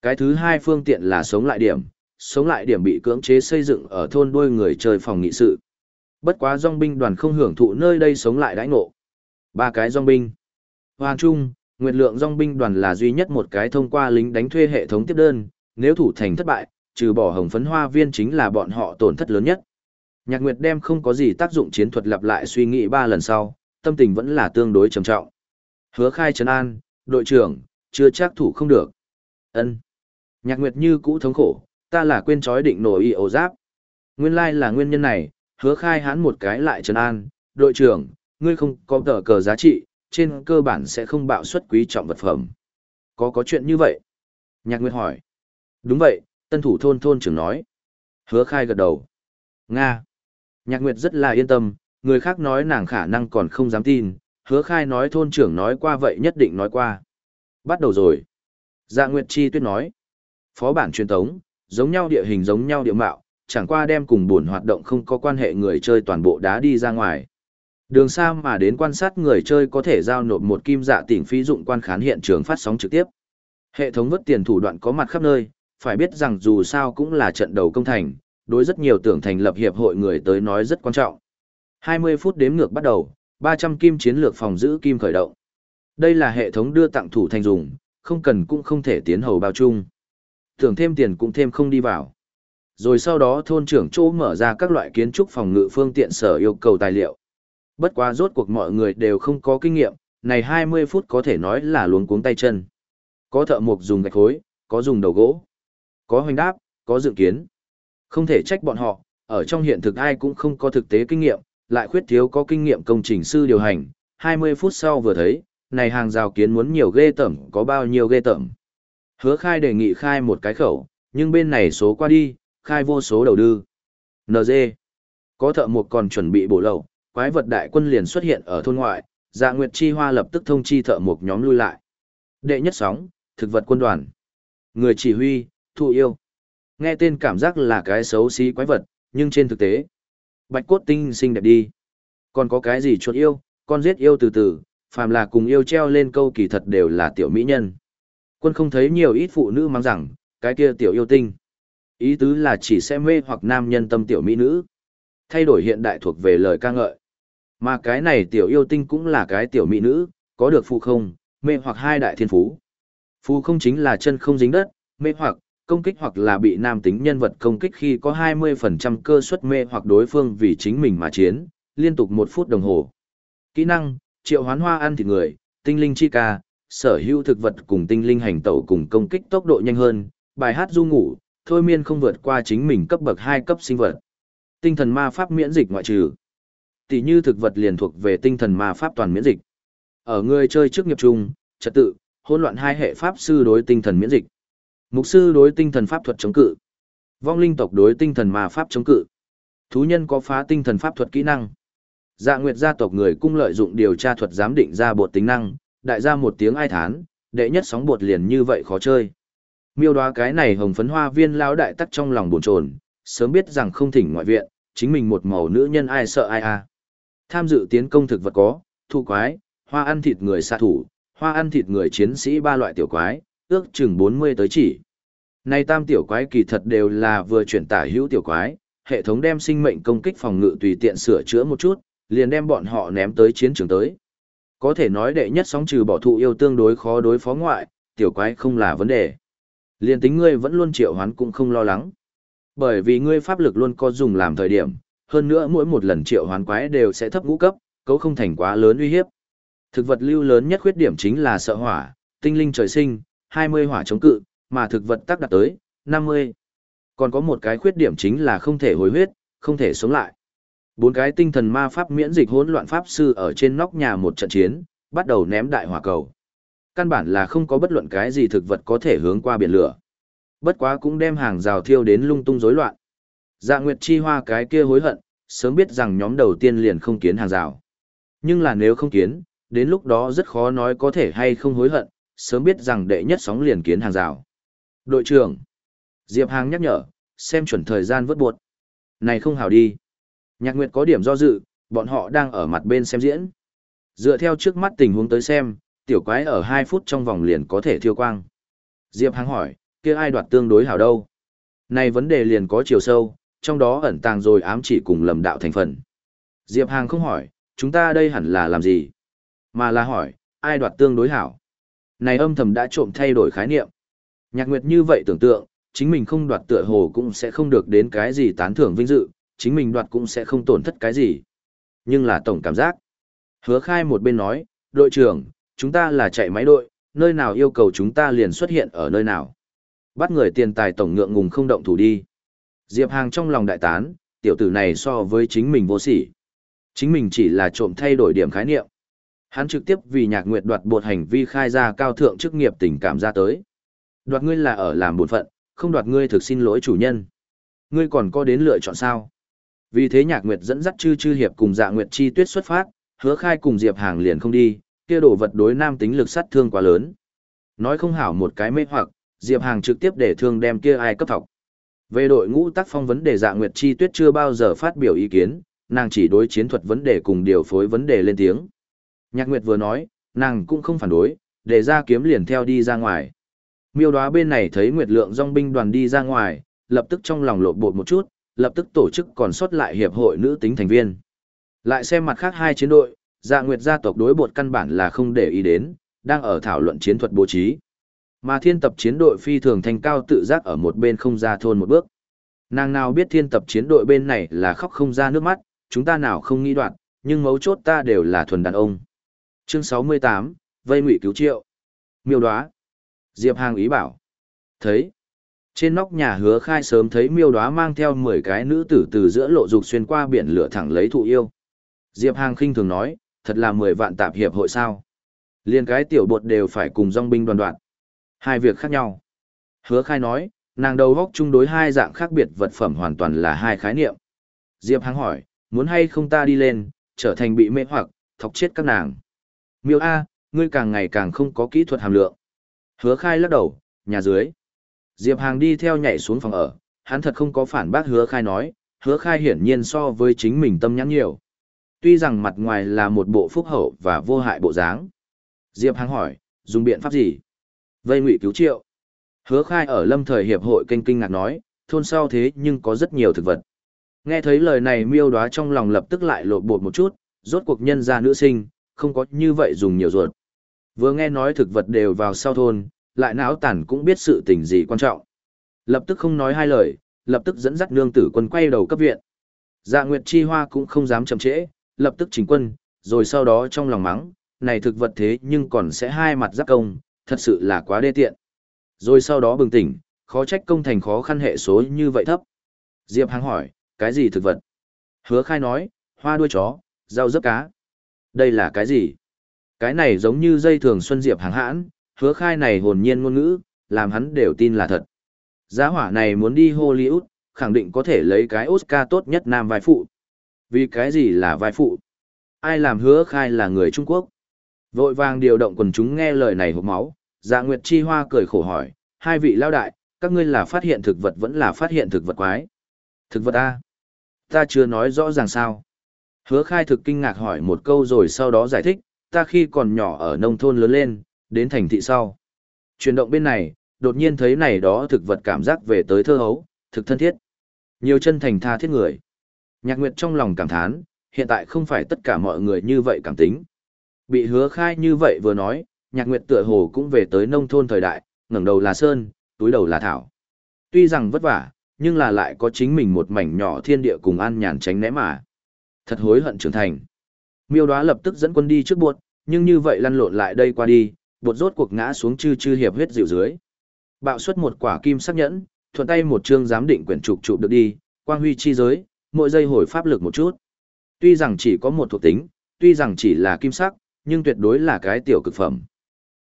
Cái thứ hai phương tiện là sống lại điểm, sống lại điểm bị cưỡng chế xây dựng ở thôn đuôi người chơi phòng nghị sự. Bất quá dòng binh đoàn không hưởng thụ nơi đây sống lại đãi ngộ. Ba cái dòng binh. Hoàng Trung, Nguyệt lượng dòng binh đoàn là duy nhất một cái thông qua lính đánh thuê hệ thống tiếp đơn, nếu thủ thành thất bại, trừ bỏ hồng phấn hoa viên chính là bọn họ tổn thất lớn nhất. Nhạc Nguyệt đem không có gì tác dụng chiến thuật lặp lại suy nghĩ ba lần sau, tâm tình vẫn là tương đối trầm trọng. Hứa khai trấn an, đội trưởng, chưa chắc thủ không được. ân Nhạc Nguyệt như cũ thống khổ, ta là quên trói định nổi y ổ giáp. Nguyên lai là nguyên nhân này, hứa khai hắn một cái lại trấn an, đội trưởng, ngươi không có tờ cờ giá trị, trên cơ bản sẽ không bạo suất quý trọng vật phẩm. Có có chuyện như vậy? Nhạc Nguyệt hỏi. Đúng vậy, tân thủ thôn thôn trưởng nói. Hứa khai gật đầu. Nga. Nhạc Nguyệt rất là yên tâm, người khác nói nàng khả năng còn không dám tin, hứa khai nói thôn trưởng nói qua vậy nhất định nói qua. Bắt đầu rồi. Dạ Nguyệt Chi tuyết nói. Phó bản truyền tống, giống nhau địa hình giống nhau địa mạo, chẳng qua đem cùng buồn hoạt động không có quan hệ người chơi toàn bộ đá đi ra ngoài. Đường xa mà đến quan sát người chơi có thể giao nộp một kim dạ tỉnh phí dụng quan khán hiện trường phát sóng trực tiếp. Hệ thống vất tiền thủ đoạn có mặt khắp nơi, phải biết rằng dù sao cũng là trận đầu công thành, đối rất nhiều tưởng thành lập hiệp hội người tới nói rất quan trọng. 20 phút đếm ngược bắt đầu, 300 kim chiến lược phòng giữ kim khởi động. Đây là hệ thống đưa tặng thủ thành dùng, không cần cũng không thể tiến hầu bao chung. Tưởng thêm tiền cũng thêm không đi vào. Rồi sau đó thôn trưởng chỗ mở ra các loại kiến trúc phòng ngự phương tiện sở yêu cầu tài liệu. Bất quá rốt cuộc mọi người đều không có kinh nghiệm, này 20 phút có thể nói là luống cuống tay chân. Có thợ mộc dùng gạch khối, có dùng đầu gỗ, có hoành đáp, có dự kiến. Không thể trách bọn họ, ở trong hiện thực ai cũng không có thực tế kinh nghiệm, lại khuyết thiếu có kinh nghiệm công trình sư điều hành. 20 phút sau vừa thấy, này hàng rào kiến muốn nhiều ghê tẩm có bao nhiêu ghê tẩm. Hứa khai đề nghị khai một cái khẩu, nhưng bên này số qua đi, khai vô số đầu đư. NG. Có thợ một còn chuẩn bị bổ lậu, quái vật đại quân liền xuất hiện ở thôn ngoại, dạ nguyệt chi hoa lập tức thông chi thợ một nhóm lui lại. Đệ nhất sóng, thực vật quân đoàn. Người chỉ huy, thụ yêu. Nghe tên cảm giác là cái xấu xí quái vật, nhưng trên thực tế, bạch cốt tinh xinh đẹp đi. Còn có cái gì chuột yêu, con giết yêu từ từ, phàm là cùng yêu treo lên câu kỳ thật đều là tiểu mỹ nhân. Quân không thấy nhiều ít phụ nữ mang rằng, cái kia tiểu yêu tinh. Ý tứ là chỉ sẽ mê hoặc nam nhân tâm tiểu mỹ nữ. Thay đổi hiện đại thuộc về lời ca ngợi. Mà cái này tiểu yêu tinh cũng là cái tiểu mỹ nữ, có được phụ không, mê hoặc hai đại thiên phú. Phù không chính là chân không dính đất, mê hoặc, công kích hoặc là bị nam tính nhân vật công kích khi có 20% cơ suất mê hoặc đối phương vì chính mình mà chiến, liên tục một phút đồng hồ. Kỹ năng, triệu hoán hoa ăn thịt người, tinh linh chi ca, sở hữu thực vật cùng tinh linh hành tẩu cùng công kích tốc độ nhanh hơn, bài hát du ngủ, thôi miên không vượt qua chính mình cấp bậc 2 cấp sinh vật. Tinh thần ma pháp miễn dịch ngoại trừ. Tỷ như thực vật liền thuộc về tinh thần ma pháp toàn miễn dịch. Ở người chơi trước nghiệp trung, trật tự, hỗn loạn hai hệ pháp sư đối tinh thần miễn dịch. Mục sư đối tinh thần pháp thuật chống cự. Vong linh tộc đối tinh thần ma pháp chống cự. Thú nhân có phá tinh thần pháp thuật kỹ năng. Dạ Nguyệt gia tộc người cung lợi dụng điều tra thuật giám định ra bột tính năng, đại gia một tiếng ai thán, đệ nhất sóng bột liền như vậy khó chơi. Miêu đoá cái này hồng phấn hoa viên lão đại tắc trong lòng buồn chồn, sớm biết rằng không thỉnh ngoại viện, chính mình một màu nữ nhân ai sợ ai à. Tham dự tiến công thực vật có, thu quái, hoa ăn thịt người xạ thủ, hoa ăn thịt người chiến sĩ ba loại tiểu quái, ước chừng 40 tới chỉ. Này tam tiểu quái kỳ thật đều là vừa chuyển tả hữu tiểu quái, hệ thống đem sinh mệnh công kích phòng ngự tùy tiện sửa chữa một chút, liền đem bọn họ ném tới chiến trường tới. Có thể nói đệ nhất sóng trừ bỏ thụ yêu tương đối khó đối phó ngoại, tiểu quái không là vấn đề. Liền tính ngươi vẫn luôn triệu hoán cũng không lo lắng. Bởi vì ngươi pháp lực luôn có dùng làm thời điểm, hơn nữa mỗi một lần triệu hoán quái đều sẽ thấp ngũ cấp, cấu không thành quá lớn uy hiếp. Thực vật lưu lớn nhất khuyết điểm chính là sợ hỏa, tinh linh trời sinh, 20 hỏa chống cự, mà thực vật tác đạt tới 50. Còn có một cái khuyết điểm chính là không thể hồi huyết, không thể sống lại. Bốn cái tinh thần ma pháp miễn dịch hỗn loạn pháp sư ở trên nóc nhà một trận chiến, bắt đầu ném đại hỏa cầu. Căn bản là không có bất luận cái gì thực vật có thể hướng qua biển lửa. Bất quá cũng đem hàng rào thiêu đến lung tung rối loạn. Dạ Nguyệt Chi Hoa cái kia hối hận, sớm biết rằng nhóm đầu tiên liền không kiến hàng rào. Nhưng là nếu không kiến, đến lúc đó rất khó nói có thể hay không hối hận, sớm biết rằng đệ nhất sóng liền kiến hàng rào. Đội trưởng, Diệp Hàng nhắc nhở, xem chuẩn thời gian vớt buộc. Này không hảo đi. Nhạc Nguyệt có điểm do dự, bọn họ đang ở mặt bên xem diễn. Dựa theo trước mắt tình huống tới xem, tiểu quái ở 2 phút trong vòng liền có thể thiêu quang. Diệp Hàng hỏi, kia ai đoạt tương đối hảo đâu? Này vấn đề liền có chiều sâu, trong đó ẩn tàng rồi ám chỉ cùng lầm đạo thành phần. Diệp Hàng không hỏi, chúng ta đây hẳn là làm gì? Mà là hỏi, ai đoạt tương đối hảo? Này âm thầm đã trộm thay đổi khái niệm. Nhạc Nguyệt như vậy tưởng tượng, chính mình không đoạt tựa hồ cũng sẽ không được đến cái gì tán thưởng vinh dự, chính mình đoạt cũng sẽ không tổn thất cái gì. Nhưng là tổng cảm giác. Hứa khai một bên nói, đội trưởng, chúng ta là chạy máy đội, nơi nào yêu cầu chúng ta liền xuất hiện ở nơi nào. Bắt người tiền tài tổng ngượng ngùng không động thủ đi. Diệp Hàng trong lòng đại tán, tiểu tử này so với chính mình vô sỉ. Chính mình chỉ là trộm thay đổi điểm khái niệm. Hắn trực tiếp vì nhạc nguyệt đoạt bột hành vi khai ra cao thượng chức nghiệp tình cảm ra tới. Đoạt ngươi là ở làm bổn phận, không đoạt ngươi thực xin lỗi chủ nhân. Ngươi còn có đến lựa chọn sao? Vì thế Nhạc Nguyệt dẫn dắt Chư Chư hiệp cùng Dạ Nguyệt Chi Tuyết xuất phát, Hứa Khai cùng Diệp Hàng liền không đi, kia đổ vật đối nam tính lực sát thương quá lớn. Nói không hảo một cái mê hoặc, Diệp Hàng trực tiếp để thương đem kia ai cấp thọc. Về đội ngũ tác phong vấn đề Dạ Nguyệt Chi Tuyết chưa bao giờ phát biểu ý kiến, nàng chỉ đối chiến thuật vấn đề cùng điều phối vấn đề lên tiếng. Nhạc Nguyệt vừa nói, nàng cũng không phản đối, để ra kiếm liền theo đi ra ngoài. Miêu đoá bên này thấy Nguyệt Lượng dòng binh đoàn đi ra ngoài, lập tức trong lòng lộn bột một chút, lập tức tổ chức còn sót lại hiệp hội nữ tính thành viên. Lại xem mặt khác hai chiến đội, dạ Nguyệt gia tộc đối bột căn bản là không để ý đến, đang ở thảo luận chiến thuật bố trí. Mà thiên tập chiến đội phi thường thành cao tự giác ở một bên không ra thôn một bước. Nàng nào biết thiên tập chiến đội bên này là khóc không ra nước mắt, chúng ta nào không nghĩ đoạn, nhưng mấu chốt ta đều là thuần đàn ông. Chương 68, Vây Ngụy Cứu Triệu. Miêu đoá. Diệp Hàng ý bảo. Thấy. Trên nóc nhà hứa khai sớm thấy miêu đoá mang theo 10 cái nữ tử từ giữa lộ dục xuyên qua biển lửa thẳng lấy thụ yêu. Diệp Hàng khinh thường nói, thật là 10 vạn tạp hiệp hội sao. Liên cái tiểu bột đều phải cùng dòng binh đoàn đoạn. Hai việc khác nhau. Hứa khai nói, nàng đầu góc chung đối hai dạng khác biệt vật phẩm hoàn toàn là hai khái niệm. Diệp Hàng hỏi, muốn hay không ta đi lên, trở thành bị mê hoặc, thọc chết các nàng. Miêu A, ngươi càng ngày càng không có kỹ thuật hàm lượng. Hứa khai lắc đầu, nhà dưới. Diệp Hàng đi theo nhảy xuống phòng ở, hắn thật không có phản bác hứa khai nói, hứa khai hiển nhiên so với chính mình tâm nhắn nhiều. Tuy rằng mặt ngoài là một bộ phúc hậu và vô hại bộ dáng. Diệp Hàng hỏi, dùng biện pháp gì? Vây ngụy cứu triệu. Hứa khai ở lâm thời hiệp hội kinh kinh ngạc nói, thôn sau thế nhưng có rất nhiều thực vật. Nghe thấy lời này miêu đoá trong lòng lập tức lại lột bột một chút, rốt cuộc nhân ra nữ sinh, không có như vậy dùng nhiều ruột. Vừa nghe nói thực vật đều vào sau thôn, lại não tản cũng biết sự tình gì quan trọng. Lập tức không nói hai lời, lập tức dẫn dắt nương tử quân quay đầu cấp viện. Dạ Nguyệt Chi Hoa cũng không dám chậm trễ, lập tức chỉnh quân, rồi sau đó trong lòng mắng, này thực vật thế nhưng còn sẽ hai mặt giáp công, thật sự là quá đê tiện. Rồi sau đó bừng tỉnh, khó trách công thành khó khăn hệ số như vậy thấp. Diệp Hằng hỏi, cái gì thực vật? Hứa khai nói, hoa đuôi chó, rau dấp cá. Đây là cái gì? Cái này giống như dây thường xuân Diệp hàng hãn, hứa khai này hồn nhiên ngôn ngữ, làm hắn đều tin là thật. Giá hỏa này muốn đi Hollywood, khẳng định có thể lấy cái Oscar tốt nhất nam vai phụ. Vì cái gì là vai phụ? Ai làm hứa khai là người Trung Quốc? Vội vàng điều động quần chúng nghe lời này hộp máu, dạ Nguyệt Chi Hoa cười khổ hỏi, hai vị lao đại, các ngươi là phát hiện thực vật vẫn là phát hiện thực vật quái. Thực vật A. Ta chưa nói rõ ràng sao. Hứa khai thực kinh ngạc hỏi một câu rồi sau đó giải thích, ta khi còn nhỏ ở nông thôn lớn lên, đến thành thị sau. Chuyển động bên này, đột nhiên thấy này đó thực vật cảm giác về tới thơ hấu, thực thân thiết. Nhiều chân thành tha thiết người. Nhạc Nguyệt trong lòng cảm thán, hiện tại không phải tất cả mọi người như vậy cảm tính. Bị hứa khai như vậy vừa nói, Nhạc Nguyệt tựa hồ cũng về tới nông thôn thời đại, ngẩng đầu là sơn, túi đầu là thảo. Tuy rằng vất vả, nhưng là lại có chính mình một mảnh nhỏ thiên địa cùng an nhàn tránh né mà. Thật hối hận trưởng thành. Miêu đoá lập tức dẫn quân đi trước buột nhưng như vậy lăn lộn lại đây qua đi, bột rốt cuộc ngã xuống chư chư hiệp huyết dịu dưới. Bạo xuất một quả kim sắc nhẫn, thuận tay một chương giám định quyển trục chụp được đi, quang huy chi giới, mỗi giây hồi pháp lực một chút. Tuy rằng chỉ có một thuộc tính, tuy rằng chỉ là kim sắc, nhưng tuyệt đối là cái tiểu cực phẩm.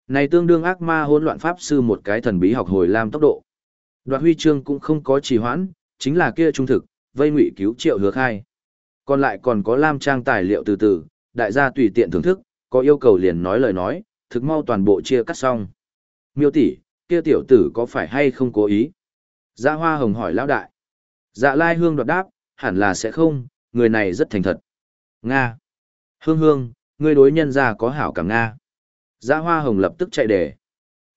Này tương đương ác ma hỗn loạn pháp sư một cái thần bí học hồi lam tốc độ. Đoạt huy chương cũng không có trì hoãn, chính là kia trung thực, vây ngụy cứu triệu hứa khai. Còn lại còn có lam trang tài liệu từ từ, đại gia tùy tiện thưởng thức, có yêu cầu liền nói lời nói, thực mau toàn bộ chia cắt xong. Miêu tỷ, kia tiểu tử có phải hay không cố ý? Dạ hoa hồng hỏi lão đại. Dạ lai hương đoạt đáp, hẳn là sẽ không, người này rất thành thật. Nga. Hương hương, ngươi đối nhân ra có hảo cảm Nga. Dạ hoa hồng lập tức chạy đề.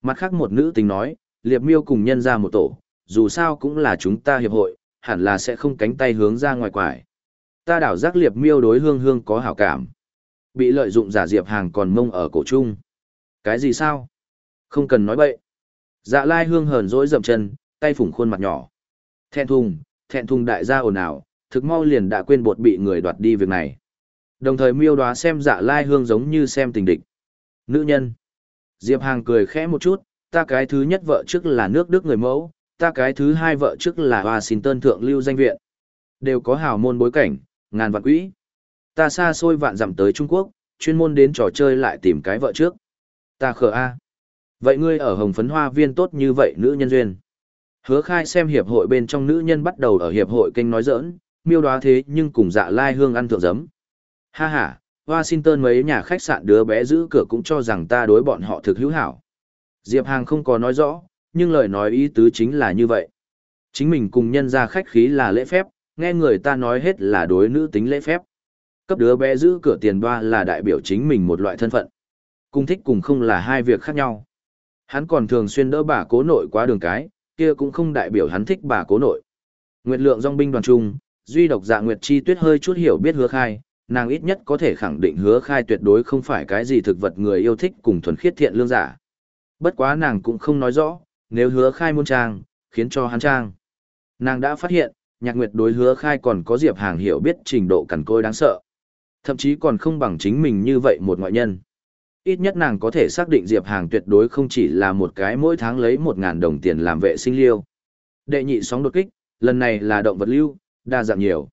Mặt khác một nữ tính nói, liệp miêu cùng nhân ra một tổ, dù sao cũng là chúng ta hiệp hội, hẳn là sẽ không cánh tay hướng ra ngoài quải. Ta đảo giác liệp miêu đối hương hương có hảo cảm. Bị lợi dụng giả diệp hàng còn mông ở cổ trung. Cái gì sao? Không cần nói bậy. Dạ lai hương hờn dỗi dậm chân, tay phủng khuôn mặt nhỏ. Thẹn thùng, thẹn thùng đại gia ồn ào, thực mau liền đã quên bột bị người đoạt đi việc này. Đồng thời miêu đoá xem dạ lai hương giống như xem tình địch. Nữ nhân. Diệp Hàng cười khẽ một chút, ta cái thứ nhất vợ trước là nước Đức người mẫu, ta cái thứ hai vợ trước là Washington thượng lưu danh viện. Đều có hào môn bối cảnh, ngàn vạn quỹ. Ta xa xôi vạn dặm tới Trung Quốc, chuyên môn đến trò chơi lại tìm cái vợ trước. Ta khờ a. Vậy ngươi ở Hồng Phấn Hoa Viên tốt như vậy nữ nhân duyên. Hứa khai xem hiệp hội bên trong nữ nhân bắt đầu ở hiệp hội kênh nói giỡn, miêu đoá thế nhưng cùng dạ lai hương ăn thượng giấm. Ha ha, Washington mấy nhà khách sạn đứa bé giữ cửa cũng cho rằng ta đối bọn họ thực hữu hảo. Diệp Hàng không có nói rõ, nhưng lời nói ý tứ chính là như vậy. Chính mình cùng nhân ra khách khí là lễ phép, nghe người ta nói hết là đối nữ tính lễ phép. Cấp đứa bé giữ cửa tiền đoa là đại biểu chính mình một loại thân phận. Cung thích cùng không là hai việc khác nhau. Hắn còn thường xuyên đỡ bà cố nội qua đường cái, kia cũng không đại biểu hắn thích bà cố nội. Nguyệt lượng dòng binh đoàn trung, duy độc dạ Nguyệt Chi Tuyết hơi chút hiểu biết hứa khai, nàng ít nhất có thể khẳng định hứa khai tuyệt đối không phải cái gì thực vật người yêu thích cùng thuần khiết thiện lương giả. Bất quá nàng cũng không nói rõ, nếu hứa khai muôn trang, khiến cho hắn trang. Nàng đã phát hiện, nhạc nguyệt đối hứa khai còn có diệp hàng hiểu biết trình độ cằn côi đáng sợ. Thậm chí còn không bằng chính mình như vậy một ngoại nhân. Ít nhất nàng có thể xác định diệp hàng tuyệt đối không chỉ là một cái mỗi tháng lấy 1.000 đồng tiền làm vệ sinh liêu. Đệ nhị sóng đột kích, lần này là động vật lưu, đa dạng nhiều.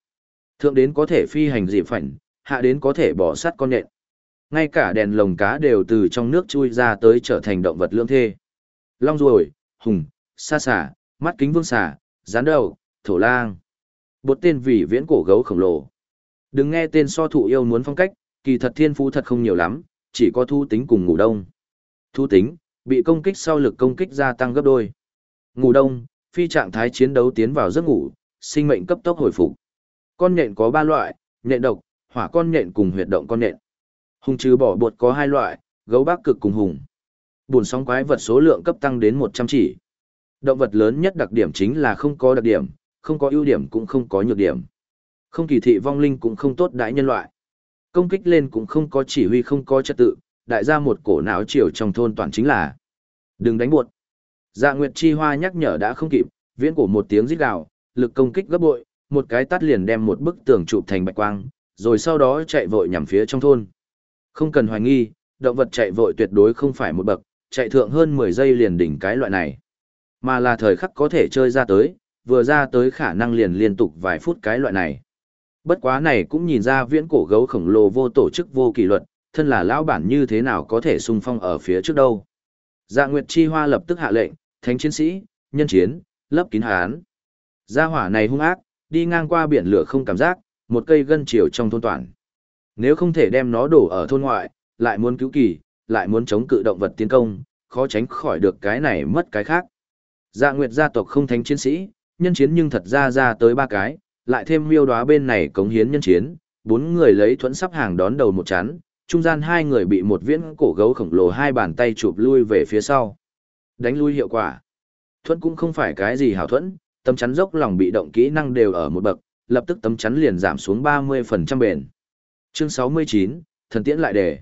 Thượng đến có thể phi hành dịp phảnh, hạ đến có thể bỏ sát con nhện. Ngay cả đèn lồng cá đều từ trong nước chui ra tới trở thành động vật lương thê. Long ruồi, hùng, sa xà, mắt kính vương xà, rán đầu, thổ lang. Bột tên vì viễn cổ gấu khổng lồ. Đừng nghe tên so thụ yêu muốn phong cách, kỳ thật thiên phú thật không nhiều lắm, chỉ có thu tính cùng ngủ đông. Thu tính, bị công kích sau lực công kích gia tăng gấp đôi. Ngủ đông, phi trạng thái chiến đấu tiến vào giấc ngủ, sinh mệnh cấp tốc hồi phục. Con nhện có 3 loại, nhện độc, hỏa con nhện cùng huyệt động con nhện. Hùng trừ bỏ bột có hai loại, gấu bắc cực cùng hùng. Buồn sóng quái vật số lượng cấp tăng đến 100 chỉ. Động vật lớn nhất đặc điểm chính là không có đặc điểm, không có ưu điểm cũng không có nhược điểm. Không kỳ thị vong linh cũng không tốt đãi nhân loại. Công kích lên cũng không có chỉ huy không có trật tự, đại gia một cổ não chiều trong thôn toàn chính là đừng đánh buột. Dạ Nguyệt Chi Hoa nhắc nhở đã không kịp, viễn cổ một tiếng rít gào, lực công kích gấp bội, một cái tát liền đem một bức tường chụp thành bạch quang, rồi sau đó chạy vội nhằm phía trong thôn. Không cần hoài nghi, động vật chạy vội tuyệt đối không phải một bậc, chạy thượng hơn 10 giây liền đỉnh cái loại này. Mà là thời khắc có thể chơi ra tới, vừa ra tới khả năng liền liên tục vài phút cái loại này. Bất quá này cũng nhìn ra viễn cổ gấu khổng lồ vô tổ chức vô kỷ luật, thân là lão bản như thế nào có thể xung phong ở phía trước đâu. Dạ Nguyệt Chi Hoa lập tức hạ lệnh, thánh chiến sĩ, nhân chiến, lấp kín hán. Gia hỏa này hung ác, đi ngang qua biển lửa không cảm giác, một cây gân chiều trong thôn toàn. Nếu không thể đem nó đổ ở thôn ngoại, lại muốn cứu kỳ, lại muốn chống cự động vật tiến công, khó tránh khỏi được cái này mất cái khác. Dạ Nguyệt gia tộc không thánh chiến sĩ, nhân chiến nhưng thật ra ra tới ba cái, lại thêm miêu đoá bên này cống hiến nhân chiến, bốn người lấy thuẫn sắp hàng đón đầu một chán, trung gian hai người bị một viễn cổ gấu khổng lồ hai bàn tay chụp lui về phía sau. Đánh lui hiệu quả. Thuẫn cũng không phải cái gì hảo thuẫn, tấm chắn dốc lòng bị động kỹ năng đều ở một bậc, lập tức tấm chắn liền giảm xuống 30% bền. Chương 69, thần tiễn lại đề.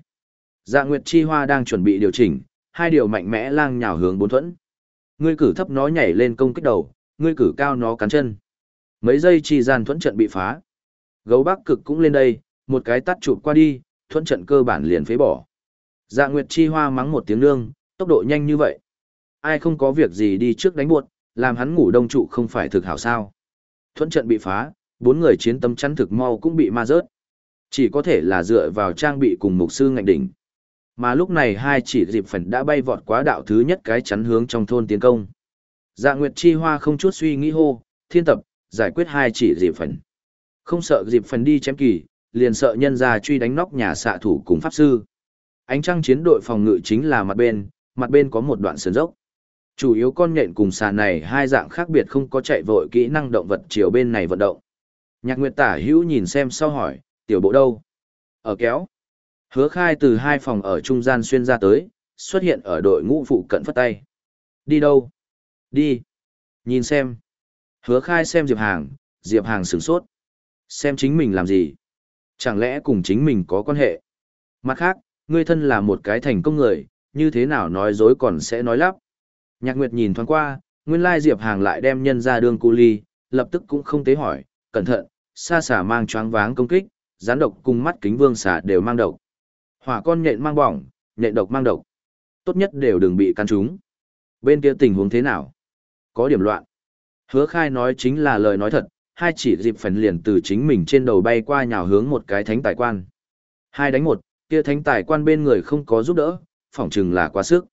Dạ Nguyệt Chi Hoa đang chuẩn bị điều chỉnh, hai điều mạnh mẽ lang nhào hướng bốn thuẫn. Ngươi cử thấp nó nhảy lên công kích đầu, ngươi cử cao nó cắn chân. Mấy giây chi gian thuẫn trận bị phá. Gấu Bắc Cực cũng lên đây, một cái tắt chụp qua đi, thuẫn trận cơ bản liền phế bỏ. Dạ Nguyệt Chi Hoa mắng một tiếng nương, tốc độ nhanh như vậy. Ai không có việc gì đi trước đánh buột, làm hắn ngủ đông trụ không phải thực hảo sao. Thuẫn trận bị phá, bốn người chiến tâm chắn thực mau cũng bị ma rớt. Chỉ có thể là dựa vào trang bị cùng mục sư ngạnh đỉnh. Mà lúc này hai chỉ dịp phần đã bay vọt quá đạo thứ nhất cái chắn hướng trong thôn tiến công. Dạ Nguyệt Chi Hoa không chút suy nghĩ hô, thiên tập, giải quyết hai chỉ dịp phần. Không sợ dịp phần đi chém kỳ, liền sợ nhân ra truy đánh nóc nhà xạ thủ cùng pháp sư. Ánh trăng chiến đội phòng ngự chính là mặt bên, mặt bên có một đoạn sườn dốc. Chủ yếu con nhện cùng xà này hai dạng khác biệt không có chạy vội kỹ năng động vật chiều bên này vận động. Nhạc Nguyệt Tả Hữu nhìn xem sau hỏi, tiểu bộ đâu? Ở kéo. Hứa khai từ hai phòng ở trung gian xuyên ra tới, xuất hiện ở đội ngũ phụ cận phất tay. Đi đâu? Đi. Nhìn xem. Hứa khai xem Diệp Hàng, Diệp Hàng sửng sốt. Xem chính mình làm gì? Chẳng lẽ cùng chính mình có quan hệ? Mặt khác, ngươi thân là một cái thành công người, như thế nào nói dối còn sẽ nói lắp. Nhạc Nguyệt nhìn thoáng qua, nguyên lai Diệp Hàng lại đem nhân ra đường cu ly, lập tức cũng không tế hỏi, cẩn thận, xa xả mang choáng váng công kích, gián độc cùng mắt kính vương xả đều mang độc. Hỏa con nhện mang bỏng, nhện độc mang độc. Tốt nhất đều đừng bị căn trúng. Bên kia tình huống thế nào? Có điểm loạn. Hứa khai nói chính là lời nói thật, hai chỉ dịp phần liền từ chính mình trên đầu bay qua nhào hướng một cái thánh tài quan. Hai đánh một, kia thánh tài quan bên người không có giúp đỡ, phỏng chừng là quá sức.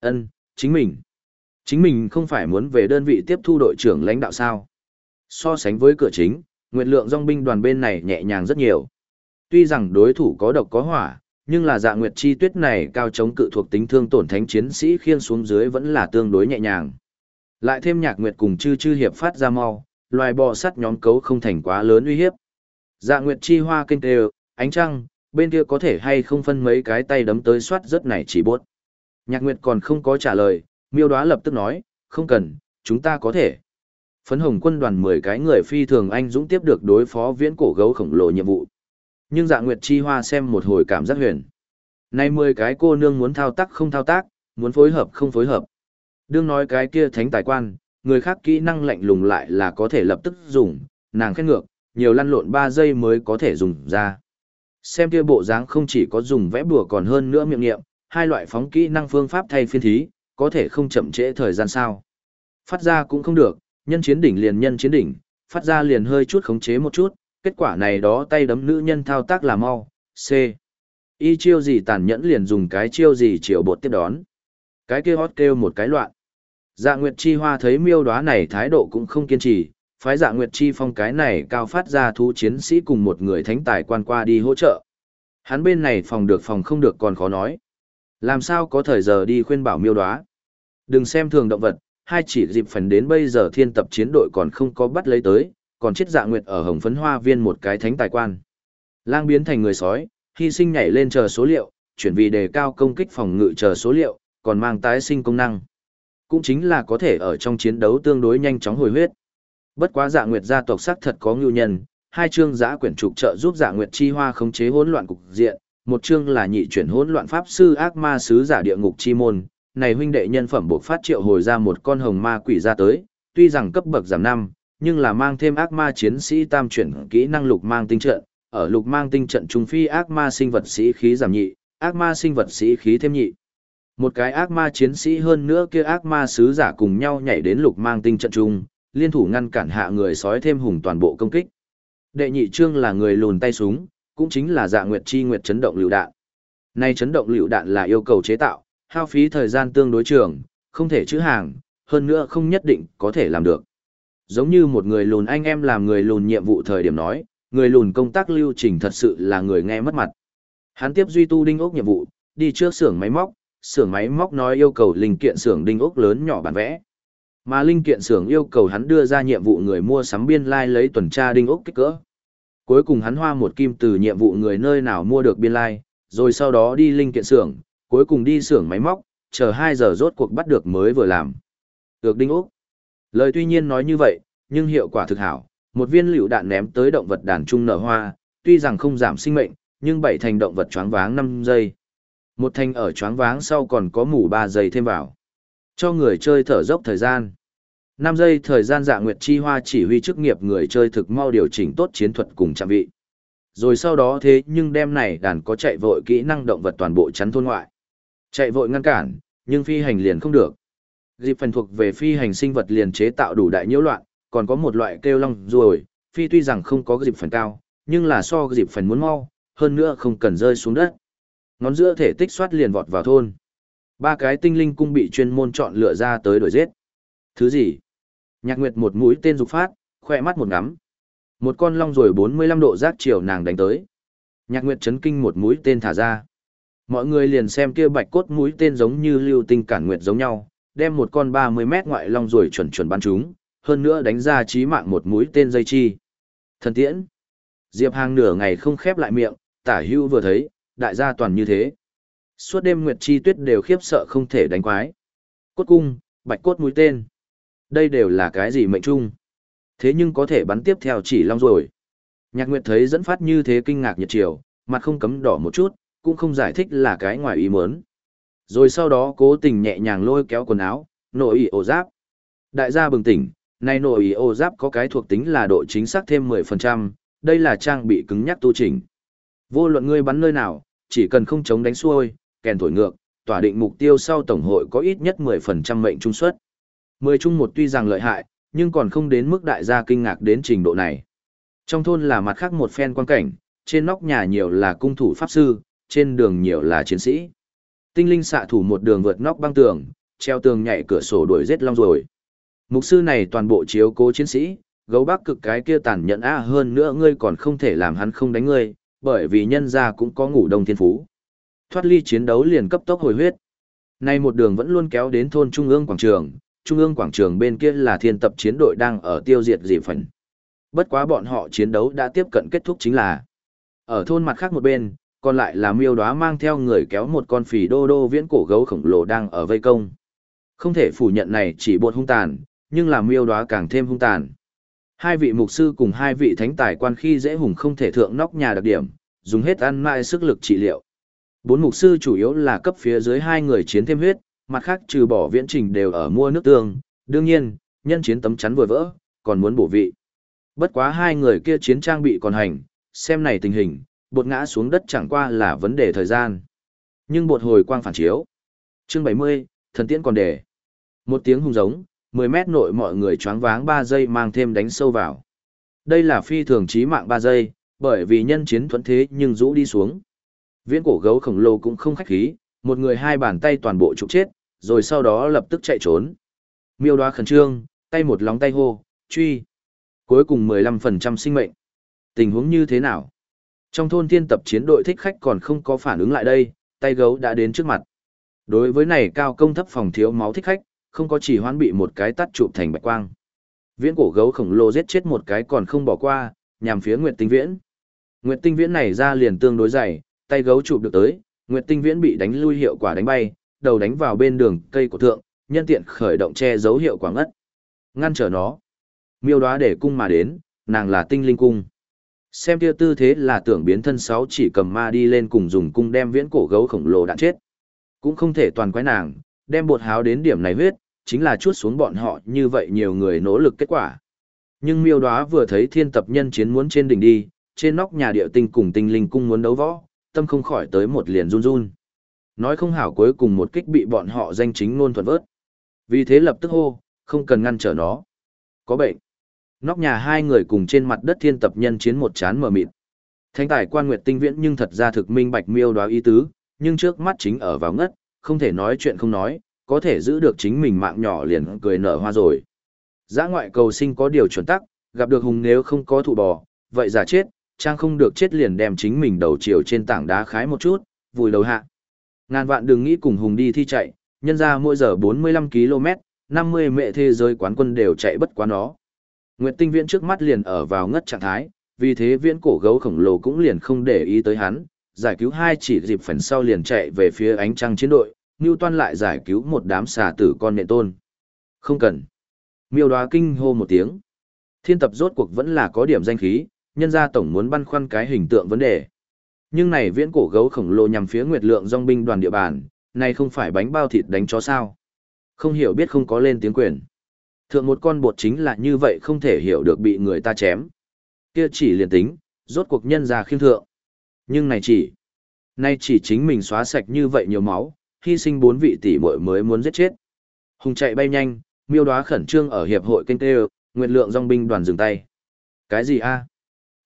ân chính mình. Chính mình không phải muốn về đơn vị tiếp thu đội trưởng lãnh đạo sao. So sánh với cửa chính, Nguyệt lượng dòng binh đoàn bên này nhẹ nhàng rất nhiều. Tuy rằng đối thủ có độc có hỏa, nhưng là dạ nguyệt chi tuyết này cao chống cự thuộc tính thương tổn thánh chiến sĩ khiên xuống dưới vẫn là tương đối nhẹ nhàng. Lại thêm nhạc nguyệt cùng chư chư hiệp phát ra mau, loài bò sắt nhóm cấu không thành quá lớn uy hiếp. Dạ nguyệt chi hoa kinh đều, ánh trăng, bên kia có thể hay không phân mấy cái tay đấm tới soát rất này chỉ buốt. Nhạc nguyệt còn không có trả lời, miêu đoá lập tức nói, không cần, chúng ta có thể. Phấn hồng quân đoàn 10 cái người phi thường anh dũng tiếp được đối phó viễn cổ gấu khổng lồ nhiệm vụ. Nhưng dạ nguyệt chi hoa xem một hồi cảm giác huyền. Nay 10 cái cô nương muốn thao tác không thao tác, muốn phối hợp không phối hợp. Đương nói cái kia thánh tài quan, người khác kỹ năng lạnh lùng lại là có thể lập tức dùng, nàng khét ngược, nhiều lăn lộn 3 giây mới có thể dùng ra. Xem kia bộ dáng không chỉ có dùng vẽ bùa còn hơn nữa miệng nghiệm, hai loại phóng kỹ năng phương pháp thay phiên thí, có thể không chậm trễ thời gian sao. Phát ra cũng không được, nhân chiến đỉnh liền nhân chiến đỉnh, phát ra liền hơi chút khống chế một chút, kết quả này đó tay đấm nữ nhân thao tác là mau, C. Y chiêu gì tàn nhẫn liền dùng cái chiêu gì chiều bột tiếp đón. Cái kia hót kêu một cái loạn. Dạ Nguyệt Chi Hoa thấy miêu đoá này thái độ cũng không kiên trì, phái Dạ Nguyệt Chi Phong cái này cao phát ra thú chiến sĩ cùng một người thánh tài quan qua đi hỗ trợ. Hắn bên này phòng được phòng không được còn khó nói. Làm sao có thời giờ đi khuyên bảo miêu đoá. Đừng xem thường động vật, hai chỉ dịp phần đến bây giờ thiên tập chiến đội còn không có bắt lấy tới, còn chết dạ nguyệt ở hồng phấn hoa viên một cái thánh tài quan. Lang biến thành người sói, hy sinh nhảy lên chờ số liệu, chuyển vì đề cao công kích phòng ngự chờ số liệu, còn mang tái sinh công năng. Cũng chính là có thể ở trong chiến đấu tương đối nhanh chóng hồi huyết. Bất quá dạ nguyệt gia tộc sắc thật có nhu nhân, hai chương giã quyển trục trợ giúp dạ nguyệt chi hoa khống chế hỗn loạn cục diện, một chương là nhị chuyển hỗn loạn pháp sư ác ma sứ giả địa ngục chi môn, này huynh đệ nhân phẩm buộc phát triệu hồi ra một con hồng ma quỷ ra tới, tuy rằng cấp bậc giảm năm, nhưng là mang thêm ác ma chiến sĩ tam chuyển kỹ năng lục mang tinh trận, ở lục mang tinh trận trung phi ác ma sinh vật sĩ khí giảm nhị, ác ma sinh vật sĩ khí thêm nhị. Một cái ác ma chiến sĩ hơn nữa kia ác ma sứ giả cùng nhau nhảy đến lục mang tinh trận trung, liên thủ ngăn cản hạ người sói thêm hùng toàn bộ công kích. Đệ nhị trương là người lùn tay súng, cũng chính là dạ nguyệt chi nguyệt chấn động lựu đạn. Nay chấn động lựu đạn là yêu cầu chế tạo, hao phí thời gian tương đối trường, không thể chữ hàng, hơn nữa không nhất định có thể làm được. Giống như một người lùn anh em làm người lùn nhiệm vụ thời điểm nói, người lùn công tác lưu trình thật sự là người nghe mất mặt. Hắn tiếp duy tu đinh ốc nhiệm vụ, đi trước xưởng máy móc, xưởng máy móc nói yêu cầu linh kiện xưởng đinh ốc lớn nhỏ bản vẽ. Mà linh kiện xưởng yêu cầu hắn đưa ra nhiệm vụ người mua sắm biên lai like lấy tuần tra đinh ốc kích cỡ. Cuối cùng hắn hoa một kim từ nhiệm vụ người nơi nào mua được biên lai, like, rồi sau đó đi linh kiện xưởng, cuối cùng đi xưởng máy móc, chờ 2 giờ rốt cuộc bắt được mới vừa làm. Được đinh ốc. Lời tuy nhiên nói như vậy, nhưng hiệu quả thực hảo, một viên liều đạn ném tới động vật đàn trung nở hoa, tuy rằng không giảm sinh mệnh, nhưng bảy thành động vật choáng váng 5 giây. Một thành ở choáng váng sau còn có mủ 3 giây thêm vào. Cho người chơi thở dốc thời gian. 5 giây thời gian dạ nguyệt chi hoa chỉ huy chức nghiệp người chơi thực mau điều chỉnh tốt chiến thuật cùng trang vị. Rồi sau đó thế nhưng đem này đàn có chạy vội kỹ năng động vật toàn bộ chắn thôn ngoại. Chạy vội ngăn cản, nhưng phi hành liền không được. Dịp phần thuộc về phi hành sinh vật liền chế tạo đủ đại nhiễu loạn, còn có một loại kêu long ruồi, phi tuy rằng không có dịp phần cao, nhưng là so dịp phần muốn mau, hơn nữa không cần rơi xuống đất. Ngón giữa thể tích xoát liền vọt vào thôn. Ba cái tinh linh cung bị chuyên môn chọn lựa ra tới đổi giết. Thứ gì? Nhạc Nguyệt một mũi tên dục phát, khoe mắt một ngắm. Một con long rồi 45 độ giác chiều nàng đánh tới. Nhạc Nguyệt chấn kinh một mũi tên thả ra. Mọi người liền xem kia bạch cốt mũi tên giống như lưu tinh cản nguyệt giống nhau, đem một con 30 mét ngoại long rồi chuẩn chuẩn bắn chúng, hơn nữa đánh ra chí mạng một mũi tên dây chi. Thần tiễn. Diệp Hàng nửa ngày không khép lại miệng, tả hưu vừa thấy, đại gia toàn như thế. Suốt đêm Nguyệt Chi Tuyết đều khiếp sợ không thể đánh quái. Cốt cung, bạch cốt mũi tên. Đây đều là cái gì mệnh trung. Thế nhưng có thể bắn tiếp theo chỉ long rồi. Nhạc Nguyệt thấy dẫn phát như thế kinh ngạc nhiệt chiều, mặt không cấm đỏ một chút, cũng không giải thích là cái ngoài ý muốn. Rồi sau đó cố tình nhẹ nhàng lôi kéo quần áo, nội ý ổ giáp. Đại gia bừng tỉnh, nay nội ý ổ giáp có cái thuộc tính là độ chính xác thêm 10%, đây là trang bị cứng nhắc tu chỉnh. Vô luận ngươi bắn nơi nào, chỉ cần không chống đánh xuôi, kèn thổi ngược, tỏa định mục tiêu sau tổng hội có ít nhất 10% mệnh trung suất. 10 chung một tuy rằng lợi hại, nhưng còn không đến mức đại gia kinh ngạc đến trình độ này. Trong thôn là mặt khác một phen quan cảnh, trên nóc nhà nhiều là cung thủ pháp sư, trên đường nhiều là chiến sĩ. Tinh linh xạ thủ một đường vượt nóc băng tường, treo tường nhảy cửa sổ đuổi giết long rồi. Mục sư này toàn bộ chiếu cố chiến sĩ, gấu bác cực cái kia tàn nhẫn a hơn nữa ngươi còn không thể làm hắn không đánh ngươi, bởi vì nhân gia cũng có ngủ đông thiên phú. Thoát ly chiến đấu liền cấp tốc hồi huyết. Nay một đường vẫn luôn kéo đến thôn Trung ương quảng trường, Trung ương quảng trường bên kia là thiên tập chiến đội đang ở tiêu diệt dị phần. Bất quá bọn họ chiến đấu đã tiếp cận kết thúc chính là. Ở thôn mặt khác một bên, còn lại là miêu đoá mang theo người kéo một con phì đô đô viễn cổ gấu khổng lồ đang ở vây công. Không thể phủ nhận này chỉ bột hung tàn, nhưng là miêu đoá càng thêm hung tàn. Hai vị mục sư cùng hai vị thánh tài quan khi dễ hùng không thể thượng nóc nhà đặc điểm, dùng hết ăn mãi sức lực trị liệu. Bốn mục sư chủ yếu là cấp phía dưới hai người chiến thêm huyết, mặt khác trừ bỏ viễn trình đều ở mua nước tương, đương nhiên, nhân chiến tấm chắn vừa vỡ, còn muốn bổ vị. Bất quá hai người kia chiến trang bị còn hành, xem này tình hình, bột ngã xuống đất chẳng qua là vấn đề thời gian. Nhưng bột hồi quang phản chiếu. Chương 70, thần tiễn còn để. Một tiếng hung giống, 10 mét nội mọi người choáng váng 3 giây mang thêm đánh sâu vào. Đây là phi thường chí mạng 3 giây, bởi vì nhân chiến thuẫn thế nhưng rũ đi xuống. Viễn cổ gấu khổng lồ cũng không khách khí, một người hai bàn tay toàn bộ trục chết, rồi sau đó lập tức chạy trốn. Miêu đoá khẩn trương, tay một lóng tay hô, truy. Cuối cùng 15% sinh mệnh. Tình huống như thế nào? Trong thôn thiên tập chiến đội thích khách còn không có phản ứng lại đây, tay gấu đã đến trước mặt. Đối với này cao công thấp phòng thiếu máu thích khách, không có chỉ hoán bị một cái tắt chụp thành bạch quang. Viễn cổ gấu khổng lồ giết chết một cái còn không bỏ qua, nhằm phía Nguyệt Tinh Viễn. Nguyệt Tinh Viễn này ra liền tương đối dày, tay gấu chụp được tới, Nguyệt Tinh Viễn bị đánh lui hiệu quả đánh bay, đầu đánh vào bên đường cây cổ thượng, nhân tiện khởi động che dấu hiệu quả ngất. Ngăn trở nó. Miêu đoá để cung mà đến, nàng là tinh linh cung. Xem kia tư thế là tưởng biến thân sáu chỉ cầm ma đi lên cùng dùng cung đem viễn cổ gấu khổng lồ đạn chết. Cũng không thể toàn quái nàng, đem bột háo đến điểm này huyết, chính là chuốt xuống bọn họ như vậy nhiều người nỗ lực kết quả. Nhưng miêu đoá vừa thấy thiên tập nhân chiến muốn trên đỉnh đi, trên nóc nhà địa tinh cùng tinh linh cung muốn đấu võ, tâm không khỏi tới một liền run run. Nói không hảo cuối cùng một kích bị bọn họ danh chính ngôn thuận vớt. Vì thế lập tức hô, không cần ngăn trở nó. Có bệnh. Nóc nhà hai người cùng trên mặt đất thiên tập nhân chiến một chán mờ mịt. Thánh tài quan nguyệt tinh viễn nhưng thật ra thực minh bạch miêu đoá ý tứ, nhưng trước mắt chính ở vào ngất, không thể nói chuyện không nói, có thể giữ được chính mình mạng nhỏ liền cười nở hoa rồi. Giã ngoại cầu sinh có điều chuẩn tắc, gặp được hùng nếu không có thụ bò, vậy giả chết, trang không được chết liền đem chính mình đầu chiều trên tảng đá khái một chút, vùi đầu hạ. Ngàn vạn đừng nghĩ cùng hùng đi thi chạy, nhân ra mỗi giờ 45 km, 50 mẹ thế giới quán quân đều chạy bất quá nó. Nguyệt tinh viễn trước mắt liền ở vào ngất trạng thái, vì thế viễn cổ gấu khổng lồ cũng liền không để ý tới hắn, giải cứu hai chỉ dịp phần sau liền chạy về phía ánh trăng chiến đội, Ngưu Toan lại giải cứu một đám xà tử con nện tôn. Không cần. Miêu đoá kinh hô một tiếng. Thiên tập rốt cuộc vẫn là có điểm danh khí, nhân gia tổng muốn băn khoăn cái hình tượng vấn đề. Nhưng này viễn cổ gấu khổng lồ nhằm phía nguyệt lượng dòng binh đoàn địa bàn, này không phải bánh bao thịt đánh chó sao. Không hiểu biết không có lên tiếng quyền. Thượng một con bột chính là như vậy không thể hiểu được bị người ta chém. Kia chỉ liền tính, rốt cuộc nhân gia khiêm thượng. Nhưng này chỉ, nay chỉ chính mình xóa sạch như vậy nhiều máu, hy sinh bốn vị tỷ muội mới muốn giết chết. Hùng chạy bay nhanh, miêu đoá khẩn trương ở hiệp hội kinh tê nguyệt lượng dòng binh đoàn dừng tay. Cái gì a?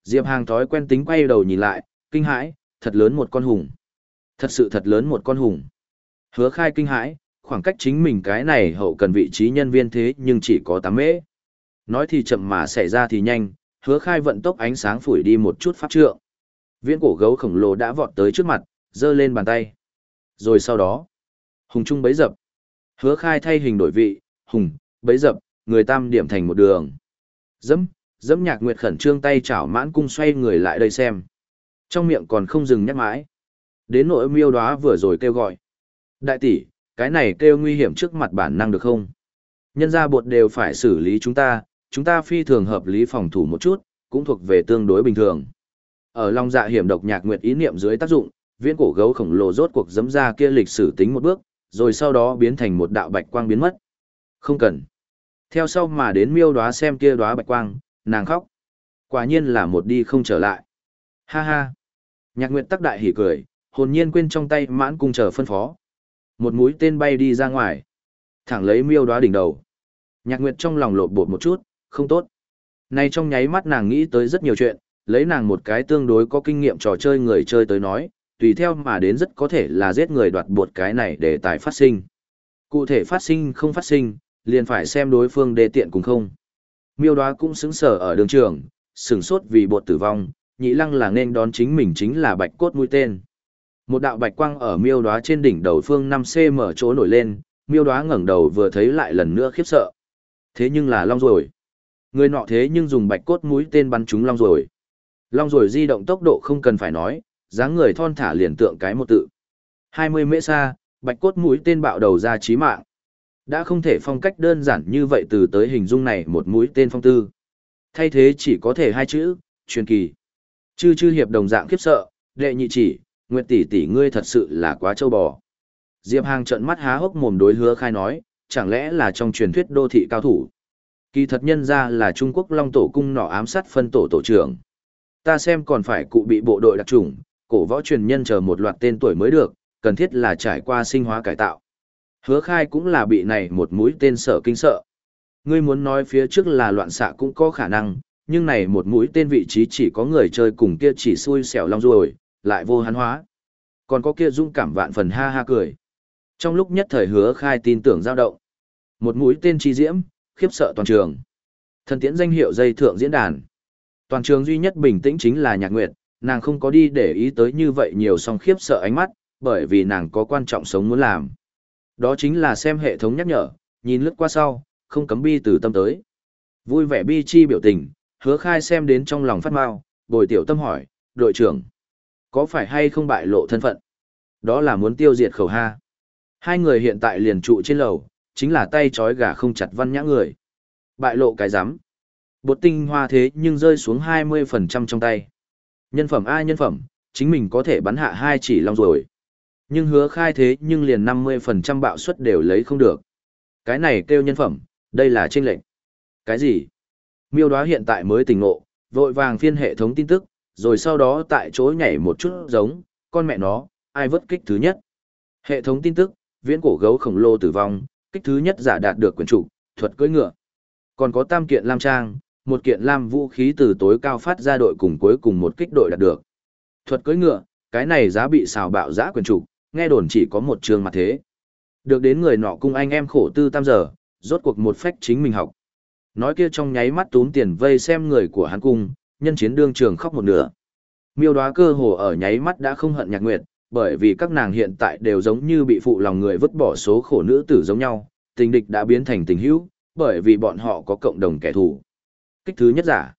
Diệp Hàng thói quen tính quay đầu nhìn lại, kinh hãi, thật lớn một con hùng. Thật sự thật lớn một con hùng. Hứa khai kinh hãi, khoảng cách chính mình cái này hậu cần vị trí nhân viên thế nhưng chỉ có 8 mễ. Nói thì chậm mà xảy ra thì nhanh, hứa khai vận tốc ánh sáng phủi đi một chút pháp trượng. Viễn cổ gấu khổng lồ đã vọt tới trước mặt, dơ lên bàn tay. Rồi sau đó, hùng trung bấy dập. Hứa khai thay hình đổi vị, hùng, bấy dập, người tam điểm thành một đường. Dẫm, dẫm nhạc nguyệt khẩn trương tay chảo mãn cung xoay người lại đây xem. Trong miệng còn không dừng nhắc mãi. Đến nỗi miêu đoá vừa rồi kêu gọi. Đại tỷ, cái này kêu nguy hiểm trước mặt bản năng được không? Nhân ra bột đều phải xử lý chúng ta, chúng ta phi thường hợp lý phòng thủ một chút, cũng thuộc về tương đối bình thường. Ở lòng dạ hiểm độc nhạc nguyệt ý niệm dưới tác dụng, viễn cổ gấu khổng lồ rốt cuộc dấm ra kia lịch sử tính một bước, rồi sau đó biến thành một đạo bạch quang biến mất. Không cần. Theo sau mà đến miêu đóa xem kia đóa bạch quang, nàng khóc. Quả nhiên là một đi không trở lại. Ha ha. Nhạc nguyệt tắc đại hỉ cười, hồn nhiên quên trong tay mãn cung chờ phân phó. Một mũi tên bay đi ra ngoài. Thẳng lấy miêu đóa đỉnh đầu. Nhạc nguyệt trong lòng lột bột một chút, không tốt. Nay trong nháy mắt nàng nghĩ tới rất nhiều chuyện, lấy nàng một cái tương đối có kinh nghiệm trò chơi người chơi tới nói, tùy theo mà đến rất có thể là giết người đoạt bột cái này để tài phát sinh. Cụ thể phát sinh không phát sinh, liền phải xem đối phương đề tiện cùng không. Miêu đoá cũng xứng sở ở đường trường, sửng sốt vì bột tử vong, nhị lăng là nên đón chính mình chính là bạch cốt mũi tên. Một đạo bạch quang ở miêu đoá trên đỉnh đầu phương 5cm chỗ nổi lên, miêu đoá ngẩng đầu vừa thấy lại lần nữa khiếp sợ. Thế nhưng là long rồi. Người nọ thế nhưng dùng bạch cốt mũi tên bắn trúng long rồi. Long rồi di động tốc độ không cần phải nói, dáng người thon thả liền tượng cái một tự. 20 mễ xa, bạch cốt mũi tên bạo đầu ra chí mạng. Đã không thể phong cách đơn giản như vậy từ tới hình dung này một mũi tên phong tư. Thay thế chỉ có thể hai chữ, truyền kỳ. Chư chư hiệp đồng dạng khiếp sợ, đệ nhị chỉ, nguyệt tỷ tỷ ngươi thật sự là quá trâu bò. Diệp Hàng trợn mắt há hốc mồm đối hứa khai nói, chẳng lẽ là trong truyền thuyết đô thị cao thủ. Kỳ thật nhân ra là Trung Quốc Long Tổ cung nọ ám sát phân tổ tổ trưởng. Ta xem còn phải cụ bị bộ đội đặc trùng, cổ võ truyền nhân chờ một loạt tên tuổi mới được, cần thiết là trải qua sinh hóa cải tạo. Hứa khai cũng là bị này một mũi tên sợ kinh sợ. Ngươi muốn nói phía trước là loạn xạ cũng có khả năng, nhưng này một mũi tên vị trí chỉ có người chơi cùng kia chỉ xui xẻo long rồi, lại vô hắn hóa. Còn có kia dung cảm vạn phần ha ha cười. Trong lúc nhất thời hứa khai tin tưởng dao động. Một mũi tên chi diễm, khiếp sợ toàn trường. Thần tiễn danh hiệu dây thượng diễn đàn. Toàn trường duy nhất bình tĩnh chính là nhạc nguyệt, nàng không có đi để ý tới như vậy nhiều song khiếp sợ ánh mắt, bởi vì nàng có quan trọng sống muốn làm. Đó chính là xem hệ thống nhắc nhở, nhìn lướt qua sau, không cấm bi từ tâm tới. Vui vẻ bi chi biểu tình, hứa khai xem đến trong lòng phát mau, bồi tiểu tâm hỏi, đội trưởng, có phải hay không bại lộ thân phận? Đó là muốn tiêu diệt khẩu ha. Hai người hiện tại liền trụ trên lầu, chính là tay trói gà không chặt văn nhã người. Bại lộ cái rắm Bột tinh hoa thế nhưng rơi xuống 20% trong tay. Nhân phẩm ai nhân phẩm, chính mình có thể bắn hạ hai chỉ long rồi. Nhưng hứa khai thế nhưng liền 50% bạo suất đều lấy không được. Cái này kêu nhân phẩm, đây là trên lệnh. Cái gì? Miêu đoá hiện tại mới tỉnh ngộ, vội vàng phiên hệ thống tin tức, rồi sau đó tại chỗ nhảy một chút giống, con mẹ nó, ai vất kích thứ nhất. Hệ thống tin tức, viễn cổ gấu khổng lồ tử vong, kích thứ nhất giả đạt được quyền chủ, thuật cưỡi ngựa. Còn có tam kiện lam trang, một kiện lam vũ khí từ tối cao phát ra đội cùng cuối cùng một kích đội đạt được. Thuật cưỡi ngựa, cái này giá bị xào bạo giá quyền chủ, nghe đồn chỉ có một trường mặt thế. Được đến người nọ cung anh em khổ tư tam giờ, rốt cuộc một phách chính mình học. Nói kia trong nháy mắt tún tiền vây xem người của hắn cung, nhân chiến đương trường khóc một nửa. Miêu đoá cơ hồ ở nháy mắt đã không hận nhạc nguyệt, bởi vì các nàng hiện tại đều giống như bị phụ lòng người vứt bỏ số khổ nữ tử giống nhau, tình địch đã biến thành tình hữu, bởi vì bọn họ có cộng đồng kẻ thù. Kích thứ nhất giả.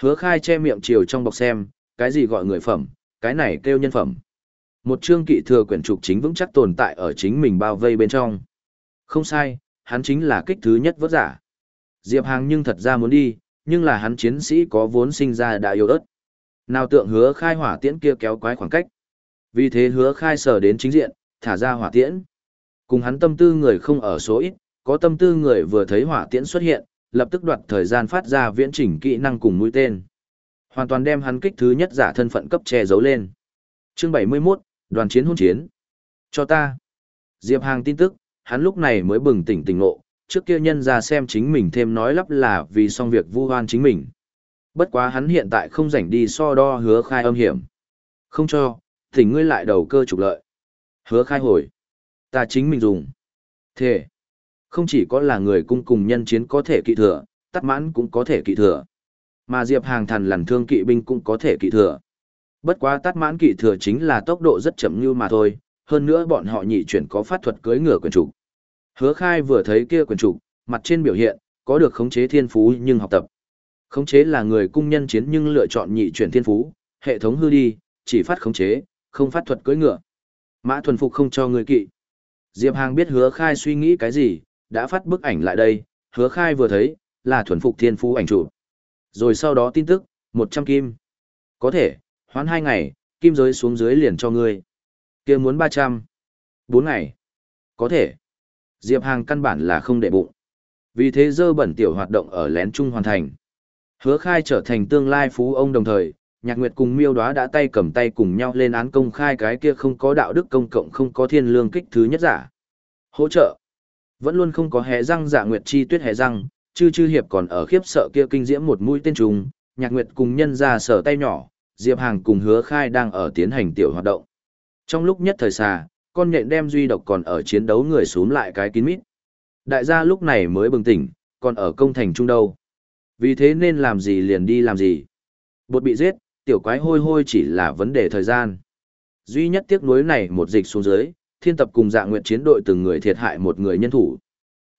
Hứa khai che miệng chiều trong bọc xem, cái gì gọi người phẩm, cái này kêu nhân phẩm. Một chương kỵ thừa quyển trục chính vững chắc tồn tại ở chính mình bao vây bên trong. Không sai, hắn chính là kích thứ nhất vớt giả. Diệp Hàng nhưng thật ra muốn đi, nhưng là hắn chiến sĩ có vốn sinh ra đã yếu ớt. Nào tượng hứa khai hỏa tiễn kia kéo quái khoảng cách. Vì thế hứa khai sở đến chính diện, thả ra hỏa tiễn. Cùng hắn tâm tư người không ở số ít, có tâm tư người vừa thấy hỏa tiễn xuất hiện, lập tức đoạt thời gian phát ra viễn chỉnh kỹ năng cùng mũi tên. Hoàn toàn đem hắn kích thứ nhất giả thân phận cấp che giấu lên. Chương 71, đoàn chiến hôn chiến. Cho ta. Diệp Hàng tin tức, hắn lúc này mới bừng tỉnh tỉnh ngộ, trước kia nhân ra xem chính mình thêm nói lắp là vì xong việc vu hoan chính mình. Bất quá hắn hiện tại không rảnh đi so đo hứa khai âm hiểm. Không cho, thỉnh ngươi lại đầu cơ trục lợi. Hứa khai hồi. Ta chính mình dùng. Thế. Không chỉ có là người cung cùng nhân chiến có thể kỵ thừa, tắt mãn cũng có thể kỵ thừa. Mà Diệp Hàng thần lằn thương kỵ binh cũng có thể kỵ thừa. Bất quá tắt mãn kỵ thừa chính là tốc độ rất chậm như mà thôi, hơn nữa bọn họ nhị chuyển có phát thuật cưỡi ngựa quyền trục. Hứa khai vừa thấy kia quyền trục, mặt trên biểu hiện, có được khống chế thiên phú nhưng học tập. Khống chế là người cung nhân chiến nhưng lựa chọn nhị chuyển thiên phú, hệ thống hư đi, chỉ phát khống chế, không phát thuật cưỡi ngựa. Mã thuần phục không cho người kỵ. Diệp Hàng biết hứa khai suy nghĩ cái gì, đã phát bức ảnh lại đây, hứa khai vừa thấy, là thuần phục thiên phú ảnh chủ. Rồi sau đó tin tức, 100 kim. Có thể, hoán 2 ngày, kim giới xuống dưới liền cho ngươi. kia muốn 300. 4 ngày. Có thể. Diệp Hàng căn bản là không để bụng. Vì thế dơ bẩn tiểu hoạt động ở lén trung hoàn thành. Hứa khai trở thành tương lai phú ông đồng thời, Nhạc Nguyệt cùng Miêu Đóa đã tay cầm tay cùng nhau lên án công khai cái kia không có đạo đức công cộng không có thiên lương kích thứ nhất giả. Hỗ trợ. Vẫn luôn không có hé răng dạ Nguyệt chi tuyết hé răng, chư chư hiệp còn ở khiếp sợ kia kinh diễm một mũi tên trùng, Nhạc Nguyệt cùng nhân ra sở tay nhỏ, Diệp Hàng cùng Hứa Khai đang ở tiến hành tiểu hoạt động. Trong lúc nhất thời xà, con nhện đem duy độc còn ở chiến đấu người xuống lại cái kín mít. Đại gia lúc này mới bừng tỉnh, còn ở công thành trung đâu. Vì thế nên làm gì liền đi làm gì. Bột bị giết, tiểu quái hôi hôi chỉ là vấn đề thời gian. Duy nhất tiếc nuối này một dịch xuống dưới, thiên tập cùng dạ nguyện chiến đội từng người thiệt hại một người nhân thủ.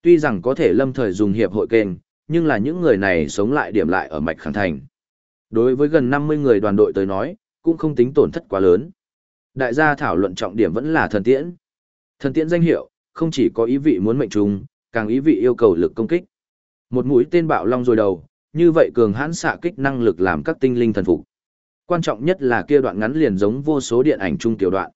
Tuy rằng có thể lâm thời dùng hiệp hội kênh, nhưng là những người này sống lại điểm lại ở mạch khẳng thành. Đối với gần 50 người đoàn đội tới nói, cũng không tính tổn thất quá lớn. Đại gia thảo luận trọng điểm vẫn là thần tiễn. Thần tiễn danh hiệu, không chỉ có ý vị muốn mệnh trùng, càng ý vị yêu cầu lực công kích. Một mũi tên bạo long rồi đầu, như vậy cường hãn xạ kích năng lực làm các tinh linh thần phục. Quan trọng nhất là kia đoạn ngắn liền giống vô số điện ảnh trung tiểu đoạn.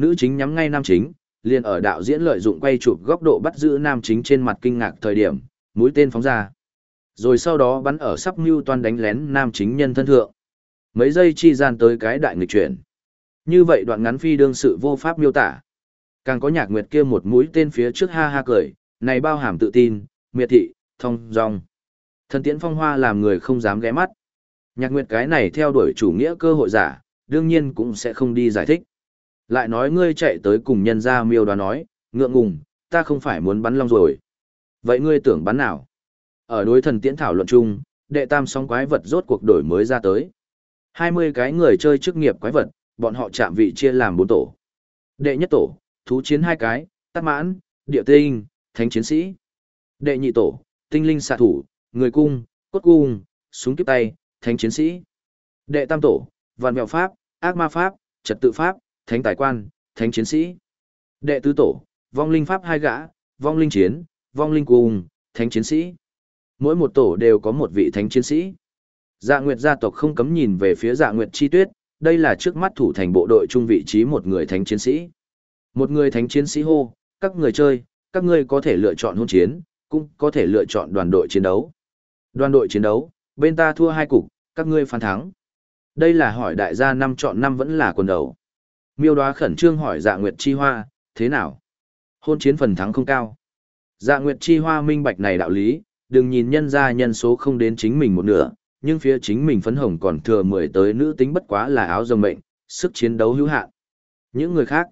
Nữ chính nhắm ngay nam chính, liền ở đạo diễn lợi dụng quay chụp góc độ bắt giữ nam chính trên mặt kinh ngạc thời điểm, mũi tên phóng ra. Rồi sau đó bắn ở sắp mưu toan đánh lén nam chính nhân thân thượng. Mấy giây chi gian tới cái đại nghịch chuyển. Như vậy đoạn ngắn phi đương sự vô pháp miêu tả. Càng có nhạc nguyệt kia một mũi tên phía trước ha ha cười, này bao hàm tự tin, miệt thị, thông dong. Thần tiễn phong hoa làm người không dám ghé mắt. Nhạc nguyệt cái này theo đuổi chủ nghĩa cơ hội giả, đương nhiên cũng sẽ không đi giải thích. Lại nói ngươi chạy tới cùng nhân gia miêu đoán nói, ngượng ngùng, ta không phải muốn bắn long rồi. Vậy ngươi tưởng bắn nào? Ở đối thần tiễn thảo luận chung, đệ tam song quái vật rốt cuộc đổi mới ra tới. 20 cái người chơi chức nghiệp quái vật, bọn họ chạm vị chia làm 4 tổ. Đệ nhất tổ, thú chiến hai cái, tắc mãn, địa tinh, thánh chiến sĩ. Đệ nhị tổ, tinh linh xạ thủ, người cung, cốt cung, súng kiếp tay, thánh chiến sĩ. Đệ tam tổ, vạn mèo pháp, ác ma pháp, trật tự pháp, thánh tài quan, thánh chiến sĩ. Đệ tứ tổ, vong linh pháp hai gã, vong linh chiến, vong linh cung, thánh chiến sĩ. Mỗi một tổ đều có một vị thánh chiến sĩ. Dạ Nguyệt gia tộc không cấm nhìn về phía Dạ Nguyệt Chi Tuyết, đây là trước mắt thủ thành bộ đội trung vị trí một người thánh chiến sĩ. Một người thánh chiến sĩ hô, các người chơi, các ngươi có thể lựa chọn hôn chiến, cũng có thể lựa chọn đoàn đội chiến đấu. Đoàn đội chiến đấu, bên ta thua hai cục, các ngươi phán thắng. Đây là hỏi đại gia năm chọn năm vẫn là quần đầu. Miêu đoá khẩn trương hỏi dạ nguyệt chi hoa, thế nào? Hôn chiến phần thắng không cao. Dạ nguyệt chi hoa minh bạch này đạo lý, đừng nhìn nhân ra nhân số không đến chính mình một nửa, nhưng phía chính mình phấn hồng còn thừa mười tới nữ tính bất quá là áo dầm mệnh, sức chiến đấu hữu hạn. Những người khác,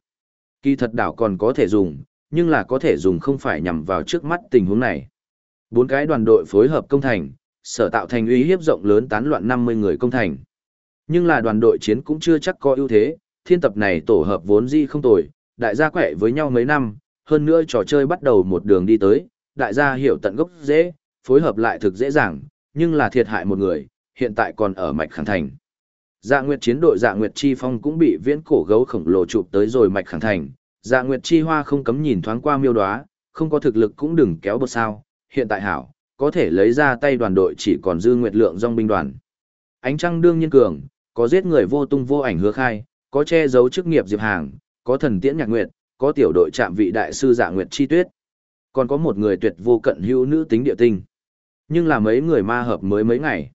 kỳ thật đảo còn có thể dùng, nhưng là có thể dùng không phải nhằm vào trước mắt tình huống này. Bốn cái đoàn đội phối hợp công thành, sở tạo thành uy hiếp rộng lớn tán loạn 50 người công thành. Nhưng là đoàn đội chiến cũng chưa chắc có ưu thế, thiên tập này tổ hợp vốn di không tồi, đại gia quẻ với nhau mấy năm, hơn nữa trò chơi bắt đầu một đường đi tới, đại gia hiểu tận gốc dễ, phối hợp lại thực dễ dàng, nhưng là thiệt hại một người, hiện tại còn ở mạch khẳng thành. Dạ Nguyệt chiến đội Dạ Nguyệt Chi Phong cũng bị viễn cổ gấu khổng lồ chụp tới rồi mạch khẳng thành, Dạ Nguyệt Chi Hoa không cấm nhìn thoáng qua miêu đoá, không có thực lực cũng đừng kéo bột sao, hiện tại hảo, có thể lấy ra tay đoàn đội chỉ còn dư Nguyệt lượng dòng binh đoàn. Ánh trăng đương nhiên cường, có giết người vô tung vô ảnh hứa khai, có che giấu chức nghiệp diệp hàng, có thần tiễn nhạc nguyệt, có tiểu đội trạm vị đại sư Dạ Nguyệt Chi Tuyết. Còn có một người tuyệt vô cận hữu nữ tính địa tinh. Nhưng là mấy người ma hợp mới mấy ngày.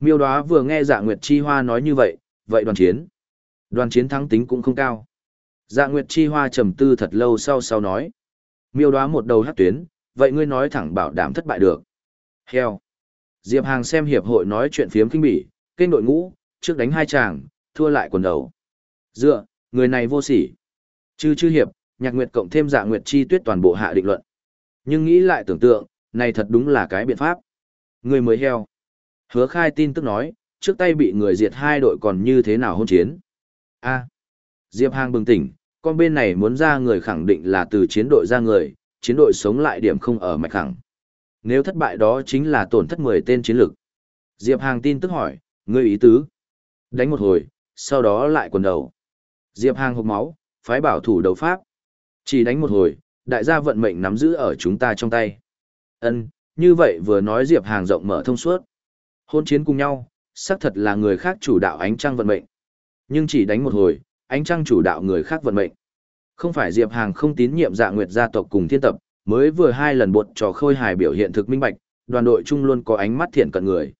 Miêu đoá vừa nghe Dạ Nguyệt Chi Hoa nói như vậy, vậy đoàn chiến. Đoàn chiến thắng tính cũng không cao. Dạ Nguyệt Chi Hoa trầm tư thật lâu sau sau nói. Miêu đoá một đầu hát tuyến, vậy ngươi nói thẳng bảo đảm thất bại được. Heo. Diệp Hàng xem hiệp hội nói chuyện phiếm kinh bỉ, kênh đội ngũ, trước đánh hai chàng, thua lại quần đầu. Dựa, người này vô sỉ. Chư chư hiệp, nhạc nguyệt cộng thêm dạ nguyệt chi tuyết toàn bộ hạ định luận. Nhưng nghĩ lại tưởng tượng, này thật đúng là cái biện pháp. Người mới heo. Hứa khai tin tức nói, trước tay bị người diệt hai đội còn như thế nào hôn chiến. a Diệp Hàng bừng tỉnh, con bên này muốn ra người khẳng định là từ chiến đội ra người, chiến đội sống lại điểm không ở mạch khẳng. Nếu thất bại đó chính là tổn thất 10 tên chiến lực. Diệp Hàng tin tức hỏi, ngươi ý tứ. Đánh một hồi, sau đó lại quần đầu. Diệp Hàng hộp máu, phái bảo thủ đấu pháp. Chỉ đánh một hồi, đại gia vận mệnh nắm giữ ở chúng ta trong tay. Ân, như vậy vừa nói Diệp Hàng rộng mở thông suốt. Hôn chiến cùng nhau, xác thật là người khác chủ đạo ánh trăng vận mệnh. Nhưng chỉ đánh một hồi, ánh trăng chủ đạo người khác vận mệnh. Không phải Diệp Hàng không tín nhiệm dạ nguyệt gia tộc cùng thiên tập, mới vừa hai lần buột trò khôi hài biểu hiện thực minh bạch, đoàn đội chung luôn có ánh mắt thiện cận người.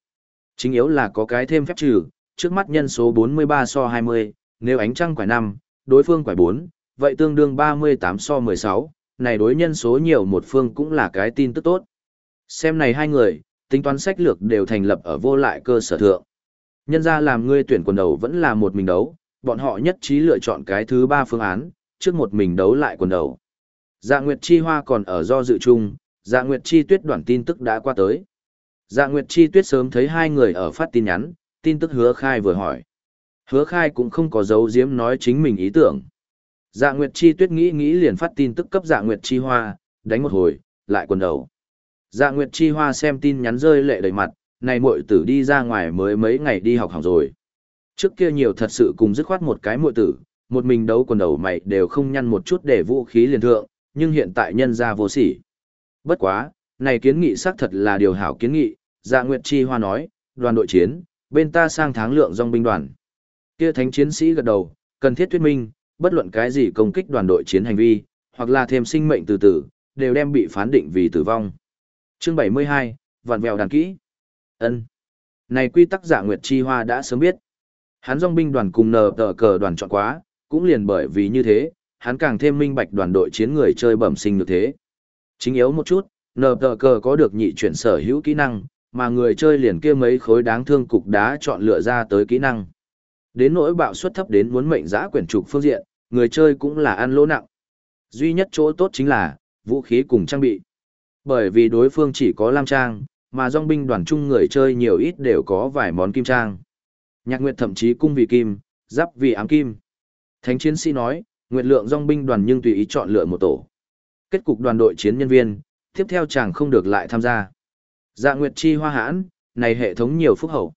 Chính yếu là có cái thêm phép trừ, trước mắt nhân số 43 so 20, nếu ánh trăng quải 5, đối phương quải 4, vậy tương đương 38 so 16, này đối nhân số nhiều một phương cũng là cái tin tức tốt. Xem này hai người, tính toán sách lược đều thành lập ở vô lại cơ sở thượng. Nhân ra làm ngươi tuyển quần đầu vẫn là một mình đấu, bọn họ nhất trí lựa chọn cái thứ ba phương án, trước một mình đấu lại quần đầu. Dạ Nguyệt Chi Hoa còn ở do dự chung, Dạ Nguyệt Chi Tuyết đoạn tin tức đã qua tới. Dạ Nguyệt Chi Tuyết sớm thấy hai người ở phát tin nhắn, tin tức hứa khai vừa hỏi. Hứa khai cũng không có dấu diếm nói chính mình ý tưởng. Dạ Nguyệt Chi Tuyết nghĩ nghĩ liền phát tin tức cấp Dạ Nguyệt Chi Hoa, đánh một hồi, lại quần đầu. Dạ Nguyệt Chi Hoa xem tin nhắn rơi lệ đầy mặt, này muội tử đi ra ngoài mới mấy ngày đi học học rồi. Trước kia nhiều thật sự cùng dứt khoát một cái muội tử, một mình đấu quần đầu mày đều không nhăn một chút để vũ khí liền thượng, nhưng hiện tại nhân ra vô sỉ. Bất quá, này kiến nghị xác thật là điều hảo kiến nghị, Dạ Nguyệt Chi Hoa nói, đoàn đội chiến, bên ta sang tháng lượng dòng binh đoàn. Kia thánh chiến sĩ gật đầu, cần thiết thuyết minh, bất luận cái gì công kích đoàn đội chiến hành vi, hoặc là thêm sinh mệnh từ từ, đều đem bị phán định vì tử vong. Chương 72, vạn vẹo đàn kỹ. Ân. Này quy tắc giả Nguyệt Chi Hoa đã sớm biết. Hắn dòng binh đoàn cùng nờ tờ cờ đoàn chọn quá, cũng liền bởi vì như thế, hắn càng thêm minh bạch đoàn đội chiến người chơi bẩm sinh được thế. Chính yếu một chút, nờ tờ cờ có được nhị chuyển sở hữu kỹ năng, mà người chơi liền kia mấy khối đáng thương cục đá chọn lựa ra tới kỹ năng. Đến nỗi bạo suất thấp đến muốn mệnh giã quyển trục phương diện, người chơi cũng là ăn lỗ nặng. Duy nhất chỗ tốt chính là, vũ khí cùng trang bị. Bởi vì đối phương chỉ có lam trang, mà dòng binh đoàn chung người chơi nhiều ít đều có vài món kim trang. Nhạc Nguyệt thậm chí cung vì kim, giáp vì ám kim. Thánh chiến sĩ nói, Nguyệt lượng dòng binh đoàn nhưng tùy ý chọn lựa một tổ. Kết cục đoàn đội chiến nhân viên, tiếp theo chàng không được lại tham gia. Dạ Nguyệt chi hoa hãn, này hệ thống nhiều phúc hậu.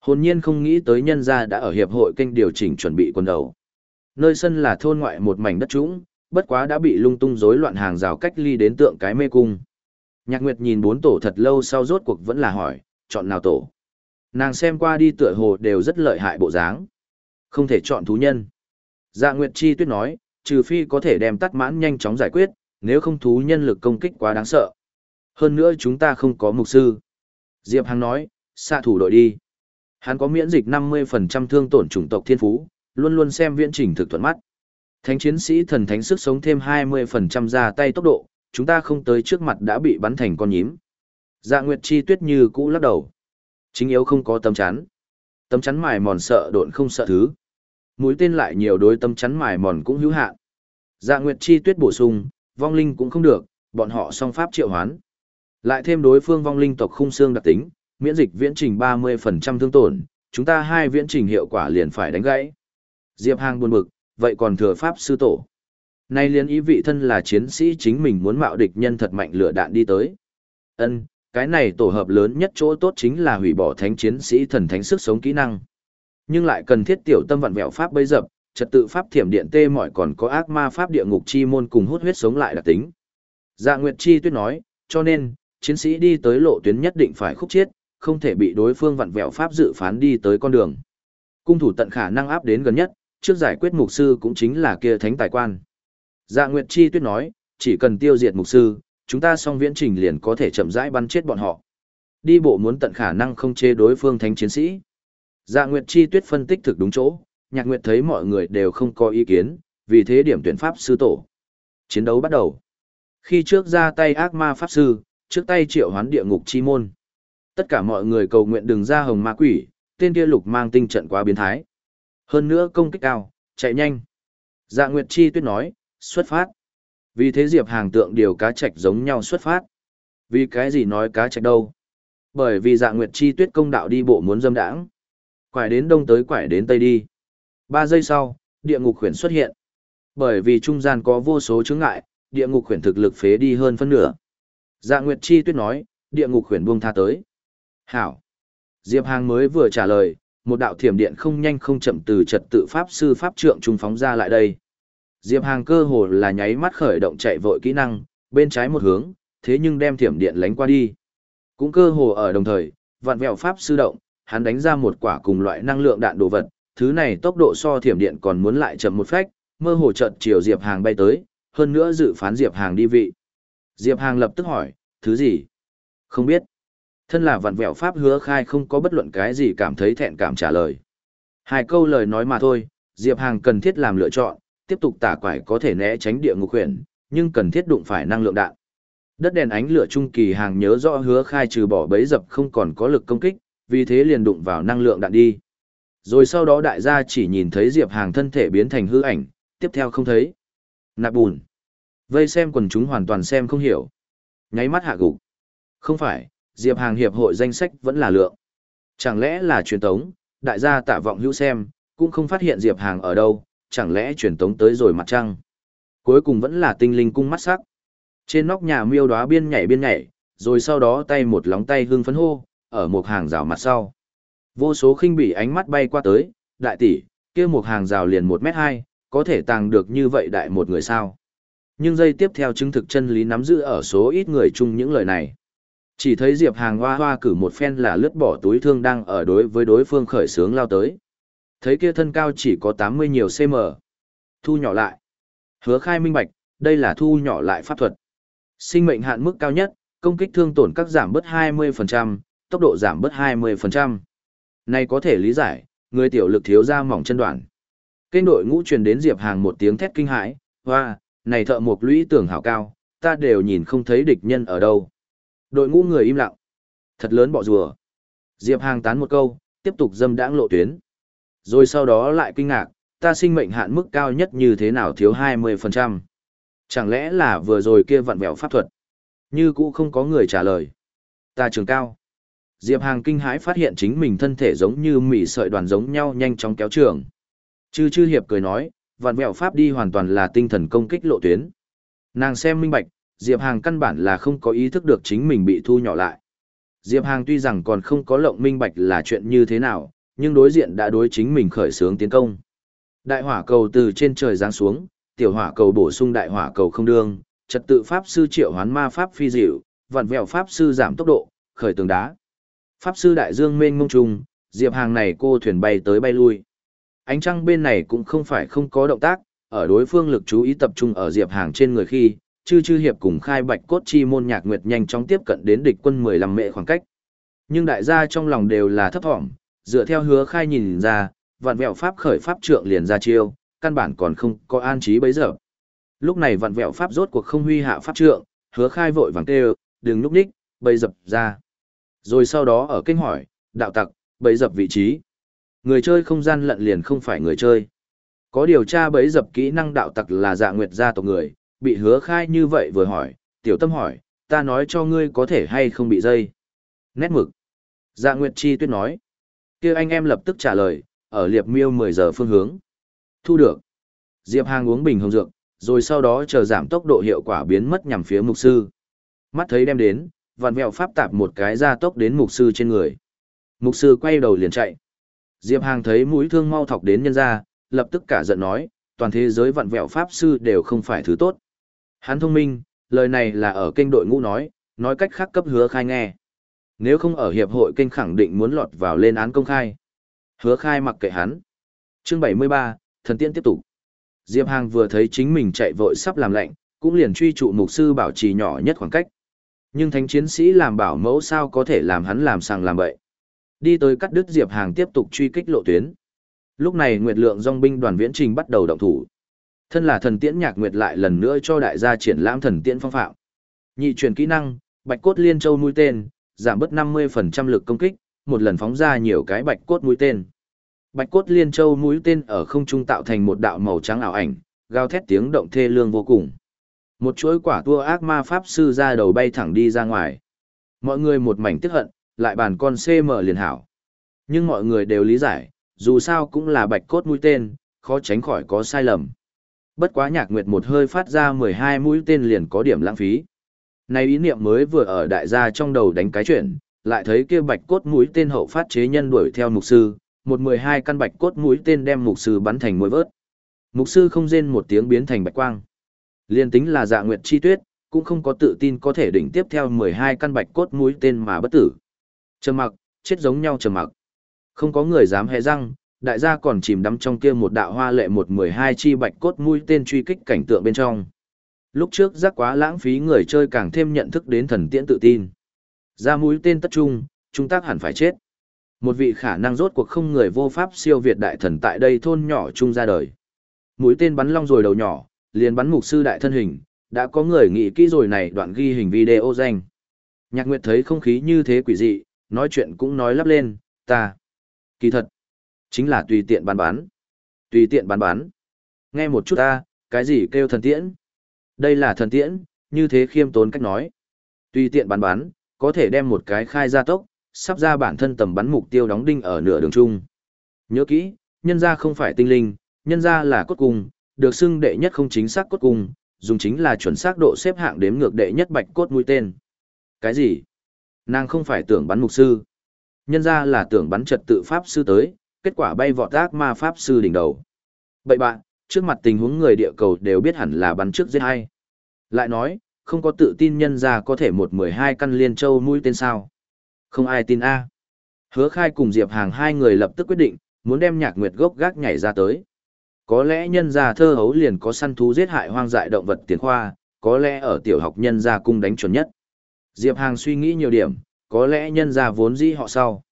Hồn nhiên không nghĩ tới nhân gia đã ở hiệp hội kênh điều chỉnh chuẩn bị quân đầu. Nơi sân là thôn ngoại một mảnh đất trũng, bất quá đã bị lung tung rối loạn hàng rào cách ly đến tượng cái mê cung. Nhạc Nguyệt nhìn bốn tổ thật lâu sau rốt cuộc vẫn là hỏi, chọn nào tổ. Nàng xem qua đi tựa hồ đều rất lợi hại bộ dáng. Không thể chọn thú nhân. Dạ Nguyệt Chi tuyết nói, trừ phi có thể đem tắt mãn nhanh chóng giải quyết, nếu không thú nhân lực công kích quá đáng sợ. Hơn nữa chúng ta không có mục sư. Diệp Hằng nói, xạ thủ đội đi. Hắn có miễn dịch 50% thương tổn chủng tộc thiên phú, luôn luôn xem viễn trình thực thuận mắt. Thánh chiến sĩ thần thánh sức sống thêm 20% ra tay tốc độ, chúng ta không tới trước mặt đã bị bắn thành con nhím. Dạ Nguyệt Chi tuyết như cũ lắc đầu. Chính yếu không có tấm chắn. Tấm chắn mài mòn sợ độn không sợ thứ. Mũi tên lại nhiều đối tấm chắn mài mòn cũng hữu hạn. Dạ Nguyệt Chi tuyết bổ sung, vong linh cũng không được, bọn họ song pháp triệu hoán. Lại thêm đối phương vong linh tộc khung xương đặc tính, miễn dịch viễn trình 30% thương tổn, chúng ta hai viễn trình hiệu quả liền phải đánh gãy. Diệp Hàng buồn bực, vậy còn thừa pháp sư tổ. Nay liên ý vị thân là chiến sĩ chính mình muốn mạo địch nhân thật mạnh lửa đạn đi tới. Ân, cái này tổ hợp lớn nhất chỗ tốt chính là hủy bỏ thánh chiến sĩ thần thánh sức sống kỹ năng. Nhưng lại cần thiết tiểu tâm vặn vẹo pháp bấy dập, trật tự pháp thiểm điện tê mọi còn có ác ma pháp địa ngục chi môn cùng hút huyết sống lại đặc tính. Dạ Nguyệt Chi tuyết nói, cho nên, chiến sĩ đi tới lộ tuyến nhất định phải khúc chiết, không thể bị đối phương vặn vẹo pháp dự phán đi tới con đường. Cung thủ tận khả năng áp đến gần nhất, trước giải quyết mục sư cũng chính là kia thánh tài quan. Dạ Nguyệt Chi tuyết nói, chỉ cần tiêu diệt mục sư, chúng ta song viễn trình liền có thể chậm rãi bắn chết bọn họ. Đi bộ muốn tận khả năng không chế đối phương thánh chiến sĩ. Dạ Nguyệt Chi tuyết phân tích thực đúng chỗ, Nhạc Nguyệt thấy mọi người đều không có ý kiến, vì thế điểm tuyển pháp sư tổ. Chiến đấu bắt đầu. Khi trước ra tay ác ma pháp sư, trước tay triệu hoán địa ngục chi môn. Tất cả mọi người cầu nguyện đừng ra hồng ma quỷ, tên kia lục mang tinh trận quá biến thái. Hơn nữa công kích cao, chạy nhanh. Dạ Nguyệt Chi tuyết nói, xuất phát. Vì thế Diệp Hàng tượng điều cá trạch giống nhau xuất phát. Vì cái gì nói cá trạch đâu? Bởi vì Dạ Nguyệt Chi tuyết công đạo đi bộ muốn dâm đãng. Quải đến đông tới quải đến tây đi. Ba giây sau, địa ngục khuyển xuất hiện. Bởi vì trung gian có vô số chướng ngại, địa ngục khuyển thực lực phế đi hơn phân nửa. Dạ Nguyệt Chi tuyết nói, địa ngục khuyển buông tha tới. Hảo. Diệp Hàng mới vừa trả lời, một đạo thiểm điện không nhanh không chậm từ trật tự pháp sư pháp trượng trung phóng ra lại đây. Diệp Hàng cơ hồ là nháy mắt khởi động chạy vội kỹ năng, bên trái một hướng, thế nhưng đem thiểm điện lánh qua đi. Cũng cơ hồ ở đồng thời, vạn vẹo pháp sư động, hắn đánh ra một quả cùng loại năng lượng đạn đồ vật, thứ này tốc độ so thiểm điện còn muốn lại chậm một phách, mơ hồ chợt chiều Diệp Hàng bay tới, hơn nữa dự phán Diệp Hàng đi vị. Diệp Hàng lập tức hỏi, thứ gì? Không biết. Thân là vặn vẹo pháp hứa khai không có bất luận cái gì cảm thấy thẹn cảm trả lời. Hai câu lời nói mà thôi, Diệp Hàng cần thiết làm lựa chọn, tiếp tục tả quải có thể né tránh địa ngục huyền, nhưng cần thiết đụng phải năng lượng đạn. Đất đèn ánh lửa trung kỳ hàng nhớ rõ hứa khai trừ bỏ bấy dập không còn có lực công kích, vì thế liền đụng vào năng lượng đạn đi. Rồi sau đó đại gia chỉ nhìn thấy Diệp Hàng thân thể biến thành hư ảnh, tiếp theo không thấy. Nạp bùn. Vây xem quần chúng hoàn toàn xem không hiểu. Nháy mắt hạ gục. Không phải, Diệp Hàng hiệp hội danh sách vẫn là lượng. Chẳng lẽ là truyền tống, đại gia tạ vọng hữu xem, cũng không phát hiện Diệp Hàng ở đâu, chẳng lẽ truyền tống tới rồi mặt trăng. Cuối cùng vẫn là tinh linh cung mắt sắc. Trên nóc nhà miêu đóa biên nhảy biên nhảy, rồi sau đó tay một lóng tay hương phấn hô, ở một hàng rào mặt sau. Vô số khinh bị ánh mắt bay qua tới, đại tỷ, kia một hàng rào liền một mét hai, có thể tàng được như vậy đại một người sao. Nhưng giây tiếp theo chứng thực chân lý nắm giữ ở số ít người chung những lời này. Chỉ thấy Diệp Hàng hoa hoa cử một phen là lướt bỏ túi thương đang ở đối với đối phương khởi sướng lao tới. Thấy kia thân cao chỉ có 80 nhiều cm. Thu nhỏ lại. Hứa khai minh bạch, đây là thu nhỏ lại pháp thuật. Sinh mệnh hạn mức cao nhất, công kích thương tổn các giảm bớt 20%, tốc độ giảm bớt 20%. Này có thể lý giải, người tiểu lực thiếu ra mỏng chân đoạn. Kênh đội ngũ truyền đến Diệp Hàng một tiếng thét kinh hãi, hoa, này thợ một lũy tưởng hảo cao, ta đều nhìn không thấy địch nhân ở đâu. Đội ngũ người im lặng. Thật lớn bọ rùa. Diệp Hàng tán một câu, tiếp tục dâm đãng lộ tuyến. Rồi sau đó lại kinh ngạc, ta sinh mệnh hạn mức cao nhất như thế nào thiếu 20%. Chẳng lẽ là vừa rồi kia vặn vẹo pháp thuật? Như cũ không có người trả lời. Ta trường cao. Diệp Hàng kinh hãi phát hiện chính mình thân thể giống như mỉ sợi đoàn giống nhau nhanh chóng kéo trường. Chư chư hiệp cười nói, vặn vẹo pháp đi hoàn toàn là tinh thần công kích lộ tuyến. Nàng xem minh bạch, Diệp Hàng căn bản là không có ý thức được chính mình bị thu nhỏ lại. Diệp Hàng tuy rằng còn không có lộng minh bạch là chuyện như thế nào, nhưng đối diện đã đối chính mình khởi xướng tiến công. Đại hỏa cầu từ trên trời giáng xuống, tiểu hỏa cầu bổ sung đại hỏa cầu không đương, trật tự pháp sư triệu hoán ma pháp phi diệu, vặn vẹo pháp sư giảm tốc độ, khởi tường đá. Pháp sư đại dương mênh mông trùng, Diệp Hàng này cô thuyền bay tới bay lui. Ánh trăng bên này cũng không phải không có động tác, ở đối phương lực chú ý tập trung ở Diệp Hàng trên người khi, chư chư hiệp cùng khai bạch cốt chi môn nhạc nguyệt nhanh chóng tiếp cận đến địch quân 15 mệ khoảng cách. Nhưng đại gia trong lòng đều là thấp thỏm, dựa theo hứa khai nhìn ra, vạn vẹo pháp khởi pháp trượng liền ra chiêu, căn bản còn không có an trí bấy giờ. Lúc này vạn vẹo pháp rốt cuộc không huy hạ pháp trượng, hứa khai vội vàng kêu, đừng lúc đích, bấy dập ra. Rồi sau đó ở kênh hỏi, đạo tặc, bấy dập vị trí. Người chơi không gian lận liền không phải người chơi. Có điều tra bấy dập kỹ năng đạo tặc là dạ nguyệt gia tộc người, bị hứa khai như vậy vừa hỏi, tiểu tâm hỏi, ta nói cho ngươi có thể hay không bị dây. Nét mực. Dạ nguyệt chi tuyết nói. kia anh em lập tức trả lời, ở liệp miêu 10 giờ phương hướng. Thu được. Diệp Hàng uống bình hồng dược, rồi sau đó chờ giảm tốc độ hiệu quả biến mất nhằm phía mục sư. Mắt thấy đem đến, vạn vẹo pháp tạp một cái ra tốc đến mục sư trên người. Mục sư quay đầu liền chạy. Diệp Hàng thấy mũi thương mau thọc đến nhân ra, lập tức cả giận nói, toàn thế giới vạn vẹo pháp sư đều không phải thứ tốt. Hắn thông minh, lời này là ở kênh đội ngũ nói, nói cách khác cấp hứa khai nghe. Nếu không ở hiệp hội kênh khẳng định muốn lọt vào lên án công khai. Hứa khai mặc kệ hắn. Chương 73, thần tiên tiếp tục. Diệp Hàng vừa thấy chính mình chạy vội sắp làm lạnh, cũng liền truy trụ mục sư bảo trì nhỏ nhất khoảng cách. Nhưng thánh chiến sĩ làm bảo mẫu sao có thể làm hắn làm sàng làm bậy. Đi tới cắt đứt Diệp Hàng tiếp tục truy kích lộ tuyến. Lúc này Nguyệt Lượng dòng binh đoàn viễn trình bắt đầu động thủ. Thân là thần tiễn nhạc nguyệt lại lần nữa cho đại gia triển lãm thần tiễn phong phạm. Nhị truyền kỹ năng, bạch cốt liên châu mũi tên, giảm bớt 50% lực công kích, một lần phóng ra nhiều cái bạch cốt mũi tên. Bạch cốt liên châu mũi tên ở không trung tạo thành một đạo màu trắng ảo ảnh, gào thét tiếng động thê lương vô cùng. Một chuỗi quả tua ác ma pháp sư ra đầu bay thẳng đi ra ngoài. Mọi người một mảnh tức hận, lại bàn con CM liền hảo. Nhưng mọi người đều lý giải, dù sao cũng là bạch cốt mũi tên, khó tránh khỏi có sai lầm. Bất quá nhạc nguyệt một hơi phát ra 12 mũi tên liền có điểm lãng phí. Này ý niệm mới vừa ở đại gia trong đầu đánh cái chuyện, lại thấy kia bạch cốt mũi tên hậu phát chế nhân đuổi theo mục sư, một 12 căn bạch cốt mũi tên đem mục sư bắn thành mũi vớt. Mục sư không rên một tiếng biến thành bạch quang. Liên tính là dạ nguyệt chi tuyết, cũng không có tự tin có thể đỉnh tiếp theo 12 căn bạch cốt mũi tên mà bất tử. Trầm mặc, chết giống nhau trầm mặc. Không có người dám hé răng, đại gia còn chìm đắm trong kia một đạo hoa lệ một mười hai chi bạch cốt mũi tên truy kích cảnh tượng bên trong. Lúc trước giác quá lãng phí người chơi càng thêm nhận thức đến thần tiễn tự tin. Ra mũi tên tất trung, chúng tác hẳn phải chết. Một vị khả năng rốt cuộc không người vô pháp siêu việt đại thần tại đây thôn nhỏ chung ra đời. Mũi tên bắn long rồi đầu nhỏ, liền bắn mục sư đại thân hình, đã có người nghĩ kỹ rồi này đoạn ghi hình video danh. Nhạc Nguyệt thấy không khí như thế quỷ dị, nói chuyện cũng nói lắp lên, ta. Kỳ thật, Chính là tùy tiện bán bán. Tùy tiện bán bán. Nghe một chút ta, cái gì kêu thần tiễn? Đây là thần tiễn, như thế khiêm tốn cách nói. Tùy tiện bán bán, có thể đem một cái khai ra tốc, sắp ra bản thân tầm bắn mục tiêu đóng đinh ở nửa đường chung. Nhớ kỹ, nhân ra không phải tinh linh, nhân ra là cốt cung, được xưng đệ nhất không chính xác cốt cung, dùng chính là chuẩn xác độ xếp hạng đếm ngược đệ nhất bạch cốt mũi tên. Cái gì? Nàng không phải tưởng bắn mục sư. Nhân ra là tưởng bắn trật tự pháp sư tới, kết quả bay vọt ác ma pháp sư đỉnh đầu. Bậy bạn, trước mặt tình huống người địa cầu đều biết hẳn là bắn trước giết hay. Lại nói, không có tự tin nhân ra có thể một mười hai căn liên châu mũi tên sao. Không ai tin A. Hứa khai cùng Diệp Hàng hai người lập tức quyết định, muốn đem nhạc nguyệt gốc gác nhảy ra tới. Có lẽ nhân gia thơ hấu liền có săn thú giết hại hoang dại động vật tiền khoa, có lẽ ở tiểu học nhân gia cung đánh chuẩn nhất. Diệp Hàng suy nghĩ nhiều điểm, có lẽ nhân gia vốn dĩ họ sau.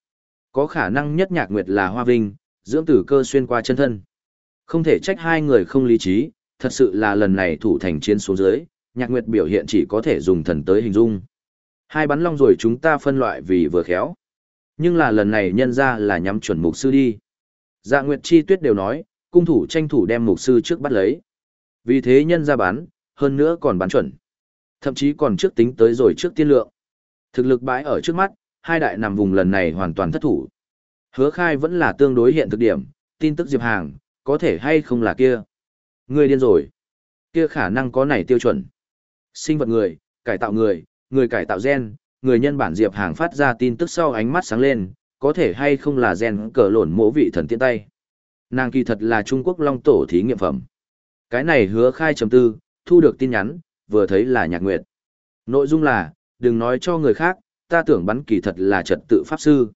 Có khả năng nhất nhạc nguyệt là hoa vinh, dưỡng tử cơ xuyên qua chân thân. Không thể trách hai người không lý trí, thật sự là lần này thủ thành chiến xuống dưới, nhạc nguyệt biểu hiện chỉ có thể dùng thần tới hình dung. Hai bắn long rồi chúng ta phân loại vì vừa khéo. Nhưng là lần này nhân ra là nhắm chuẩn mục sư đi. Dạ Nguyệt Chi Tuyết đều nói, cung thủ tranh thủ đem mục sư trước bắt lấy. Vì thế nhân ra bán hơn nữa còn bán chuẩn. Thậm chí còn trước tính tới rồi trước tiên lượng. Thực lực bãi ở trước mắt, hai đại nằm vùng lần này hoàn toàn thất thủ. Hứa khai vẫn là tương đối hiện thực điểm, tin tức Diệp Hàng, có thể hay không là kia. Người điên rồi. Kia khả năng có này tiêu chuẩn. Sinh vật người, cải tạo người, người cải tạo gen, người nhân bản Diệp Hàng phát ra tin tức sau ánh mắt sáng lên, có thể hay không là gen cờ lộn mỗ vị thần tiện tay. Nàng kỳ thật là Trung Quốc Long Tổ thí nghiệm phẩm. Cái này hứa khai chấm tư, thu được tin nhắn, vừa thấy là nhạc nguyệt. Nội dung là, đừng nói cho người khác, ta tưởng bắn kỳ thật là trật tự pháp sư.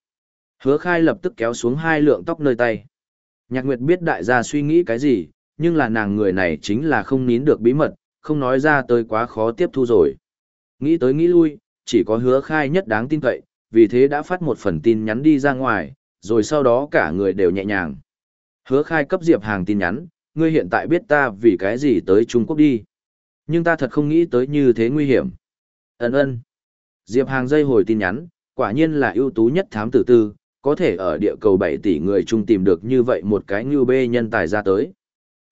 Hứa khai lập tức kéo xuống hai lượng tóc nơi tay. Nhạc nguyệt biết đại gia suy nghĩ cái gì, nhưng là nàng người này chính là không nín được bí mật, không nói ra tới quá khó tiếp thu rồi. Nghĩ tới nghĩ lui, chỉ có hứa khai nhất đáng tin cậy, vì thế đã phát một phần tin nhắn đi ra ngoài, rồi sau đó cả người đều nhẹ nhàng. Hứa khai cấp Diệp Hàng tin nhắn, ngươi hiện tại biết ta vì cái gì tới Trung Quốc đi. Nhưng ta thật không nghĩ tới như thế nguy hiểm. Ấn ơn. Diệp Hàng dây hồi tin nhắn, quả nhiên là ưu tú nhất thám tử tư, có thể ở địa cầu 7 tỷ người chung tìm được như vậy một cái như bê nhân tài ra tới.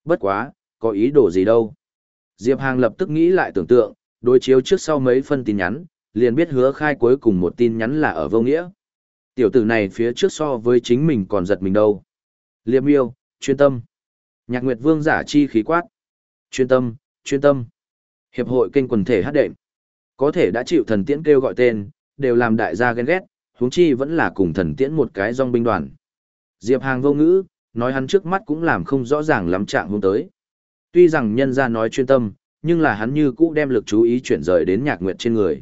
Bất quá, có ý đồ gì đâu. Diệp Hàng lập tức nghĩ lại tưởng tượng, đối chiếu trước sau mấy phân tin nhắn, liền biết hứa khai cuối cùng một tin nhắn là ở vô nghĩa. Tiểu tử này phía trước so với chính mình còn giật mình đâu. Liệp yêu, chuyên tâm. Nhạc Nguyệt Vương giả chi khí quát. Chuyên tâm, chuyên tâm. Hiệp hội kênh quần thể hát đệm. Có thể đã chịu thần tiễn kêu gọi tên, đều làm đại gia ghen ghét, huống chi vẫn là cùng thần tiễn một cái dòng binh đoàn. Diệp Hàng vô ngữ, nói hắn trước mắt cũng làm không rõ ràng lắm trạng hôm tới. Tuy rằng nhân ra nói chuyên tâm, nhưng là hắn như cũ đem lực chú ý chuyển rời đến nhạc nguyệt trên người.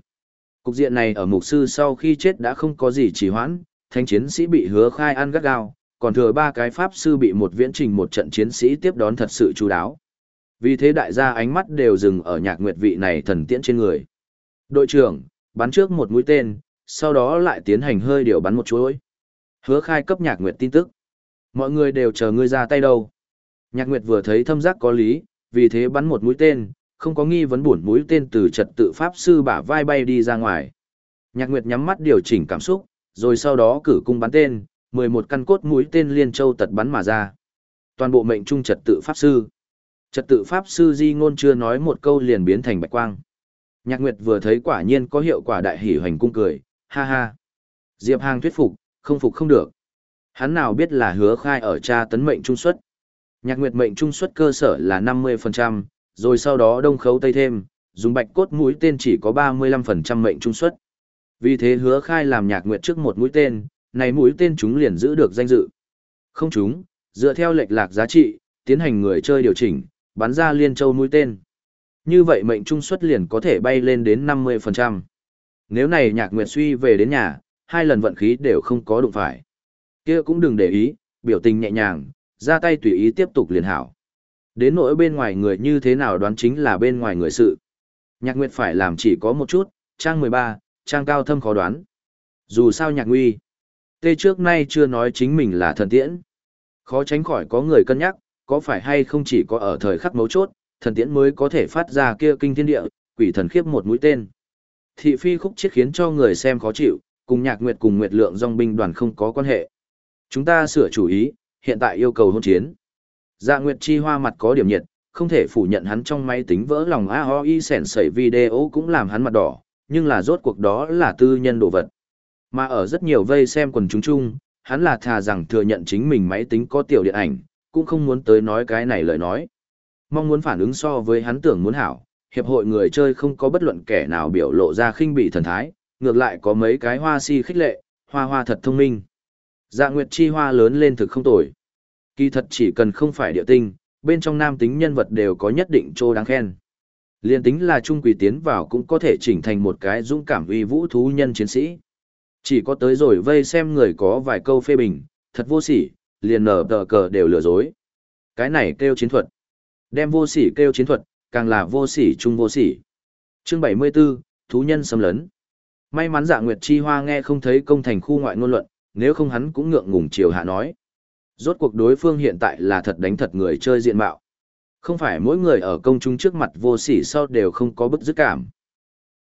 Cục diện này ở mục sư sau khi chết đã không có gì trì hoãn, thanh chiến sĩ bị hứa khai ăn gắt gao, còn thừa ba cái pháp sư bị một viễn trình một trận chiến sĩ tiếp đón thật sự chú đáo. Vì thế đại gia ánh mắt đều dừng ở nhạc nguyệt vị này thần tiễn trên người. Đội trưởng, bắn trước một mũi tên, sau đó lại tiến hành hơi điều bắn một chuỗi. Hứa khai cấp nhạc nguyệt tin tức. Mọi người đều chờ ngươi ra tay đâu. Nhạc nguyệt vừa thấy thâm giác có lý, vì thế bắn một mũi tên, không có nghi vấn buồn mũi tên từ trật tự pháp sư bả vai bay đi ra ngoài. Nhạc Nguyệt nhắm mắt điều chỉnh cảm xúc, rồi sau đó cử cung bắn tên, 11 căn cốt mũi tên liên châu tật bắn mà ra. Toàn bộ mệnh trung trật tự pháp sư. Trật tự pháp sư Di ngôn chưa nói một câu liền biến thành bạch quang. Nhạc Nguyệt vừa thấy quả nhiên có hiệu quả đại hỉ hoành cung cười, ha ha. Diệp Hàng thuyết phục, không phục không được. Hắn nào biết là hứa khai ở cha tấn mệnh trung suất. Nhạc Nguyệt mệnh trung suất cơ sở là 50%, rồi sau đó đông khấu tây thêm, dùng bạch cốt mũi tên chỉ có 35% mệnh trung suất. Vì thế hứa khai làm nhạc nguyệt trước một mũi tên, này mũi tên chúng liền giữ được danh dự. Không chúng, dựa theo lệch lạc giá trị, tiến hành người chơi điều chỉnh, bắn ra liên châu mũi tên. Như vậy mệnh trung suất liền có thể bay lên đến 50%. Nếu này nhạc nguyệt suy về đến nhà, hai lần vận khí đều không có đụng phải. kia cũng đừng để ý, biểu tình nhẹ nhàng, ra tay tùy ý tiếp tục liền hảo. Đến nỗi bên ngoài người như thế nào đoán chính là bên ngoài người sự. Nhạc Nguyệt phải làm chỉ có một chút, trang 13, trang cao thâm khó đoán. Dù sao nhạc nguy, tê trước nay chưa nói chính mình là thần tiễn. Khó tránh khỏi có người cân nhắc, có phải hay không chỉ có ở thời khắc mấu chốt, thần tiễn mới có thể phát ra kia kinh thiên địa, quỷ thần khiếp một mũi tên. Thị phi khúc chết khiến cho người xem khó chịu, cùng nhạc nguyệt cùng nguyệt lượng dòng binh đoàn không có quan hệ. Chúng ta sửa chủ ý, hiện tại yêu cầu hôn chiến. Dạ Nguyệt Chi Hoa mặt có điểm nhiệt, không thể phủ nhận hắn trong máy tính vỡ lòng AOI sẻn sẩy video cũng làm hắn mặt đỏ, nhưng là rốt cuộc đó là tư nhân đồ vật. Mà ở rất nhiều vây xem quần chúng chung, hắn là thà rằng thừa nhận chính mình máy tính có tiểu điện ảnh, cũng không muốn tới nói cái này lời nói. Mong muốn phản ứng so với hắn tưởng muốn hảo, hiệp hội người chơi không có bất luận kẻ nào biểu lộ ra khinh bị thần thái, ngược lại có mấy cái hoa si khích lệ, hoa hoa thật thông minh. Dạ Nguyệt Chi hoa lớn lên thực không tồi. Kỳ thật chỉ cần không phải địa tinh, bên trong nam tính nhân vật đều có nhất định chỗ đáng khen. Liên tính là trung quỷ tiến vào cũng có thể chỉnh thành một cái dũng cảm uy vũ thú nhân chiến sĩ. Chỉ có tới rồi vây xem người có vài câu phê bình, thật vô sỉ, liền nở tờ cờ đều lừa dối. Cái này kêu chiến thuật. Đem vô sỉ kêu chiến thuật, càng là vô sỉ chung vô sỉ. Chương 74, Thú nhân xâm lấn. May mắn dạ Nguyệt Chi Hoa nghe không thấy công thành khu ngoại ngôn luận, nếu không hắn cũng ngượng ngùng chiều hạ nói. Rốt cuộc đối phương hiện tại là thật đánh thật người chơi diện mạo. Không phải mỗi người ở công chúng trước mặt vô sỉ sau đều không có bức dứt cảm.